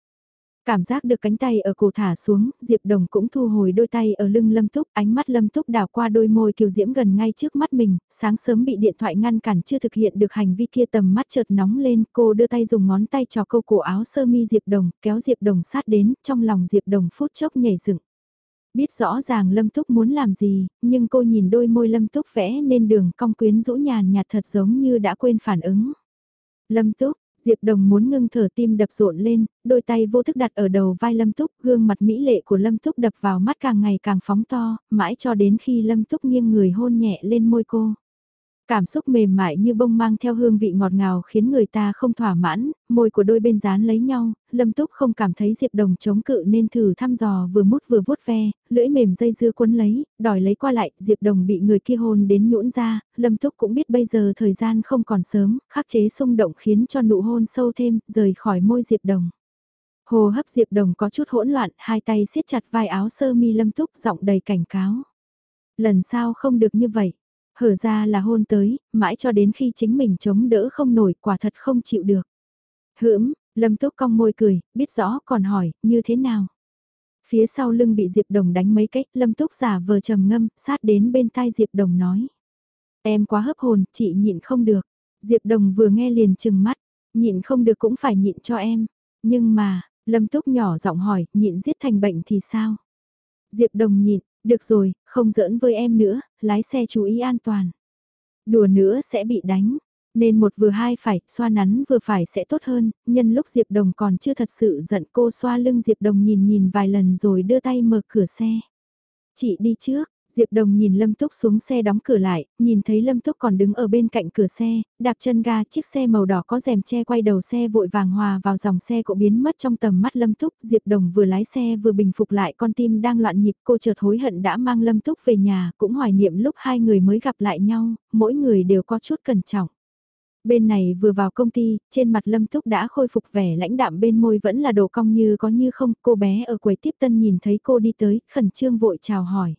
Cảm giác được cánh tay ở cổ thả xuống, Diệp Đồng cũng thu hồi đôi tay ở lưng Lâm Túc, ánh mắt Lâm Túc đảo qua đôi môi kiều diễm gần ngay trước mắt mình, sáng sớm bị điện thoại ngăn cản chưa thực hiện được hành vi kia tầm mắt chợt nóng lên, cô đưa tay dùng ngón tay trò câu cổ áo sơ mi Diệp Đồng, kéo Diệp Đồng sát đến, trong lòng Diệp Đồng phút chốc nhảy dựng. Biết rõ ràng Lâm Túc muốn làm gì, nhưng cô nhìn đôi môi Lâm Túc vẽ nên đường cong quyến rũ nhàn nhạt thật giống như đã quên phản ứng. Lâm Túc, Diệp Đồng muốn ngưng thở tim đập rộn lên, đôi tay vô thức đặt ở đầu vai Lâm Túc, gương mặt mỹ lệ của Lâm Túc đập vào mắt càng ngày càng phóng to, mãi cho đến khi Lâm Túc nghiêng người hôn nhẹ lên môi cô. Cảm xúc mềm mại như bông mang theo hương vị ngọt ngào khiến người ta không thỏa mãn, môi của đôi bên dán lấy nhau, Lâm Túc không cảm thấy Diệp Đồng chống cự nên thử thăm dò vừa mút vừa vuốt ve, lưỡi mềm dây dưa cuốn lấy, đòi lấy qua lại, Diệp Đồng bị người kia hôn đến nhũn ra, Lâm Túc cũng biết bây giờ thời gian không còn sớm, khắc chế xung động khiến cho nụ hôn sâu thêm, rời khỏi môi Diệp Đồng. Hồ hấp Diệp Đồng có chút hỗn loạn, hai tay siết chặt vai áo sơ mi Lâm Túc giọng đầy cảnh cáo. Lần sau không được như vậy Hở ra là hôn tới, mãi cho đến khi chính mình chống đỡ không nổi quả thật không chịu được. Hưỡm, Lâm Túc cong môi cười, biết rõ còn hỏi, như thế nào? Phía sau lưng bị Diệp Đồng đánh mấy cách, Lâm Túc giả vờ trầm ngâm, sát đến bên tai Diệp Đồng nói. Em quá hấp hồn, chị nhịn không được. Diệp Đồng vừa nghe liền chừng mắt, nhịn không được cũng phải nhịn cho em. Nhưng mà, Lâm Túc nhỏ giọng hỏi, nhịn giết thành bệnh thì sao? Diệp Đồng nhịn, được rồi, không giỡn với em nữa, lái xe chú ý an toàn. Đùa nữa sẽ bị đánh, nên một vừa hai phải, xoa nắn vừa phải sẽ tốt hơn, nhân lúc Diệp Đồng còn chưa thật sự giận cô xoa lưng Diệp Đồng nhìn nhìn vài lần rồi đưa tay mở cửa xe. Chị đi trước, Diệp Đồng nhìn Lâm Túc xuống xe đóng cửa lại, nhìn thấy Lâm Túc còn đứng ở bên cạnh cửa xe, đạp chân ga chiếc xe màu đỏ có rèm che quay đầu xe vội vàng hòa vào dòng xe cộ biến mất trong tầm mắt Lâm Túc. Diệp Đồng vừa lái xe vừa bình phục lại con tim đang loạn nhịp cô chợt hối hận đã mang Lâm Túc về nhà, cũng hoài niệm lúc hai người mới gặp lại nhau, mỗi người đều có chút cẩn trọng. Bên này vừa vào công ty, trên mặt Lâm Túc đã khôi phục vẻ lãnh đạm bên môi vẫn là đồ cong như có như không, cô bé ở quầy tiếp tân nhìn thấy cô đi tới, khẩn trương vội chào hỏi.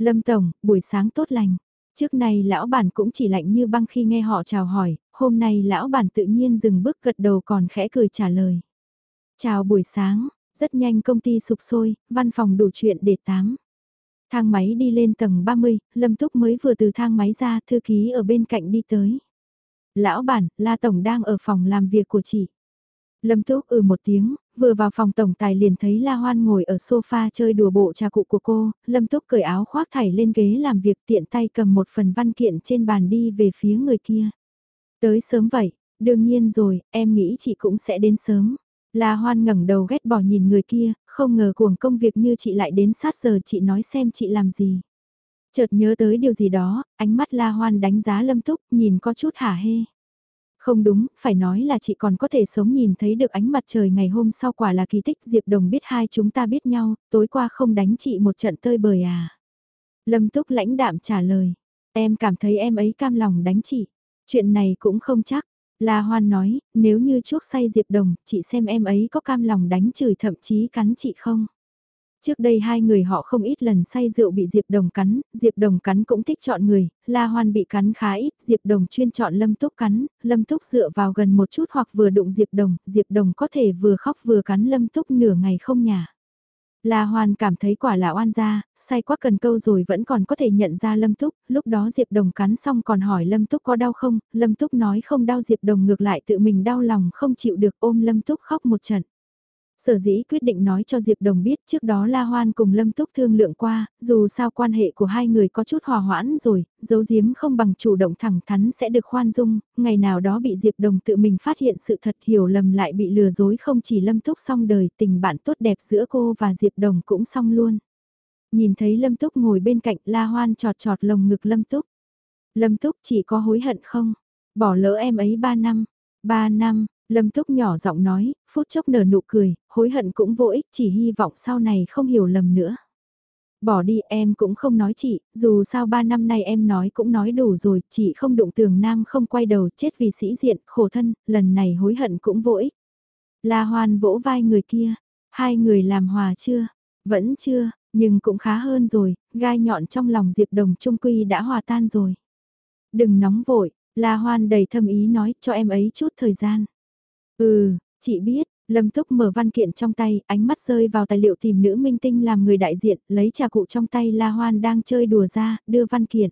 Lâm Tổng, buổi sáng tốt lành. Trước này lão bản cũng chỉ lạnh như băng khi nghe họ chào hỏi, hôm nay lão bản tự nhiên dừng bước gật đầu còn khẽ cười trả lời. Chào buổi sáng, rất nhanh công ty sụp sôi, văn phòng đủ chuyện để tám. Thang máy đi lên tầng 30, Lâm Túc mới vừa từ thang máy ra, thư ký ở bên cạnh đi tới. Lão bản, La Tổng đang ở phòng làm việc của chị. Lâm Túc ừ một tiếng, vừa vào phòng tổng tài liền thấy La Hoan ngồi ở sofa chơi đùa bộ trà cụ của cô, Lâm Túc cởi áo khoác thảy lên ghế làm việc tiện tay cầm một phần văn kiện trên bàn đi về phía người kia. Tới sớm vậy, đương nhiên rồi, em nghĩ chị cũng sẽ đến sớm. La Hoan ngẩng đầu ghét bỏ nhìn người kia, không ngờ cuồng công việc như chị lại đến sát giờ chị nói xem chị làm gì. Chợt nhớ tới điều gì đó, ánh mắt La Hoan đánh giá Lâm Túc, nhìn có chút hả hê. Không đúng, phải nói là chị còn có thể sống nhìn thấy được ánh mặt trời ngày hôm sau quả là kỳ tích Diệp Đồng biết hai chúng ta biết nhau, tối qua không đánh chị một trận tơi bời à. Lâm Túc lãnh đạm trả lời, em cảm thấy em ấy cam lòng đánh chị. Chuyện này cũng không chắc. La Hoan nói, nếu như chuốc say Diệp Đồng, chị xem em ấy có cam lòng đánh chửi thậm chí cắn chị không? Trước đây hai người họ không ít lần say rượu bị Diệp Đồng cắn, Diệp Đồng cắn cũng thích chọn người, La Hoan bị cắn khá ít, Diệp Đồng chuyên chọn Lâm Túc cắn, Lâm Túc dựa vào gần một chút hoặc vừa đụng Diệp Đồng, Diệp Đồng có thể vừa khóc vừa cắn Lâm Túc nửa ngày không nhả. La Hoan cảm thấy quả là oan gia, say quá cần câu rồi vẫn còn có thể nhận ra Lâm Túc, lúc đó Diệp Đồng cắn xong còn hỏi Lâm Túc có đau không, Lâm Túc nói không đau Diệp Đồng ngược lại tự mình đau lòng không chịu được ôm Lâm Túc khóc một trận. Sở dĩ quyết định nói cho Diệp Đồng biết trước đó La Hoan cùng Lâm Túc thương lượng qua, dù sao quan hệ của hai người có chút hòa hoãn rồi, giấu giếm không bằng chủ động thẳng thắn sẽ được khoan dung, ngày nào đó bị Diệp Đồng tự mình phát hiện sự thật hiểu lầm lại bị lừa dối không chỉ Lâm Túc xong đời tình bạn tốt đẹp giữa cô và Diệp Đồng cũng xong luôn. Nhìn thấy Lâm Túc ngồi bên cạnh La Hoan trọt trọt lồng ngực Lâm Túc. Lâm Túc chỉ có hối hận không? Bỏ lỡ em ấy ba năm. ba năm, Lâm Túc nhỏ giọng nói, phút chốc nở nụ cười, hối hận cũng vô ích chỉ hy vọng sau này không hiểu lầm nữa. Bỏ đi em cũng không nói chị, dù sao ba năm nay em nói cũng nói đủ rồi, chị không đụng tường nam không quay đầu chết vì sĩ diện, khổ thân, lần này hối hận cũng vô ích. La Hoan vỗ vai người kia, hai người làm hòa chưa? Vẫn chưa, nhưng cũng khá hơn rồi, gai nhọn trong lòng Diệp Đồng Trung Quy đã hòa tan rồi. Đừng nóng vội, La Hoan đầy thâm ý nói cho em ấy chút thời gian. Ừ, chị biết, Lâm Túc mở văn kiện trong tay, ánh mắt rơi vào tài liệu tìm nữ minh tinh làm người đại diện, lấy trà cụ trong tay La Hoan đang chơi đùa ra, đưa văn kiện.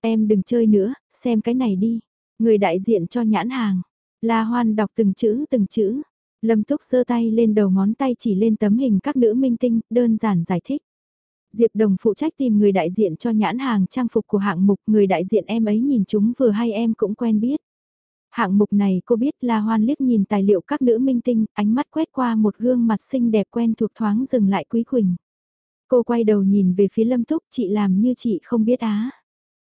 Em đừng chơi nữa, xem cái này đi. Người đại diện cho nhãn hàng. La Hoan đọc từng chữ từng chữ. Lâm Túc giơ tay lên đầu ngón tay chỉ lên tấm hình các nữ minh tinh, đơn giản giải thích. Diệp Đồng phụ trách tìm người đại diện cho nhãn hàng trang phục của hạng mục, người đại diện em ấy nhìn chúng vừa hay em cũng quen biết. Hạng mục này cô biết La Hoan liếc nhìn tài liệu các nữ minh tinh, ánh mắt quét qua một gương mặt xinh đẹp quen thuộc thoáng dừng lại Quý Quỳnh. Cô quay đầu nhìn về phía Lâm Túc, chị làm như chị không biết á.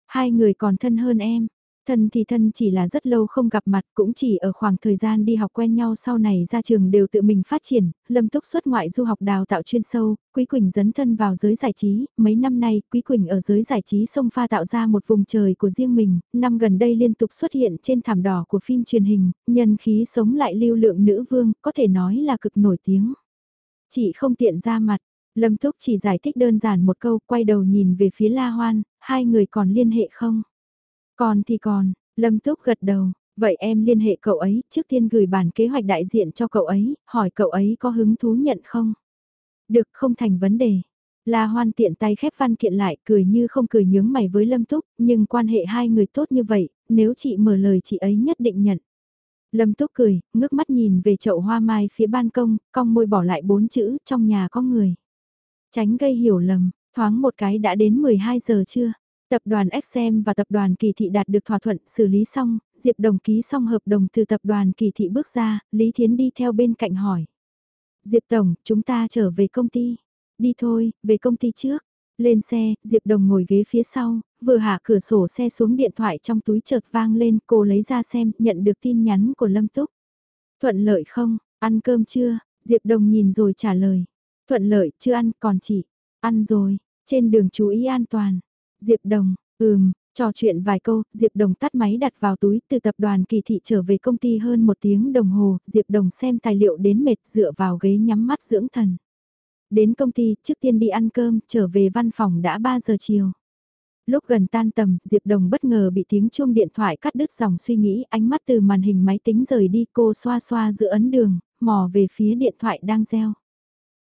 Hai người còn thân hơn em, Thân thì thân chỉ là rất lâu không gặp mặt, cũng chỉ ở khoảng thời gian đi học quen nhau sau này ra trường đều tự mình phát triển, Lâm Túc xuất ngoại du học đào tạo chuyên sâu, Quý Quỳnh dấn thân vào giới giải trí, mấy năm nay Quý Quỳnh ở giới giải trí sông pha tạo ra một vùng trời của riêng mình, năm gần đây liên tục xuất hiện trên thảm đỏ của phim truyền hình, nhân khí sống lại lưu lượng nữ vương, có thể nói là cực nổi tiếng. Chị không tiện ra mặt, Lâm Túc chỉ giải thích đơn giản một câu, quay đầu nhìn về phía La Hoan, hai người còn liên hệ không? Còn thì còn, Lâm Túc gật đầu, vậy em liên hệ cậu ấy, trước tiên gửi bản kế hoạch đại diện cho cậu ấy, hỏi cậu ấy có hứng thú nhận không? Được không thành vấn đề. La Hoan tiện tay khép văn kiện lại, cười như không cười nhướng mày với Lâm Túc, nhưng quan hệ hai người tốt như vậy, nếu chị mở lời chị ấy nhất định nhận. Lâm Túc cười, ngước mắt nhìn về chậu hoa mai phía ban công, cong môi bỏ lại bốn chữ, trong nhà có người. Tránh gây hiểu lầm, thoáng một cái đã đến 12 giờ chưa? Tập đoàn XM và tập đoàn Kỳ Thị đạt được thỏa thuận xử lý xong, Diệp Đồng ký xong hợp đồng từ tập đoàn Kỳ Thị bước ra, Lý Thiến đi theo bên cạnh hỏi. Diệp Tổng, chúng ta trở về công ty. Đi thôi, về công ty trước. Lên xe, Diệp Đồng ngồi ghế phía sau, vừa hạ cửa sổ xe xuống điện thoại trong túi chợt vang lên, cô lấy ra xem, nhận được tin nhắn của Lâm Túc. Thuận lợi không, ăn cơm chưa? Diệp Đồng nhìn rồi trả lời. Thuận lợi, chưa ăn, còn chị. Ăn rồi, trên đường chú ý an toàn. Diệp Đồng, ừm, trò chuyện vài câu, Diệp Đồng tắt máy đặt vào túi từ tập đoàn kỳ thị trở về công ty hơn một tiếng đồng hồ, Diệp Đồng xem tài liệu đến mệt dựa vào ghế nhắm mắt dưỡng thần. Đến công ty, trước tiên đi ăn cơm, trở về văn phòng đã 3 giờ chiều. Lúc gần tan tầm, Diệp Đồng bất ngờ bị tiếng chuông điện thoại cắt đứt dòng suy nghĩ, ánh mắt từ màn hình máy tính rời đi cô xoa xoa giữa ấn đường, mò về phía điện thoại đang reo.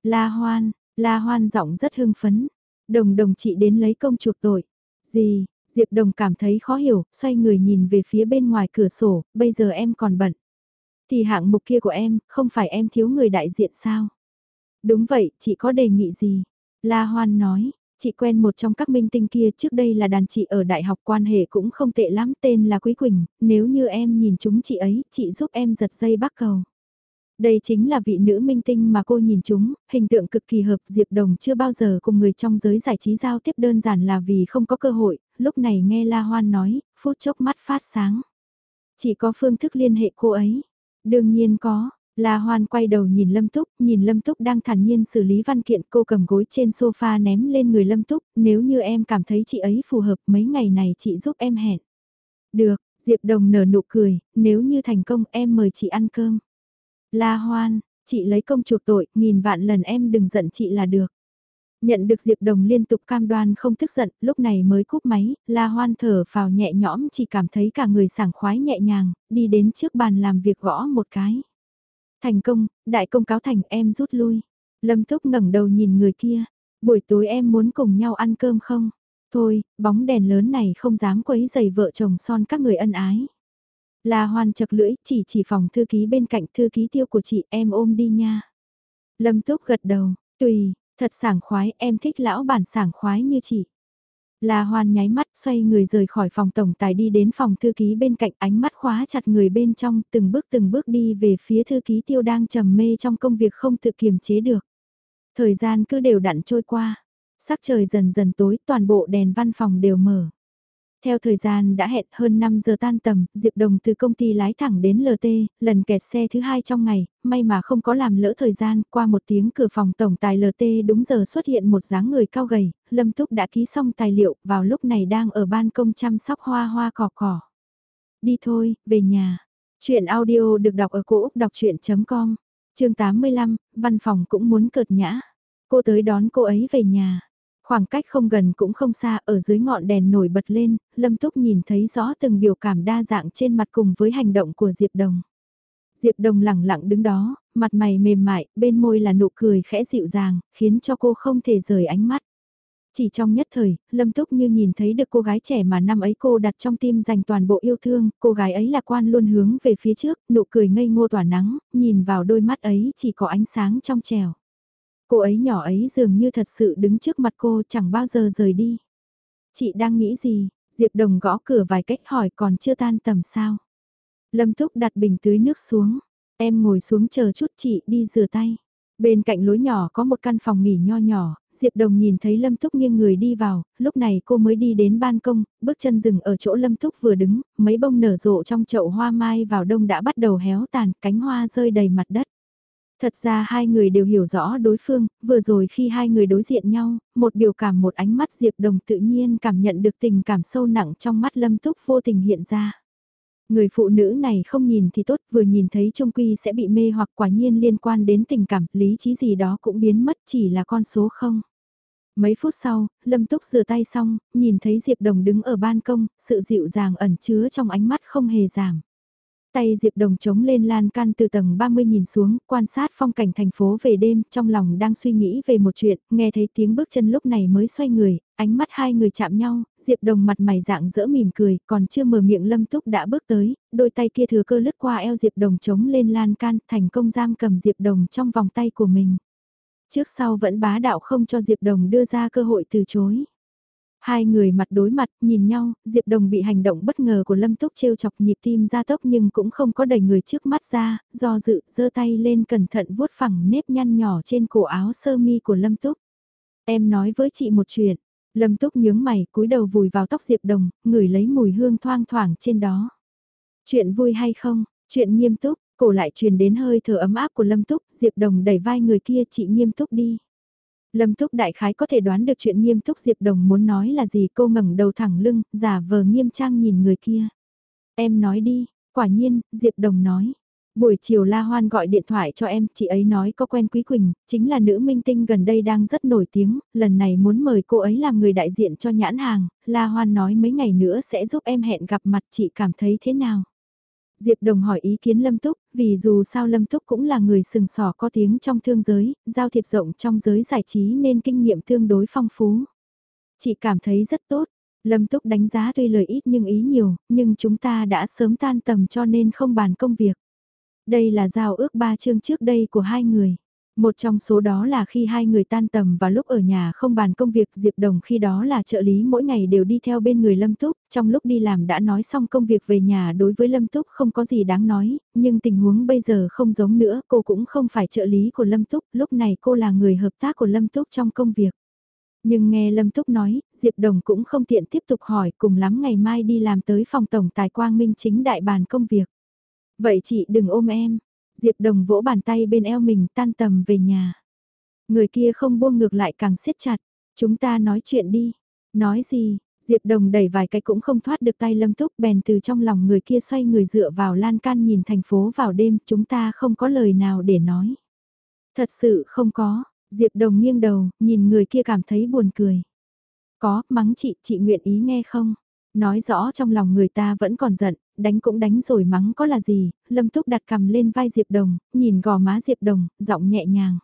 La Hoan, La Hoan giọng rất hưng phấn, Đồng đồng chị đến lấy công chuộc tội. Gì, Diệp Đồng cảm thấy khó hiểu, xoay người nhìn về phía bên ngoài cửa sổ, bây giờ em còn bận. Thì hạng mục kia của em, không phải em thiếu người đại diện sao? Đúng vậy, chị có đề nghị gì? La Hoan nói, chị quen một trong các minh tinh kia trước đây là đàn chị ở đại học quan hệ cũng không tệ lắm tên là Quý Quỳnh, nếu như em nhìn chúng chị ấy, chị giúp em giật dây bắt cầu. Đây chính là vị nữ minh tinh mà cô nhìn chúng, hình tượng cực kỳ hợp Diệp Đồng chưa bao giờ cùng người trong giới giải trí giao tiếp đơn giản là vì không có cơ hội, lúc này nghe La Hoan nói, phút chốc mắt phát sáng. Chỉ có phương thức liên hệ cô ấy. Đương nhiên có, La Hoan quay đầu nhìn Lâm Túc, nhìn Lâm Túc đang thản nhiên xử lý văn kiện cô cầm gối trên sofa ném lên người Lâm Túc, nếu như em cảm thấy chị ấy phù hợp mấy ngày này chị giúp em hẹn. Được, Diệp Đồng nở nụ cười, nếu như thành công em mời chị ăn cơm. La Hoan, chị lấy công chuộc tội, nghìn vạn lần em đừng giận chị là được. Nhận được Diệp Đồng liên tục cam đoan không tức giận, lúc này mới cúp máy, La Hoan thở vào nhẹ nhõm chỉ cảm thấy cả người sảng khoái nhẹ nhàng, đi đến trước bàn làm việc gõ một cái. Thành công, đại công cáo thành em rút lui. Lâm Thúc ngẩng đầu nhìn người kia, buổi tối em muốn cùng nhau ăn cơm không? Thôi, bóng đèn lớn này không dám quấy giày vợ chồng son các người ân ái. La Hoan chật lưỡi, chỉ chỉ phòng thư ký bên cạnh thư ký tiêu của chị em ôm đi nha. Lâm Túc gật đầu, tùy, thật sảng khoái, em thích lão bản sảng khoái như chị. La Hoan nháy mắt xoay người rời khỏi phòng tổng tài đi đến phòng thư ký bên cạnh ánh mắt khóa chặt người bên trong từng bước từng bước đi về phía thư ký tiêu đang trầm mê trong công việc không tự kiềm chế được. Thời gian cứ đều đặn trôi qua, sắc trời dần dần tối toàn bộ đèn văn phòng đều mở. Theo thời gian đã hẹn hơn 5 giờ tan tầm, Diệp Đồng từ công ty lái thẳng đến LT, lần kẹt xe thứ hai trong ngày, may mà không có làm lỡ thời gian, qua một tiếng cửa phòng tổng tài LT đúng giờ xuất hiện một dáng người cao gầy, Lâm Túc đã ký xong tài liệu, vào lúc này đang ở ban công chăm sóc hoa hoa cỏ cỏ. Đi thôi, về nhà. Chuyện audio được đọc ở cổ Úc đọc chuyện.com, chương 85, văn phòng cũng muốn cợt nhã. Cô tới đón cô ấy về nhà. Khoảng cách không gần cũng không xa, ở dưới ngọn đèn nổi bật lên, Lâm Túc nhìn thấy rõ từng biểu cảm đa dạng trên mặt cùng với hành động của Diệp Đồng. Diệp Đồng lẳng lặng đứng đó, mặt mày mềm mại, bên môi là nụ cười khẽ dịu dàng, khiến cho cô không thể rời ánh mắt. Chỉ trong nhất thời, Lâm Túc như nhìn thấy được cô gái trẻ mà năm ấy cô đặt trong tim dành toàn bộ yêu thương, cô gái ấy lạc quan luôn hướng về phía trước, nụ cười ngây ngô tỏa nắng, nhìn vào đôi mắt ấy chỉ có ánh sáng trong trèo. Cô ấy nhỏ ấy dường như thật sự đứng trước mặt cô chẳng bao giờ rời đi. Chị đang nghĩ gì? Diệp Đồng gõ cửa vài cách hỏi còn chưa tan tầm sao? Lâm thúc đặt bình tưới nước xuống. Em ngồi xuống chờ chút chị đi rửa tay. Bên cạnh lối nhỏ có một căn phòng nghỉ nho nhỏ, Diệp Đồng nhìn thấy Lâm thúc nghiêng người đi vào, lúc này cô mới đi đến ban công, bước chân dừng ở chỗ Lâm thúc vừa đứng, mấy bông nở rộ trong chậu hoa mai vào đông đã bắt đầu héo tàn, cánh hoa rơi đầy mặt đất. Thật ra hai người đều hiểu rõ đối phương, vừa rồi khi hai người đối diện nhau, một biểu cảm một ánh mắt Diệp Đồng tự nhiên cảm nhận được tình cảm sâu nặng trong mắt Lâm Túc vô tình hiện ra. Người phụ nữ này không nhìn thì tốt, vừa nhìn thấy trung quy sẽ bị mê hoặc quả nhiên liên quan đến tình cảm, lý trí gì đó cũng biến mất chỉ là con số không. Mấy phút sau, Lâm Túc rửa tay xong, nhìn thấy Diệp Đồng đứng ở ban công, sự dịu dàng ẩn chứa trong ánh mắt không hề giảm. Tay Diệp Đồng chống lên lan can từ tầng 30 nhìn xuống, quan sát phong cảnh thành phố về đêm, trong lòng đang suy nghĩ về một chuyện, nghe thấy tiếng bước chân lúc này mới xoay người, ánh mắt hai người chạm nhau, Diệp Đồng mặt mày dạng dỡ mỉm cười, còn chưa mở miệng Lâm Túc đã bước tới, đôi tay kia thừa cơ lướt qua eo Diệp Đồng chống lên lan can, thành công giam cầm Diệp Đồng trong vòng tay của mình. Trước sau vẫn bá đạo không cho Diệp Đồng đưa ra cơ hội từ chối. Hai người mặt đối mặt, nhìn nhau, Diệp Đồng bị hành động bất ngờ của Lâm Túc trêu chọc nhịp tim ra tốc nhưng cũng không có đẩy người trước mắt ra, do dự, giơ tay lên cẩn thận vuốt phẳng nếp nhăn nhỏ trên cổ áo sơ mi của Lâm Túc. Em nói với chị một chuyện, Lâm Túc nhướng mày cúi đầu vùi vào tóc Diệp Đồng, ngửi lấy mùi hương thoang thoảng trên đó. Chuyện vui hay không, chuyện nghiêm túc, cổ lại truyền đến hơi thở ấm áp của Lâm Túc, Diệp Đồng đẩy vai người kia chị nghiêm túc đi. Lâm Túc đại khái có thể đoán được chuyện nghiêm túc Diệp Đồng muốn nói là gì cô ngẩng đầu thẳng lưng, giả vờ nghiêm trang nhìn người kia. Em nói đi, quả nhiên, Diệp Đồng nói. Buổi chiều La Hoan gọi điện thoại cho em, chị ấy nói có quen Quý Quỳnh, chính là nữ minh tinh gần đây đang rất nổi tiếng, lần này muốn mời cô ấy làm người đại diện cho nhãn hàng, La Hoan nói mấy ngày nữa sẽ giúp em hẹn gặp mặt chị cảm thấy thế nào. Diệp Đồng hỏi ý kiến Lâm Túc, vì dù sao Lâm Túc cũng là người sừng sỏ có tiếng trong thương giới, giao thiệp rộng trong giới giải trí nên kinh nghiệm tương đối phong phú. Chị cảm thấy rất tốt, Lâm Túc đánh giá tuy lời ít nhưng ý nhiều, nhưng chúng ta đã sớm tan tầm cho nên không bàn công việc. Đây là giao ước ba chương trước đây của hai người. Một trong số đó là khi hai người tan tầm và lúc ở nhà không bàn công việc Diệp Đồng khi đó là trợ lý mỗi ngày đều đi theo bên người Lâm Túc, trong lúc đi làm đã nói xong công việc về nhà đối với Lâm Túc không có gì đáng nói, nhưng tình huống bây giờ không giống nữa, cô cũng không phải trợ lý của Lâm Túc, lúc này cô là người hợp tác của Lâm Túc trong công việc. Nhưng nghe Lâm Túc nói, Diệp Đồng cũng không tiện tiếp tục hỏi cùng lắm ngày mai đi làm tới phòng tổng tài quang minh chính đại bàn công việc. Vậy chị đừng ôm em, Diệp Đồng vỗ bàn tay bên eo mình tan tầm về nhà. Người kia không buông ngược lại càng siết chặt. Chúng ta nói chuyện đi. Nói gì? Diệp Đồng đẩy vài cái cũng không thoát được tay Lâm Túc bèn từ trong lòng người kia xoay người dựa vào lan can nhìn thành phố vào đêm chúng ta không có lời nào để nói. Thật sự không có, Diệp Đồng nghiêng đầu, nhìn người kia cảm thấy buồn cười. Có, mắng chị, chị nguyện ý nghe không? Nói rõ trong lòng người ta vẫn còn giận, đánh cũng đánh rồi mắng có là gì, Lâm Túc đặt cầm lên vai Diệp Đồng, nhìn gò má Diệp Đồng, giọng nhẹ nhàng.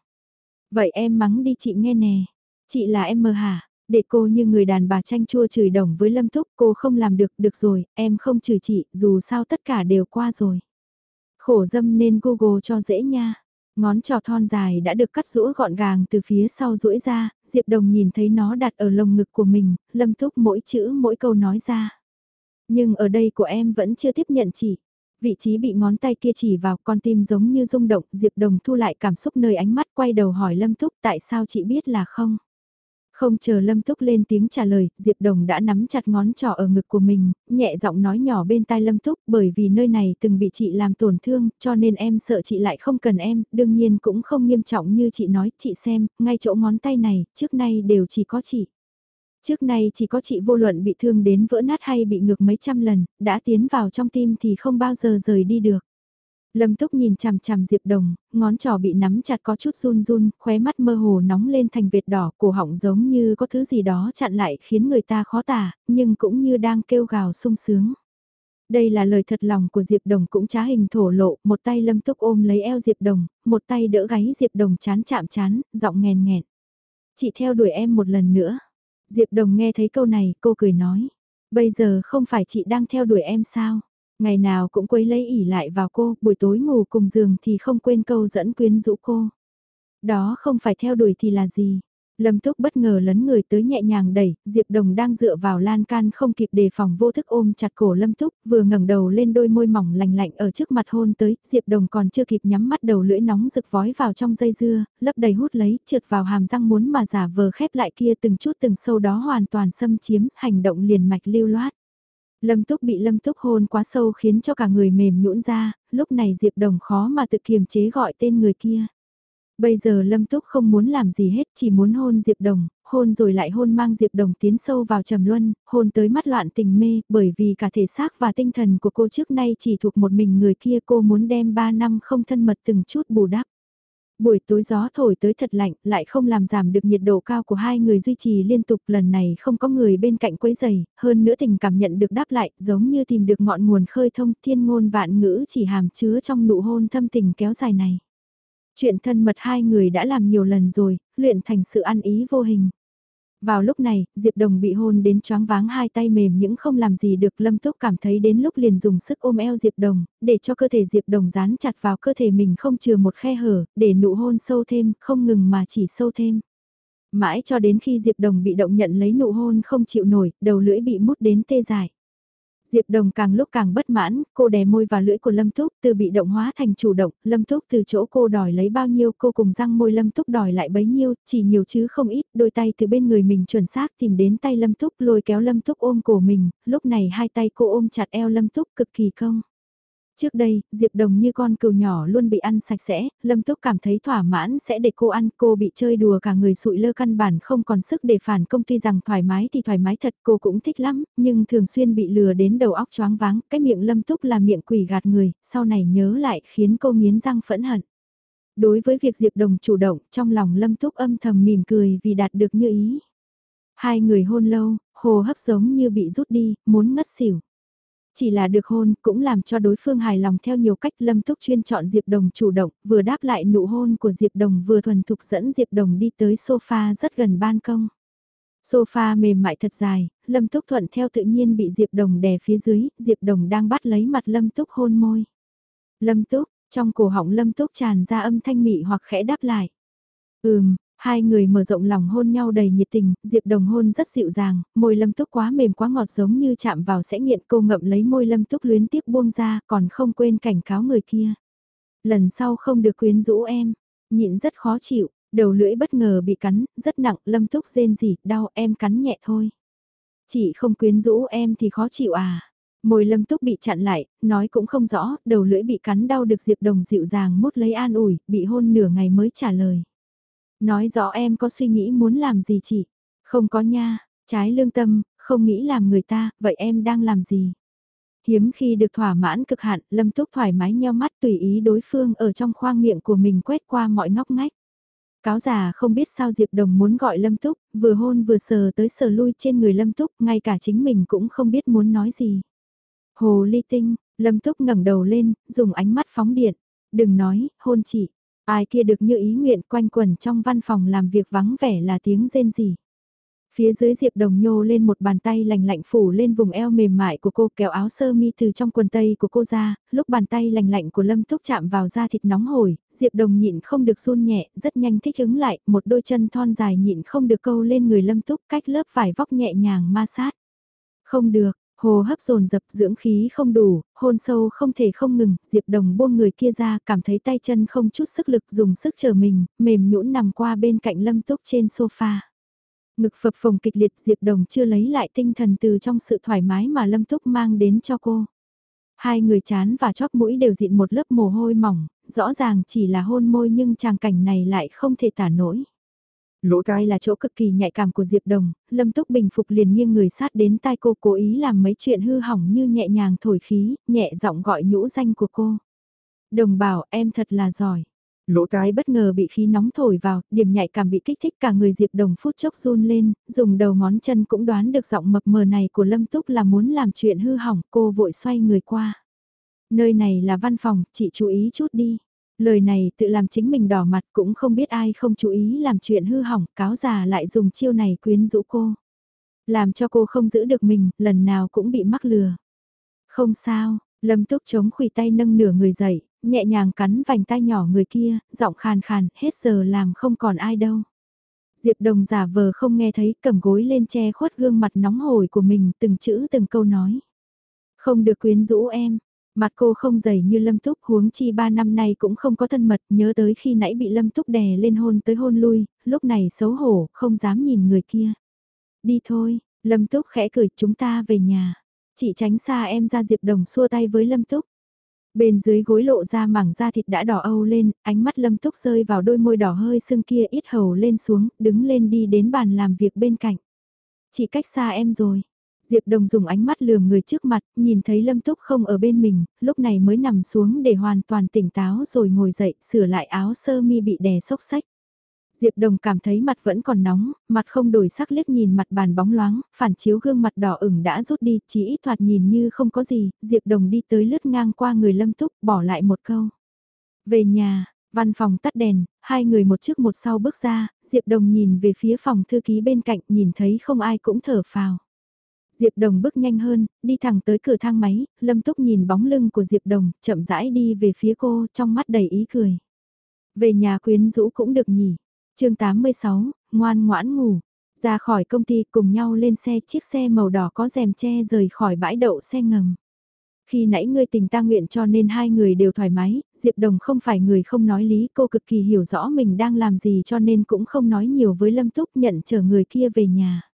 Vậy em mắng đi chị nghe nè, chị là em mơ hả? Để cô như người đàn bà tranh chua chửi đồng với Lâm Túc, cô không làm được, được rồi, em không chửi chị, dù sao tất cả đều qua rồi. Khổ dâm nên Google cho dễ nha. Ngón trò thon dài đã được cắt rũa gọn gàng từ phía sau rũi ra, Diệp Đồng nhìn thấy nó đặt ở lồng ngực của mình, Lâm Túc mỗi chữ mỗi câu nói ra. Nhưng ở đây của em vẫn chưa tiếp nhận chỉ. Vị trí bị ngón tay kia chỉ vào con tim giống như rung động, Diệp Đồng thu lại cảm xúc nơi ánh mắt quay đầu hỏi Lâm Túc tại sao chị biết là không. Không chờ Lâm Túc lên tiếng trả lời, Diệp Đồng đã nắm chặt ngón trỏ ở ngực của mình, nhẹ giọng nói nhỏ bên tai Lâm Túc bởi vì nơi này từng bị chị làm tổn thương, cho nên em sợ chị lại không cần em, đương nhiên cũng không nghiêm trọng như chị nói, chị xem, ngay chỗ ngón tay này, trước nay đều chỉ có chị. Trước nay chỉ có chị vô luận bị thương đến vỡ nát hay bị ngược mấy trăm lần, đã tiến vào trong tim thì không bao giờ rời đi được. Lâm Túc nhìn chằm chằm Diệp Đồng, ngón trỏ bị nắm chặt có chút run run, khóe mắt mơ hồ nóng lên thành vệt đỏ, cổ họng giống như có thứ gì đó chặn lại khiến người ta khó tả, nhưng cũng như đang kêu gào sung sướng. Đây là lời thật lòng của Diệp Đồng cũng trá hình thổ lộ, một tay Lâm Túc ôm lấy eo Diệp Đồng, một tay đỡ gáy Diệp Đồng chán chạm chán, giọng nghèn nghẹn. Chị theo đuổi em một lần nữa. Diệp Đồng nghe thấy câu này, cô cười nói. Bây giờ không phải chị đang theo đuổi em sao? Ngày nào cũng quấy lấy ỉ lại vào cô, buổi tối ngủ cùng giường thì không quên câu dẫn quyến rũ cô. Đó không phải theo đuổi thì là gì? Lâm Túc bất ngờ lấn người tới nhẹ nhàng đẩy, Diệp Đồng đang dựa vào lan can không kịp đề phòng vô thức ôm chặt cổ Lâm Túc, vừa ngẩng đầu lên đôi môi mỏng lành lạnh ở trước mặt hôn tới, Diệp Đồng còn chưa kịp nhắm mắt đầu lưỡi nóng rực vói vào trong dây dưa, lấp đầy hút lấy, trượt vào hàm răng muốn mà giả vờ khép lại kia từng chút từng sâu đó hoàn toàn xâm chiếm, hành động liền mạch lưu loát. Lâm Túc bị Lâm Túc hôn quá sâu khiến cho cả người mềm nhũn ra, lúc này Diệp Đồng khó mà tự kiềm chế gọi tên người kia. Bây giờ Lâm Túc không muốn làm gì hết, chỉ muốn hôn Diệp Đồng, hôn rồi lại hôn mang Diệp Đồng tiến sâu vào trầm luân, hôn tới mắt loạn tình mê, bởi vì cả thể xác và tinh thần của cô trước nay chỉ thuộc một mình người kia cô muốn đem 3 năm không thân mật từng chút bù đắp. Buổi tối gió thổi tới thật lạnh, lại không làm giảm được nhiệt độ cao của hai người duy trì liên tục lần này không có người bên cạnh quấy giày, hơn nữa tình cảm nhận được đáp lại, giống như tìm được ngọn nguồn khơi thông thiên ngôn vạn ngữ chỉ hàm chứa trong nụ hôn thâm tình kéo dài này. Chuyện thân mật hai người đã làm nhiều lần rồi, luyện thành sự ăn ý vô hình. Vào lúc này, Diệp Đồng bị hôn đến choáng váng hai tay mềm những không làm gì được Lâm Túc cảm thấy đến lúc liền dùng sức ôm eo Diệp Đồng, để cho cơ thể Diệp Đồng dán chặt vào cơ thể mình không chừa một khe hở, để nụ hôn sâu thêm, không ngừng mà chỉ sâu thêm. Mãi cho đến khi Diệp Đồng bị động nhận lấy nụ hôn không chịu nổi, đầu lưỡi bị mút đến tê dại. Diệp Đồng càng lúc càng bất mãn, cô đè môi vào lưỡi của Lâm Túc từ bị động hóa thành chủ động, Lâm Túc từ chỗ cô đòi lấy bao nhiêu cô cùng răng môi Lâm Túc đòi lại bấy nhiêu, chỉ nhiều chứ không ít, đôi tay từ bên người mình chuẩn xác tìm đến tay Lâm Túc lôi kéo Lâm Túc ôm cổ mình, lúc này hai tay cô ôm chặt eo Lâm Túc cực kỳ công. Trước đây, Diệp Đồng như con cừu nhỏ luôn bị ăn sạch sẽ, Lâm Túc cảm thấy thỏa mãn sẽ để cô ăn, cô bị chơi đùa cả người sụi lơ căn bản không còn sức để phản công tuy rằng thoải mái thì thoải mái thật cô cũng thích lắm, nhưng thường xuyên bị lừa đến đầu óc choáng váng, cái miệng Lâm Túc là miệng quỷ gạt người, sau này nhớ lại khiến cô nghiến răng phẫn hận. Đối với việc Diệp Đồng chủ động, trong lòng Lâm Túc âm thầm mỉm cười vì đạt được như ý. Hai người hôn lâu, hồ hấp giống như bị rút đi, muốn ngất xỉu. Chỉ là được hôn cũng làm cho đối phương hài lòng theo nhiều cách Lâm Túc chuyên chọn Diệp Đồng chủ động, vừa đáp lại nụ hôn của Diệp Đồng vừa thuần thục dẫn Diệp Đồng đi tới sofa rất gần ban công. Sofa mềm mại thật dài, Lâm Túc thuận theo tự nhiên bị Diệp Đồng đè phía dưới, Diệp Đồng đang bắt lấy mặt Lâm Túc hôn môi. Lâm Túc, trong cổ họng Lâm Túc tràn ra âm thanh mị hoặc khẽ đáp lại. Ừm, Hai người mở rộng lòng hôn nhau đầy nhiệt tình, Diệp Đồng hôn rất dịu dàng, môi Lâm Túc quá mềm quá ngọt giống như chạm vào sẽ nghiện cô ngậm lấy môi Lâm Túc luyến tiếc buông ra còn không quên cảnh cáo người kia. Lần sau không được quyến rũ em, nhịn rất khó chịu, đầu lưỡi bất ngờ bị cắn, rất nặng, Lâm Túc rên rỉ, đau em cắn nhẹ thôi. Chị không quyến rũ em thì khó chịu à. Môi lâm túc bị chặn lại, nói cũng không rõ, đầu lưỡi bị cắn đau được Diệp Đồng dịu dàng mút lấy an ủi, bị hôn nửa ngày mới trả lời. Nói rõ em có suy nghĩ muốn làm gì chị? Không có nha, trái lương tâm, không nghĩ làm người ta, vậy em đang làm gì? Hiếm khi được thỏa mãn cực hạn, Lâm Túc thoải mái nheo mắt tùy ý đối phương ở trong khoang miệng của mình quét qua mọi ngóc ngách. Cáo già không biết sao Diệp Đồng muốn gọi Lâm Túc, vừa hôn vừa sờ tới sờ lui trên người Lâm Túc, ngay cả chính mình cũng không biết muốn nói gì. Hồ ly tinh, Lâm Túc ngẩng đầu lên, dùng ánh mắt phóng điện. Đừng nói, hôn chị. Ai kia được như ý nguyện quanh quẩn trong văn phòng làm việc vắng vẻ là tiếng rên gì. Phía dưới Diệp Đồng nhô lên một bàn tay lành lạnh phủ lên vùng eo mềm mại của cô kéo áo sơ mi từ trong quần tây của cô ra, lúc bàn tay lành lạnh của Lâm Túc chạm vào da thịt nóng hổi, Diệp Đồng nhịn không được run nhẹ, rất nhanh thích ứng lại, một đôi chân thon dài nhịn không được câu lên người Lâm Túc cách lớp vải vóc nhẹ nhàng ma sát. Không được, Hồ hấp dồn dập dưỡng khí không đủ, hôn sâu không thể không ngừng, Diệp Đồng buông người kia ra, cảm thấy tay chân không chút sức lực dùng sức chờ mình, mềm nhũn nằm qua bên cạnh Lâm Túc trên sofa. Ngực phập phồng kịch liệt Diệp Đồng chưa lấy lại tinh thần từ trong sự thoải mái mà Lâm Túc mang đến cho cô. Hai người chán và chóp mũi đều dịn một lớp mồ hôi mỏng, rõ ràng chỉ là hôn môi nhưng tràng cảnh này lại không thể tả nổi. Lỗ tai là chỗ cực kỳ nhạy cảm của Diệp Đồng, Lâm Túc bình phục liền nghiêng người sát đến tai cô cố ý làm mấy chuyện hư hỏng như nhẹ nhàng thổi khí, nhẹ giọng gọi nhũ danh của cô. Đồng bảo em thật là giỏi. Lỗ tai bất ngờ bị khí nóng thổi vào, điểm nhạy cảm bị kích thích cả người Diệp Đồng phút chốc run lên, dùng đầu ngón chân cũng đoán được giọng mập mờ này của Lâm Túc là muốn làm chuyện hư hỏng, cô vội xoay người qua. Nơi này là văn phòng, chị chú ý chút đi. Lời này tự làm chính mình đỏ mặt cũng không biết ai không chú ý làm chuyện hư hỏng, cáo già lại dùng chiêu này quyến rũ cô. Làm cho cô không giữ được mình, lần nào cũng bị mắc lừa. Không sao, Lâm Túc chống khủy tay nâng nửa người dậy, nhẹ nhàng cắn vành tay nhỏ người kia, giọng khàn khàn, hết giờ làm không còn ai đâu. Diệp Đồng giả vờ không nghe thấy, cầm gối lên che khuất gương mặt nóng hổi của mình, từng chữ từng câu nói. Không được quyến rũ em, mặt cô không dày như Lâm Túc huống chi ba năm nay cũng không có thân mật, nhớ tới khi nãy bị Lâm Túc đè lên hôn tới hôn lui, lúc này xấu hổ, không dám nhìn người kia. Đi thôi, Lâm Túc khẽ cười chúng ta về nhà. Chị tránh xa em ra Diệp Đồng xua tay với Lâm Túc. Bên dưới gối lộ ra mảng da thịt đã đỏ âu lên, ánh mắt lâm túc rơi vào đôi môi đỏ hơi sưng kia ít hầu lên xuống, đứng lên đi đến bàn làm việc bên cạnh. chị cách xa em rồi. Diệp Đồng dùng ánh mắt lườm người trước mặt, nhìn thấy Lâm Túc không ở bên mình, lúc này mới nằm xuống để hoàn toàn tỉnh táo rồi ngồi dậy, sửa lại áo sơ mi bị đè xốc xách. Diệp Đồng cảm thấy mặt vẫn còn nóng, mặt không đổi sắc liếc nhìn mặt bàn bóng loáng, phản chiếu gương mặt đỏ ửng đã rút đi, chỉ ít thoạt nhìn như không có gì, Diệp Đồng đi tới lướt ngang qua người Lâm Túc, bỏ lại một câu. Về nhà, văn phòng tắt đèn, hai người một trước một sau bước ra, Diệp Đồng nhìn về phía phòng thư ký bên cạnh, nhìn thấy không ai cũng thở phào. Diệp Đồng bước nhanh hơn, đi thẳng tới cửa thang máy, Lâm Túc nhìn bóng lưng của Diệp Đồng, chậm rãi đi về phía cô, trong mắt đầy ý cười. Về nhà quyến rũ cũng được nhỉ, chương 86, ngoan ngoãn ngủ. Ra khỏi công ty cùng nhau lên xe chiếc xe màu đỏ có rèm che rời khỏi bãi đậu xe ngầm. Khi nãy ngươi tình ta nguyện cho nên hai người đều thoải mái, Diệp Đồng không phải người không nói lý, cô cực kỳ hiểu rõ mình đang làm gì cho nên cũng không nói nhiều với Lâm Túc nhận chở người kia về nhà.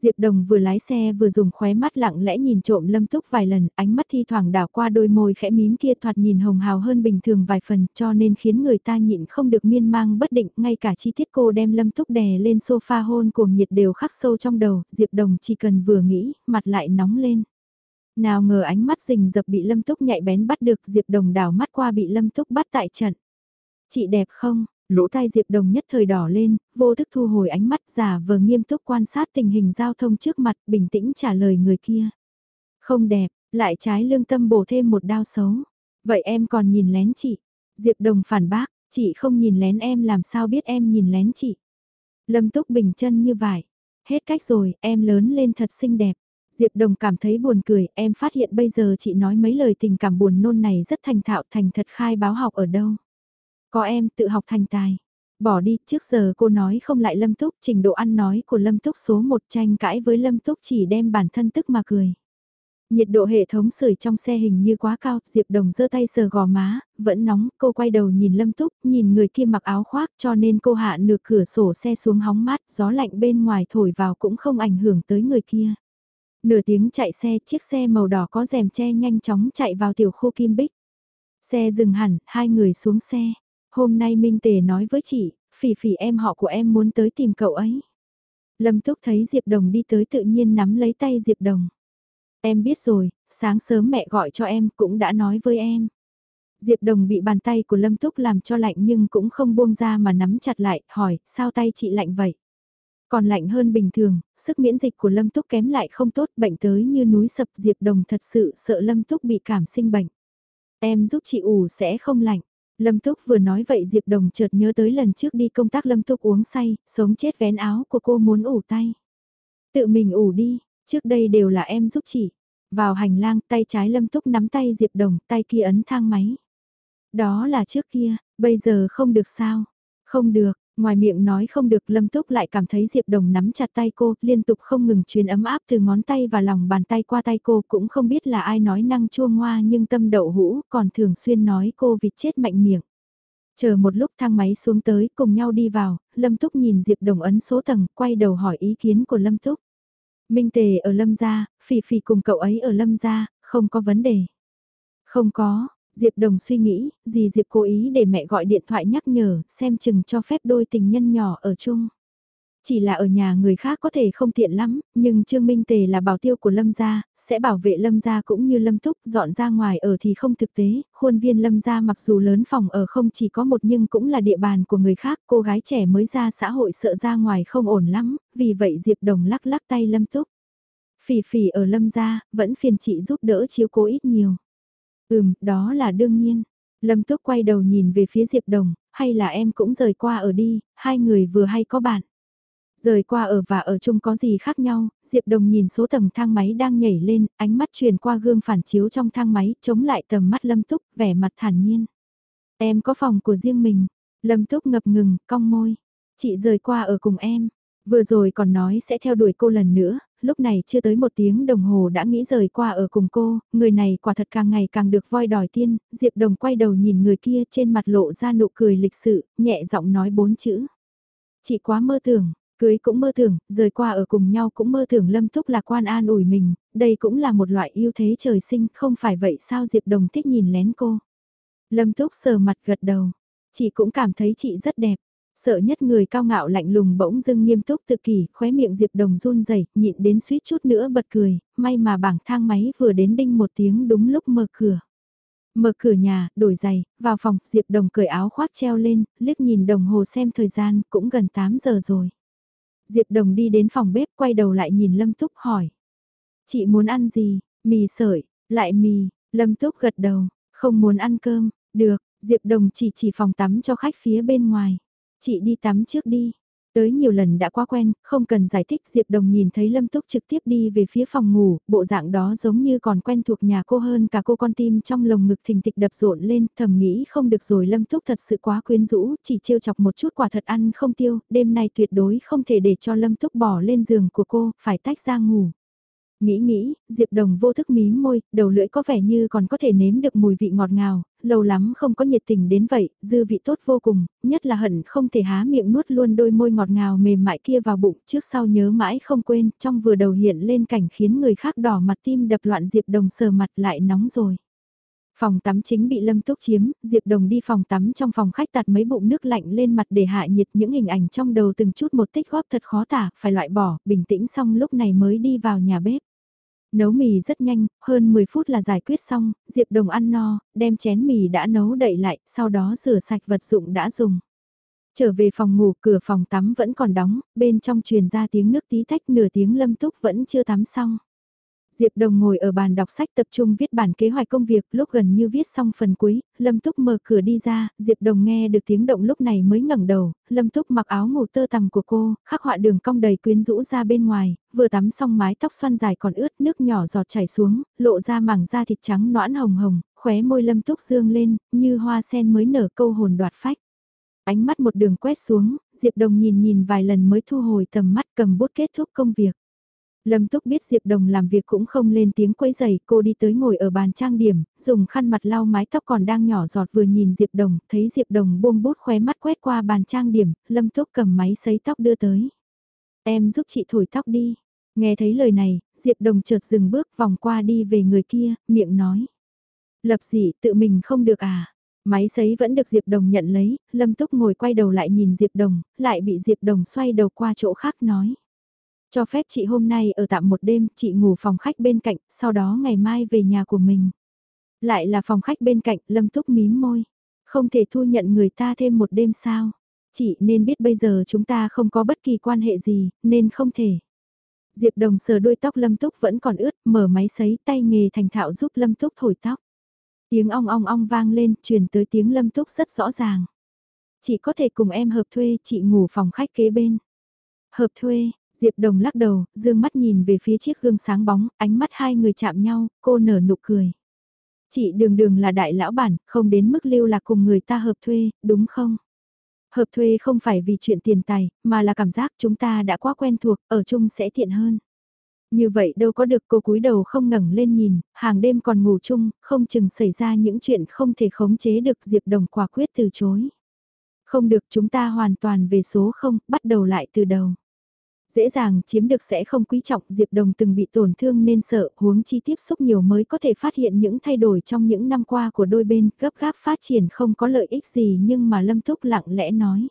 Diệp Đồng vừa lái xe vừa dùng khóe mắt lặng lẽ nhìn trộm Lâm Túc vài lần, ánh mắt thi thoảng đảo qua đôi môi khẽ mím kia thoạt nhìn hồng hào hơn bình thường vài phần cho nên khiến người ta nhịn không được miên mang bất định, ngay cả chi tiết cô đem Lâm Túc đè lên sofa hôn cuồng nhiệt đều khắc sâu trong đầu, Diệp Đồng chỉ cần vừa nghĩ, mặt lại nóng lên. Nào ngờ ánh mắt rình dập bị Lâm Túc nhạy bén bắt được Diệp Đồng đảo mắt qua bị Lâm Túc bắt tại trận. Chị đẹp không? Lỗ tai Diệp Đồng nhất thời đỏ lên, vô thức thu hồi ánh mắt giả vờ nghiêm túc quan sát tình hình giao thông trước mặt, bình tĩnh trả lời người kia. Không đẹp, lại trái lương tâm bổ thêm một đao xấu. Vậy em còn nhìn lén chị. Diệp Đồng phản bác, chị không nhìn lén em làm sao biết em nhìn lén chị. Lâm Túc bình chân như vậy. Hết cách rồi, em lớn lên thật xinh đẹp. Diệp Đồng cảm thấy buồn cười, em phát hiện bây giờ chị nói mấy lời tình cảm buồn nôn này rất thành thạo thành thật khai báo học ở đâu. Có em tự học thành tài. Bỏ đi, trước giờ cô nói không lại Lâm Túc, trình độ ăn nói của Lâm Túc số 1 tranh cãi với Lâm Túc chỉ đem bản thân tức mà cười. Nhiệt độ hệ thống sưởi trong xe hình như quá cao, Diệp Đồng giơ tay sờ gò má, vẫn nóng, cô quay đầu nhìn Lâm Túc, nhìn người kia mặc áo khoác cho nên cô hạ nửa cửa sổ xe xuống hóng mát, gió lạnh bên ngoài thổi vào cũng không ảnh hưởng tới người kia. Nửa tiếng chạy xe, chiếc xe màu đỏ có rèm che nhanh chóng chạy vào tiểu khu Kim Bích. Xe dừng hẳn, hai người xuống xe. Hôm nay Minh Tề nói với chị, phỉ phỉ em họ của em muốn tới tìm cậu ấy. Lâm Túc thấy Diệp Đồng đi tới tự nhiên nắm lấy tay Diệp Đồng. Em biết rồi, sáng sớm mẹ gọi cho em cũng đã nói với em. Diệp Đồng bị bàn tay của Lâm Túc làm cho lạnh nhưng cũng không buông ra mà nắm chặt lại, hỏi, sao tay chị lạnh vậy? Còn lạnh hơn bình thường, sức miễn dịch của Lâm Túc kém lại không tốt, bệnh tới như núi sập Diệp Đồng thật sự sợ Lâm Túc bị cảm sinh bệnh. Em giúp chị ủ sẽ không lạnh. Lâm Túc vừa nói vậy Diệp Đồng chợt nhớ tới lần trước đi công tác Lâm Túc uống say, sống chết vén áo của cô muốn ủ tay. Tự mình ủ đi, trước đây đều là em giúp chị. Vào hành lang tay trái Lâm Túc nắm tay Diệp Đồng, tay kia ấn thang máy. Đó là trước kia, bây giờ không được sao. Không được, Ngoài miệng nói không được Lâm Túc lại cảm thấy Diệp Đồng nắm chặt tay cô, liên tục không ngừng truyền ấm áp từ ngón tay và lòng bàn tay qua tay cô cũng không biết là ai nói năng chua ngoa nhưng tâm đậu hũ còn thường xuyên nói cô vịt chết mạnh miệng. Chờ một lúc thang máy xuống tới cùng nhau đi vào, Lâm Túc nhìn Diệp Đồng ấn số tầng, quay đầu hỏi ý kiến của Lâm Túc. Minh Tề ở Lâm gia, Phỉ Phỉ cùng cậu ấy ở Lâm gia, không có vấn đề. Không có, Diệp Đồng suy nghĩ, gì Diệp cố ý để mẹ gọi điện thoại nhắc nhở, xem chừng cho phép đôi tình nhân nhỏ ở chung. Chỉ là ở nhà người khác có thể không tiện lắm, nhưng Trương Minh Tề là bảo tiêu của Lâm Gia, sẽ bảo vệ Lâm Gia cũng như Lâm Túc, dọn ra ngoài ở thì không thực tế, khuôn viên Lâm Gia mặc dù lớn phòng ở không chỉ có một nhưng cũng là địa bàn của người khác, cô gái trẻ mới ra xã hội sợ ra ngoài không ổn lắm, vì vậy Diệp Đồng lắc lắc tay Lâm Túc. Phỉ phỉ ở Lâm Gia, vẫn phiền chị giúp đỡ chiếu cố ít nhiều. Ừm, đó là đương nhiên. Lâm Túc quay đầu nhìn về phía Diệp Đồng, hay là em cũng rời qua ở đi, hai người vừa hay có bạn. Rời qua ở và ở chung có gì khác nhau, Diệp Đồng nhìn số tầng thang máy đang nhảy lên, ánh mắt truyền qua gương phản chiếu trong thang máy, chống lại tầm mắt Lâm Túc, vẻ mặt thản nhiên. Em có phòng của riêng mình. Lâm Túc ngập ngừng, cong môi. Chị rời qua ở cùng em. Vừa rồi còn nói sẽ theo đuổi cô lần nữa, lúc này chưa tới một tiếng đồng hồ đã nghĩ rời qua ở cùng cô, người này quả thật càng ngày càng được voi đòi tiên, Diệp Đồng quay đầu nhìn người kia trên mặt lộ ra nụ cười lịch sự, nhẹ giọng nói bốn chữ. Chị quá mơ tưởng, Cưới cũng mơ tưởng, rời qua ở cùng nhau cũng mơ tưởng Lâm Túc là quan an ủi mình, đây cũng là một loại yêu thế trời sinh, không phải vậy sao Diệp Đồng thích nhìn lén cô. Lâm Túc sờ mặt gật đầu, chị cũng cảm thấy chị rất đẹp. Sợ nhất người cao ngạo lạnh lùng bỗng dưng nghiêm túc tự kỷ, khóe miệng Diệp Đồng run rẩy nhịn đến suýt chút nữa bật cười, may mà bảng thang máy vừa đến đinh một tiếng đúng lúc mở cửa. Mở cửa nhà, đổi giày, vào phòng, Diệp Đồng cởi áo khoác treo lên, liếc nhìn đồng hồ xem thời gian, cũng gần 8 giờ rồi. Diệp Đồng đi đến phòng bếp quay đầu lại nhìn Lâm Túc hỏi. Chị muốn ăn gì? Mì sợi, lại mì, Lâm Túc gật đầu, không muốn ăn cơm, được, Diệp Đồng chỉ chỉ phòng tắm cho khách phía bên ngoài. Chị đi tắm trước đi, Tới nhiều lần đã quá quen, không cần giải thích Diệp Đồng nhìn thấy Lâm Túc trực tiếp đi về phía phòng ngủ, bộ dạng đó giống như còn quen thuộc nhà cô hơn cả cô con tim trong lồng ngực thình thịch đập rộn lên, thầm nghĩ không được rồi Lâm Túc thật sự quá quyến rũ, chỉ trêu chọc một chút quả thật ăn không tiêu, đêm nay tuyệt đối không thể để cho Lâm Túc bỏ lên giường của cô, phải tách ra ngủ. Nghĩ nghĩ, Diệp Đồng vô thức mím môi, đầu lưỡi có vẻ như còn có thể nếm được mùi vị ngọt ngào, lâu lắm không có nhiệt tình đến vậy, dư vị tốt vô cùng, nhất là hận không thể há miệng nuốt luôn đôi môi ngọt ngào mềm mại kia vào bụng, trước sau nhớ mãi không quên, trong vừa đầu hiện lên cảnh khiến người khác đỏ mặt tim đập loạn Diệp Đồng sờ mặt lại nóng rồi. Phòng tắm chính bị Lâm Túc chiếm, Diệp Đồng đi phòng tắm trong phòng khách tạt mấy bụng nước lạnh lên mặt để hạ nhiệt những hình ảnh trong đầu từng chút một tích góp thật khó tả, phải loại bỏ, bình tĩnh xong lúc này mới đi vào nhà bếp. Nấu mì rất nhanh, hơn 10 phút là giải quyết xong, Diệp Đồng ăn no, đem chén mì đã nấu đậy lại, sau đó rửa sạch vật dụng đã dùng. Trở về phòng ngủ, cửa phòng tắm vẫn còn đóng, bên trong truyền ra tiếng nước tí tách nửa tiếng lâm túc vẫn chưa tắm xong. Diệp Đồng ngồi ở bàn đọc sách tập trung viết bản kế hoạch công việc, lúc gần như viết xong phần cuối, Lâm Túc mở cửa đi ra, Diệp Đồng nghe được tiếng động lúc này mới ngẩng đầu, Lâm Túc mặc áo ngủ tơ tằm của cô, khắc họa đường cong đầy quyến rũ ra bên ngoài, vừa tắm xong mái tóc xoăn dài còn ướt, nước nhỏ giọt chảy xuống, lộ ra mảng da thịt trắng noãn hồng hồng, khóe môi Lâm Túc dương lên, như hoa sen mới nở câu hồn đoạt phách. Ánh mắt một đường quét xuống, Diệp Đồng nhìn nhìn vài lần mới thu hồi tầm mắt cầm bút kết thúc công việc. Lâm Túc biết Diệp Đồng làm việc cũng không lên tiếng quấy giày, cô đi tới ngồi ở bàn trang điểm, dùng khăn mặt lau mái tóc còn đang nhỏ giọt vừa nhìn Diệp Đồng, thấy Diệp Đồng buông bút khóe mắt quét qua bàn trang điểm, Lâm Túc cầm máy sấy tóc đưa tới. Em giúp chị thổi tóc đi. Nghe thấy lời này, Diệp Đồng chợt dừng bước vòng qua đi về người kia, miệng nói. Lập dị tự mình không được à? Máy sấy vẫn được Diệp Đồng nhận lấy, Lâm Túc ngồi quay đầu lại nhìn Diệp Đồng, lại bị Diệp Đồng xoay đầu qua chỗ khác nói. Cho phép chị hôm nay ở tạm một đêm, chị ngủ phòng khách bên cạnh, sau đó ngày mai về nhà của mình. Lại là phòng khách bên cạnh, Lâm Túc mím môi. Không thể thu nhận người ta thêm một đêm sao. Chị nên biết bây giờ chúng ta không có bất kỳ quan hệ gì, nên không thể. Diệp Đồng sờ đuôi tóc Lâm Túc vẫn còn ướt, mở máy sấy tay nghề thành thạo giúp Lâm Túc thổi tóc. Tiếng ong ong ong vang lên, truyền tới tiếng Lâm Túc rất rõ ràng. Chị có thể cùng em hợp thuê, chị ngủ phòng khách kế bên. Hợp thuê, Diệp Đồng lắc đầu, dương mắt nhìn về phía chiếc gương sáng bóng, ánh mắt hai người chạm nhau, cô nở nụ cười. Chị đường đường là đại lão bản, không đến mức lưu lạc cùng người ta hợp thuê, đúng không? Hợp thuê không phải vì chuyện tiền tài, mà là cảm giác chúng ta đã quá quen thuộc, ở chung sẽ tiện hơn. Như vậy đâu có được cô cúi đầu không ngẩng lên nhìn, hàng đêm còn ngủ chung, không chừng xảy ra những chuyện không thể khống chế được Diệp Đồng quả quyết từ chối. Không được chúng ta hoàn toàn về số không, bắt đầu lại từ đầu. Dễ dàng chiếm được sẽ không quý trọng Diệp Đồng từng bị tổn thương nên sợ huống chi tiếp xúc nhiều mới có thể phát hiện những thay đổi trong những năm qua của đôi bên gấp gáp phát triển không có lợi ích gì nhưng mà Lâm Thúc lặng lẽ nói.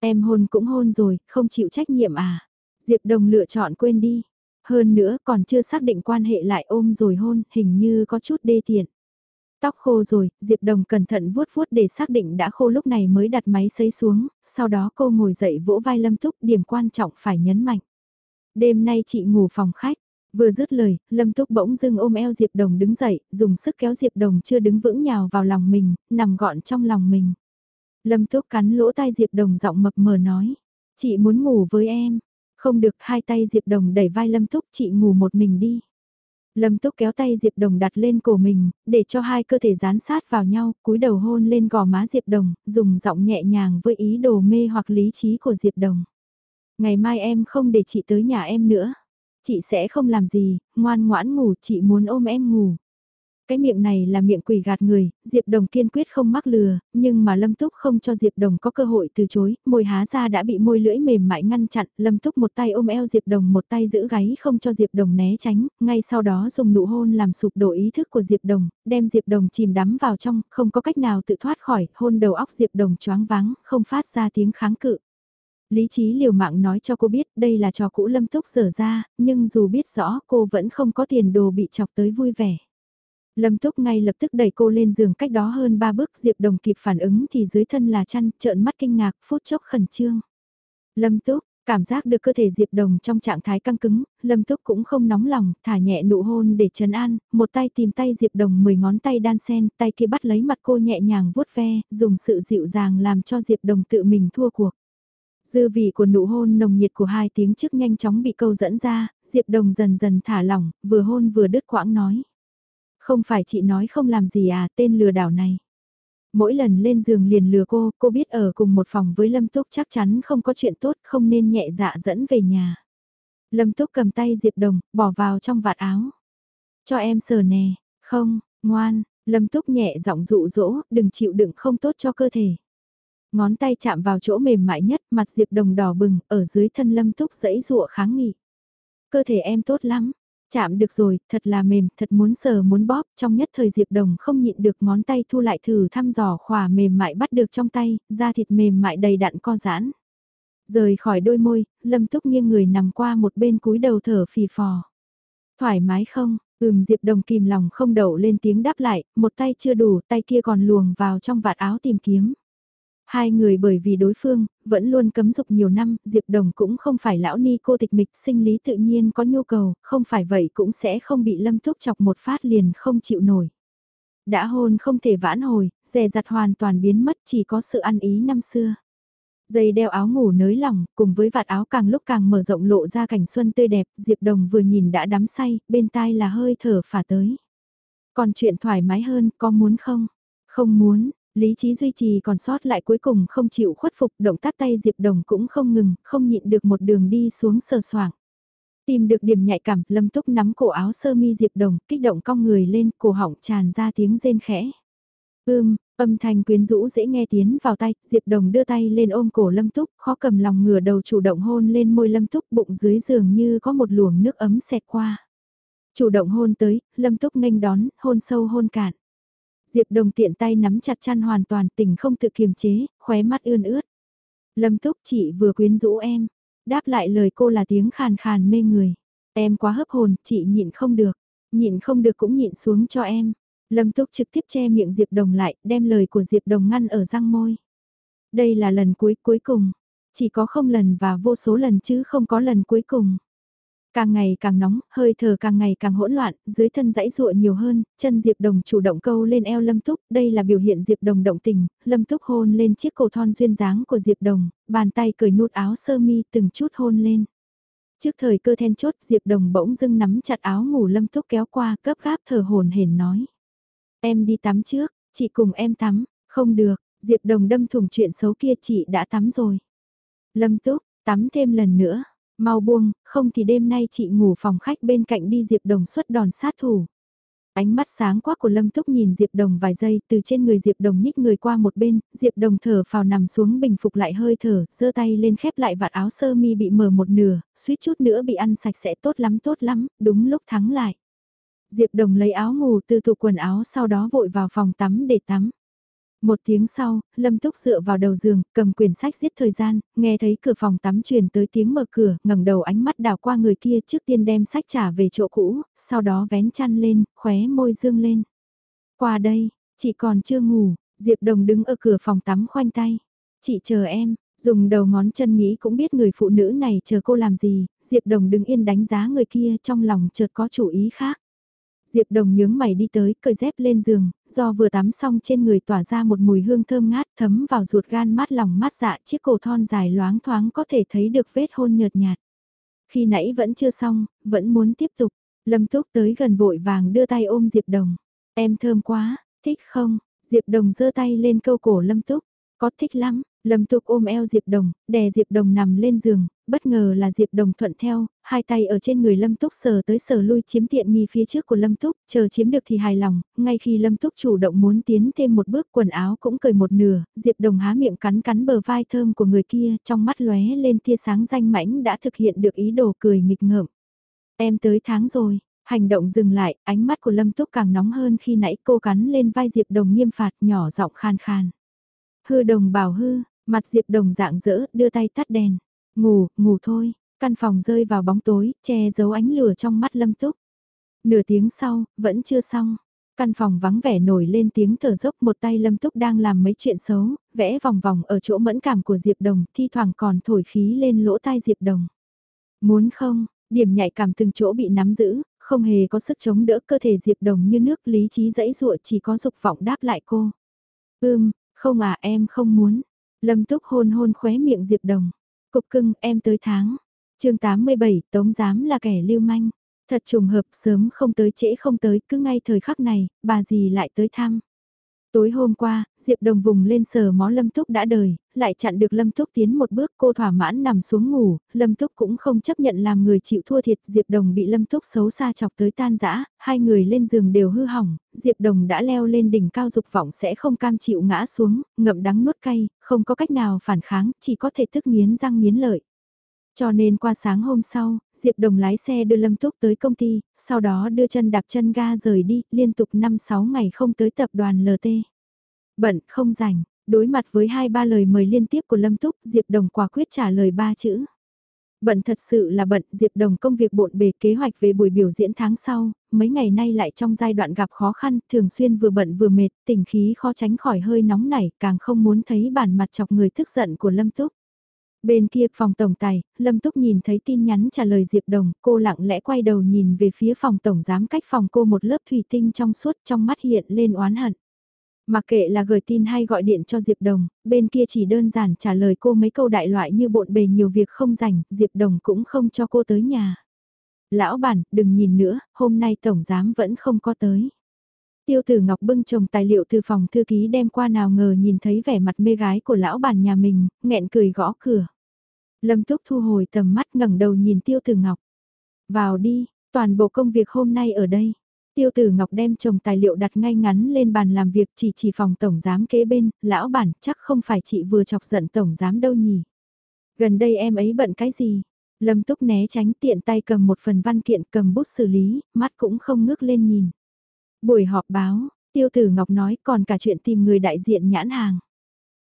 Em hôn cũng hôn rồi, không chịu trách nhiệm à. Diệp Đồng lựa chọn quên đi. Hơn nữa còn chưa xác định quan hệ lại ôm rồi hôn, hình như có chút đê tiện. Tóc khô rồi, Diệp Đồng cẩn thận vuốt vuốt để xác định đã khô lúc này mới đặt máy sấy xuống, sau đó cô ngồi dậy vỗ vai Lâm Túc điểm quan trọng phải nhấn mạnh. Đêm nay chị ngủ phòng khách, vừa dứt lời, Lâm Túc bỗng dưng ôm eo Diệp Đồng đứng dậy, dùng sức kéo Diệp Đồng chưa đứng vững nhào vào lòng mình, nằm gọn trong lòng mình. Lâm Túc cắn lỗ tai Diệp Đồng giọng mập mờ nói, chị muốn ngủ với em, không được hai tay Diệp Đồng đẩy vai Lâm Túc chị ngủ một mình đi. Lâm Túc kéo tay Diệp Đồng đặt lên cổ mình, để cho hai cơ thể dán sát vào nhau, cúi đầu hôn lên gò má Diệp Đồng, dùng giọng nhẹ nhàng với ý đồ mê hoặc lý trí của Diệp Đồng. Ngày mai em không để chị tới nhà em nữa. Chị sẽ không làm gì, ngoan ngoãn ngủ, chị muốn ôm em ngủ. Cái miệng này là miệng quỷ gạt người, Diệp Đồng kiên quyết không mắc lừa, nhưng mà Lâm Túc không cho Diệp Đồng có cơ hội từ chối, môi há ra đã bị môi lưỡi mềm mại ngăn chặn, Lâm Túc một tay ôm eo Diệp Đồng một tay giữ gáy không cho Diệp Đồng né tránh, ngay sau đó dùng nụ hôn làm sụp đổ ý thức của Diệp Đồng, đem Diệp Đồng chìm đắm vào trong, không có cách nào tự thoát khỏi, hôn đầu óc Diệp Đồng choáng váng, không phát ra tiếng kháng cự. Lý trí liều mạng nói cho cô biết đây là trò cũ Lâm Túc dở ra, nhưng dù biết rõ cô vẫn không có tiền đồ bị chọc tới vui vẻ. Lâm Túc ngay lập tức đẩy cô lên giường cách đó hơn ba bước Diệp Đồng kịp phản ứng thì dưới thân là chăn trợn mắt kinh ngạc phút chốc khẩn trương. Lâm Túc, cảm giác được cơ thể Diệp Đồng trong trạng thái căng cứng, Lâm Túc cũng không nóng lòng, thả nhẹ nụ hôn để trấn an, một tay tìm tay Diệp Đồng mười ngón tay đan sen, tay kia bắt lấy mặt cô nhẹ nhàng vuốt ve, dùng sự dịu dàng làm cho Diệp Đồng tự mình thua cuộc. Dư vị của nụ hôn nồng nhiệt của hai tiếng trước nhanh chóng bị câu dẫn ra, Diệp Đồng dần dần thả lỏng, vừa hôn vừa đứt quãng nói. Không phải chị nói không làm gì à, tên lừa đảo này. Mỗi lần lên giường liền lừa cô, cô biết ở cùng một phòng với Lâm Túc chắc chắn không có chuyện tốt, không nên nhẹ dạ dẫn về nhà. Lâm Túc cầm tay Diệp Đồng, bỏ vào trong vạt áo. Cho em sờ nè, không, ngoan, Lâm Túc nhẹ giọng dụ dỗ, đừng chịu đựng không tốt cho cơ thể. Ngón tay chạm vào chỗ mềm mại nhất, mặt Diệp Đồng đỏ bừng, ở dưới thân Lâm Túc dẫy dụa kháng nghị. Cơ thể em tốt lắm, Chạm được rồi, thật là mềm, thật muốn sờ muốn bóp, trong nhất thời Diệp Đồng không nhịn được ngón tay thu lại thử thăm dò khỏa mềm mại bắt được trong tay, da thịt mềm mại đầy đặn co giãn. Rời khỏi đôi môi, Lâm Túc nghiêng người nằm qua một bên cúi đầu thở phì phò. Thoải mái không? Ừm Diệp Đồng kìm lòng không đậu lên tiếng đáp lại, một tay chưa đủ, tay kia còn luồng vào trong vạt áo tìm kiếm. Hai người bởi vì đối phương, vẫn luôn cấm dục nhiều năm, Diệp Đồng cũng không phải lão ni cô tịch mịch sinh lý tự nhiên có nhu cầu, không phải vậy cũng sẽ không bị lâm thúc chọc một phát liền không chịu nổi. Đã hôn không thể vãn hồi, dè dặt hoàn toàn biến mất chỉ có sự ăn ý năm xưa. Dây đeo áo ngủ nới lỏng, cùng với vạt áo càng lúc càng mở rộng lộ ra cảnh xuân tươi đẹp, Diệp Đồng vừa nhìn đã đắm say, bên tai là hơi thở phả tới. Còn chuyện thoải mái hơn, có muốn không? Không muốn, Lý trí duy trì còn sót lại cuối cùng không chịu khuất phục động tác tay Diệp Đồng cũng không ngừng, không nhịn được một đường đi xuống sờ soảng. Tìm được điểm nhạy cảm, Lâm Túc nắm cổ áo sơ mi Diệp Đồng, kích động cong người lên, cổ họng tràn ra tiếng rên khẽ. Ưm, âm thanh quyến rũ dễ nghe tiến vào tay, Diệp Đồng đưa tay lên ôm cổ Lâm Túc, khó cầm lòng ngửa đầu chủ động hôn lên môi Lâm Túc bụng dưới giường như có một luồng nước ấm xẹt qua. Chủ động hôn tới, Lâm Túc nghênh đón, hôn sâu hôn cạn. Diệp Đồng tiện tay nắm chặt chăn hoàn toàn tỉnh không tự kiềm chế, khóe mắt ươn ướt. Lâm Túc chị vừa quyến rũ em, đáp lại lời cô là tiếng khàn khàn mê người. Em quá hấp hồn, chị nhịn không được, nhịn không được cũng nhịn xuống cho em. Lâm Túc trực tiếp che miệng Diệp Đồng lại, đem lời của Diệp Đồng ngăn ở răng môi. Đây là lần cuối cuối cùng, chỉ có không lần và vô số lần chứ không có lần cuối cùng. Càng ngày càng nóng, hơi thở càng ngày càng hỗn loạn, dưới thân dãy ruộ nhiều hơn, chân Diệp Đồng chủ động câu lên eo Lâm Túc, đây là biểu hiện Diệp Đồng động tình, Lâm Túc hôn lên chiếc cổ thon duyên dáng của Diệp Đồng, bàn tay cởi nút áo sơ mi từng chút hôn lên. Trước thời cơ then chốt Diệp Đồng bỗng dưng nắm chặt áo ngủ Lâm Túc kéo qua cấp gáp thở hồn hển nói. Em đi tắm trước, chị cùng em tắm, không được, Diệp Đồng đâm thủng chuyện xấu kia chị đã tắm rồi. Lâm Túc, tắm thêm lần nữa. Mau buông, không thì đêm nay chị ngủ phòng khách bên cạnh đi Diệp Đồng xuất đòn sát thủ. Ánh mắt sáng quá của Lâm Túc nhìn Diệp Đồng vài giây từ trên người Diệp Đồng nhích người qua một bên, Diệp Đồng thở phào nằm xuống bình phục lại hơi thở, giơ tay lên khép lại vạt áo sơ mi bị mở một nửa, suýt chút nữa bị ăn sạch sẽ tốt lắm tốt lắm, đúng lúc thắng lại. Diệp Đồng lấy áo ngủ từ tủ quần áo sau đó vội vào phòng tắm để tắm. Một tiếng sau, Lâm Túc dựa vào đầu giường, cầm quyển sách giết thời gian, nghe thấy cửa phòng tắm truyền tới tiếng mở cửa, ngẩng đầu ánh mắt đào qua người kia trước tiên đem sách trả về chỗ cũ, sau đó vén chăn lên, khóe môi dương lên. Qua đây, chị còn chưa ngủ, Diệp Đồng đứng ở cửa phòng tắm khoanh tay. Chị chờ em, dùng đầu ngón chân nghĩ cũng biết người phụ nữ này chờ cô làm gì, Diệp Đồng đứng yên đánh giá người kia trong lòng chợt có chủ ý khác. Diệp Đồng nhướng mày đi tới, cởi dép lên giường, do vừa tắm xong trên người tỏa ra một mùi hương thơm ngát thấm vào ruột gan mát lòng mát dạ chiếc cổ thon dài loáng thoáng có thể thấy được vết hôn nhợt nhạt. Khi nãy vẫn chưa xong, vẫn muốn tiếp tục, Lâm Túc tới gần vội vàng đưa tay ôm Diệp Đồng. Em thơm quá, thích không? Diệp Đồng giơ tay lên câu cổ Lâm Túc, có thích lắm, Lâm Tục ôm eo Diệp Đồng, đè Diệp Đồng nằm lên giường, bất ngờ là Diệp Đồng thuận theo, hai tay ở trên người Lâm Túc sờ tới sờ lui chiếm tiện nghi phía trước của Lâm Túc, chờ chiếm được thì hài lòng, ngay khi Lâm Túc chủ động muốn tiến thêm một bước quần áo cũng cởi một nửa, Diệp Đồng há miệng cắn cắn bờ vai thơm của người kia, trong mắt lóe lên tia sáng danh mãnh đã thực hiện được ý đồ cười nghịch ngợm. Em tới tháng rồi, hành động dừng lại, ánh mắt của Lâm Túc càng nóng hơn khi nãy cô cắn lên vai Diệp Đồng nghiêm phạt nhỏ giọng khan khan. Hư đồng bảo hư, Mặt Diệp Đồng dạng dỡ, đưa tay tắt đèn. Ngủ, ngủ thôi. Căn phòng rơi vào bóng tối, che giấu ánh lửa trong mắt Lâm Túc. Nửa tiếng sau, vẫn chưa xong. Căn phòng vắng vẻ nổi lên tiếng thở dốc một tay Lâm Túc đang làm mấy chuyện xấu, vẽ vòng vòng ở chỗ mẫn cảm của Diệp Đồng, thi thoảng còn thổi khí lên lỗ tai Diệp Đồng. Muốn không, điểm nhạy cảm từng chỗ bị nắm giữ, không hề có sức chống đỡ cơ thể Diệp Đồng như nước lý trí dãy dụa chỉ có dục vọng đáp lại cô. Ưm, không à em không muốn, Lâm Túc hôn hôn khóe miệng Diệp Đồng. Cục cưng, em tới tháng. chương 87, Tống Giám là kẻ lưu manh. Thật trùng hợp, sớm không tới trễ không tới, cứ ngay thời khắc này, bà gì lại tới thăm. Tối hôm qua, Diệp Đồng vùng lên sờ mó Lâm Túc đã đời, lại chặn được Lâm Túc tiến một bước cô thỏa mãn nằm xuống ngủ, Lâm Túc cũng không chấp nhận làm người chịu thua thiệt, Diệp Đồng bị Lâm Túc xấu xa chọc tới tan rã, hai người lên giường đều hư hỏng, Diệp Đồng đã leo lên đỉnh cao dục vọng sẽ không cam chịu ngã xuống, ngậm đắng nuốt cay, không có cách nào phản kháng, chỉ có thể thức nghiến răng nghiến lợi. Cho nên qua sáng hôm sau, Diệp Đồng lái xe đưa Lâm Túc tới công ty, sau đó đưa chân đạp chân ga rời đi, liên tục 5-6 ngày không tới tập đoàn LT. Bận, không rảnh, đối mặt với hai ba lời mời liên tiếp của Lâm Túc, Diệp Đồng quả quyết trả lời ba chữ. Bận thật sự là bận, Diệp Đồng công việc bộn bề kế hoạch về buổi biểu diễn tháng sau, mấy ngày nay lại trong giai đoạn gặp khó khăn, thường xuyên vừa bận vừa mệt, tình khí khó tránh khỏi hơi nóng nảy, càng không muốn thấy bản mặt chọc người tức giận của Lâm Túc. Bên kia phòng tổng tài, Lâm Túc nhìn thấy tin nhắn trả lời Diệp Đồng, cô lặng lẽ quay đầu nhìn về phía phòng tổng giám cách phòng cô một lớp thủy tinh trong suốt trong mắt hiện lên oán hận. Mặc kệ là gửi tin hay gọi điện cho Diệp Đồng, bên kia chỉ đơn giản trả lời cô mấy câu đại loại như bộn bề nhiều việc không rảnh, Diệp Đồng cũng không cho cô tới nhà. Lão bản, đừng nhìn nữa, hôm nay tổng giám vẫn không có tới. Tiêu tử Ngọc bưng chồng tài liệu từ phòng thư ký đem qua nào ngờ nhìn thấy vẻ mặt mê gái của lão bản nhà mình, nghẹn cười gõ cửa. Lâm Túc thu hồi tầm mắt ngẩng đầu nhìn Tiêu Tử Ngọc. Vào đi, toàn bộ công việc hôm nay ở đây. Tiêu Tử Ngọc đem chồng tài liệu đặt ngay ngắn lên bàn làm việc chỉ chỉ phòng tổng giám kế bên, lão bản chắc không phải chị vừa chọc giận tổng giám đâu nhỉ. Gần đây em ấy bận cái gì? Lâm Túc né tránh tiện tay cầm một phần văn kiện cầm bút xử lý, mắt cũng không ngước lên nhìn. Buổi họp báo, Tiêu Tử Ngọc nói còn cả chuyện tìm người đại diện nhãn hàng.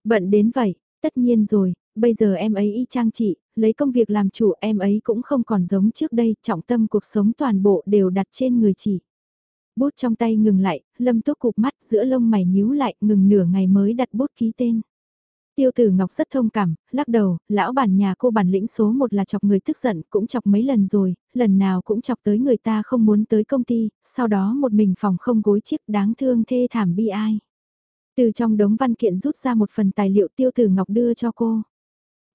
Bận đến vậy, tất nhiên rồi, bây giờ em ấy y trang chị, lấy công việc làm chủ em ấy cũng không còn giống trước đây, trọng tâm cuộc sống toàn bộ đều đặt trên người chị. Bút trong tay ngừng lại, lâm túc cục mắt giữa lông mày nhíu lại, ngừng nửa ngày mới đặt bút ký tên. Tiêu tử Ngọc rất thông cảm, lắc đầu, lão bản nhà cô bản lĩnh số một là chọc người tức giận, cũng chọc mấy lần rồi, lần nào cũng chọc tới người ta không muốn tới công ty, sau đó một mình phòng không gối chiếc đáng thương thê thảm bi ai. Từ trong đống văn kiện rút ra một phần tài liệu tiêu tử Ngọc đưa cho cô.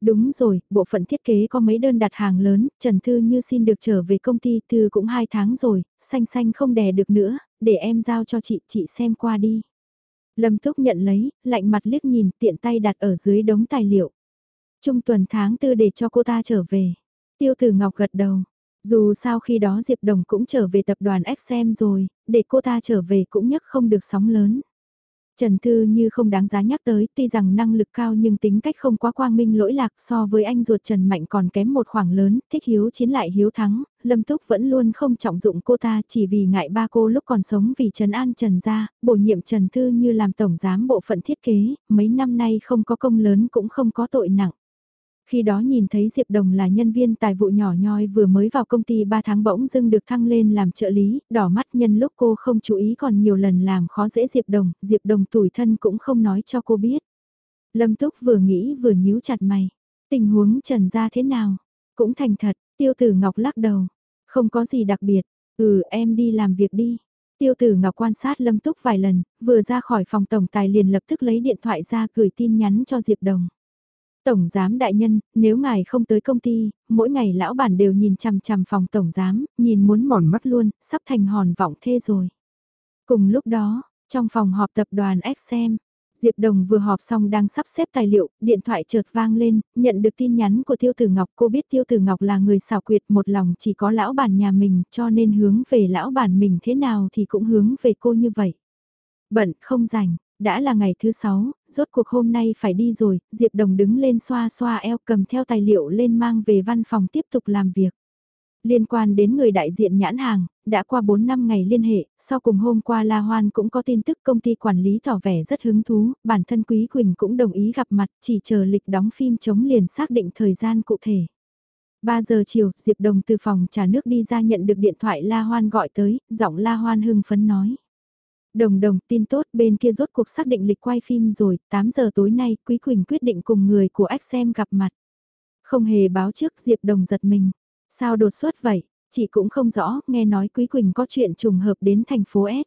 Đúng rồi, bộ phận thiết kế có mấy đơn đặt hàng lớn, Trần Thư như xin được trở về công ty, Thư cũng 2 tháng rồi, xanh xanh không đè được nữa, để em giao cho chị, chị xem qua đi. Lâm Túc nhận lấy, lạnh mặt liếc nhìn, tiện tay đặt ở dưới đống tài liệu. Trung tuần tháng tư để cho cô ta trở về. Tiêu Tử Ngọc gật đầu. Dù sao khi đó Diệp Đồng cũng trở về tập đoàn XM rồi, để cô ta trở về cũng nhất không được sóng lớn. Trần Thư như không đáng giá nhắc tới, tuy rằng năng lực cao nhưng tính cách không quá quang minh lỗi lạc so với anh ruột Trần Mạnh còn kém một khoảng lớn, thích hiếu chiến lại hiếu thắng, Lâm Túc vẫn luôn không trọng dụng cô ta chỉ vì ngại ba cô lúc còn sống vì Trần An Trần gia, bổ nhiệm Trần Thư như làm tổng giám bộ phận thiết kế, mấy năm nay không có công lớn cũng không có tội nặng. Khi đó nhìn thấy Diệp Đồng là nhân viên tài vụ nhỏ nhoi vừa mới vào công ty 3 tháng bỗng dưng được thăng lên làm trợ lý, đỏ mắt nhân lúc cô không chú ý còn nhiều lần làm khó dễ Diệp Đồng, Diệp Đồng tủi thân cũng không nói cho cô biết. Lâm Túc vừa nghĩ vừa nhíu chặt mày, tình huống trần ra thế nào? Cũng thành thật, tiêu tử Ngọc lắc đầu, không có gì đặc biệt, ừ em đi làm việc đi. Tiêu tử Ngọc quan sát Lâm Túc vài lần, vừa ra khỏi phòng tổng tài liền lập tức lấy điện thoại ra gửi tin nhắn cho Diệp Đồng. Tổng giám đại nhân, nếu ngài không tới công ty, mỗi ngày lão bản đều nhìn chằm chằm phòng tổng giám, nhìn muốn mòn mất luôn, sắp thành hòn vọng thê rồi. Cùng lúc đó, trong phòng họp tập đoàn XM, Diệp Đồng vừa họp xong đang sắp xếp tài liệu, điện thoại chợt vang lên, nhận được tin nhắn của Tiêu Tử Ngọc. Cô biết Tiêu Tử Ngọc là người xảo quyệt một lòng chỉ có lão bản nhà mình cho nên hướng về lão bản mình thế nào thì cũng hướng về cô như vậy. Bận không rảnh, đã là ngày thứ sáu, rốt cuộc hôm nay phải đi rồi, Diệp Đồng đứng lên xoa xoa eo cầm theo tài liệu lên mang về văn phòng tiếp tục làm việc. Liên quan đến người đại diện nhãn hàng, đã qua 4 năm ngày liên hệ, sau cùng hôm qua La Hoan cũng có tin tức công ty quản lý tỏ vẻ rất hứng thú, bản thân Quý Quỳnh cũng đồng ý gặp mặt, chỉ chờ lịch đóng phim chống liền xác định thời gian cụ thể. 3 giờ chiều, Diệp Đồng từ phòng trà nước đi ra nhận được điện thoại La Hoan gọi tới, giọng La Hoan hưng phấn nói. Đồng đồng tin tốt bên kia rốt cuộc xác định lịch quay phim rồi, 8 giờ tối nay Quý Quỳnh quyết định cùng người của XM gặp mặt. Không hề báo trước Diệp Đồng giật mình. Sao đột xuất vậy? Chị cũng không rõ, nghe nói Quý Quỳnh có chuyện trùng hợp đến thành phố S.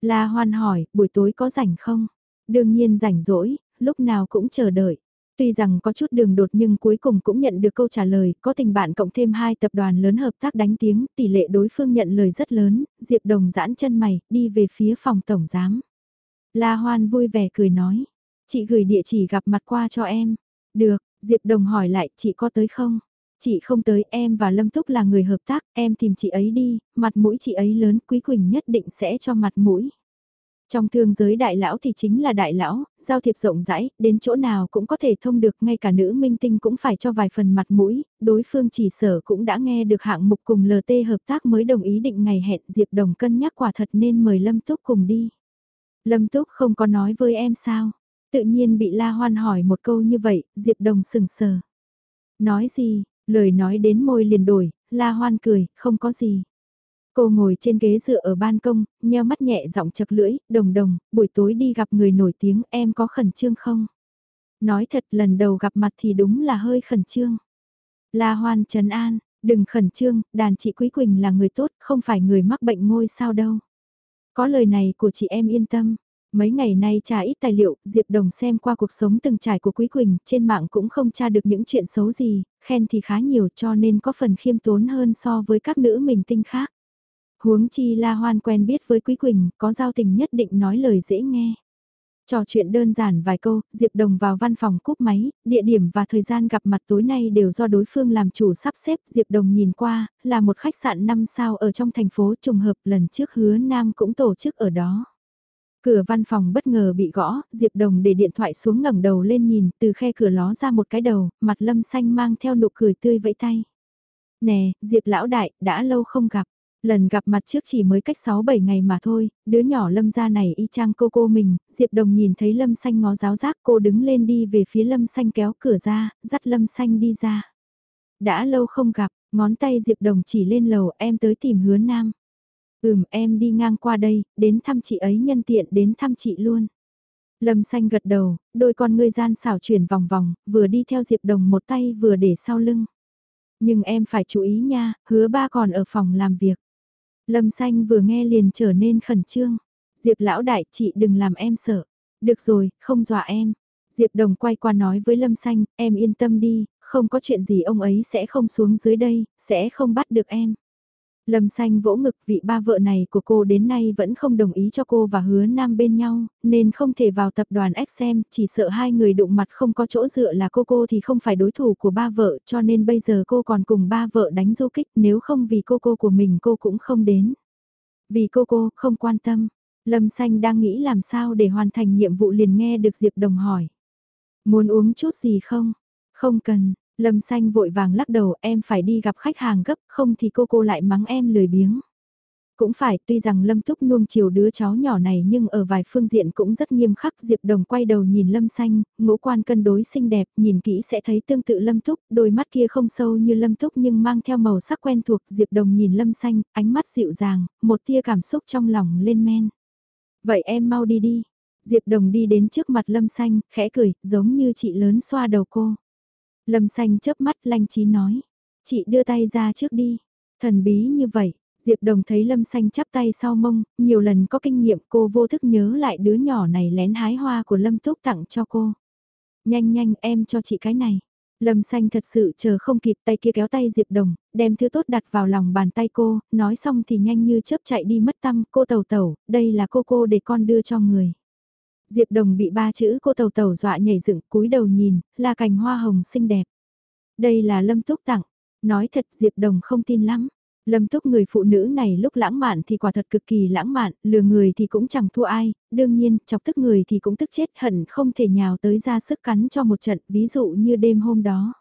La Hoan hỏi, buổi tối có rảnh không? Đương nhiên rảnh rỗi, lúc nào cũng chờ đợi. Tuy rằng có chút đường đột nhưng cuối cùng cũng nhận được câu trả lời, có tình bạn cộng thêm hai tập đoàn lớn hợp tác đánh tiếng, tỷ lệ đối phương nhận lời rất lớn, Diệp Đồng giãn chân mày, đi về phía phòng tổng giám. La Hoan vui vẻ cười nói, chị gửi địa chỉ gặp mặt qua cho em. Được, Diệp Đồng hỏi lại, chị có tới không? Chị không tới, em và Lâm Túc là người hợp tác, em tìm chị ấy đi, mặt mũi chị ấy lớn, Quý Quỳnh nhất định sẽ cho mặt mũi. Trong thương giới đại lão thì chính là đại lão, giao thiệp rộng rãi, đến chỗ nào cũng có thể thông được, ngay cả nữ minh tinh cũng phải cho vài phần mặt mũi, đối phương chỉ sở cũng đã nghe được hạng mục cùng LT hợp tác mới đồng ý định ngày hẹn Diệp Đồng cân nhắc quả thật nên mời Lâm Túc cùng đi. Lâm Túc không có nói với em sao, tự nhiên bị La Hoan hỏi một câu như vậy, Diệp Đồng sừng sờ. Nói gì, lời nói đến môi liền đổi, La Hoan cười, không có gì. Cô ngồi trên ghế dựa ở ban công, nheo mắt nhẹ giọng chập lưỡi, đồng đồng, buổi tối đi gặp người nổi tiếng em có khẩn trương không? Nói thật lần đầu gặp mặt thì đúng là hơi khẩn trương. La Hoan Trần An, đừng khẩn trương, đàn chị Quý Quỳnh là người tốt, không phải người mắc bệnh ngôi sao đâu. Có lời này của chị em yên tâm. Mấy ngày nay tra ít tài liệu, Diệp Đồng xem qua cuộc sống từng trải của Quý Quỳnh, trên mạng cũng không tra được những chuyện xấu gì, khen thì khá nhiều cho nên có phần khiêm tốn hơn so với các nữ mình tinh khác. Huống chi La Hoan quen biết với Quý Quỳnh, có giao tình nhất định nói lời dễ nghe. Trò chuyện đơn giản vài câu, Diệp Đồng vào văn phòng cúp máy, địa điểm và thời gian gặp mặt tối nay đều do đối phương làm chủ sắp xếp. Diệp Đồng nhìn qua, là một khách sạn 5 sao ở trong thành phố trùng hợp lần trước hứa Nam cũng tổ chức ở đó. Cửa văn phòng bất ngờ bị gõ, Diệp Đồng để điện thoại xuống ngẩng đầu lên nhìn, từ khe cửa ló ra một cái đầu, mặt lâm xanh mang theo nụ cười tươi vẫy tay. Nè, Diệp lão đại, đã lâu không gặp. Lần gặp mặt trước chỉ mới cách 6-7 ngày mà thôi, đứa nhỏ lâm gia này y chang cô cô mình, Diệp Đồng nhìn thấy lâm xanh ngó giáo giác cô đứng lên đi về phía lâm xanh kéo cửa ra, dắt lâm xanh đi ra. Đã lâu không gặp, ngón tay Diệp Đồng chỉ lên lầu em tới tìm hứa nam. Ừm em đi ngang qua đây, đến thăm chị ấy nhân tiện đến thăm chị luôn. Lâm xanh gật đầu, đôi con ngươi gian xảo chuyển vòng vòng, vừa đi theo Diệp Đồng một tay vừa để sau lưng. Nhưng em phải chú ý nha, hứa ba còn ở phòng làm việc. Lâm xanh vừa nghe liền trở nên khẩn trương. Diệp lão đại chị đừng làm em sợ. Được rồi, không dọa em. Diệp đồng quay qua nói với Lâm xanh, em yên tâm đi, không có chuyện gì ông ấy sẽ không xuống dưới đây, sẽ không bắt được em. Lâm xanh vỗ ngực vị ba vợ này của cô đến nay vẫn không đồng ý cho cô và hứa nam bên nhau, nên không thể vào tập đoàn XM, chỉ sợ hai người đụng mặt không có chỗ dựa là cô cô thì không phải đối thủ của ba vợ cho nên bây giờ cô còn cùng ba vợ đánh du kích nếu không vì cô cô của mình cô cũng không đến. Vì cô cô không quan tâm, Lâm xanh đang nghĩ làm sao để hoàn thành nhiệm vụ liền nghe được Diệp Đồng hỏi. Muốn uống chút gì không? Không cần, Lâm xanh vội vàng lắc đầu em phải đi gặp khách hàng gấp không thì cô cô lại mắng em lười biếng. Cũng phải, tuy rằng Lâm Túc nuông chiều đứa cháu nhỏ này nhưng ở vài phương diện cũng rất nghiêm khắc. Diệp Đồng quay đầu nhìn Lâm Xanh, ngũ quan cân đối xinh đẹp, nhìn kỹ sẽ thấy tương tự Lâm Túc, đôi mắt kia không sâu như Lâm Túc nhưng mang theo màu sắc quen thuộc. Diệp Đồng nhìn Lâm Xanh, ánh mắt dịu dàng, một tia cảm xúc trong lòng lên men. Vậy em mau đi đi. Diệp Đồng đi đến trước mặt Lâm Xanh, khẽ cười, giống như chị lớn xoa đầu cô. Lâm xanh chớp mắt lanh trí nói. Chị đưa tay ra trước đi. Thần bí như vậy, Diệp Đồng thấy Lâm xanh chắp tay sau mông, nhiều lần có kinh nghiệm cô vô thức nhớ lại đứa nhỏ này lén hái hoa của Lâm Túc tặng cho cô. Nhanh nhanh em cho chị cái này. Lâm xanh thật sự chờ không kịp tay kia kéo tay Diệp Đồng, đem thứ tốt đặt vào lòng bàn tay cô, nói xong thì nhanh như chớp chạy đi mất tâm, cô tàu tàu, đây là cô cô để con đưa cho người. Diệp Đồng bị ba chữ cô tàu tàu dọa nhảy dựng cúi đầu nhìn, là cành hoa hồng xinh đẹp. Đây là Lâm Túc tặng. Nói thật Diệp Đồng không tin lắm. Lâm Túc người phụ nữ này lúc lãng mạn thì quả thật cực kỳ lãng mạn, lừa người thì cũng chẳng thua ai, đương nhiên, chọc tức người thì cũng tức chết hận không thể nhào tới ra sức cắn cho một trận, ví dụ như đêm hôm đó.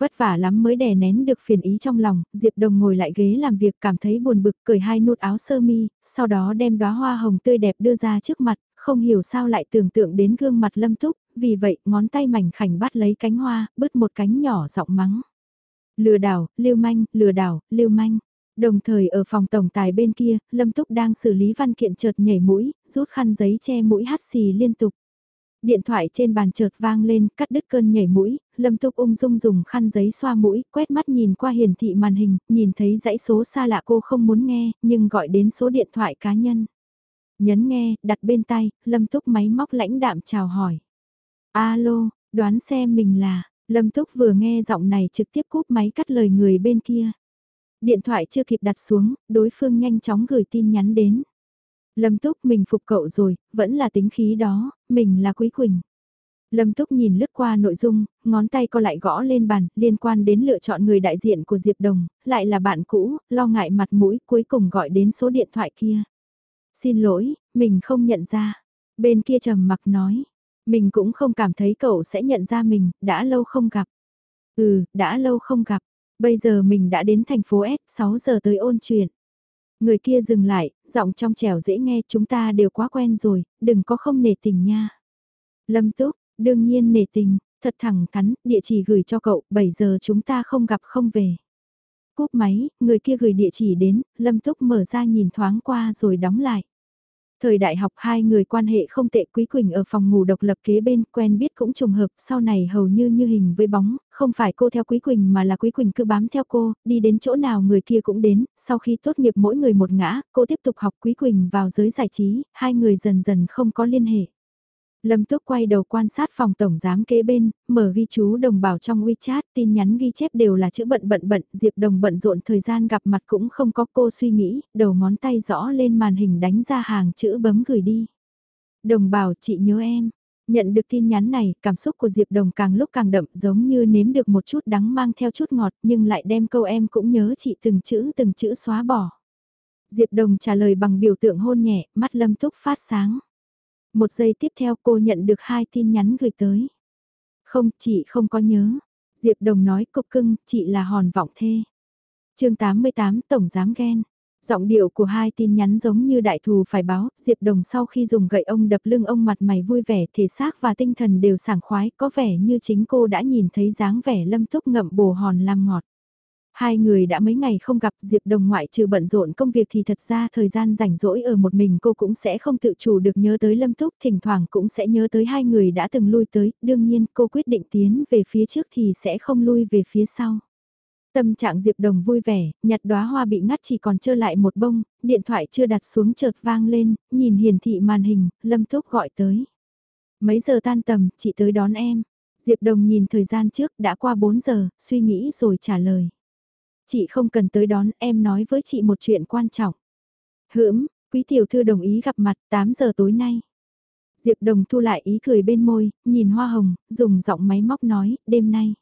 Vất vả lắm mới đè nén được phiền ý trong lòng, Diệp Đồng ngồi lại ghế làm việc cảm thấy buồn bực cởi hai nút áo sơ mi, sau đó đem đóa hoa hồng tươi đẹp đưa ra trước mặt, không hiểu sao lại tưởng tượng đến gương mặt lâm túc, vì vậy ngón tay mảnh khảnh bắt lấy cánh hoa, bứt một cánh nhỏ giọng mắng. Lừa đảo, lưu manh, lừa đảo, lưu manh. Đồng thời ở phòng tổng tài bên kia, Lâm Túc đang xử lý văn kiện chợt nhảy mũi, rút khăn giấy che mũi hắt xì liên tục. Điện thoại trên bàn chợt vang lên, cắt đứt cơn nhảy mũi, Lâm Túc ung dung dùng khăn giấy xoa mũi, quét mắt nhìn qua hiển thị màn hình, nhìn thấy dãy số xa lạ cô không muốn nghe, nhưng gọi đến số điện thoại cá nhân. Nhấn nghe, đặt bên tay, Lâm Túc máy móc lãnh đạm chào hỏi. Alo, đoán xem mình là, Lâm Túc vừa nghe giọng này trực tiếp cúp máy cắt lời người bên kia. Điện thoại chưa kịp đặt xuống, đối phương nhanh chóng gửi tin nhắn đến. Lâm Túc mình phục cậu rồi, vẫn là tính khí đó, mình là Quý Quỳnh. Lâm Túc nhìn lướt qua nội dung, ngón tay co lại gõ lên bàn, liên quan đến lựa chọn người đại diện của Diệp Đồng, lại là bạn cũ, lo ngại mặt mũi, cuối cùng gọi đến số điện thoại kia. Xin lỗi, mình không nhận ra. Bên kia trầm mặc nói, mình cũng không cảm thấy cậu sẽ nhận ra mình, đã lâu không gặp. Ừ, đã lâu không gặp. Bây giờ mình đã đến thành phố S, 6 giờ tới ôn chuyện. Người kia dừng lại, giọng trong trẻo dễ nghe chúng ta đều quá quen rồi, đừng có không nể tình nha. Lâm Túc, đương nhiên nể tình, thật thẳng thắn, địa chỉ gửi cho cậu, 7 giờ chúng ta không gặp không về. Cúp máy, người kia gửi địa chỉ đến, Lâm Túc mở ra nhìn thoáng qua rồi đóng lại. Thời đại học hai người quan hệ không tệ Quý Quỳnh ở phòng ngủ độc lập kế bên quen biết cũng trùng hợp sau này hầu như như hình với bóng, không phải cô theo Quý Quỳnh mà là Quý Quỳnh cứ bám theo cô, đi đến chỗ nào người kia cũng đến, sau khi tốt nghiệp mỗi người một ngã, cô tiếp tục học Quý Quỳnh vào giới giải trí, hai người dần dần không có liên hệ. Lâm Túc quay đầu quan sát phòng tổng giám kế bên, mở ghi chú đồng bào trong WeChat, tin nhắn ghi chép đều là chữ bận bận bận, Diệp Đồng bận rộn thời gian gặp mặt cũng không có cô suy nghĩ, đầu ngón tay rõ lên màn hình đánh ra hàng chữ bấm gửi đi. Đồng bào chị nhớ em. Nhận được tin nhắn này, cảm xúc của Diệp Đồng càng lúc càng đậm giống như nếm được một chút đắng mang theo chút ngọt nhưng lại đem câu em cũng nhớ chị từng chữ từng chữ xóa bỏ. Diệp Đồng trả lời bằng biểu tượng hôn nhẹ, mắt Lâm Túc phát sáng. Một giây tiếp theo cô nhận được hai tin nhắn gửi tới. Không, chị không có nhớ. Diệp Đồng nói cục cưng, chị là hòn vọng thê. chương 88 Tổng Giám Ghen. Giọng điệu của hai tin nhắn giống như đại thù phải báo, Diệp Đồng sau khi dùng gậy ông đập lưng ông mặt mày vui vẻ, thể xác và tinh thần đều sảng khoái, có vẻ như chính cô đã nhìn thấy dáng vẻ lâm túc ngậm bồ hòn làm ngọt. Hai người đã mấy ngày không gặp Diệp Đồng ngoại trừ bận rộn công việc thì thật ra thời gian rảnh rỗi ở một mình cô cũng sẽ không tự chủ được nhớ tới Lâm Túc, thỉnh thoảng cũng sẽ nhớ tới hai người đã từng lui tới, đương nhiên cô quyết định tiến về phía trước thì sẽ không lui về phía sau. Tâm trạng Diệp Đồng vui vẻ, nhặt đóa hoa bị ngắt chỉ còn trơ lại một bông, điện thoại chưa đặt xuống chợt vang lên, nhìn hiển thị màn hình, Lâm Túc gọi tới. Mấy giờ tan tầm, chị tới đón em. Diệp Đồng nhìn thời gian trước đã qua 4 giờ, suy nghĩ rồi trả lời. Chị không cần tới đón, em nói với chị một chuyện quan trọng. Hưỡm, quý tiểu thư đồng ý gặp mặt 8 giờ tối nay. Diệp Đồng thu lại ý cười bên môi, nhìn Hoa Hồng, dùng giọng máy móc nói, đêm nay.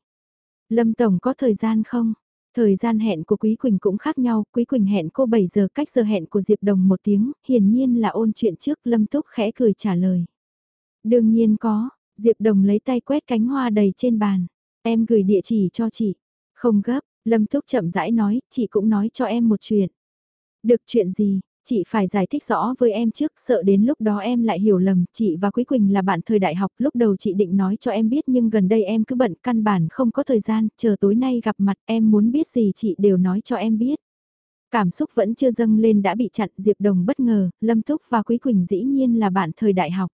Lâm Tổng có thời gian không? Thời gian hẹn của Quý Quỳnh cũng khác nhau, Quý Quỳnh hẹn cô 7 giờ cách giờ hẹn của Diệp Đồng một tiếng, hiển nhiên là ôn chuyện trước, Lâm Túc khẽ cười trả lời. Đương nhiên có, Diệp Đồng lấy tay quét cánh hoa đầy trên bàn. Em gửi địa chỉ cho chị. Không gấp, Lâm Túc chậm rãi nói, chị cũng nói cho em một chuyện. Được chuyện gì, chị phải giải thích rõ với em trước, sợ đến lúc đó em lại hiểu lầm, chị và Quý Quỳnh là bạn thời đại học, lúc đầu chị định nói cho em biết nhưng gần đây em cứ bận căn bản không có thời gian, chờ tối nay gặp mặt em muốn biết gì chị đều nói cho em biết. Cảm xúc vẫn chưa dâng lên đã bị chặn Diệp Đồng bất ngờ, Lâm Túc và Quý Quỳnh dĩ nhiên là bạn thời đại học.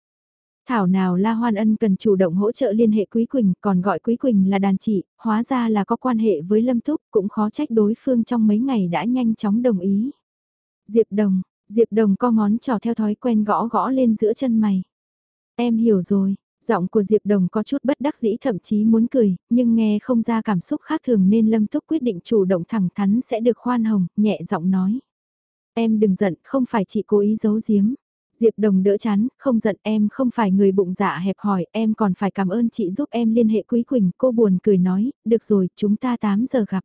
Thảo nào La Hoan Ân cần chủ động hỗ trợ liên hệ Quý Quỳnh, còn gọi Quý Quỳnh là đàn chị, hóa ra là có quan hệ với Lâm thúc cũng khó trách đối phương trong mấy ngày đã nhanh chóng đồng ý. Diệp Đồng, Diệp Đồng co ngón trò theo thói quen gõ gõ lên giữa chân mày. Em hiểu rồi, giọng của Diệp Đồng có chút bất đắc dĩ thậm chí muốn cười, nhưng nghe không ra cảm xúc khác thường nên Lâm thúc quyết định chủ động thẳng thắn sẽ được khoan hồng, nhẹ giọng nói. Em đừng giận, không phải chị cố ý giấu giếm. Diệp Đồng đỡ chán, không giận em không phải người bụng dạ hẹp hỏi, em còn phải cảm ơn chị giúp em liên hệ Quý Quỳnh, cô buồn cười nói, được rồi, chúng ta 8 giờ gặp.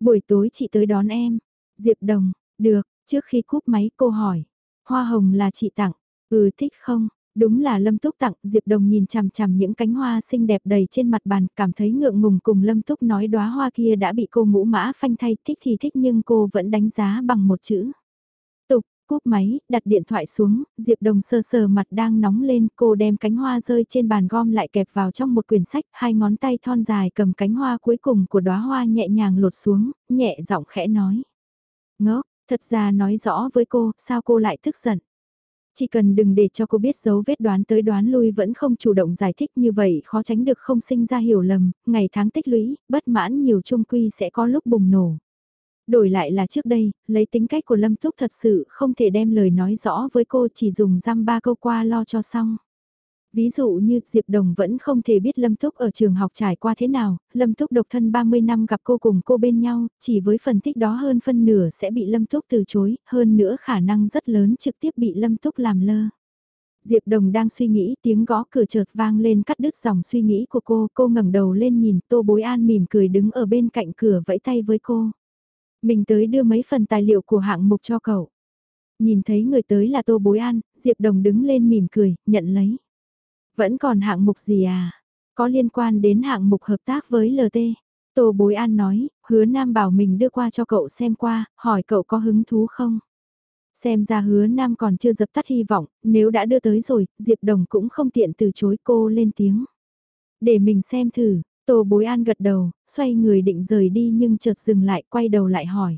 Buổi tối chị tới đón em. Diệp Đồng, được, trước khi cúp máy cô hỏi, hoa hồng là chị tặng, ừ thích không? Đúng là Lâm Túc tặng, Diệp Đồng nhìn chằm chằm những cánh hoa xinh đẹp đầy trên mặt bàn, cảm thấy ngượng ngùng cùng Lâm Túc nói đóa hoa kia đã bị cô ngũ mã phanh thay, thích thì thích nhưng cô vẫn đánh giá bằng một chữ cúp máy, đặt điện thoại xuống, Diệp Đồng sơ sờ mặt đang nóng lên, cô đem cánh hoa rơi trên bàn gom lại kẹp vào trong một quyển sách, hai ngón tay thon dài cầm cánh hoa cuối cùng của đóa hoa nhẹ nhàng lột xuống, nhẹ giọng khẽ nói. Ngốc, thật ra nói rõ với cô, sao cô lại tức giận. Chỉ cần đừng để cho cô biết dấu vết đoán tới đoán lui vẫn không chủ động giải thích như vậy khó tránh được không sinh ra hiểu lầm, ngày tháng tích lũy, bất mãn nhiều trung quy sẽ có lúc bùng nổ. Đổi lại là trước đây, lấy tính cách của Lâm Túc thật sự không thể đem lời nói rõ với cô chỉ dùng răm ba câu qua lo cho xong. Ví dụ như Diệp Đồng vẫn không thể biết Lâm Túc ở trường học trải qua thế nào, Lâm Túc độc thân 30 năm gặp cô cùng cô bên nhau, chỉ với phần tích đó hơn phân nửa sẽ bị Lâm Túc từ chối, hơn nữa khả năng rất lớn trực tiếp bị Lâm Túc làm lơ. Diệp Đồng đang suy nghĩ tiếng gõ cửa chợt vang lên cắt đứt dòng suy nghĩ của cô, cô ngẩng đầu lên nhìn Tô Bối An mỉm cười đứng ở bên cạnh cửa vẫy tay với cô. Mình tới đưa mấy phần tài liệu của hạng mục cho cậu. Nhìn thấy người tới là Tô Bối An, Diệp Đồng đứng lên mỉm cười, nhận lấy. Vẫn còn hạng mục gì à? Có liên quan đến hạng mục hợp tác với LT. Tô Bối An nói, hứa Nam bảo mình đưa qua cho cậu xem qua, hỏi cậu có hứng thú không? Xem ra hứa Nam còn chưa dập tắt hy vọng, nếu đã đưa tới rồi, Diệp Đồng cũng không tiện từ chối cô lên tiếng. Để mình xem thử, Tô bối an gật đầu, xoay người định rời đi nhưng chợt dừng lại quay đầu lại hỏi.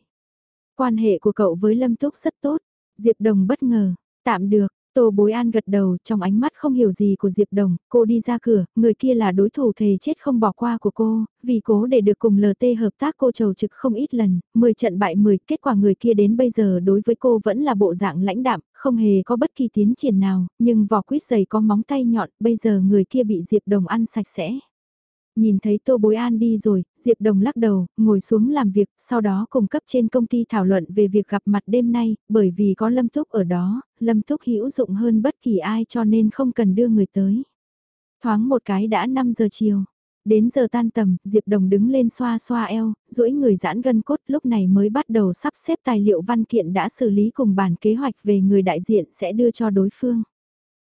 Quan hệ của cậu với Lâm Túc rất tốt, Diệp Đồng bất ngờ, tạm được, Tô Bối An gật đầu trong ánh mắt không hiểu gì của Diệp Đồng, cô đi ra cửa, người kia là đối thủ thề chết không bỏ qua của cô, vì cố để được cùng LT hợp tác cô trầu trực không ít lần, 10 trận bại 10, kết quả người kia đến bây giờ đối với cô vẫn là bộ dạng lãnh đạm, không hề có bất kỳ tiến triển nào, nhưng vỏ quýt giày có móng tay nhọn, bây giờ người kia bị Diệp Đồng ăn sạch sẽ. Nhìn thấy Tô Bối An đi rồi, Diệp Đồng lắc đầu, ngồi xuống làm việc, sau đó cùng cấp trên công ty thảo luận về việc gặp mặt đêm nay, bởi vì có Lâm Túc ở đó, Lâm Túc hữu dụng hơn bất kỳ ai cho nên không cần đưa người tới. Thoáng một cái đã 5 giờ chiều. Đến giờ tan tầm, Diệp Đồng đứng lên xoa xoa eo, duỗi người giãn gân cốt lúc này mới bắt đầu sắp xếp tài liệu văn kiện đã xử lý cùng bản kế hoạch về người đại diện sẽ đưa cho đối phương.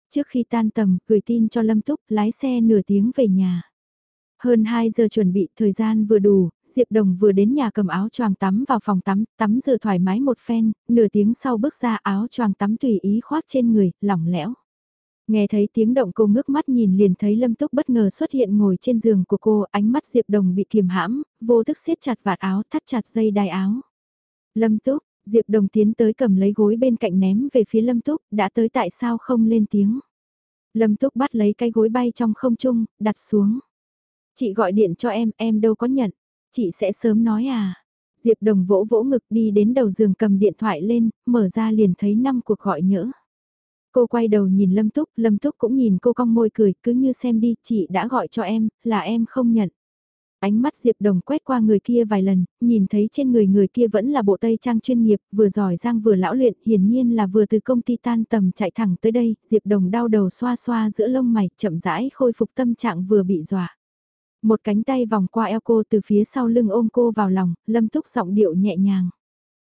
Trước khi tan tầm, gửi tin cho Lâm Túc, lái xe nửa tiếng về nhà. Hơn 2 giờ chuẩn bị, thời gian vừa đủ, Diệp Đồng vừa đến nhà cầm áo choàng tắm vào phòng tắm, tắm rửa thoải mái một phen, nửa tiếng sau bước ra áo choàng tắm tùy ý khoác trên người, lỏng lẽo. Nghe thấy tiếng động cô ngước mắt nhìn liền thấy Lâm Túc bất ngờ xuất hiện ngồi trên giường của cô, ánh mắt Diệp Đồng bị kiềm hãm, vô thức siết chặt vạt áo, thắt chặt dây đai áo. Lâm Túc, Diệp Đồng tiến tới cầm lấy gối bên cạnh ném về phía Lâm Túc, đã tới tại sao không lên tiếng. Lâm Túc bắt lấy cái gối bay trong không trung, đặt xuống. Chị gọi điện cho em, em đâu có nhận. Chị sẽ sớm nói à. Diệp Đồng vỗ vỗ ngực đi đến đầu giường cầm điện thoại lên, mở ra liền thấy năm cuộc gọi nhỡ. Cô quay đầu nhìn Lâm Túc, Lâm Túc cũng nhìn cô cong môi cười, cứ như xem đi, chị đã gọi cho em, là em không nhận. Ánh mắt Diệp Đồng quét qua người kia vài lần, nhìn thấy trên người người kia vẫn là bộ tây trang chuyên nghiệp, vừa giỏi giang vừa lão luyện, hiển nhiên là vừa từ công ty tan tầm chạy thẳng tới đây, Diệp Đồng đau đầu xoa xoa giữa lông mày, chậm rãi khôi phục tâm trạng vừa bị dọa. Một cánh tay vòng qua eo cô từ phía sau lưng ôm cô vào lòng, lâm túc giọng điệu nhẹ nhàng.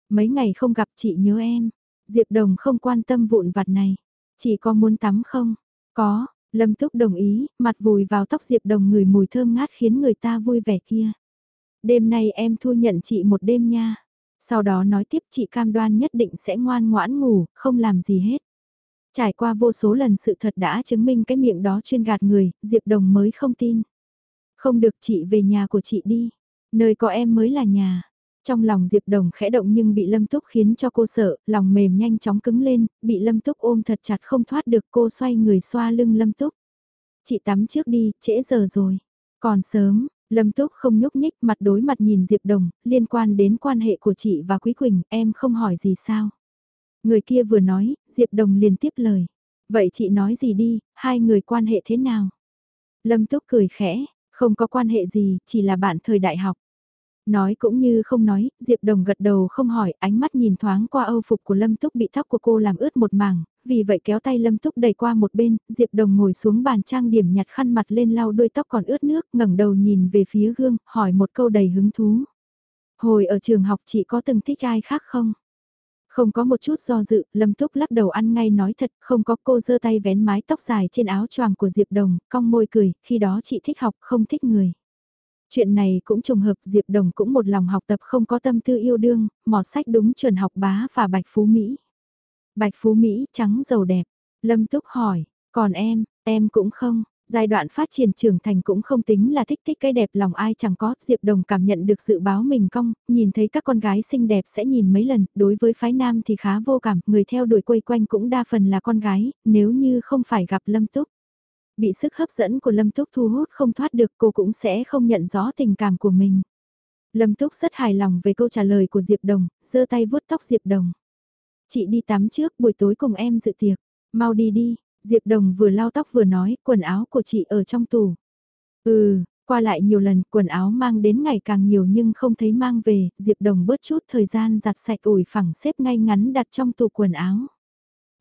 Mấy ngày không gặp chị nhớ em, Diệp Đồng không quan tâm vụn vặt này, chỉ có muốn tắm không? Có, Lâm Túc đồng ý, mặt vùi vào tóc Diệp Đồng người mùi thơm ngát khiến người ta vui vẻ kia. Đêm nay em thu nhận chị một đêm nha. Sau đó nói tiếp chị cam đoan nhất định sẽ ngoan ngoãn ngủ, không làm gì hết. Trải qua vô số lần sự thật đã chứng minh cái miệng đó chuyên gạt người, Diệp Đồng mới không tin. Không được chị về nhà của chị đi, nơi có em mới là nhà. Trong lòng Diệp Đồng khẽ động nhưng bị Lâm Túc khiến cho cô sợ, lòng mềm nhanh chóng cứng lên, bị Lâm Túc ôm thật chặt không thoát được cô xoay người xoa lưng Lâm Túc. Chị tắm trước đi, trễ giờ rồi. Còn sớm, Lâm Túc không nhúc nhích mặt đối mặt nhìn Diệp Đồng, liên quan đến quan hệ của chị và Quý Quỳnh, em không hỏi gì sao. Người kia vừa nói, Diệp Đồng liền tiếp lời. Vậy chị nói gì đi, hai người quan hệ thế nào? Lâm Túc cười khẽ, không có quan hệ gì, chỉ là bạn thời đại học. Nói cũng như không nói, Diệp Đồng gật đầu không hỏi, ánh mắt nhìn thoáng qua âu phục của Lâm Túc bị tóc của cô làm ướt một mảng, vì vậy kéo tay Lâm Túc đẩy qua một bên, Diệp Đồng ngồi xuống bàn trang điểm nhặt khăn mặt lên lau đôi tóc còn ướt nước, ngẩng đầu nhìn về phía gương, hỏi một câu đầy hứng thú. Hồi ở trường học chị có từng thích ai khác không? Không có một chút do dự, Lâm Túc lắc đầu ăn ngay nói thật, không có cô giơ tay vén mái tóc dài trên áo choàng của Diệp Đồng, cong môi cười, khi đó chị thích học không thích người. Chuyện này cũng trùng hợp Diệp Đồng cũng một lòng học tập không có tâm tư yêu đương, mọt sách đúng chuẩn học bá và Bạch Phú Mỹ. Bạch Phú Mỹ trắng giàu đẹp. Lâm Túc hỏi, còn em, em cũng không. Giai đoạn phát triển trưởng thành cũng không tính là thích thích cái đẹp lòng ai chẳng có, Diệp Đồng cảm nhận được dự báo mình cong, nhìn thấy các con gái xinh đẹp sẽ nhìn mấy lần, đối với phái nam thì khá vô cảm, người theo đuổi quây quanh cũng đa phần là con gái, nếu như không phải gặp Lâm Túc. Bị sức hấp dẫn của Lâm Túc thu hút không thoát được cô cũng sẽ không nhận rõ tình cảm của mình. Lâm Túc rất hài lòng về câu trả lời của Diệp Đồng, giơ tay vuốt tóc Diệp Đồng. Chị đi tắm trước buổi tối cùng em dự tiệc, mau đi đi, Diệp Đồng vừa lau tóc vừa nói quần áo của chị ở trong tủ. Ừ, qua lại nhiều lần quần áo mang đến ngày càng nhiều nhưng không thấy mang về, Diệp Đồng bớt chút thời gian giặt sạch ủi phẳng xếp ngay ngắn đặt trong tủ quần áo.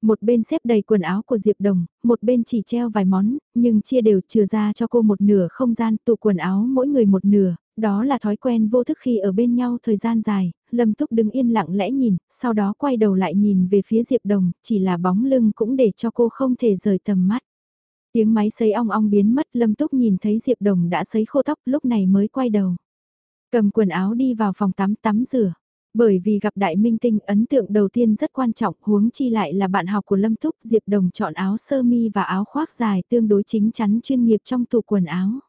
Một bên xếp đầy quần áo của Diệp Đồng, một bên chỉ treo vài món, nhưng chia đều trừ ra cho cô một nửa không gian tủ quần áo mỗi người một nửa, đó là thói quen vô thức khi ở bên nhau thời gian dài, Lâm Túc đứng yên lặng lẽ nhìn, sau đó quay đầu lại nhìn về phía Diệp Đồng, chỉ là bóng lưng cũng để cho cô không thể rời tầm mắt. Tiếng máy sấy ong ong biến mất Lâm Túc nhìn thấy Diệp Đồng đã sấy khô tóc lúc này mới quay đầu. Cầm quần áo đi vào phòng tắm tắm rửa. Bởi vì gặp đại minh tinh ấn tượng đầu tiên rất quan trọng huống chi lại là bạn học của Lâm Túc Diệp Đồng chọn áo sơ mi và áo khoác dài tương đối chính chắn chuyên nghiệp trong tủ quần áo.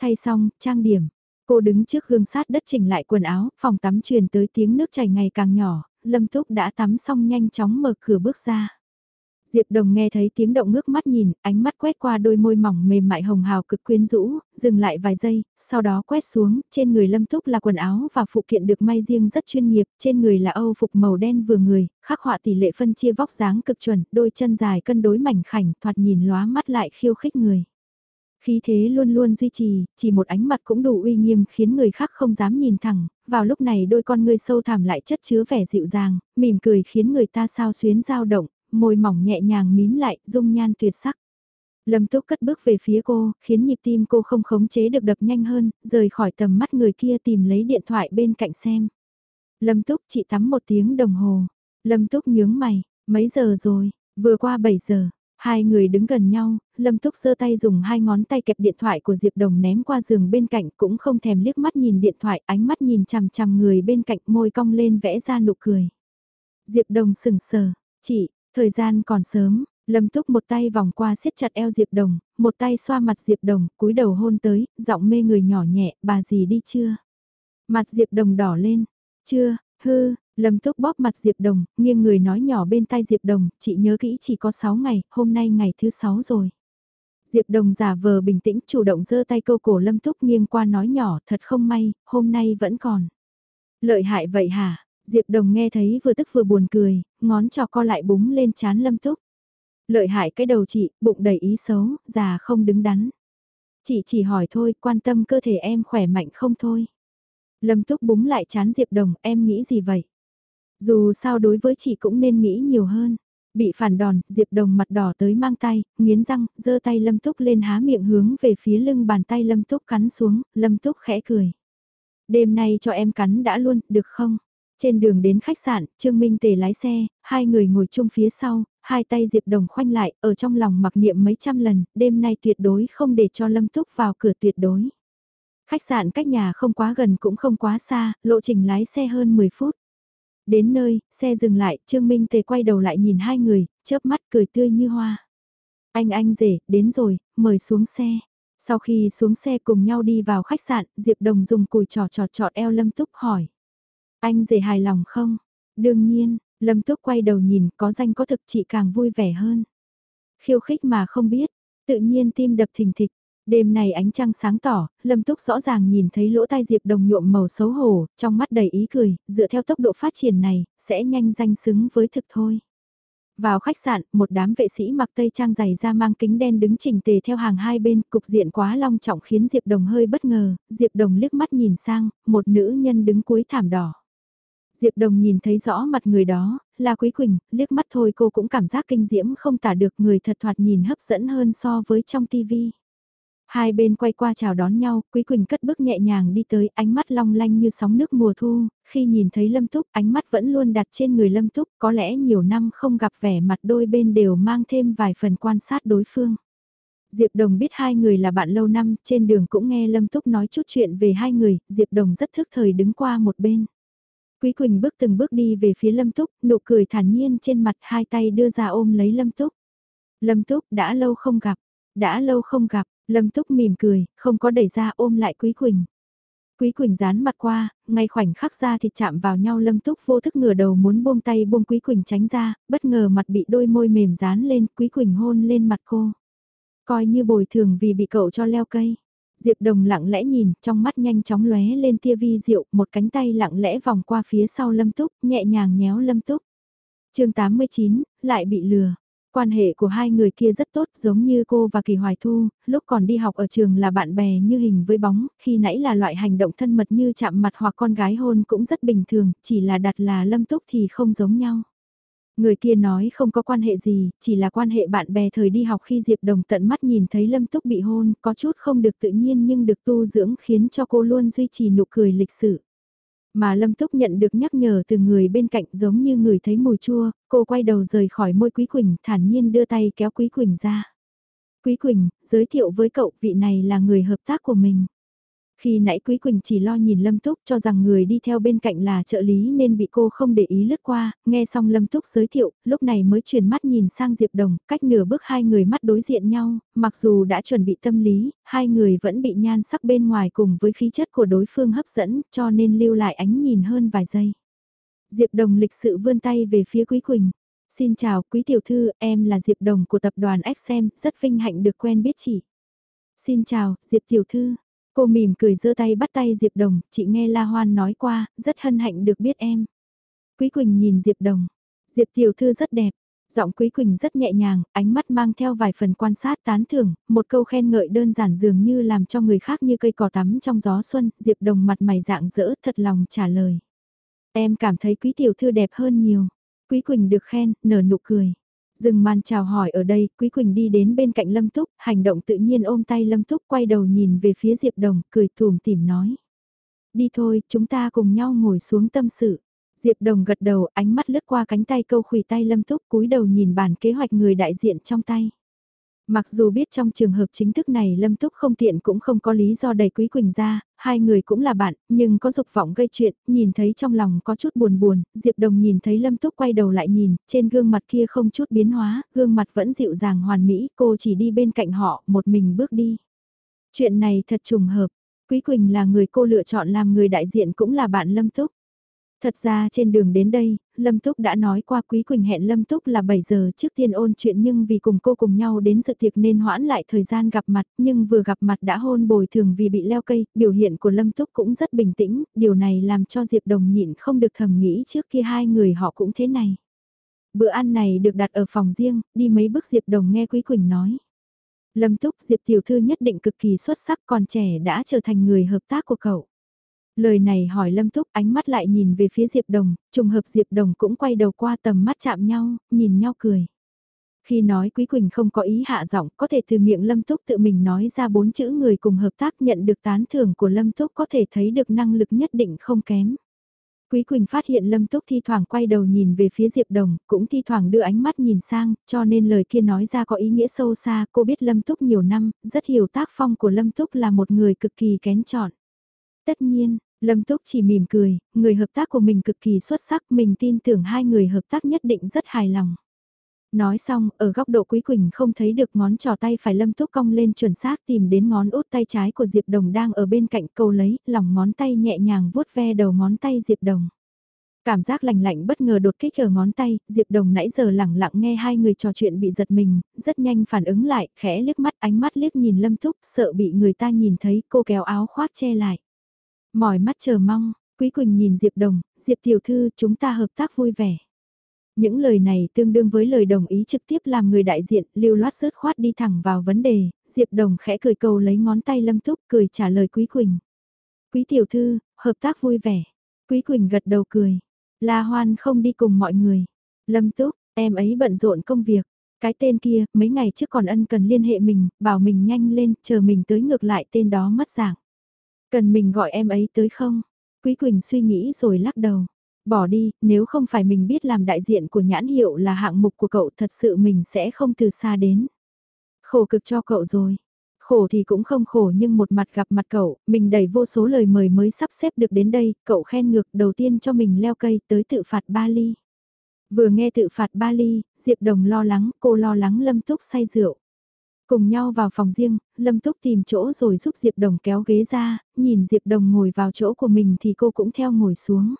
Thay xong, trang điểm. Cô đứng trước gương sát đất chỉnh lại quần áo, phòng tắm truyền tới tiếng nước chảy ngày càng nhỏ, Lâm Túc đã tắm xong nhanh chóng mở cửa bước ra. Diệp Đồng nghe thấy tiếng động ngước mắt nhìn, ánh mắt quét qua đôi môi mỏng mềm mại hồng hào cực quyến rũ, dừng lại vài giây, sau đó quét xuống, trên người Lâm Túc là quần áo và phụ kiện được may riêng rất chuyên nghiệp, trên người là âu phục màu đen vừa người, khắc họa tỷ lệ phân chia vóc dáng cực chuẩn, đôi chân dài cân đối mảnh khảnh, thoạt nhìn lóa mắt lại khiêu khích người. Khí thế luôn luôn duy trì, chỉ một ánh mặt cũng đủ uy nghiêm khiến người khác không dám nhìn thẳng, vào lúc này đôi con ngươi sâu thẳm lại chất chứa vẻ dịu dàng, mỉm cười khiến người ta sao xuyến dao động, môi mỏng nhẹ nhàng mím lại, dung nhan tuyệt sắc. Lâm Túc cất bước về phía cô, khiến nhịp tim cô không khống chế được đập nhanh hơn, rời khỏi tầm mắt người kia tìm lấy điện thoại bên cạnh xem. Lâm Túc chỉ tắm một tiếng đồng hồ. Lâm Túc nhướng mày, mấy giờ rồi, vừa qua 7 giờ. Hai người đứng gần nhau, Lâm Túc giơ tay dùng hai ngón tay kẹp điện thoại của Diệp Đồng ném qua giường bên cạnh cũng không thèm liếc mắt nhìn điện thoại, ánh mắt nhìn chằm chằm người bên cạnh môi cong lên vẽ ra nụ cười. Diệp Đồng sừng sờ, chị, Thời gian còn sớm, Lâm Túc một tay vòng qua siết chặt eo Diệp Đồng, một tay xoa mặt Diệp Đồng, cúi đầu hôn tới, giọng mê người nhỏ nhẹ, bà gì đi chưa? Mặt Diệp Đồng đỏ lên, chưa, hư, Lâm Túc bóp mặt Diệp Đồng, nghiêng người nói nhỏ bên tai Diệp Đồng, chị nhớ kỹ chỉ có 6 ngày, hôm nay ngày thứ 6 rồi. Diệp Đồng giả vờ bình tĩnh chủ động giơ tay câu cổ Lâm Túc nghiêng qua nói nhỏ, thật không may, hôm nay vẫn còn. Lợi hại vậy hả? Diệp Đồng nghe thấy vừa tức vừa buồn cười, ngón trò co lại búng lên chán Lâm Túc. Lợi hại cái đầu chị, bụng đầy ý xấu, già không đứng đắn. Chị chỉ hỏi thôi, quan tâm cơ thể em khỏe mạnh không thôi. Lâm Túc búng lại chán Diệp Đồng, em nghĩ gì vậy? Dù sao đối với chị cũng nên nghĩ nhiều hơn. Bị phản đòn, Diệp Đồng mặt đỏ tới mang tay, nghiến răng, giơ tay Lâm Túc lên há miệng hướng về phía lưng bàn tay Lâm Túc cắn xuống, Lâm Túc khẽ cười. Đêm nay cho em cắn đã luôn, được không? Trên đường đến khách sạn, Trương Minh Tề lái xe, hai người ngồi chung phía sau, hai tay Diệp Đồng khoanh lại, ở trong lòng mặc niệm mấy trăm lần, đêm nay tuyệt đối không để cho Lâm Túc vào cửa tuyệt đối. Khách sạn cách nhà không quá gần cũng không quá xa, lộ trình lái xe hơn 10 phút. Đến nơi, xe dừng lại, Trương Minh Tề quay đầu lại nhìn hai người, chớp mắt cười tươi như hoa. Anh anh rể, đến rồi, mời xuống xe. Sau khi xuống xe cùng nhau đi vào khách sạn, Diệp Đồng dùng cùi trò trò trọt eo Lâm Túc hỏi. Anh rể hài lòng không? Đương nhiên, Lâm Túc quay đầu nhìn, có danh có thực chị càng vui vẻ hơn. Khiêu khích mà không biết, tự nhiên tim đập thình thịch. Đêm này ánh trăng sáng tỏ, Lâm Túc rõ ràng nhìn thấy lỗ tai Diệp Đồng nhuộm màu xấu hổ, trong mắt đầy ý cười, dựa theo tốc độ phát triển này, sẽ nhanh danh xứng với thực thôi. Vào khách sạn, một đám vệ sĩ mặc tây trang dày ra mang kính đen đứng chỉnh tề theo hàng hai bên, cục diện quá long trọng khiến Diệp Đồng hơi bất ngờ, Diệp Đồng liếc mắt nhìn sang, một nữ nhân đứng cuối thảm đỏ. Diệp Đồng nhìn thấy rõ mặt người đó, là Quý Quỳnh, liếc mắt thôi cô cũng cảm giác kinh diễm không tả được người thật thoạt nhìn hấp dẫn hơn so với trong tivi. Hai bên quay qua chào đón nhau, Quý Quỳnh cất bước nhẹ nhàng đi tới, ánh mắt long lanh như sóng nước mùa thu, khi nhìn thấy Lâm Túc, ánh mắt vẫn luôn đặt trên người Lâm Túc, có lẽ nhiều năm không gặp vẻ mặt đôi bên đều mang thêm vài phần quan sát đối phương. Diệp Đồng biết hai người là bạn lâu năm, trên đường cũng nghe Lâm Túc nói chút chuyện về hai người, Diệp Đồng rất thức thời đứng qua một bên. Quý Quỳnh bước từng bước đi về phía Lâm Túc, nụ cười thản nhiên trên mặt hai tay đưa ra ôm lấy Lâm Túc. Lâm Túc đã lâu không gặp, đã lâu không gặp, Lâm Túc mỉm cười, không có đẩy ra ôm lại Quý Quỳnh. Quý Quỳnh dán mặt qua, ngay khoảnh khắc ra thịt chạm vào nhau Lâm Túc vô thức ngửa đầu muốn buông tay buông Quý Quỳnh tránh ra, bất ngờ mặt bị đôi môi mềm dán lên, Quý Quỳnh hôn lên mặt cô. Coi như bồi thường vì bị cậu cho leo cây. Diệp Đồng lặng lẽ nhìn, trong mắt nhanh chóng lóe lên tia vi diệu, một cánh tay lặng lẽ vòng qua phía sau Lâm Túc, nhẹ nhàng nhéo Lâm Túc. chương 89, lại bị lừa. Quan hệ của hai người kia rất tốt giống như cô và Kỳ Hoài Thu, lúc còn đi học ở trường là bạn bè như hình với bóng, khi nãy là loại hành động thân mật như chạm mặt hoặc con gái hôn cũng rất bình thường, chỉ là đặt là lâm túc thì không giống nhau. Người kia nói không có quan hệ gì, chỉ là quan hệ bạn bè thời đi học khi Diệp Đồng tận mắt nhìn thấy Lâm Túc bị hôn, có chút không được tự nhiên nhưng được tu dưỡng khiến cho cô luôn duy trì nụ cười lịch sự. Mà Lâm Túc nhận được nhắc nhở từ người bên cạnh giống như người thấy mùi chua, cô quay đầu rời khỏi môi Quý Quỳnh thản nhiên đưa tay kéo Quý Quỳnh ra. Quý Quỳnh, giới thiệu với cậu vị này là người hợp tác của mình. Khi nãy Quý Quỳnh chỉ lo nhìn Lâm Túc cho rằng người đi theo bên cạnh là trợ lý nên bị cô không để ý lướt qua, nghe xong Lâm Túc giới thiệu, lúc này mới chuyển mắt nhìn sang Diệp Đồng, cách nửa bước hai người mắt đối diện nhau, mặc dù đã chuẩn bị tâm lý, hai người vẫn bị nhan sắc bên ngoài cùng với khí chất của đối phương hấp dẫn cho nên lưu lại ánh nhìn hơn vài giây. Diệp Đồng lịch sự vươn tay về phía Quý Quỳnh. Xin chào Quý Tiểu Thư, em là Diệp Đồng của tập đoàn XM, rất vinh hạnh được quen biết chị. Xin chào, Diệp Tiểu Thư. Cô mỉm cười giơ tay bắt tay Diệp Đồng, chị nghe La Hoan nói qua, rất hân hạnh được biết em. Quý Quỳnh nhìn Diệp Đồng, Diệp Tiểu Thư rất đẹp, giọng Quý Quỳnh rất nhẹ nhàng, ánh mắt mang theo vài phần quan sát tán thưởng, một câu khen ngợi đơn giản dường như làm cho người khác như cây cỏ tắm trong gió xuân, Diệp Đồng mặt mày dạng dỡ thật lòng trả lời. Em cảm thấy Quý Tiểu Thư đẹp hơn nhiều. Quý Quỳnh được khen, nở nụ cười. Dừng màn chào hỏi ở đây, Quý Quỳnh đi đến bên cạnh Lâm Túc, hành động tự nhiên ôm tay Lâm Túc quay đầu nhìn về phía Diệp Đồng, cười thùm tìm nói. Đi thôi, chúng ta cùng nhau ngồi xuống tâm sự. Diệp Đồng gật đầu, ánh mắt lướt qua cánh tay câu khủy tay Lâm Túc cúi đầu nhìn bản kế hoạch người đại diện trong tay. Mặc dù biết trong trường hợp chính thức này Lâm Túc không tiện cũng không có lý do đẩy Quý Quỳnh ra, hai người cũng là bạn, nhưng có dục vọng gây chuyện, nhìn thấy trong lòng có chút buồn buồn, Diệp Đồng nhìn thấy Lâm Túc quay đầu lại nhìn, trên gương mặt kia không chút biến hóa, gương mặt vẫn dịu dàng hoàn mỹ, cô chỉ đi bên cạnh họ, một mình bước đi. Chuyện này thật trùng hợp, Quý Quỳnh là người cô lựa chọn làm người đại diện cũng là bạn Lâm Túc. Thật ra trên đường đến đây, Lâm Túc đã nói qua Quý Quỳnh hẹn Lâm Túc là 7 giờ trước tiên ôn chuyện nhưng vì cùng cô cùng nhau đến dự tiệc nên hoãn lại thời gian gặp mặt nhưng vừa gặp mặt đã hôn bồi thường vì bị leo cây, biểu hiện của Lâm Túc cũng rất bình tĩnh, điều này làm cho Diệp Đồng nhịn không được thầm nghĩ trước kia hai người họ cũng thế này. Bữa ăn này được đặt ở phòng riêng, đi mấy bước Diệp Đồng nghe Quý Quỳnh nói. Lâm Túc Diệp Tiểu Thư nhất định cực kỳ xuất sắc còn trẻ đã trở thành người hợp tác của cậu. Lời này hỏi Lâm Túc ánh mắt lại nhìn về phía Diệp Đồng, trùng hợp Diệp Đồng cũng quay đầu qua tầm mắt chạm nhau, nhìn nhau cười. Khi nói Quý Quỳnh không có ý hạ giọng, có thể từ miệng Lâm Túc tự mình nói ra bốn chữ người cùng hợp tác nhận được tán thưởng của Lâm Túc có thể thấy được năng lực nhất định không kém. Quý Quỳnh phát hiện Lâm Túc thi thoảng quay đầu nhìn về phía Diệp Đồng, cũng thi thoảng đưa ánh mắt nhìn sang, cho nên lời kia nói ra có ý nghĩa sâu xa, cô biết Lâm Túc nhiều năm, rất hiểu tác phong của Lâm Túc là một người cực kỳ kén chọn. Tất nhiên, Lâm Túc chỉ mỉm cười, người hợp tác của mình cực kỳ xuất sắc, mình tin tưởng hai người hợp tác nhất định rất hài lòng. Nói xong, ở góc độ Quý Quỳnh không thấy được ngón trò tay phải Lâm Túc cong lên chuẩn xác tìm đến ngón út tay trái của Diệp Đồng đang ở bên cạnh cầu lấy, lòng ngón tay nhẹ nhàng vuốt ve đầu ngón tay Diệp Đồng. Cảm giác lạnh lạnh bất ngờ đột kích ở ngón tay, Diệp Đồng nãy giờ lẳng lặng nghe hai người trò chuyện bị giật mình, rất nhanh phản ứng lại, khẽ liếc mắt ánh mắt liếc nhìn Lâm Túc, sợ bị người ta nhìn thấy cô kéo áo khoác che lại. Mỏi mắt chờ mong, Quý Quỳnh nhìn Diệp Đồng, Diệp Tiểu Thư chúng ta hợp tác vui vẻ. Những lời này tương đương với lời đồng ý trực tiếp làm người đại diện, lưu loát sớt khoát đi thẳng vào vấn đề, Diệp Đồng khẽ cười cầu lấy ngón tay Lâm Túc cười trả lời Quý Quỳnh. Quý Tiểu Thư, hợp tác vui vẻ. Quý Quỳnh gật đầu cười. La Hoan không đi cùng mọi người. Lâm Túc, em ấy bận rộn công việc. Cái tên kia, mấy ngày trước còn ân cần liên hệ mình, bảo mình nhanh lên, chờ mình tới ngược lại tên đó mất dạng. Cần mình gọi em ấy tới không? Quý Quỳnh suy nghĩ rồi lắc đầu. Bỏ đi, nếu không phải mình biết làm đại diện của nhãn hiệu là hạng mục của cậu thật sự mình sẽ không từ xa đến. Khổ cực cho cậu rồi. Khổ thì cũng không khổ nhưng một mặt gặp mặt cậu, mình đẩy vô số lời mời mới sắp xếp được đến đây, cậu khen ngược đầu tiên cho mình leo cây tới tự phạt ba ly. Vừa nghe tự phạt ba ly, Diệp Đồng lo lắng, cô lo lắng Lâm Túc say rượu. Cùng nhau vào phòng riêng, Lâm Túc tìm chỗ rồi giúp Diệp Đồng kéo ghế ra, nhìn Diệp Đồng ngồi vào chỗ của mình thì cô cũng theo ngồi xuống.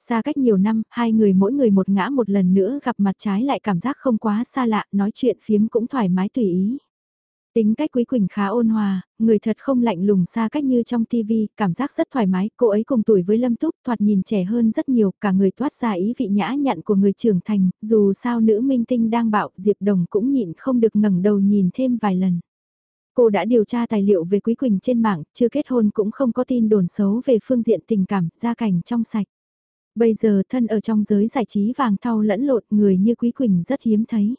Xa cách nhiều năm, hai người mỗi người một ngã một lần nữa gặp mặt trái lại cảm giác không quá xa lạ, nói chuyện phiếm cũng thoải mái tùy ý. Tính cách Quý Quỳnh khá ôn hòa, người thật không lạnh lùng xa cách như trong TV, cảm giác rất thoải mái, cô ấy cùng tuổi với Lâm Túc, thoạt nhìn trẻ hơn rất nhiều, cả người toát ra ý vị nhã nhặn của người trưởng thành, dù sao nữ minh tinh đang bạo, Diệp Đồng cũng nhịn không được ngẩng đầu nhìn thêm vài lần. Cô đã điều tra tài liệu về Quý Quỳnh trên mạng, chưa kết hôn cũng không có tin đồn xấu về phương diện tình cảm, gia cảnh trong sạch. Bây giờ thân ở trong giới giải trí vàng thau lẫn lộn người như Quý Quỳnh rất hiếm thấy.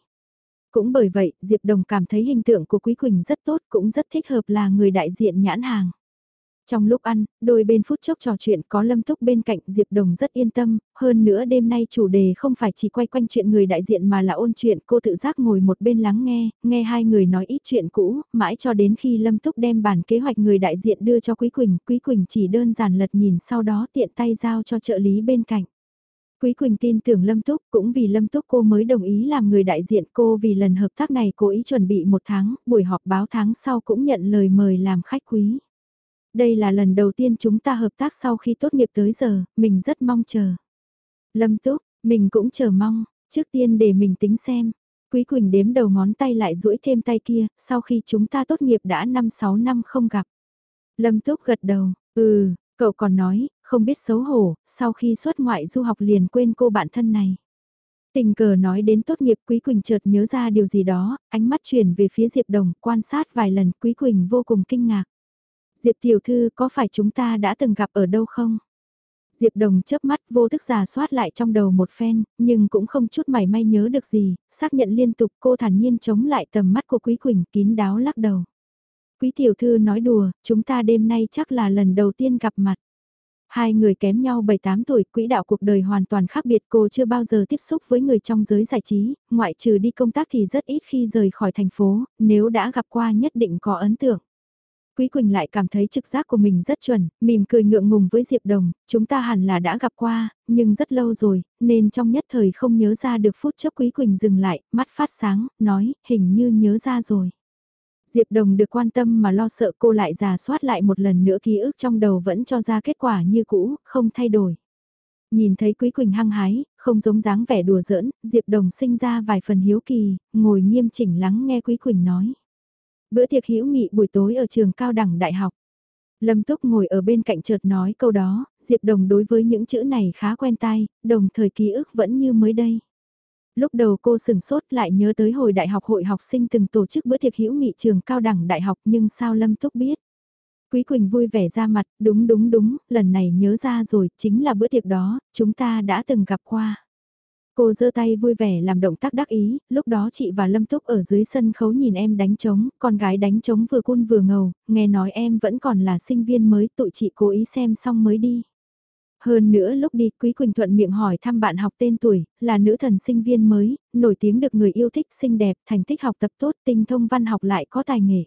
Cũng bởi vậy, Diệp Đồng cảm thấy hình tượng của Quý Quỳnh rất tốt cũng rất thích hợp là người đại diện nhãn hàng. Trong lúc ăn, đôi bên phút chốc trò chuyện có Lâm Túc bên cạnh Diệp Đồng rất yên tâm, hơn nữa đêm nay chủ đề không phải chỉ quay quanh chuyện người đại diện mà là ôn chuyện cô tự giác ngồi một bên lắng nghe, nghe hai người nói ít chuyện cũ, mãi cho đến khi Lâm Túc đem bản kế hoạch người đại diện đưa cho Quý Quỳnh, Quý Quỳnh chỉ đơn giản lật nhìn sau đó tiện tay giao cho trợ lý bên cạnh. Quý Quỳnh tin tưởng Lâm Túc cũng vì Lâm Túc cô mới đồng ý làm người đại diện cô vì lần hợp tác này cố ý chuẩn bị một tháng, buổi họp báo tháng sau cũng nhận lời mời làm khách quý. Đây là lần đầu tiên chúng ta hợp tác sau khi tốt nghiệp tới giờ, mình rất mong chờ. Lâm Túc, mình cũng chờ mong, trước tiên để mình tính xem. Quý Quỳnh đếm đầu ngón tay lại duỗi thêm tay kia, sau khi chúng ta tốt nghiệp đã 5-6 năm không gặp. Lâm Túc gật đầu, ừ, cậu còn nói, không biết xấu hổ, sau khi xuất ngoại du học liền quên cô bạn thân này. Tình cờ nói đến tốt nghiệp Quý Quỳnh chợt nhớ ra điều gì đó, ánh mắt chuyển về phía Diệp Đồng, quan sát vài lần Quý Quỳnh vô cùng kinh ngạc. Diệp tiểu thư có phải chúng ta đã từng gặp ở đâu không? Diệp Đồng chớp mắt vô thức giả soát lại trong đầu một phen, nhưng cũng không chút mảy may nhớ được gì, xác nhận liên tục cô thản nhiên chống lại tầm mắt của Quý Quỳnh kín đáo lắc đầu. Quý tiểu thư nói đùa, chúng ta đêm nay chắc là lần đầu tiên gặp mặt. Hai người kém nhau 7-8 tuổi, quỹ đạo cuộc đời hoàn toàn khác biệt cô chưa bao giờ tiếp xúc với người trong giới giải trí, ngoại trừ đi công tác thì rất ít khi rời khỏi thành phố, nếu đã gặp qua nhất định có ấn tượng. Quý Quỳnh lại cảm thấy trực giác của mình rất chuẩn, mỉm cười ngượng ngùng với Diệp Đồng, chúng ta hẳn là đã gặp qua, nhưng rất lâu rồi, nên trong nhất thời không nhớ ra được phút chốc Quý Quỳnh dừng lại, mắt phát sáng, nói, hình như nhớ ra rồi. Diệp Đồng được quan tâm mà lo sợ cô lại giả soát lại một lần nữa ký ức trong đầu vẫn cho ra kết quả như cũ, không thay đổi. Nhìn thấy Quý Quỳnh hăng hái, không giống dáng vẻ đùa giỡn, Diệp Đồng sinh ra vài phần hiếu kỳ, ngồi nghiêm chỉnh lắng nghe Quý Quỳnh nói. Bữa tiệc hữu nghị buổi tối ở trường cao đẳng đại học. Lâm Túc ngồi ở bên cạnh chợt nói câu đó, Diệp Đồng đối với những chữ này khá quen tai, đồng thời ký ức vẫn như mới đây. Lúc đầu cô sừng sốt lại nhớ tới hồi đại học hội học sinh từng tổ chức bữa tiệc hữu nghị trường cao đẳng đại học nhưng sao Lâm Túc biết. Quý Quỳnh vui vẻ ra mặt, đúng đúng đúng, lần này nhớ ra rồi, chính là bữa tiệc đó, chúng ta đã từng gặp qua. Cô giơ tay vui vẻ làm động tác đắc ý, lúc đó chị và Lâm Túc ở dưới sân khấu nhìn em đánh trống, con gái đánh trống vừa cun vừa ngầu, nghe nói em vẫn còn là sinh viên mới, tụi chị cố ý xem xong mới đi. Hơn nữa lúc đi, Quý Quỳnh thuận miệng hỏi thăm bạn học tên tuổi, là nữ thần sinh viên mới, nổi tiếng được người yêu thích, xinh đẹp, thành tích học tập tốt, tinh thông văn học lại có tài nghệ.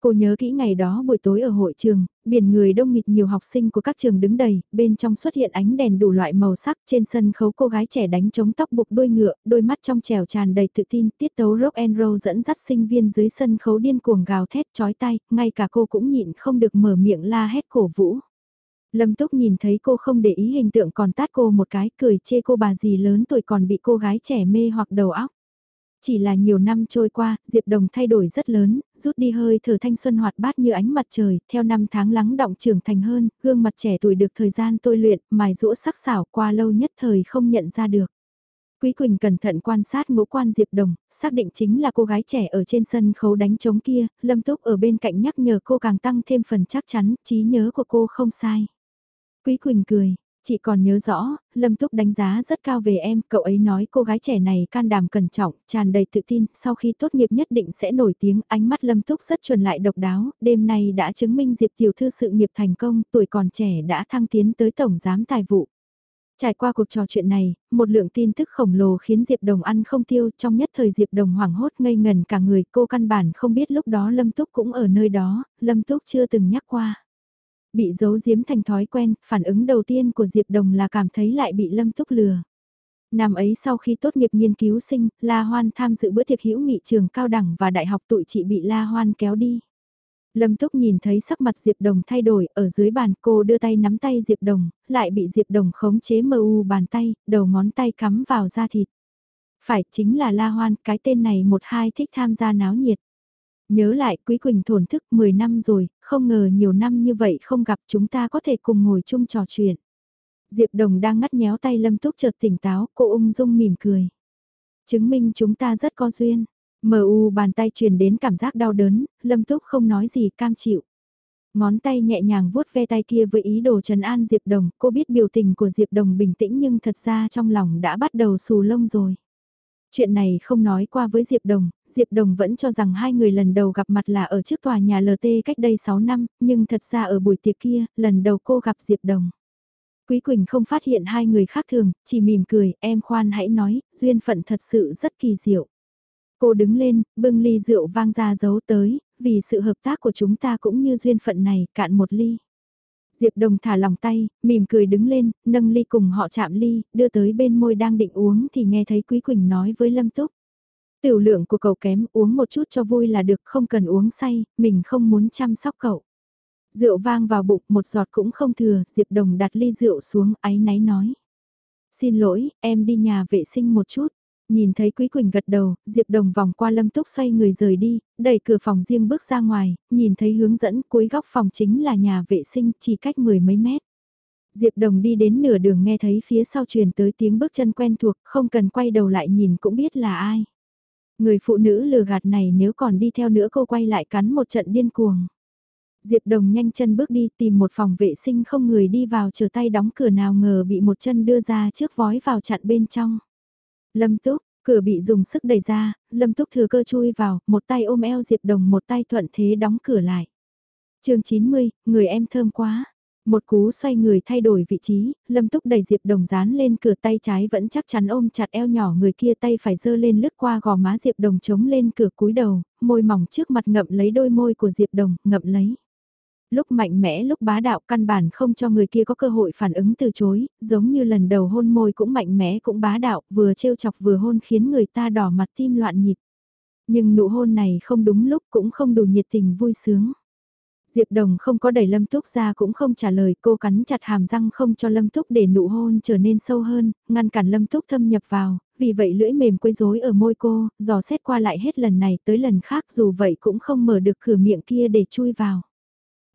Cô nhớ kỹ ngày đó buổi tối ở hội trường, biển người đông nghịt nhiều học sinh của các trường đứng đầy, bên trong xuất hiện ánh đèn đủ loại màu sắc, trên sân khấu cô gái trẻ đánh trống tóc buộc đuôi ngựa, đôi mắt trong trèo tràn đầy tự tin, tiết tấu rock and roll dẫn dắt sinh viên dưới sân khấu điên cuồng gào thét chói tay, ngay cả cô cũng nhịn không được mở miệng la hét cổ vũ. Lâm Túc nhìn thấy cô không để ý hình tượng còn tát cô một cái cười chê cô bà gì lớn tuổi còn bị cô gái trẻ mê hoặc đầu óc. Chỉ là nhiều năm trôi qua, Diệp Đồng thay đổi rất lớn, rút đi hơi thở thanh xuân hoạt bát như ánh mặt trời, theo năm tháng lắng động trưởng thành hơn, gương mặt trẻ tuổi được thời gian tôi luyện, mài rũa sắc xảo qua lâu nhất thời không nhận ra được. Quý Quỳnh cẩn thận quan sát ngũ quan Diệp Đồng, xác định chính là cô gái trẻ ở trên sân khấu đánh trống kia, Lâm Túc ở bên cạnh nhắc nhở cô càng tăng thêm phần chắc chắn, trí nhớ của cô không sai. Quý Quỳnh cười, chị còn nhớ rõ, Lâm Túc đánh giá rất cao về em, cậu ấy nói cô gái trẻ này can đảm cẩn trọng, tràn đầy tự tin, sau khi tốt nghiệp nhất định sẽ nổi tiếng, ánh mắt Lâm Túc rất chuẩn lại độc đáo, đêm nay đã chứng minh Diệp Tiểu Thư sự nghiệp thành công, tuổi còn trẻ đã thăng tiến tới Tổng Giám Tài vụ. Trải qua cuộc trò chuyện này, một lượng tin tức khổng lồ khiến Diệp Đồng ăn không tiêu, trong nhất thời Diệp Đồng hoảng hốt ngây ngần cả người, cô căn bản không biết lúc đó Lâm Túc cũng ở nơi đó, Lâm Túc chưa từng nhắc qua. Bị giấu giếm thành thói quen, phản ứng đầu tiên của Diệp Đồng là cảm thấy lại bị Lâm Túc lừa. Năm ấy sau khi tốt nghiệp nghiên cứu sinh, La Hoan tham dự bữa tiệc hữu nghị trường cao đẳng và đại học tụi chị bị La Hoan kéo đi. Lâm Túc nhìn thấy sắc mặt Diệp Đồng thay đổi, ở dưới bàn cô đưa tay nắm tay Diệp Đồng, lại bị Diệp Đồng khống chế mờ u bàn tay, đầu ngón tay cắm vào da thịt. Phải, chính là La Hoan, cái tên này một hai thích tham gia náo nhiệt. Nhớ lại Quý Quỳnh thổn thức 10 năm rồi, không ngờ nhiều năm như vậy không gặp chúng ta có thể cùng ngồi chung trò chuyện. Diệp Đồng đang ngắt nhéo tay Lâm Túc chợt tỉnh táo, cô ung dung mỉm cười. Chứng minh chúng ta rất có duyên. Mờ u bàn tay truyền đến cảm giác đau đớn, Lâm Túc không nói gì cam chịu. Ngón tay nhẹ nhàng vuốt ve tay kia với ý đồ trần an Diệp Đồng, cô biết biểu tình của Diệp Đồng bình tĩnh nhưng thật ra trong lòng đã bắt đầu xù lông rồi. Chuyện này không nói qua với Diệp Đồng, Diệp Đồng vẫn cho rằng hai người lần đầu gặp mặt là ở trước tòa nhà LT cách đây 6 năm, nhưng thật ra ở buổi tiệc kia, lần đầu cô gặp Diệp Đồng. Quý Quỳnh không phát hiện hai người khác thường, chỉ mỉm cười, em khoan hãy nói, duyên phận thật sự rất kỳ diệu. Cô đứng lên, bưng ly rượu vang ra giấu tới, vì sự hợp tác của chúng ta cũng như duyên phận này, cạn một ly. Diệp Đồng thả lòng tay, mỉm cười đứng lên, nâng ly cùng họ chạm ly, đưa tới bên môi đang định uống thì nghe thấy Quý Quỳnh nói với Lâm Túc. Tiểu lượng của cậu kém, uống một chút cho vui là được, không cần uống say, mình không muốn chăm sóc cậu. Rượu vang vào bụng, một giọt cũng không thừa, Diệp Đồng đặt ly rượu xuống, áy náy nói. Xin lỗi, em đi nhà vệ sinh một chút. Nhìn thấy Quý Quỳnh gật đầu, Diệp Đồng vòng qua Lâm Túc xoay người rời đi, đẩy cửa phòng riêng bước ra ngoài, nhìn thấy hướng dẫn cuối góc phòng chính là nhà vệ sinh chỉ cách mười mấy mét. Diệp Đồng đi đến nửa đường nghe thấy phía sau truyền tới tiếng bước chân quen thuộc, không cần quay đầu lại nhìn cũng biết là ai. Người phụ nữ lừa gạt này nếu còn đi theo nữa cô quay lại cắn một trận điên cuồng. Diệp Đồng nhanh chân bước đi tìm một phòng vệ sinh không người đi vào chờ tay đóng cửa nào ngờ bị một chân đưa ra trước vói vào chặn bên trong. Lâm Túc, cửa bị dùng sức đẩy ra, Lâm Túc thừa cơ chui vào, một tay ôm eo Diệp Đồng một tay thuận thế đóng cửa lại. chương 90, người em thơm quá. Một cú xoay người thay đổi vị trí, Lâm Túc đẩy Diệp Đồng dán lên cửa tay trái vẫn chắc chắn ôm chặt eo nhỏ người kia tay phải dơ lên lướt qua gò má Diệp Đồng chống lên cửa cúi đầu, môi mỏng trước mặt ngậm lấy đôi môi của Diệp Đồng, ngậm lấy lúc mạnh mẽ lúc bá đạo căn bản không cho người kia có cơ hội phản ứng từ chối, giống như lần đầu hôn môi cũng mạnh mẽ cũng bá đạo, vừa trêu chọc vừa hôn khiến người ta đỏ mặt tim loạn nhịp. Nhưng nụ hôn này không đúng lúc cũng không đủ nhiệt tình vui sướng. Diệp Đồng không có đẩy Lâm Túc ra cũng không trả lời cô cắn chặt hàm răng không cho Lâm Túc để nụ hôn trở nên sâu hơn, ngăn cản Lâm Túc thâm nhập vào, vì vậy lưỡi mềm quấy rối ở môi cô, dò xét qua lại hết lần này tới lần khác dù vậy cũng không mở được cửa miệng kia để chui vào.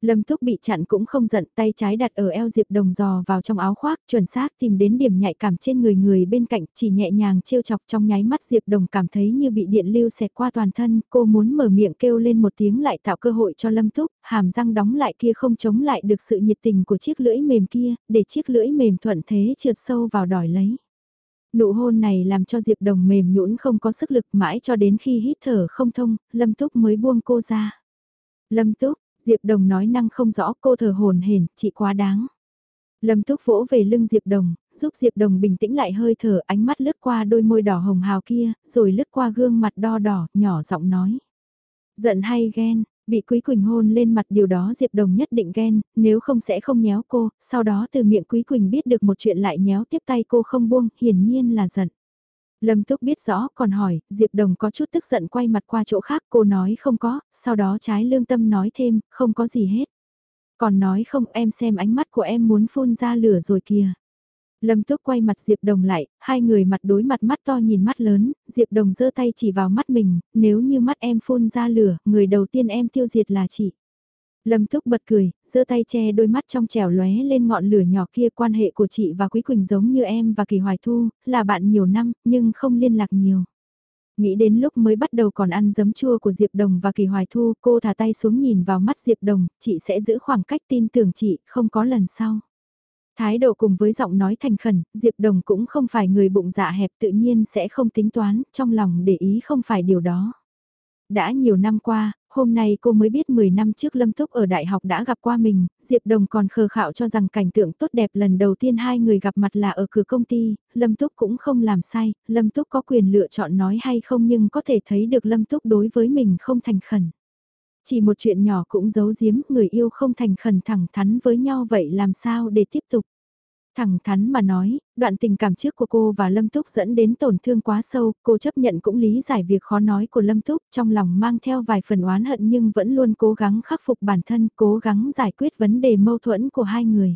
Lâm Túc bị chặn cũng không giận tay trái đặt ở eo Diệp Đồng dò vào trong áo khoác chuẩn xác tìm đến điểm nhạy cảm trên người người bên cạnh chỉ nhẹ nhàng trêu chọc trong nháy mắt Diệp Đồng cảm thấy như bị điện lưu xẹt qua toàn thân cô muốn mở miệng kêu lên một tiếng lại tạo cơ hội cho Lâm Túc hàm răng đóng lại kia không chống lại được sự nhiệt tình của chiếc lưỡi mềm kia để chiếc lưỡi mềm thuận thế trượt sâu vào đòi lấy. Nụ hôn này làm cho Diệp Đồng mềm nhũn không có sức lực mãi cho đến khi hít thở không thông, Lâm Túc mới buông cô ra. Lâm Túc, Diệp Đồng nói năng không rõ cô thở hồn hển, chị quá đáng. Lâm Túc vỗ về lưng Diệp Đồng, giúp Diệp Đồng bình tĩnh lại hơi thở ánh mắt lướt qua đôi môi đỏ hồng hào kia, rồi lướt qua gương mặt đo đỏ, nhỏ giọng nói. Giận hay ghen, bị Quý Quỳnh hôn lên mặt điều đó Diệp Đồng nhất định ghen, nếu không sẽ không nhéo cô, sau đó từ miệng Quý Quỳnh biết được một chuyện lại nhéo tiếp tay cô không buông, hiển nhiên là giận. Lâm Túc biết rõ còn hỏi, Diệp Đồng có chút tức giận quay mặt qua chỗ khác cô nói không có, sau đó trái lương tâm nói thêm, không có gì hết. Còn nói không em xem ánh mắt của em muốn phun ra lửa rồi kìa. Lâm Túc quay mặt Diệp Đồng lại, hai người mặt đối mặt mắt to nhìn mắt lớn, Diệp Đồng giơ tay chỉ vào mắt mình, nếu như mắt em phun ra lửa, người đầu tiên em tiêu diệt là chị. Lâm Túc bật cười, giơ tay che đôi mắt trong trẻo lóe lên ngọn lửa nhỏ kia quan hệ của chị và Quý Quỳnh giống như em và Kỳ Hoài Thu, là bạn nhiều năm, nhưng không liên lạc nhiều. Nghĩ đến lúc mới bắt đầu còn ăn giấm chua của Diệp Đồng và Kỳ Hoài Thu, cô thả tay xuống nhìn vào mắt Diệp Đồng, chị sẽ giữ khoảng cách tin tưởng chị, không có lần sau. Thái độ cùng với giọng nói thành khẩn, Diệp Đồng cũng không phải người bụng dạ hẹp tự nhiên sẽ không tính toán, trong lòng để ý không phải điều đó. Đã nhiều năm qua, hôm nay cô mới biết 10 năm trước Lâm Túc ở đại học đã gặp qua mình, Diệp Đồng còn khờ khạo cho rằng cảnh tượng tốt đẹp lần đầu tiên hai người gặp mặt là ở cửa công ty, Lâm Túc cũng không làm sai, Lâm Túc có quyền lựa chọn nói hay không nhưng có thể thấy được Lâm Túc đối với mình không thành khẩn. Chỉ một chuyện nhỏ cũng giấu giếm người yêu không thành khẩn thẳng thắn với nhau vậy làm sao để tiếp tục. Thẳng thắn mà nói, đoạn tình cảm trước của cô và Lâm Túc dẫn đến tổn thương quá sâu, cô chấp nhận cũng lý giải việc khó nói của Lâm Túc trong lòng mang theo vài phần oán hận nhưng vẫn luôn cố gắng khắc phục bản thân, cố gắng giải quyết vấn đề mâu thuẫn của hai người.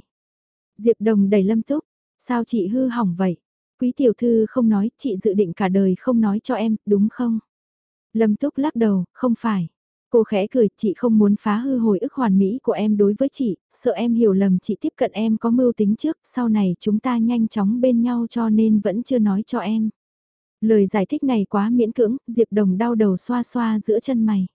Diệp Đồng đẩy Lâm Túc, sao chị hư hỏng vậy? Quý tiểu thư không nói, chị dự định cả đời không nói cho em, đúng không? Lâm Túc lắc đầu, không phải. Cô khẽ cười, chị không muốn phá hư hồi ức hoàn mỹ của em đối với chị, sợ em hiểu lầm chị tiếp cận em có mưu tính trước, sau này chúng ta nhanh chóng bên nhau cho nên vẫn chưa nói cho em. Lời giải thích này quá miễn cưỡng, Diệp Đồng đau đầu xoa xoa giữa chân mày.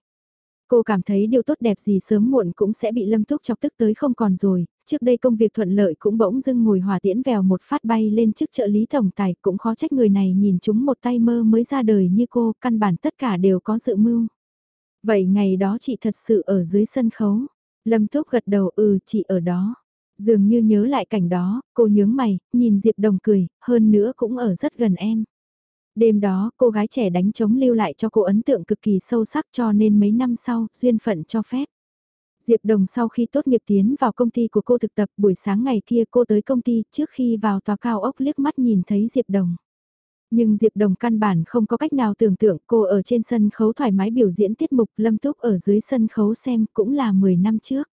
Cô cảm thấy điều tốt đẹp gì sớm muộn cũng sẽ bị lâm túc chọc tức tới không còn rồi, trước đây công việc thuận lợi cũng bỗng dưng ngồi hòa tiễn vèo một phát bay lên trước trợ lý tổng tài cũng khó trách người này nhìn chúng một tay mơ mới ra đời như cô, căn bản tất cả đều có dự mưu. Vậy ngày đó chị thật sự ở dưới sân khấu. Lâm Túc gật đầu ừ chị ở đó. Dường như nhớ lại cảnh đó, cô nhướng mày, nhìn Diệp Đồng cười, hơn nữa cũng ở rất gần em. Đêm đó, cô gái trẻ đánh trống lưu lại cho cô ấn tượng cực kỳ sâu sắc cho nên mấy năm sau, duyên phận cho phép. Diệp Đồng sau khi tốt nghiệp tiến vào công ty của cô thực tập buổi sáng ngày kia cô tới công ty trước khi vào tòa cao ốc liếc mắt nhìn thấy Diệp Đồng. Nhưng Diệp Đồng căn bản không có cách nào tưởng tượng cô ở trên sân khấu thoải mái biểu diễn tiết mục Lâm Túc ở dưới sân khấu xem cũng là 10 năm trước.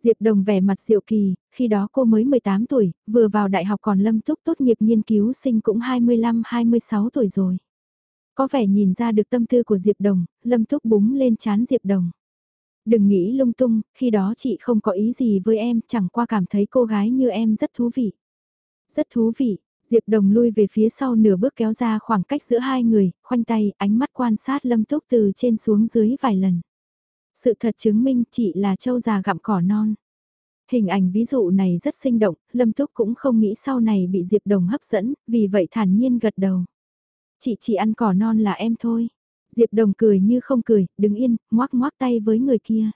Diệp Đồng vẻ mặt diệu kỳ, khi đó cô mới 18 tuổi, vừa vào đại học còn Lâm Túc tốt nghiệp nghiên cứu sinh cũng 25-26 tuổi rồi. Có vẻ nhìn ra được tâm tư của Diệp Đồng, Lâm Túc búng lên chán Diệp Đồng. Đừng nghĩ lung tung, khi đó chị không có ý gì với em, chẳng qua cảm thấy cô gái như em rất thú vị. Rất thú vị, Diệp Đồng lui về phía sau nửa bước kéo ra khoảng cách giữa hai người, khoanh tay, ánh mắt quan sát Lâm Túc từ trên xuống dưới vài lần. Sự thật chứng minh chị là châu già gặm cỏ non. Hình ảnh ví dụ này rất sinh động, Lâm Túc cũng không nghĩ sau này bị Diệp Đồng hấp dẫn, vì vậy thản nhiên gật đầu. Chị chỉ ăn cỏ non là em thôi. Diệp Đồng cười như không cười, đứng yên, ngoác ngoác tay với người kia.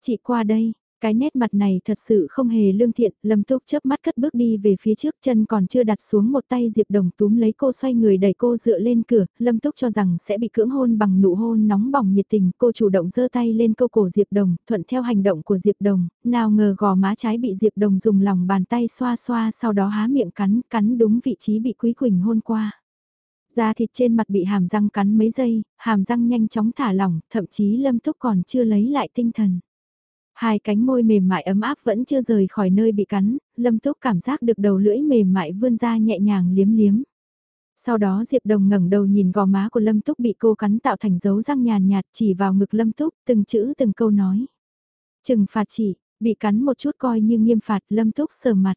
Chị qua đây, cái nét mặt này thật sự không hề lương thiện, Lâm Túc chớp mắt cất bước đi về phía trước chân còn chưa đặt xuống một tay Diệp Đồng túm lấy cô xoay người đẩy cô dựa lên cửa, Lâm Túc cho rằng sẽ bị cưỡng hôn bằng nụ hôn nóng bỏng nhiệt tình, cô chủ động giơ tay lên câu cổ Diệp Đồng, thuận theo hành động của Diệp Đồng, nào ngờ gò má trái bị Diệp Đồng dùng lòng bàn tay xoa xoa sau đó há miệng cắn, cắn đúng vị trí bị Quý Quỳnh hôn qua. Da thịt trên mặt bị hàm răng cắn mấy giây, hàm răng nhanh chóng thả lỏng, thậm chí Lâm Túc còn chưa lấy lại tinh thần. Hai cánh môi mềm mại ấm áp vẫn chưa rời khỏi nơi bị cắn, Lâm Túc cảm giác được đầu lưỡi mềm mại vươn ra nhẹ nhàng liếm liếm. Sau đó Diệp Đồng ngẩng đầu nhìn gò má của Lâm Túc bị cô cắn tạo thành dấu răng nhàn nhạt chỉ vào ngực Lâm Túc từng chữ từng câu nói. Trừng phạt chỉ bị cắn một chút coi như nghiêm phạt lâm túc sờ mặt.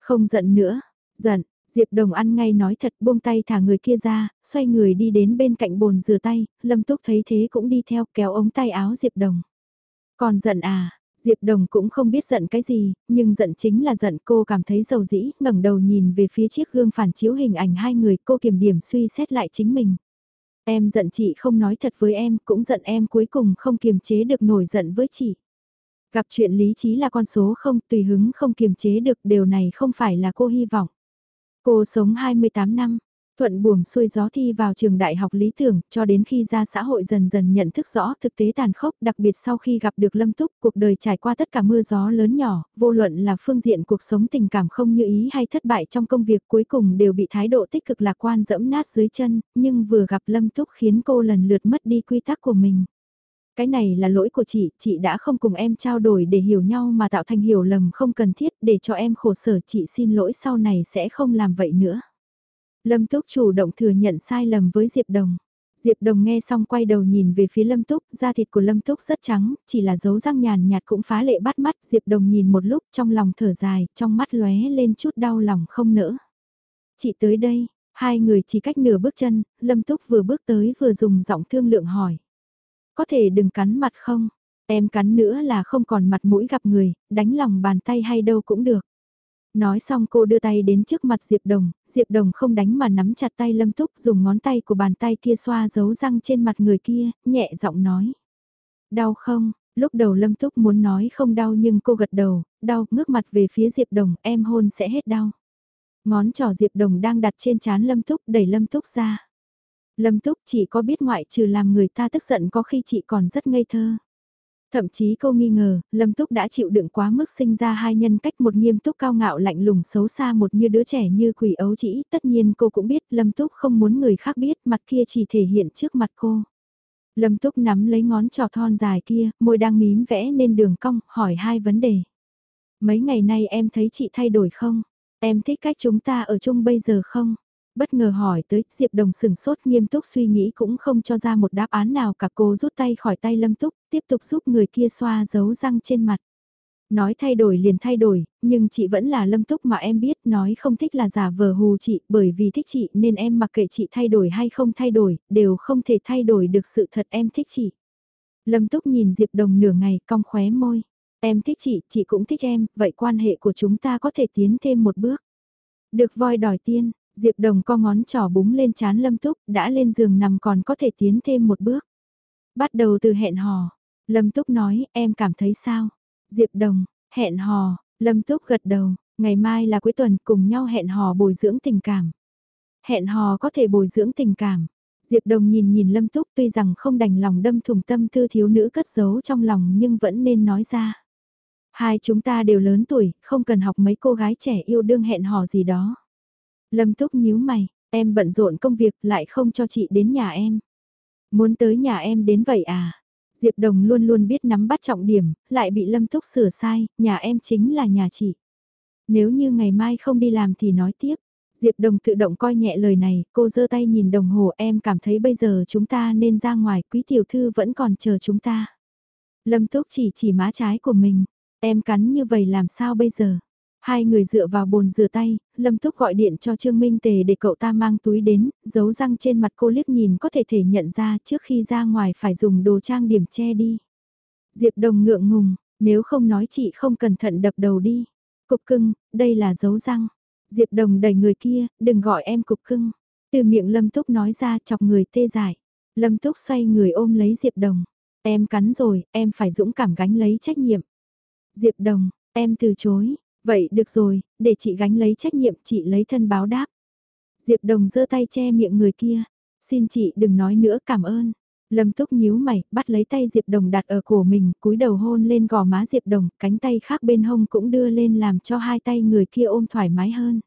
Không giận nữa, giận, Diệp Đồng ăn ngay nói thật buông tay thả người kia ra, xoay người đi đến bên cạnh bồn rửa tay, Lâm Túc thấy thế cũng đi theo kéo ống tay áo Diệp Đồng. Còn giận à, Diệp Đồng cũng không biết giận cái gì, nhưng giận chính là giận cô cảm thấy dầu dĩ, ngẩng đầu nhìn về phía chiếc gương phản chiếu hình ảnh hai người cô kiềm điểm suy xét lại chính mình. Em giận chị không nói thật với em, cũng giận em cuối cùng không kiềm chế được nổi giận với chị. Gặp chuyện lý trí là con số không, tùy hứng không kiềm chế được điều này không phải là cô hy vọng. Cô sống 28 năm, thuận buồm xuôi gió thi vào trường đại học lý tưởng, cho đến khi ra xã hội dần dần nhận thức rõ thực tế tàn khốc, đặc biệt sau khi gặp được Lâm Túc, cuộc đời trải qua tất cả mưa gió lớn nhỏ, vô luận là phương diện cuộc sống tình cảm không như ý hay thất bại trong công việc cuối cùng đều bị thái độ tích cực lạc quan dẫm nát dưới chân, nhưng vừa gặp Lâm Túc khiến cô lần lượt mất đi quy tắc của mình. Cái này là lỗi của chị, chị đã không cùng em trao đổi để hiểu nhau mà tạo thành hiểu lầm không cần thiết để cho em khổ sở chị xin lỗi sau này sẽ không làm vậy nữa. Lâm Túc chủ động thừa nhận sai lầm với Diệp Đồng. Diệp Đồng nghe xong quay đầu nhìn về phía Lâm Túc, da thịt của Lâm Túc rất trắng, chỉ là dấu răng nhàn nhạt cũng phá lệ bắt mắt. Diệp Đồng nhìn một lúc trong lòng thở dài, trong mắt lóe lên chút đau lòng không nỡ. Chị tới đây, hai người chỉ cách nửa bước chân, Lâm Túc vừa bước tới vừa dùng giọng thương lượng hỏi. Có thể đừng cắn mặt không? Em cắn nữa là không còn mặt mũi gặp người, đánh lòng bàn tay hay đâu cũng được. Nói xong cô đưa tay đến trước mặt Diệp Đồng, Diệp Đồng không đánh mà nắm chặt tay Lâm Túc dùng ngón tay của bàn tay kia xoa dấu răng trên mặt người kia, nhẹ giọng nói. Đau không? Lúc đầu Lâm Túc muốn nói không đau nhưng cô gật đầu, đau, ngước mặt về phía Diệp Đồng, em hôn sẽ hết đau. Ngón trỏ Diệp Đồng đang đặt trên chán Lâm Túc, đẩy Lâm Túc ra. Lâm Túc chỉ có biết ngoại trừ làm người ta tức giận có khi chị còn rất ngây thơ. Thậm chí cô nghi ngờ, Lâm Túc đã chịu đựng quá mức sinh ra hai nhân cách một nghiêm túc cao ngạo lạnh lùng xấu xa một như đứa trẻ như quỷ ấu chỉ, tất nhiên cô cũng biết Lâm Túc không muốn người khác biết mặt kia chỉ thể hiện trước mặt cô. Lâm Túc nắm lấy ngón trò thon dài kia, môi đang mím vẽ nên đường cong, hỏi hai vấn đề. Mấy ngày nay em thấy chị thay đổi không? Em thích cách chúng ta ở chung bây giờ không? Bất ngờ hỏi tới, Diệp Đồng sừng sốt nghiêm túc suy nghĩ cũng không cho ra một đáp án nào cả cô rút tay khỏi tay Lâm Túc, tiếp tục giúp người kia xoa dấu răng trên mặt. Nói thay đổi liền thay đổi, nhưng chị vẫn là Lâm Túc mà em biết nói không thích là giả vờ hù chị bởi vì thích chị nên em mặc kệ chị thay đổi hay không thay đổi, đều không thể thay đổi được sự thật em thích chị. Lâm Túc nhìn Diệp Đồng nửa ngày cong khóe môi. Em thích chị, chị cũng thích em, vậy quan hệ của chúng ta có thể tiến thêm một bước. Được voi đòi tiên, Diệp Đồng co ngón trỏ búng lên chán Lâm Túc, đã lên giường nằm còn có thể tiến thêm một bước. Bắt đầu từ hẹn hò. Lâm Túc nói, em cảm thấy sao? Diệp Đồng, hẹn hò, Lâm Túc gật đầu, ngày mai là cuối tuần cùng nhau hẹn hò bồi dưỡng tình cảm. Hẹn hò có thể bồi dưỡng tình cảm. Diệp Đồng nhìn nhìn Lâm Túc tuy rằng không đành lòng đâm thùng tâm tư thiếu nữ cất giấu trong lòng nhưng vẫn nên nói ra. Hai chúng ta đều lớn tuổi, không cần học mấy cô gái trẻ yêu đương hẹn hò gì đó. Lâm Túc nhíu mày, em bận rộn công việc lại không cho chị đến nhà em. Muốn tới nhà em đến vậy à? Diệp Đồng luôn luôn biết nắm bắt trọng điểm, lại bị Lâm Túc sửa sai, nhà em chính là nhà chị. Nếu như ngày mai không đi làm thì nói tiếp. Diệp Đồng tự động coi nhẹ lời này, cô giơ tay nhìn đồng hồ em cảm thấy bây giờ chúng ta nên ra ngoài, quý tiểu thư vẫn còn chờ chúng ta. Lâm Túc chỉ chỉ má trái của mình, em cắn như vậy làm sao bây giờ? Hai người dựa vào bồn rửa tay, Lâm Túc gọi điện cho Trương Minh Tề để cậu ta mang túi đến, giấu răng trên mặt cô liếc nhìn có thể thể nhận ra trước khi ra ngoài phải dùng đồ trang điểm che đi. Diệp Đồng ngượng ngùng, nếu không nói chị không cẩn thận đập đầu đi. Cục cưng, đây là dấu răng. Diệp Đồng đẩy người kia, đừng gọi em cục cưng. Từ miệng Lâm Túc nói ra chọc người tê dại. Lâm Túc xoay người ôm lấy Diệp Đồng. Em cắn rồi, em phải dũng cảm gánh lấy trách nhiệm. Diệp Đồng, em từ chối, Vậy được rồi, để chị gánh lấy trách nhiệm chị lấy thân báo đáp. Diệp Đồng giơ tay che miệng người kia. Xin chị đừng nói nữa cảm ơn. Lâm Túc nhíu mày, bắt lấy tay Diệp Đồng đặt ở cổ mình, cúi đầu hôn lên gò má Diệp Đồng, cánh tay khác bên hông cũng đưa lên làm cho hai tay người kia ôm thoải mái hơn.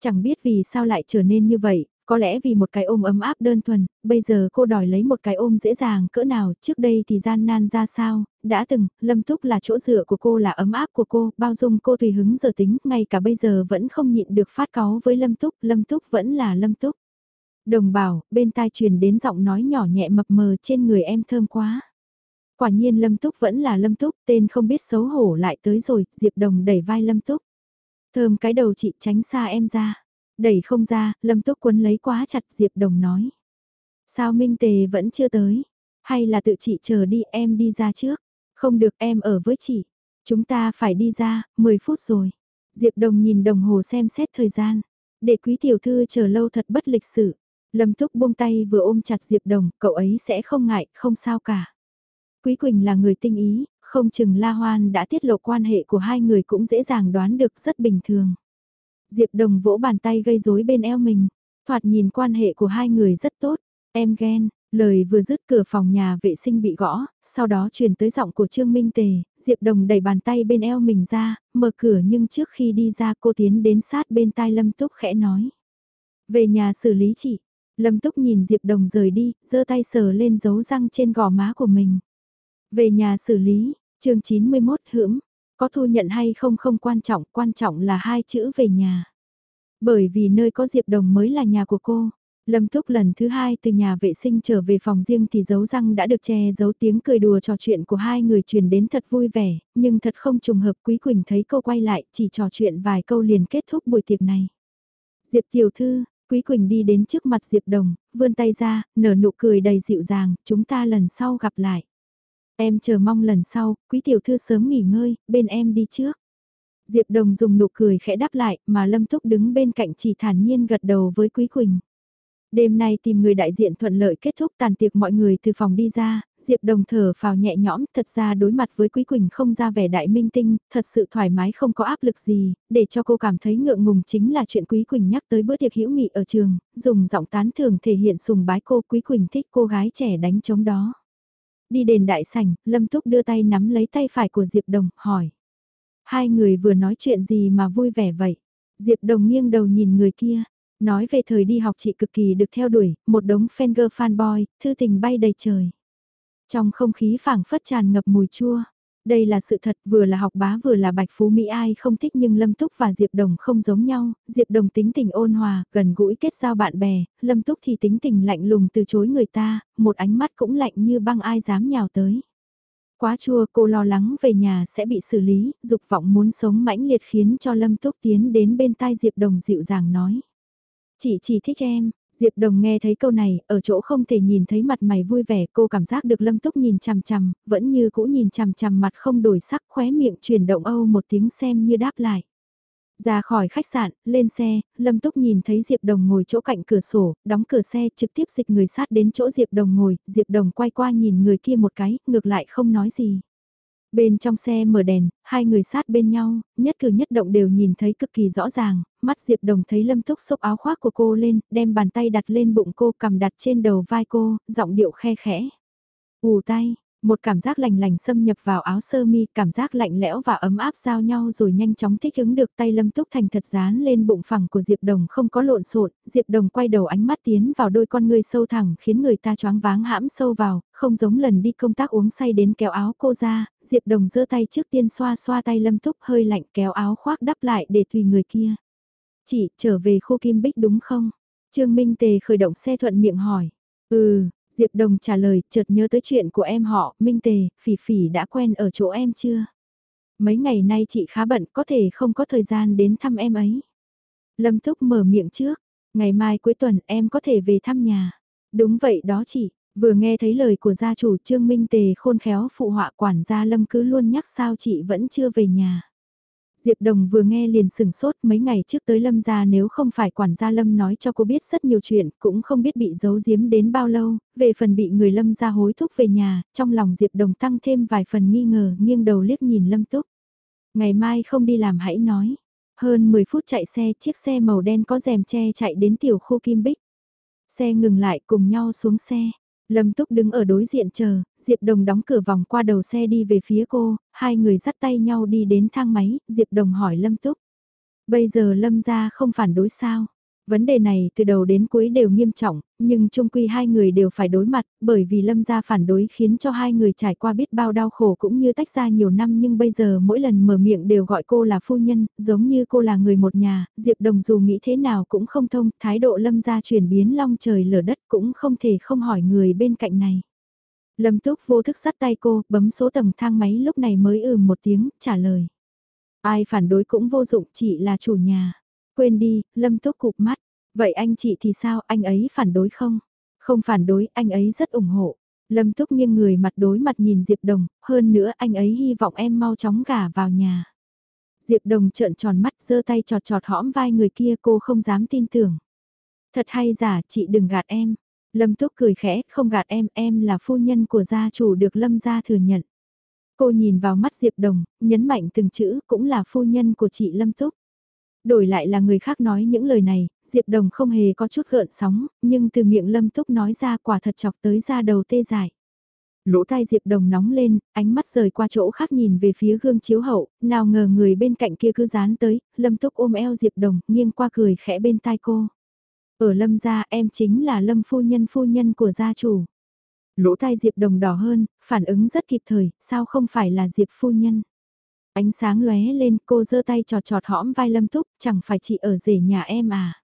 Chẳng biết vì sao lại trở nên như vậy, có lẽ vì một cái ôm ấm áp đơn thuần, bây giờ cô đòi lấy một cái ôm dễ dàng cỡ nào, trước đây thì gian nan ra sao, đã từng, Lâm Túc là chỗ dựa của cô là ấm áp của cô, bao dung cô tùy hứng giờ tính, ngay cả bây giờ vẫn không nhịn được phát cáu với Lâm Túc, Lâm Túc vẫn là Lâm Túc. Đồng bảo, bên tai truyền đến giọng nói nhỏ nhẹ mập mờ trên người em thơm quá. Quả nhiên Lâm Túc vẫn là Lâm Túc, tên không biết xấu hổ lại tới rồi, Diệp Đồng đẩy vai Lâm Túc. Thơm cái đầu chị tránh xa em ra. Đẩy không ra, Lâm Túc quấn lấy quá chặt Diệp Đồng nói. Sao Minh Tề vẫn chưa tới? Hay là tự chị chờ đi em đi ra trước? Không được em ở với chị. Chúng ta phải đi ra, 10 phút rồi. Diệp Đồng nhìn đồng hồ xem xét thời gian. Để quý tiểu thư chờ lâu thật bất lịch sự. Lâm Túc buông tay vừa ôm chặt Diệp Đồng, cậu ấy sẽ không ngại, không sao cả. Quý Quỳnh là người tinh ý, không chừng La Hoan đã tiết lộ quan hệ của hai người cũng dễ dàng đoán được rất bình thường. Diệp Đồng vỗ bàn tay gây rối bên eo mình, thoạt nhìn quan hệ của hai người rất tốt, em ghen, lời vừa dứt cửa phòng nhà vệ sinh bị gõ, sau đó truyền tới giọng của Trương Minh Tề, Diệp Đồng đẩy bàn tay bên eo mình ra, mở cửa nhưng trước khi đi ra cô tiến đến sát bên tai Lâm Túc khẽ nói. Về nhà xử lý chị, Lâm Túc nhìn Diệp Đồng rời đi, giơ tay sờ lên dấu răng trên gò má của mình. Về nhà xử lý, chương 91 hưỡng, có thu nhận hay không không quan trọng, quan trọng là hai chữ về nhà. Bởi vì nơi có Diệp Đồng mới là nhà của cô. Lâm thúc lần thứ hai từ nhà vệ sinh trở về phòng riêng thì dấu răng đã được che giấu tiếng cười đùa trò chuyện của hai người truyền đến thật vui vẻ, nhưng thật không trùng hợp Quý Quỳnh thấy cô quay lại chỉ trò chuyện vài câu liền kết thúc buổi tiệc này. Diệp tiểu thư, Quý Quỳnh đi đến trước mặt Diệp Đồng, vươn tay ra, nở nụ cười đầy dịu dàng, chúng ta lần sau gặp lại. Em chờ mong lần sau, quý tiểu thư sớm nghỉ ngơi, bên em đi trước. Diệp Đồng dùng nụ cười khẽ đáp lại, mà Lâm Túc đứng bên cạnh chỉ thản nhiên gật đầu với Quý Quỳnh. Đêm nay tìm người đại diện thuận lợi kết thúc tàn tiệc mọi người từ phòng đi ra, Diệp Đồng thở phào nhẹ nhõm, thật ra đối mặt với Quý Quỳnh không ra vẻ đại minh tinh, thật sự thoải mái không có áp lực gì, để cho cô cảm thấy ngượng ngùng chính là chuyện Quý Quỳnh nhắc tới bữa tiệc hữu nghị ở trường, dùng giọng tán thường thể hiện sùng bái cô Quý Quỳnh thích cô gái trẻ đánh chống đó. Đi đền đại sảnh, Lâm Túc đưa tay nắm lấy tay phải của Diệp Đồng, hỏi. Hai người vừa nói chuyện gì mà vui vẻ vậy? Diệp Đồng nghiêng đầu nhìn người kia, nói về thời đi học chị cực kỳ được theo đuổi, một đống fan girl fanboy, thư tình bay đầy trời. Trong không khí phảng phất tràn ngập mùi chua, đây là sự thật vừa là học bá vừa là bạch phú Mỹ ai không thích nhưng Lâm Túc và Diệp Đồng không giống nhau, Diệp Đồng tính tình ôn hòa, gần gũi kết giao bạn bè, Lâm Túc thì tính tình lạnh lùng từ chối người ta, một ánh mắt cũng lạnh như băng ai dám nhào tới. Quá chua cô lo lắng về nhà sẽ bị xử lý, dục vọng muốn sống mãnh liệt khiến cho Lâm Túc tiến đến bên tai Diệp Đồng dịu dàng nói. Chị chỉ thích em, Diệp Đồng nghe thấy câu này, ở chỗ không thể nhìn thấy mặt mày vui vẻ, cô cảm giác được Lâm Túc nhìn chằm chằm, vẫn như cũ nhìn chằm chằm mặt không đổi sắc, khóe miệng chuyển động âu một tiếng xem như đáp lại. Ra khỏi khách sạn, lên xe, Lâm Túc nhìn thấy Diệp Đồng ngồi chỗ cạnh cửa sổ, đóng cửa xe trực tiếp dịch người sát đến chỗ Diệp Đồng ngồi, Diệp Đồng quay qua nhìn người kia một cái, ngược lại không nói gì. Bên trong xe mở đèn, hai người sát bên nhau, nhất cử nhất động đều nhìn thấy cực kỳ rõ ràng, mắt Diệp Đồng thấy Lâm Túc xốc áo khoác của cô lên, đem bàn tay đặt lên bụng cô cầm đặt trên đầu vai cô, giọng điệu khe khẽ. Ù tay, một cảm giác lành lành xâm nhập vào áo sơ mi, cảm giác lạnh lẽo và ấm áp giao nhau rồi nhanh chóng thích ứng được tay Lâm Túc Thành thật dán lên bụng phẳng của Diệp Đồng không có lộn xộn, Diệp Đồng quay đầu ánh mắt tiến vào đôi con người sâu thẳng khiến người ta choáng váng hãm sâu vào, không giống lần đi công tác uống say đến kéo áo cô ra, Diệp Đồng giơ tay trước tiên xoa xoa tay Lâm Túc hơi lạnh kéo áo khoác đắp lại để tùy người kia. Chị, trở về khu Kim Bích đúng không? Trương Minh Tề khởi động xe thuận miệng hỏi. Ừ, Diệp Đồng trả lời, chợt nhớ tới chuyện của em họ, Minh Tề, Phỉ Phỉ đã quen ở chỗ em chưa? Mấy ngày nay chị khá bận, có thể không có thời gian đến thăm em ấy. Lâm thúc mở miệng trước, ngày mai cuối tuần em có thể về thăm nhà. Đúng vậy đó chị, vừa nghe thấy lời của gia chủ Trương Minh Tề khôn khéo phụ họa quản gia Lâm cứ luôn nhắc sao chị vẫn chưa về nhà. Diệp Đồng vừa nghe liền sừng sốt mấy ngày trước tới Lâm gia nếu không phải quản gia Lâm nói cho cô biết rất nhiều chuyện, cũng không biết bị giấu giếm đến bao lâu, về phần bị người Lâm gia hối thúc về nhà, trong lòng Diệp Đồng tăng thêm vài phần nghi ngờ, nghiêng đầu liếc nhìn Lâm Túc. Ngày mai không đi làm hãy nói. Hơn 10 phút chạy xe, chiếc xe màu đen có rèm che chạy đến tiểu khu Kim Bích. Xe ngừng lại cùng nhau xuống xe. Lâm Túc đứng ở đối diện chờ, Diệp Đồng đóng cửa vòng qua đầu xe đi về phía cô, hai người dắt tay nhau đi đến thang máy, Diệp Đồng hỏi Lâm Túc. Bây giờ Lâm ra không phản đối sao? Vấn đề này từ đầu đến cuối đều nghiêm trọng, nhưng chung quy hai người đều phải đối mặt, bởi vì lâm gia phản đối khiến cho hai người trải qua biết bao đau khổ cũng như tách ra nhiều năm nhưng bây giờ mỗi lần mở miệng đều gọi cô là phu nhân, giống như cô là người một nhà, Diệp Đồng dù nghĩ thế nào cũng không thông, thái độ lâm gia chuyển biến long trời lở đất cũng không thể không hỏi người bên cạnh này. Lâm Túc vô thức sắt tay cô, bấm số tầng thang máy lúc này mới ừ một tiếng, trả lời. Ai phản đối cũng vô dụng, chỉ là chủ nhà. Quên đi, Lâm Túc cụp mắt. Vậy anh chị thì sao, anh ấy phản đối không? Không phản đối, anh ấy rất ủng hộ. Lâm Túc nghiêng người mặt đối mặt nhìn Diệp Đồng, hơn nữa anh ấy hy vọng em mau chóng gả vào nhà. Diệp Đồng trợn tròn mắt giơ tay trọt trọt hõm vai người kia cô không dám tin tưởng. Thật hay giả, chị đừng gạt em. Lâm Túc cười khẽ, không gạt em, em là phu nhân của gia chủ được Lâm gia thừa nhận. Cô nhìn vào mắt Diệp Đồng, nhấn mạnh từng chữ, cũng là phu nhân của chị Lâm Túc. Đổi lại là người khác nói những lời này, Diệp Đồng không hề có chút gợn sóng, nhưng từ miệng Lâm Túc nói ra quả thật chọc tới ra đầu tê dại. Lỗ tai Diệp Đồng nóng lên, ánh mắt rời qua chỗ khác nhìn về phía gương chiếu hậu, nào ngờ người bên cạnh kia cứ dán tới, Lâm Túc ôm eo Diệp Đồng, nghiêng qua cười khẽ bên tai cô. Ở Lâm gia em chính là Lâm phu nhân phu nhân của gia chủ. Lỗ tai Diệp Đồng đỏ hơn, phản ứng rất kịp thời, sao không phải là Diệp phu nhân. Ánh sáng lóe lên cô giơ tay trọt trọt hõm vai Lâm Túc, chẳng phải chị ở rể nhà em à.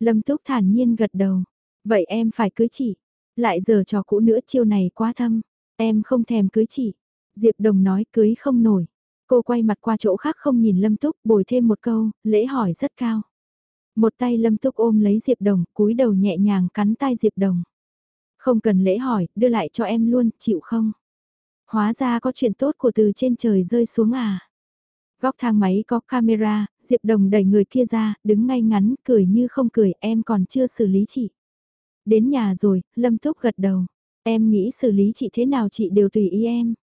Lâm Túc thản nhiên gật đầu, vậy em phải cưới chị. Lại giờ trò cũ nữa chiêu này quá thâm, em không thèm cưới chị. Diệp Đồng nói cưới không nổi. Cô quay mặt qua chỗ khác không nhìn Lâm Túc bồi thêm một câu, lễ hỏi rất cao. Một tay Lâm Túc ôm lấy Diệp Đồng, cúi đầu nhẹ nhàng cắn tay Diệp Đồng. Không cần lễ hỏi, đưa lại cho em luôn, chịu không? Hóa ra có chuyện tốt của từ trên trời rơi xuống à? Góc thang máy có camera, Diệp Đồng đẩy người kia ra, đứng ngay ngắn, cười như không cười, em còn chưa xử lý chị. Đến nhà rồi, Lâm Túc gật đầu. Em nghĩ xử lý chị thế nào chị đều tùy ý em.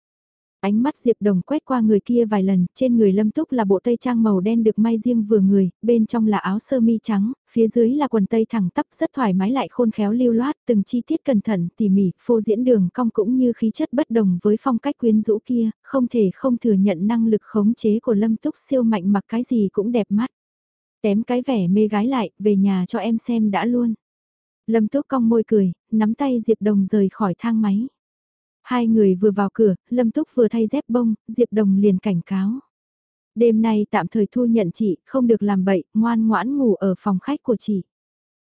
Ánh mắt Diệp Đồng quét qua người kia vài lần, trên người Lâm Túc là bộ tây trang màu đen được may riêng vừa người, bên trong là áo sơ mi trắng, phía dưới là quần tây thẳng tắp rất thoải mái lại khôn khéo lưu loát, từng chi tiết cẩn thận, tỉ mỉ, phô diễn đường cong cũng như khí chất bất đồng với phong cách quyến rũ kia, không thể không thừa nhận năng lực khống chế của Lâm Túc siêu mạnh mặc cái gì cũng đẹp mắt. Tém cái vẻ mê gái lại, về nhà cho em xem đã luôn. Lâm Túc cong môi cười, nắm tay Diệp Đồng rời khỏi thang máy. Hai người vừa vào cửa, Lâm Túc vừa thay dép bông, Diệp Đồng liền cảnh cáo. Đêm nay tạm thời thu nhận chị, không được làm bậy, ngoan ngoãn ngủ ở phòng khách của chị.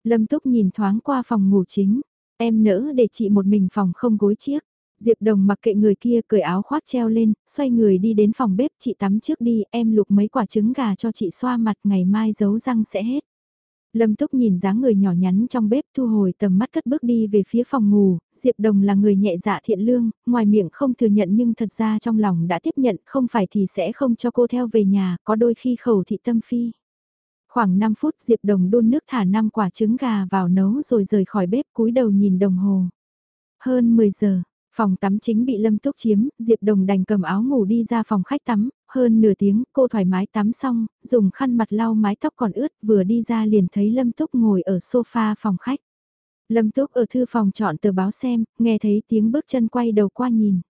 Lâm Túc nhìn thoáng qua phòng ngủ chính, em nỡ để chị một mình phòng không gối chiếc. Diệp Đồng mặc kệ người kia cởi áo khoác treo lên, xoay người đi đến phòng bếp chị tắm trước đi, em lục mấy quả trứng gà cho chị xoa mặt ngày mai giấu răng sẽ hết. Lâm Túc nhìn dáng người nhỏ nhắn trong bếp thu hồi tầm mắt cất bước đi về phía phòng ngủ, Diệp Đồng là người nhẹ dạ thiện lương, ngoài miệng không thừa nhận nhưng thật ra trong lòng đã tiếp nhận không phải thì sẽ không cho cô theo về nhà, có đôi khi khẩu thị tâm phi. Khoảng 5 phút Diệp Đồng đun nước thả 5 quả trứng gà vào nấu rồi rời khỏi bếp cúi đầu nhìn đồng hồ. Hơn 10 giờ, Phòng tắm chính bị Lâm Túc chiếm, Diệp Đồng đành cầm áo ngủ đi ra phòng khách tắm, hơn nửa tiếng cô thoải mái tắm xong, dùng khăn mặt lau mái tóc còn ướt vừa đi ra liền thấy Lâm Túc ngồi ở sofa phòng khách. Lâm Túc ở thư phòng chọn tờ báo xem, nghe thấy tiếng bước chân quay đầu qua nhìn.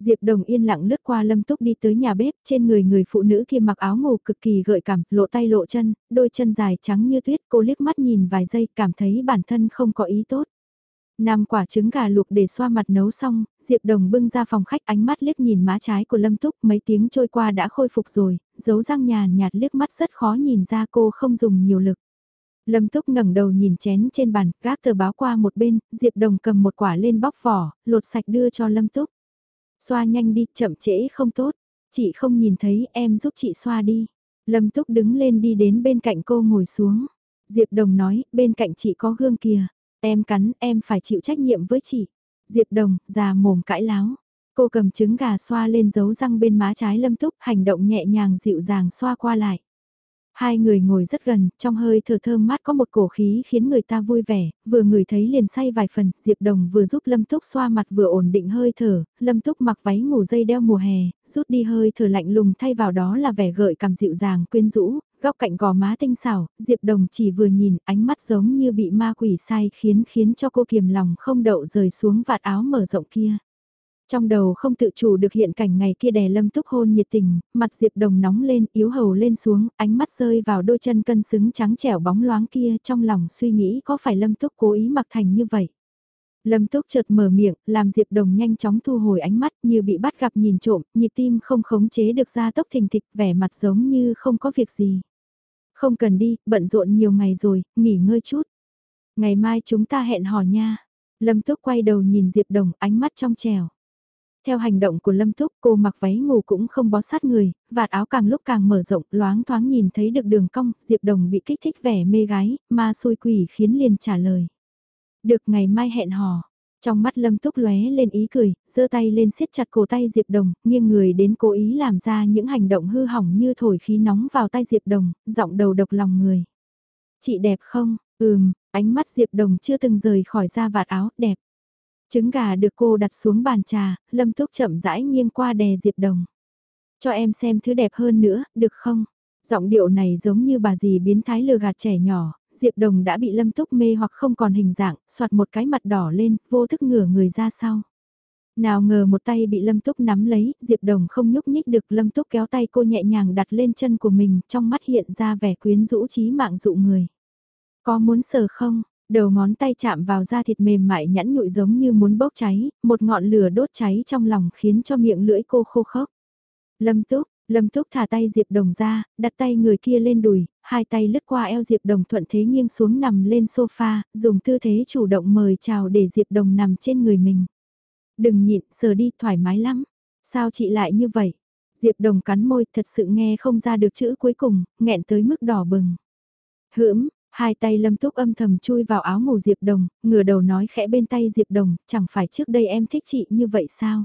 Diệp Đồng yên lặng lướt qua Lâm Túc đi tới nhà bếp, trên người người phụ nữ kia mặc áo ngủ cực kỳ gợi cảm, lộ tay lộ chân, đôi chân dài trắng như tuyết, cô liếc mắt nhìn vài giây cảm thấy bản thân không có ý tốt. Năm quả trứng gà luộc để xoa mặt nấu xong, Diệp Đồng bưng ra phòng khách ánh mắt liếc nhìn má trái của Lâm Túc mấy tiếng trôi qua đã khôi phục rồi, dấu răng nhàn nhạt liếc mắt rất khó nhìn ra cô không dùng nhiều lực. Lâm Túc ngẩng đầu nhìn chén trên bàn, gác tờ báo qua một bên, Diệp Đồng cầm một quả lên bóc vỏ, lột sạch đưa cho Lâm Túc. Xoa nhanh đi, chậm trễ không tốt. Chị không nhìn thấy, em giúp chị xoa đi. Lâm Túc đứng lên đi đến bên cạnh cô ngồi xuống. Diệp Đồng nói, bên cạnh chị có gương kìa. Em cắn, em phải chịu trách nhiệm với chị. Diệp Đồng, già mồm cãi láo. Cô cầm trứng gà xoa lên dấu răng bên má trái lâm túc, hành động nhẹ nhàng dịu dàng xoa qua lại. Hai người ngồi rất gần, trong hơi thở thơm mát có một cổ khí khiến người ta vui vẻ, vừa ngửi thấy liền say vài phần, Diệp Đồng vừa giúp Lâm Túc xoa mặt vừa ổn định hơi thở, Lâm Túc mặc váy ngủ dây đeo mùa hè, rút đi hơi thở lạnh lùng thay vào đó là vẻ gợi cảm dịu dàng quyến rũ, Góc cạnh gò má tinh xảo, Diệp Đồng chỉ vừa nhìn ánh mắt giống như bị ma quỷ sai khiến khiến cho cô kiềm lòng không đậu rời xuống vạt áo mở rộng kia. Trong đầu không tự chủ được hiện cảnh ngày kia đè lâm túc hôn nhiệt tình, mặt Diệp Đồng nóng lên, yếu hầu lên xuống, ánh mắt rơi vào đôi chân cân xứng trắng trẻo bóng loáng kia trong lòng suy nghĩ có phải lâm túc cố ý mặc thành như vậy. Lâm Túc chợt mở miệng, làm Diệp Đồng nhanh chóng thu hồi ánh mắt như bị bắt gặp nhìn trộm, nhịp tim không khống chế được ra tốc thình thịch, vẻ mặt giống như không có việc gì. Không cần đi, bận rộn nhiều ngày rồi, nghỉ ngơi chút. Ngày mai chúng ta hẹn hò nha. Lâm Túc quay đầu nhìn Diệp Đồng ánh mắt trong trèo. Theo hành động của Lâm Túc cô mặc váy ngủ cũng không bó sát người, vạt áo càng lúc càng mở rộng loáng thoáng nhìn thấy được đường cong, Diệp Đồng bị kích thích vẻ mê gái, ma xôi quỷ khiến liền trả lời. Được ngày mai hẹn hò. Trong mắt Lâm Túc lóe lên ý cười, giơ tay lên siết chặt cổ tay Diệp Đồng, nghiêng người đến cố ý làm ra những hành động hư hỏng như thổi khí nóng vào tay Diệp Đồng, giọng đầu độc lòng người. Chị đẹp không? Ừm, ánh mắt Diệp Đồng chưa từng rời khỏi da vạt áo, đẹp. Trứng gà được cô đặt xuống bàn trà, Lâm Túc chậm rãi nghiêng qua đè Diệp Đồng. Cho em xem thứ đẹp hơn nữa, được không? Giọng điệu này giống như bà dì biến thái lừa gạt trẻ nhỏ, Diệp Đồng đã bị Lâm Túc mê hoặc không còn hình dạng, soạt một cái mặt đỏ lên, vô thức ngửa người ra sau. Nào ngờ một tay bị Lâm Túc nắm lấy, Diệp Đồng không nhúc nhích được Lâm Túc kéo tay cô nhẹ nhàng đặt lên chân của mình, trong mắt hiện ra vẻ quyến rũ trí mạng dụ người. Có muốn sờ không? Đầu ngón tay chạm vào da thịt mềm mại nhẵn nhụi giống như muốn bốc cháy, một ngọn lửa đốt cháy trong lòng khiến cho miệng lưỡi cô khô khốc. Lâm Túc, Lâm Túc thả tay Diệp Đồng ra, đặt tay người kia lên đùi, hai tay lướt qua eo Diệp Đồng thuận thế nghiêng xuống nằm lên sofa, dùng tư thế chủ động mời chào để Diệp Đồng nằm trên người mình. Đừng nhịn, sờ đi, thoải mái lắm. Sao chị lại như vậy? Diệp Đồng cắn môi, thật sự nghe không ra được chữ cuối cùng, nghẹn tới mức đỏ bừng. Hưỡm, hai tay Lâm Túc âm thầm chui vào áo ngủ Diệp Đồng, ngửa đầu nói khẽ bên tay Diệp Đồng, chẳng phải trước đây em thích chị như vậy sao?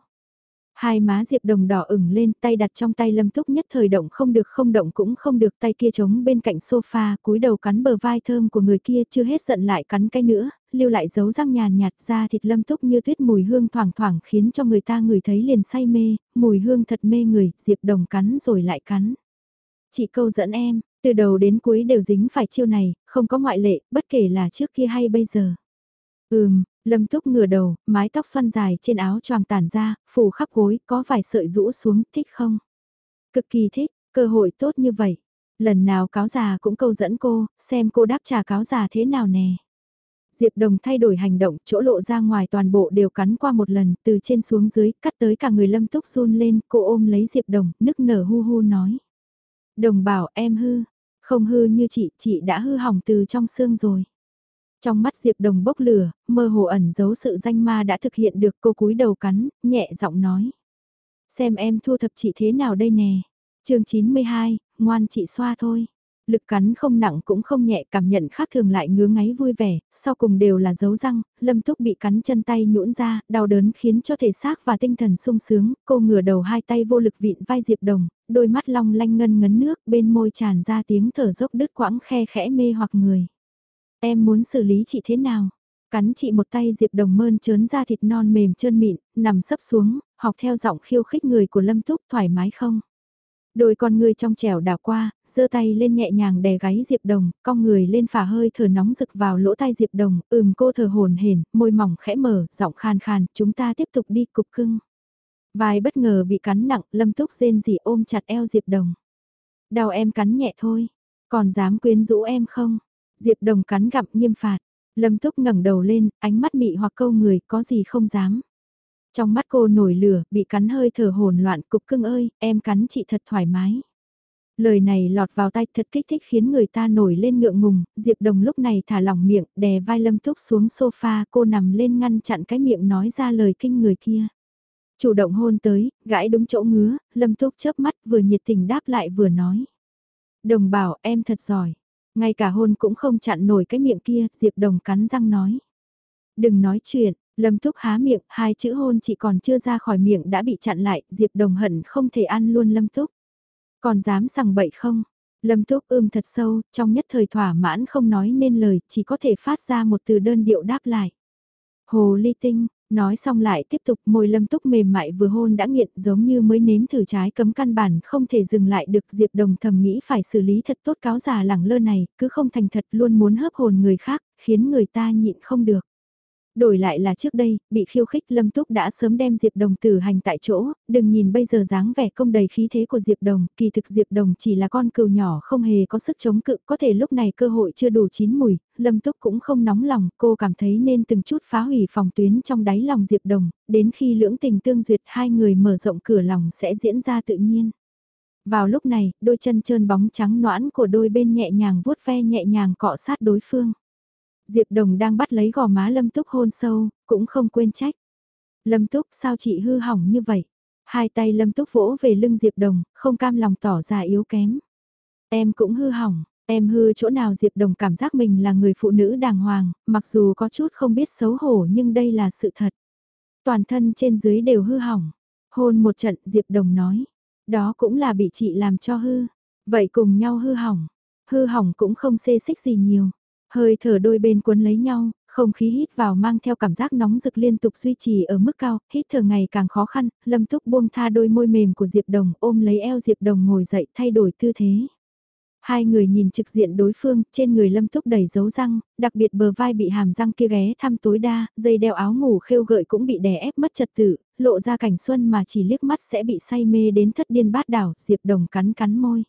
Hai má Diệp Đồng đỏ ửng lên, tay đặt trong tay Lâm Túc nhất thời động không được không động cũng không được, tay kia trống bên cạnh sofa, cúi đầu cắn bờ vai thơm của người kia chưa hết giận lại cắn cái nữa, lưu lại dấu răng nhàn nhạt ra thịt Lâm Túc như tuyết mùi hương thoảng thoảng khiến cho người ta ngửi thấy liền say mê, mùi hương thật mê người, Diệp Đồng cắn rồi lại cắn. Chị câu dẫn em, từ đầu đến cuối đều dính phải chiêu này, không có ngoại lệ, bất kể là trước kia hay bây giờ. Ừm, Lâm Túc ngửa đầu, mái tóc xoăn dài trên áo choàng tản ra, phủ khắp gối, có vài sợi rũ xuống, thích không? Cực kỳ thích, cơ hội tốt như vậy. Lần nào cáo già cũng câu dẫn cô, xem cô đáp trả cáo già thế nào nè. Diệp Đồng thay đổi hành động, chỗ lộ ra ngoài toàn bộ đều cắn qua một lần, từ trên xuống dưới, cắt tới cả người Lâm Túc run lên, cô ôm lấy Diệp Đồng, nức nở hu hu nói. Đồng bảo em hư, không hư như chị, chị đã hư hỏng từ trong xương rồi. Trong mắt Diệp Đồng bốc lửa, mơ hồ ẩn giấu sự danh ma đã thực hiện được cô cúi đầu cắn, nhẹ giọng nói. Xem em thu thập chị thế nào đây nè. chương 92, ngoan chị xoa thôi. Lực cắn không nặng cũng không nhẹ cảm nhận khác thường lại ngứa ngáy vui vẻ, sau cùng đều là dấu răng, lâm túc bị cắn chân tay nhũn ra, đau đớn khiến cho thể xác và tinh thần sung sướng, cô ngửa đầu hai tay vô lực vịn vai Diệp Đồng, đôi mắt long lanh ngân ngấn nước bên môi tràn ra tiếng thở dốc đứt quãng khe khẽ mê hoặc người. Em muốn xử lý chị thế nào? Cắn chị một tay Diệp Đồng mơn trớn ra thịt non mềm trơn mịn, nằm sấp xuống, học theo giọng khiêu khích người của Lâm Túc thoải mái không? Đôi con người trong trẻo đảo qua, giơ tay lên nhẹ nhàng đè gáy Diệp Đồng, cong người lên phả hơi thở nóng rực vào lỗ tai Diệp Đồng, ừm cô thở hồn hển, môi mỏng khẽ mở, giọng khan khan, chúng ta tiếp tục đi cục cưng. Vai bất ngờ bị cắn nặng, Lâm Túc rên rỉ ôm chặt eo Diệp Đồng. Đau em cắn nhẹ thôi, còn dám quyến rũ em không? Diệp Đồng cắn gặm nghiêm phạt. Lâm Túc ngẩng đầu lên, ánh mắt mị hoặc câu người, có gì không dám. Trong mắt cô nổi lửa, bị cắn hơi thở hồn loạn, cục cưng ơi, em cắn chị thật thoải mái. Lời này lọt vào tay thật kích thích khiến người ta nổi lên ngượng ngùng, Diệp Đồng lúc này thả lỏng miệng, đè vai Lâm Túc xuống sofa, cô nằm lên ngăn chặn cái miệng nói ra lời kinh người kia. Chủ động hôn tới, gãi đúng chỗ ngứa, Lâm Túc chớp mắt vừa nhiệt tình đáp lại vừa nói. Đồng bảo em thật giỏi. Ngay cả hôn cũng không chặn nổi cái miệng kia, Diệp Đồng cắn răng nói. Đừng nói chuyện, Lâm Túc há miệng, hai chữ hôn chỉ còn chưa ra khỏi miệng đã bị chặn lại, Diệp Đồng hận không thể ăn luôn Lâm Túc. Còn dám sằng bậy không? Lâm Túc ưm thật sâu, trong nhất thời thỏa mãn không nói nên lời, chỉ có thể phát ra một từ đơn điệu đáp lại. Hồ ly tinh, Nói xong lại tiếp tục môi lâm túc mềm mại vừa hôn đã nghiện giống như mới nếm thử trái cấm căn bản không thể dừng lại được Diệp Đồng thầm nghĩ phải xử lý thật tốt cáo già lẳng lơ này, cứ không thành thật luôn muốn hấp hồn người khác, khiến người ta nhịn không được. Đổi lại là trước đây, bị khiêu khích Lâm Túc đã sớm đem Diệp Đồng tử hành tại chỗ, đừng nhìn bây giờ dáng vẻ công đầy khí thế của Diệp Đồng, kỳ thực Diệp Đồng chỉ là con cừu nhỏ không hề có sức chống cự, có thể lúc này cơ hội chưa đủ chín mùi, Lâm Túc cũng không nóng lòng, cô cảm thấy nên từng chút phá hủy phòng tuyến trong đáy lòng Diệp Đồng, đến khi lưỡng tình tương duyệt hai người mở rộng cửa lòng sẽ diễn ra tự nhiên. Vào lúc này, đôi chân trơn bóng trắng noãn của đôi bên nhẹ nhàng vuốt ve nhẹ nhàng cọ sát đối phương. Diệp Đồng đang bắt lấy gò má Lâm Túc hôn sâu, cũng không quên trách. Lâm Túc sao chị hư hỏng như vậy? Hai tay Lâm Túc vỗ về lưng Diệp Đồng, không cam lòng tỏ ra yếu kém. Em cũng hư hỏng, em hư chỗ nào Diệp Đồng cảm giác mình là người phụ nữ đàng hoàng, mặc dù có chút không biết xấu hổ nhưng đây là sự thật. Toàn thân trên dưới đều hư hỏng. Hôn một trận Diệp Đồng nói. Đó cũng là bị chị làm cho hư. Vậy cùng nhau hư hỏng. Hư hỏng cũng không xê xích gì nhiều. Hơi thở đôi bên cuốn lấy nhau, không khí hít vào mang theo cảm giác nóng rực liên tục duy trì ở mức cao, hít thở ngày càng khó khăn, lâm túc buông tha đôi môi mềm của Diệp Đồng ôm lấy eo Diệp Đồng ngồi dậy thay đổi tư thế. Hai người nhìn trực diện đối phương, trên người lâm túc đầy dấu răng, đặc biệt bờ vai bị hàm răng kia ghé thăm tối đa, dây đeo áo ngủ khêu gợi cũng bị đè ép mất trật tự, lộ ra cảnh xuân mà chỉ liếc mắt sẽ bị say mê đến thất điên bát đảo, Diệp Đồng cắn cắn môi.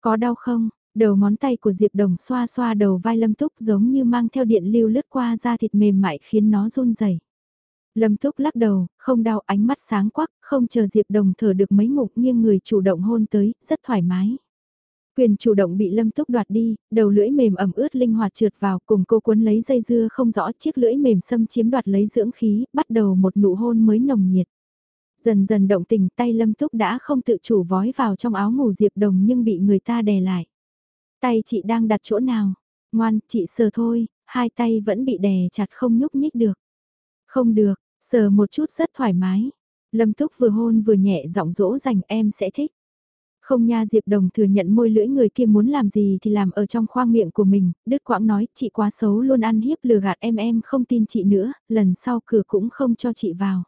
Có đau không? Đầu ngón tay của Diệp Đồng xoa xoa đầu vai Lâm Túc giống như mang theo điện lưu lướt qua da thịt mềm mại khiến nó run rẩy. Lâm Túc lắc đầu, không đau ánh mắt sáng quắc, không chờ Diệp Đồng thở được mấy ngục nghiêng người chủ động hôn tới, rất thoải mái. Quyền chủ động bị Lâm Túc đoạt đi, đầu lưỡi mềm ẩm ướt linh hoạt trượt vào cùng cô cuốn lấy dây dưa không rõ chiếc lưỡi mềm xâm chiếm đoạt lấy dưỡng khí, bắt đầu một nụ hôn mới nồng nhiệt. Dần dần động tình tay Lâm Túc đã không tự chủ vói vào trong áo ngủ Diệp Đồng nhưng bị người ta đè lại. Tay chị đang đặt chỗ nào? Ngoan, chị sờ thôi, hai tay vẫn bị đè chặt không nhúc nhích được. Không được, sờ một chút rất thoải mái. Lâm Túc vừa hôn vừa nhẹ giọng dỗ dành em sẽ thích. Không nha Diệp Đồng thừa nhận môi lưỡi người kia muốn làm gì thì làm ở trong khoang miệng của mình, Đức Quãng nói chị quá xấu luôn ăn hiếp lừa gạt em em không tin chị nữa, lần sau cửa cũng không cho chị vào.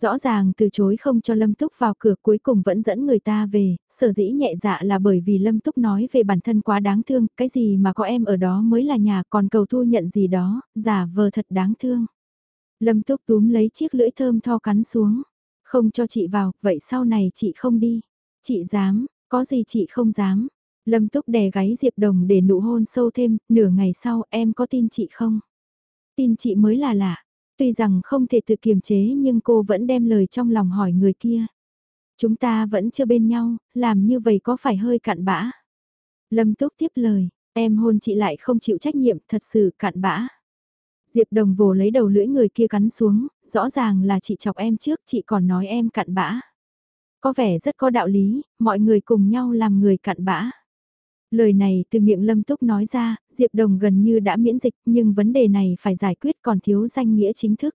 Rõ ràng từ chối không cho Lâm Túc vào cửa cuối cùng vẫn dẫn người ta về, sở dĩ nhẹ dạ là bởi vì Lâm Túc nói về bản thân quá đáng thương, cái gì mà có em ở đó mới là nhà còn cầu thu nhận gì đó, giả vờ thật đáng thương. Lâm Túc túm lấy chiếc lưỡi thơm tho cắn xuống, không cho chị vào, vậy sau này chị không đi. Chị dám, có gì chị không dám. Lâm Túc đè gáy Diệp Đồng để nụ hôn sâu thêm, nửa ngày sau em có tin chị không? Tin chị mới là lạ. Tuy rằng không thể tự kiềm chế nhưng cô vẫn đem lời trong lòng hỏi người kia. Chúng ta vẫn chưa bên nhau, làm như vậy có phải hơi cạn bã? Lâm Túc tiếp lời, em hôn chị lại không chịu trách nhiệm, thật sự cạn bã. Diệp Đồng vồ lấy đầu lưỡi người kia cắn xuống, rõ ràng là chị chọc em trước, chị còn nói em cạn bã. Có vẻ rất có đạo lý, mọi người cùng nhau làm người cặn bã. Lời này từ miệng Lâm Túc nói ra, Diệp Đồng gần như đã miễn dịch nhưng vấn đề này phải giải quyết còn thiếu danh nghĩa chính thức.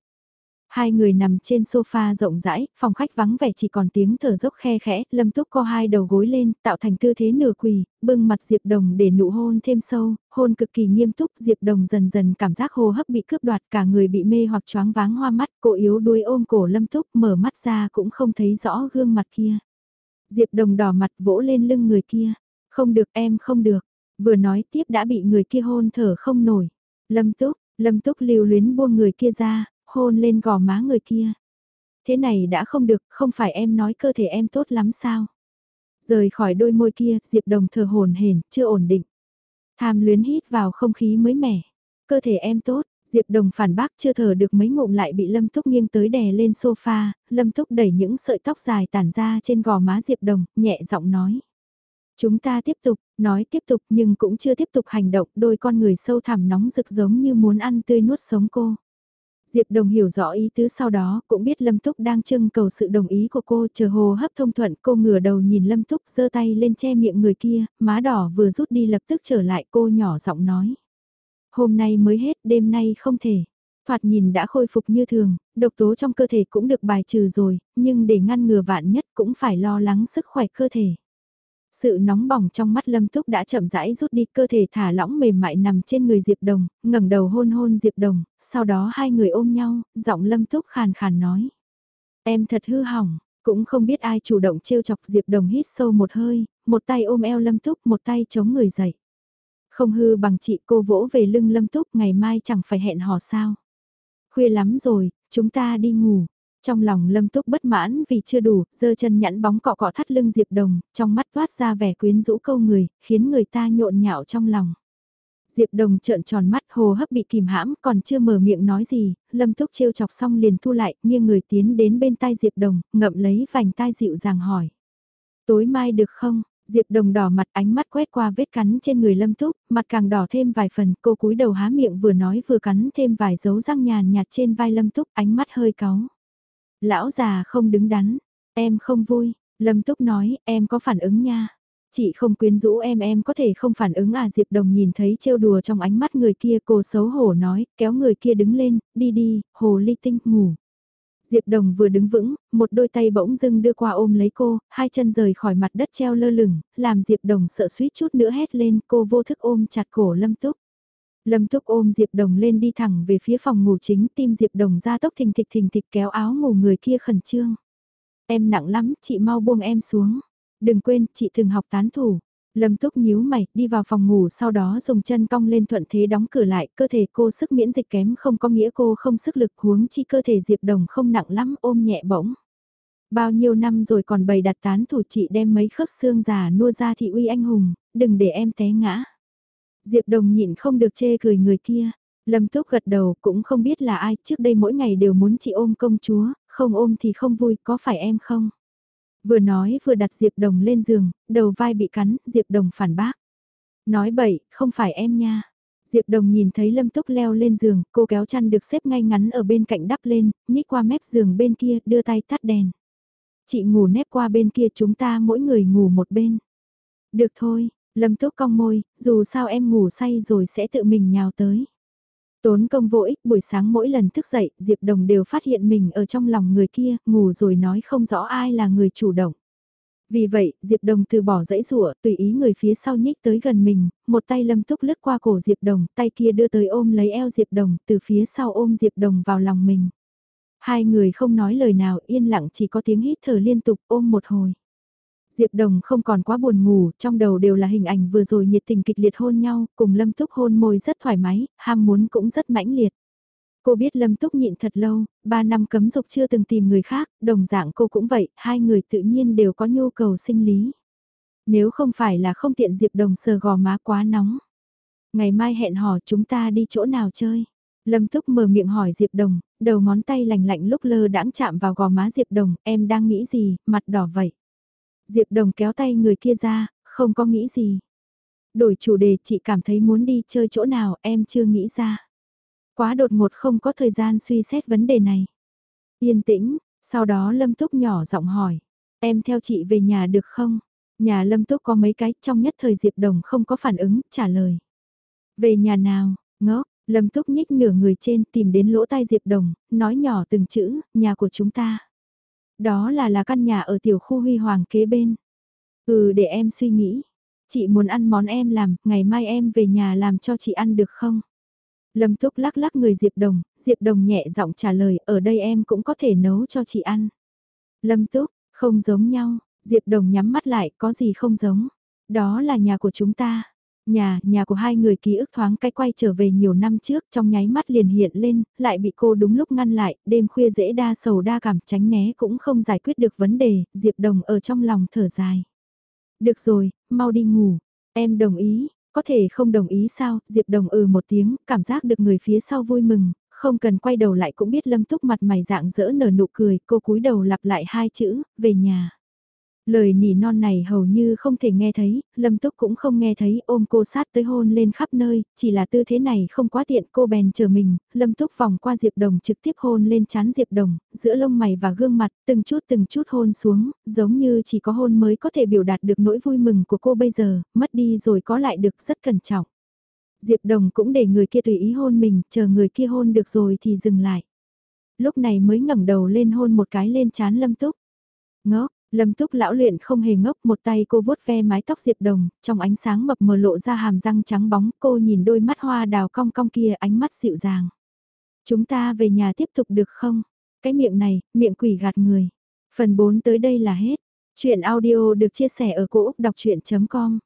Hai người nằm trên sofa rộng rãi, phòng khách vắng vẻ chỉ còn tiếng thở dốc khe khẽ, Lâm Túc co hai đầu gối lên, tạo thành tư thế nửa quỳ, bưng mặt Diệp Đồng để nụ hôn thêm sâu, hôn cực kỳ nghiêm túc, Diệp Đồng dần dần cảm giác hô hấp bị cướp đoạt, cả người bị mê hoặc choáng váng hoa mắt, cô yếu đuôi ôm cổ Lâm Túc, mở mắt ra cũng không thấy rõ gương mặt kia. Diệp Đồng đỏ mặt vỗ lên lưng người kia, không được em không được, vừa nói tiếp đã bị người kia hôn thở không nổi. Lâm Túc, Lâm Túc lưu luyến buông người kia ra, hôn lên gò má người kia. Thế này đã không được, không phải em nói cơ thể em tốt lắm sao? Rời khỏi đôi môi kia, Diệp Đồng thở hồn hển, chưa ổn định. Tham luyến hít vào không khí mới mẻ. Cơ thể em tốt, Diệp Đồng phản bác chưa thở được mấy ngụm lại bị Lâm Túc nghiêng tới đè lên sofa, Lâm Túc đẩy những sợi tóc dài tản ra trên gò má Diệp Đồng, nhẹ giọng nói. Chúng ta tiếp tục, nói tiếp tục nhưng cũng chưa tiếp tục hành động, đôi con người sâu thẳm nóng rực giống như muốn ăn tươi nuốt sống cô. Diệp Đồng hiểu rõ ý tứ sau đó, cũng biết Lâm Túc đang trưng cầu sự đồng ý của cô, chờ hồ hấp thông thuận, cô ngửa đầu nhìn Lâm Túc giơ tay lên che miệng người kia, má đỏ vừa rút đi lập tức trở lại cô nhỏ giọng nói. Hôm nay mới hết, đêm nay không thể. Thoạt nhìn đã khôi phục như thường, độc tố trong cơ thể cũng được bài trừ rồi, nhưng để ngăn ngừa vạn nhất cũng phải lo lắng sức khỏe cơ thể. Sự nóng bỏng trong mắt Lâm Túc đã chậm rãi rút đi cơ thể thả lỏng mềm mại nằm trên người Diệp Đồng, ngẩng đầu hôn hôn Diệp Đồng, sau đó hai người ôm nhau, giọng Lâm Túc khàn khàn nói. Em thật hư hỏng, cũng không biết ai chủ động trêu chọc Diệp Đồng hít sâu một hơi, một tay ôm eo Lâm Túc, một tay chống người dậy. Không hư bằng chị cô vỗ về lưng Lâm Túc ngày mai chẳng phải hẹn hò sao. Khuya lắm rồi, chúng ta đi ngủ. Trong lòng lâm túc bất mãn vì chưa đủ, dơ chân nhẵn bóng cọ cọ thắt lưng Diệp Đồng, trong mắt toát ra vẻ quyến rũ câu người, khiến người ta nhộn nhạo trong lòng. Diệp Đồng trợn tròn mắt hồ hấp bị kìm hãm còn chưa mở miệng nói gì, lâm túc trêu chọc xong liền thu lại, nghiêng người tiến đến bên tai Diệp Đồng, ngậm lấy vành tai dịu dàng hỏi. Tối mai được không? Diệp Đồng đỏ mặt ánh mắt quét qua vết cắn trên người Lâm Túc, mặt càng đỏ thêm vài phần, cô cúi đầu há miệng vừa nói vừa cắn thêm vài dấu răng nhàn nhạt trên vai Lâm Túc, ánh mắt hơi cáu. Lão già không đứng đắn, em không vui, Lâm Túc nói, em có phản ứng nha. Chị không quyến rũ em em có thể không phản ứng à Diệp Đồng nhìn thấy trêu đùa trong ánh mắt người kia cô xấu hổ nói, kéo người kia đứng lên, đi đi, hồ ly tinh, ngủ. Diệp Đồng vừa đứng vững, một đôi tay bỗng dưng đưa qua ôm lấy cô, hai chân rời khỏi mặt đất treo lơ lửng, làm Diệp Đồng sợ suýt chút nữa hét lên, cô vô thức ôm chặt cổ Lâm Túc. Lâm Túc ôm Diệp Đồng lên đi thẳng về phía phòng ngủ chính, tim Diệp Đồng ra tốc thình thịch thình thịch kéo áo ngủ người kia khẩn trương. Em nặng lắm, chị mau buông em xuống. Đừng quên, chị thường học tán thủ. Lâm Túc nhíu mày, đi vào phòng ngủ sau đó dùng chân cong lên thuận thế đóng cửa lại, cơ thể cô sức miễn dịch kém không có nghĩa cô không sức lực huống chi cơ thể Diệp Đồng không nặng lắm ôm nhẹ bỗng. Bao nhiêu năm rồi còn bày đặt tán thủ chị đem mấy khớp xương già nua ra thị uy anh hùng, đừng để em té ngã. Diệp Đồng nhịn không được chê cười người kia. Lâm Túc gật đầu cũng không biết là ai, trước đây mỗi ngày đều muốn chị ôm công chúa, không ôm thì không vui, có phải em không? Vừa nói vừa đặt Diệp Đồng lên giường, đầu vai bị cắn, Diệp Đồng phản bác. Nói bậy, không phải em nha. Diệp Đồng nhìn thấy Lâm Túc leo lên giường, cô kéo chăn được xếp ngay ngắn ở bên cạnh đắp lên, nhích qua mép giường bên kia, đưa tay tắt đèn. Chị ngủ nép qua bên kia chúng ta mỗi người ngủ một bên. Được thôi, Lâm Túc cong môi, dù sao em ngủ say rồi sẽ tự mình nhào tới. Tốn công vô ích buổi sáng mỗi lần thức dậy, Diệp Đồng đều phát hiện mình ở trong lòng người kia, ngủ rồi nói không rõ ai là người chủ động. Vì vậy, Diệp Đồng từ bỏ dãy rủa tùy ý người phía sau nhích tới gần mình, một tay lâm túc lướt qua cổ Diệp Đồng, tay kia đưa tới ôm lấy eo Diệp Đồng, từ phía sau ôm Diệp Đồng vào lòng mình. Hai người không nói lời nào, yên lặng chỉ có tiếng hít thở liên tục ôm một hồi. Diệp Đồng không còn quá buồn ngủ, trong đầu đều là hình ảnh vừa rồi nhiệt tình kịch liệt hôn nhau, cùng Lâm Túc hôn môi rất thoải mái, ham muốn cũng rất mãnh liệt. Cô biết Lâm Túc nhịn thật lâu, ba năm cấm dục chưa từng tìm người khác, đồng dạng cô cũng vậy, hai người tự nhiên đều có nhu cầu sinh lý. Nếu không phải là không tiện Diệp Đồng sờ gò má quá nóng. Ngày mai hẹn hò chúng ta đi chỗ nào chơi? Lâm Túc mở miệng hỏi Diệp Đồng, đầu ngón tay lành lạnh lúc lơ đãng chạm vào gò má Diệp Đồng, em đang nghĩ gì, mặt đỏ vậy. Diệp Đồng kéo tay người kia ra, không có nghĩ gì. Đổi chủ đề chị cảm thấy muốn đi chơi chỗ nào em chưa nghĩ ra. Quá đột ngột không có thời gian suy xét vấn đề này. Yên tĩnh, sau đó Lâm Túc nhỏ giọng hỏi. Em theo chị về nhà được không? Nhà Lâm Túc có mấy cái trong nhất thời Diệp Đồng không có phản ứng, trả lời. Về nhà nào, ngốc, Lâm Túc nhích nửa người trên tìm đến lỗ tai Diệp Đồng, nói nhỏ từng chữ, nhà của chúng ta. Đó là là căn nhà ở tiểu khu huy hoàng kế bên. Ừ để em suy nghĩ. Chị muốn ăn món em làm, ngày mai em về nhà làm cho chị ăn được không? Lâm Túc lắc lắc người Diệp Đồng, Diệp Đồng nhẹ giọng trả lời, ở đây em cũng có thể nấu cho chị ăn. Lâm Túc, không giống nhau, Diệp Đồng nhắm mắt lại, có gì không giống. Đó là nhà của chúng ta. Nhà, nhà của hai người ký ức thoáng cái quay trở về nhiều năm trước trong nháy mắt liền hiện lên, lại bị cô đúng lúc ngăn lại, đêm khuya dễ đa sầu đa cảm tránh né cũng không giải quyết được vấn đề, Diệp Đồng ở trong lòng thở dài. Được rồi, mau đi ngủ, em đồng ý, có thể không đồng ý sao, Diệp Đồng ừ một tiếng, cảm giác được người phía sau vui mừng, không cần quay đầu lại cũng biết lâm túc mặt mày dạng dỡ nở nụ cười, cô cúi đầu lặp lại hai chữ, về nhà. Lời nỉ non này hầu như không thể nghe thấy, Lâm Túc cũng không nghe thấy ôm cô sát tới hôn lên khắp nơi, chỉ là tư thế này không quá tiện cô bèn chờ mình, Lâm Túc vòng qua Diệp Đồng trực tiếp hôn lên chán Diệp Đồng, giữa lông mày và gương mặt, từng chút từng chút hôn xuống, giống như chỉ có hôn mới có thể biểu đạt được nỗi vui mừng của cô bây giờ, mất đi rồi có lại được rất cẩn trọng. Diệp Đồng cũng để người kia tùy ý hôn mình, chờ người kia hôn được rồi thì dừng lại. Lúc này mới ngẩng đầu lên hôn một cái lên chán Lâm Túc. Ngốc, Lâm túc lão luyện không hề ngốc một tay cô vuốt ve mái tóc Diệp Đồng, trong ánh sáng mập mờ lộ ra hàm răng trắng bóng cô nhìn đôi mắt hoa đào cong cong kia ánh mắt dịu dàng. Chúng ta về nhà tiếp tục được không? Cái miệng này, miệng quỷ gạt người. Phần 4 tới đây là hết. Chuyện audio được chia sẻ ở cỗ đọc chuyện.com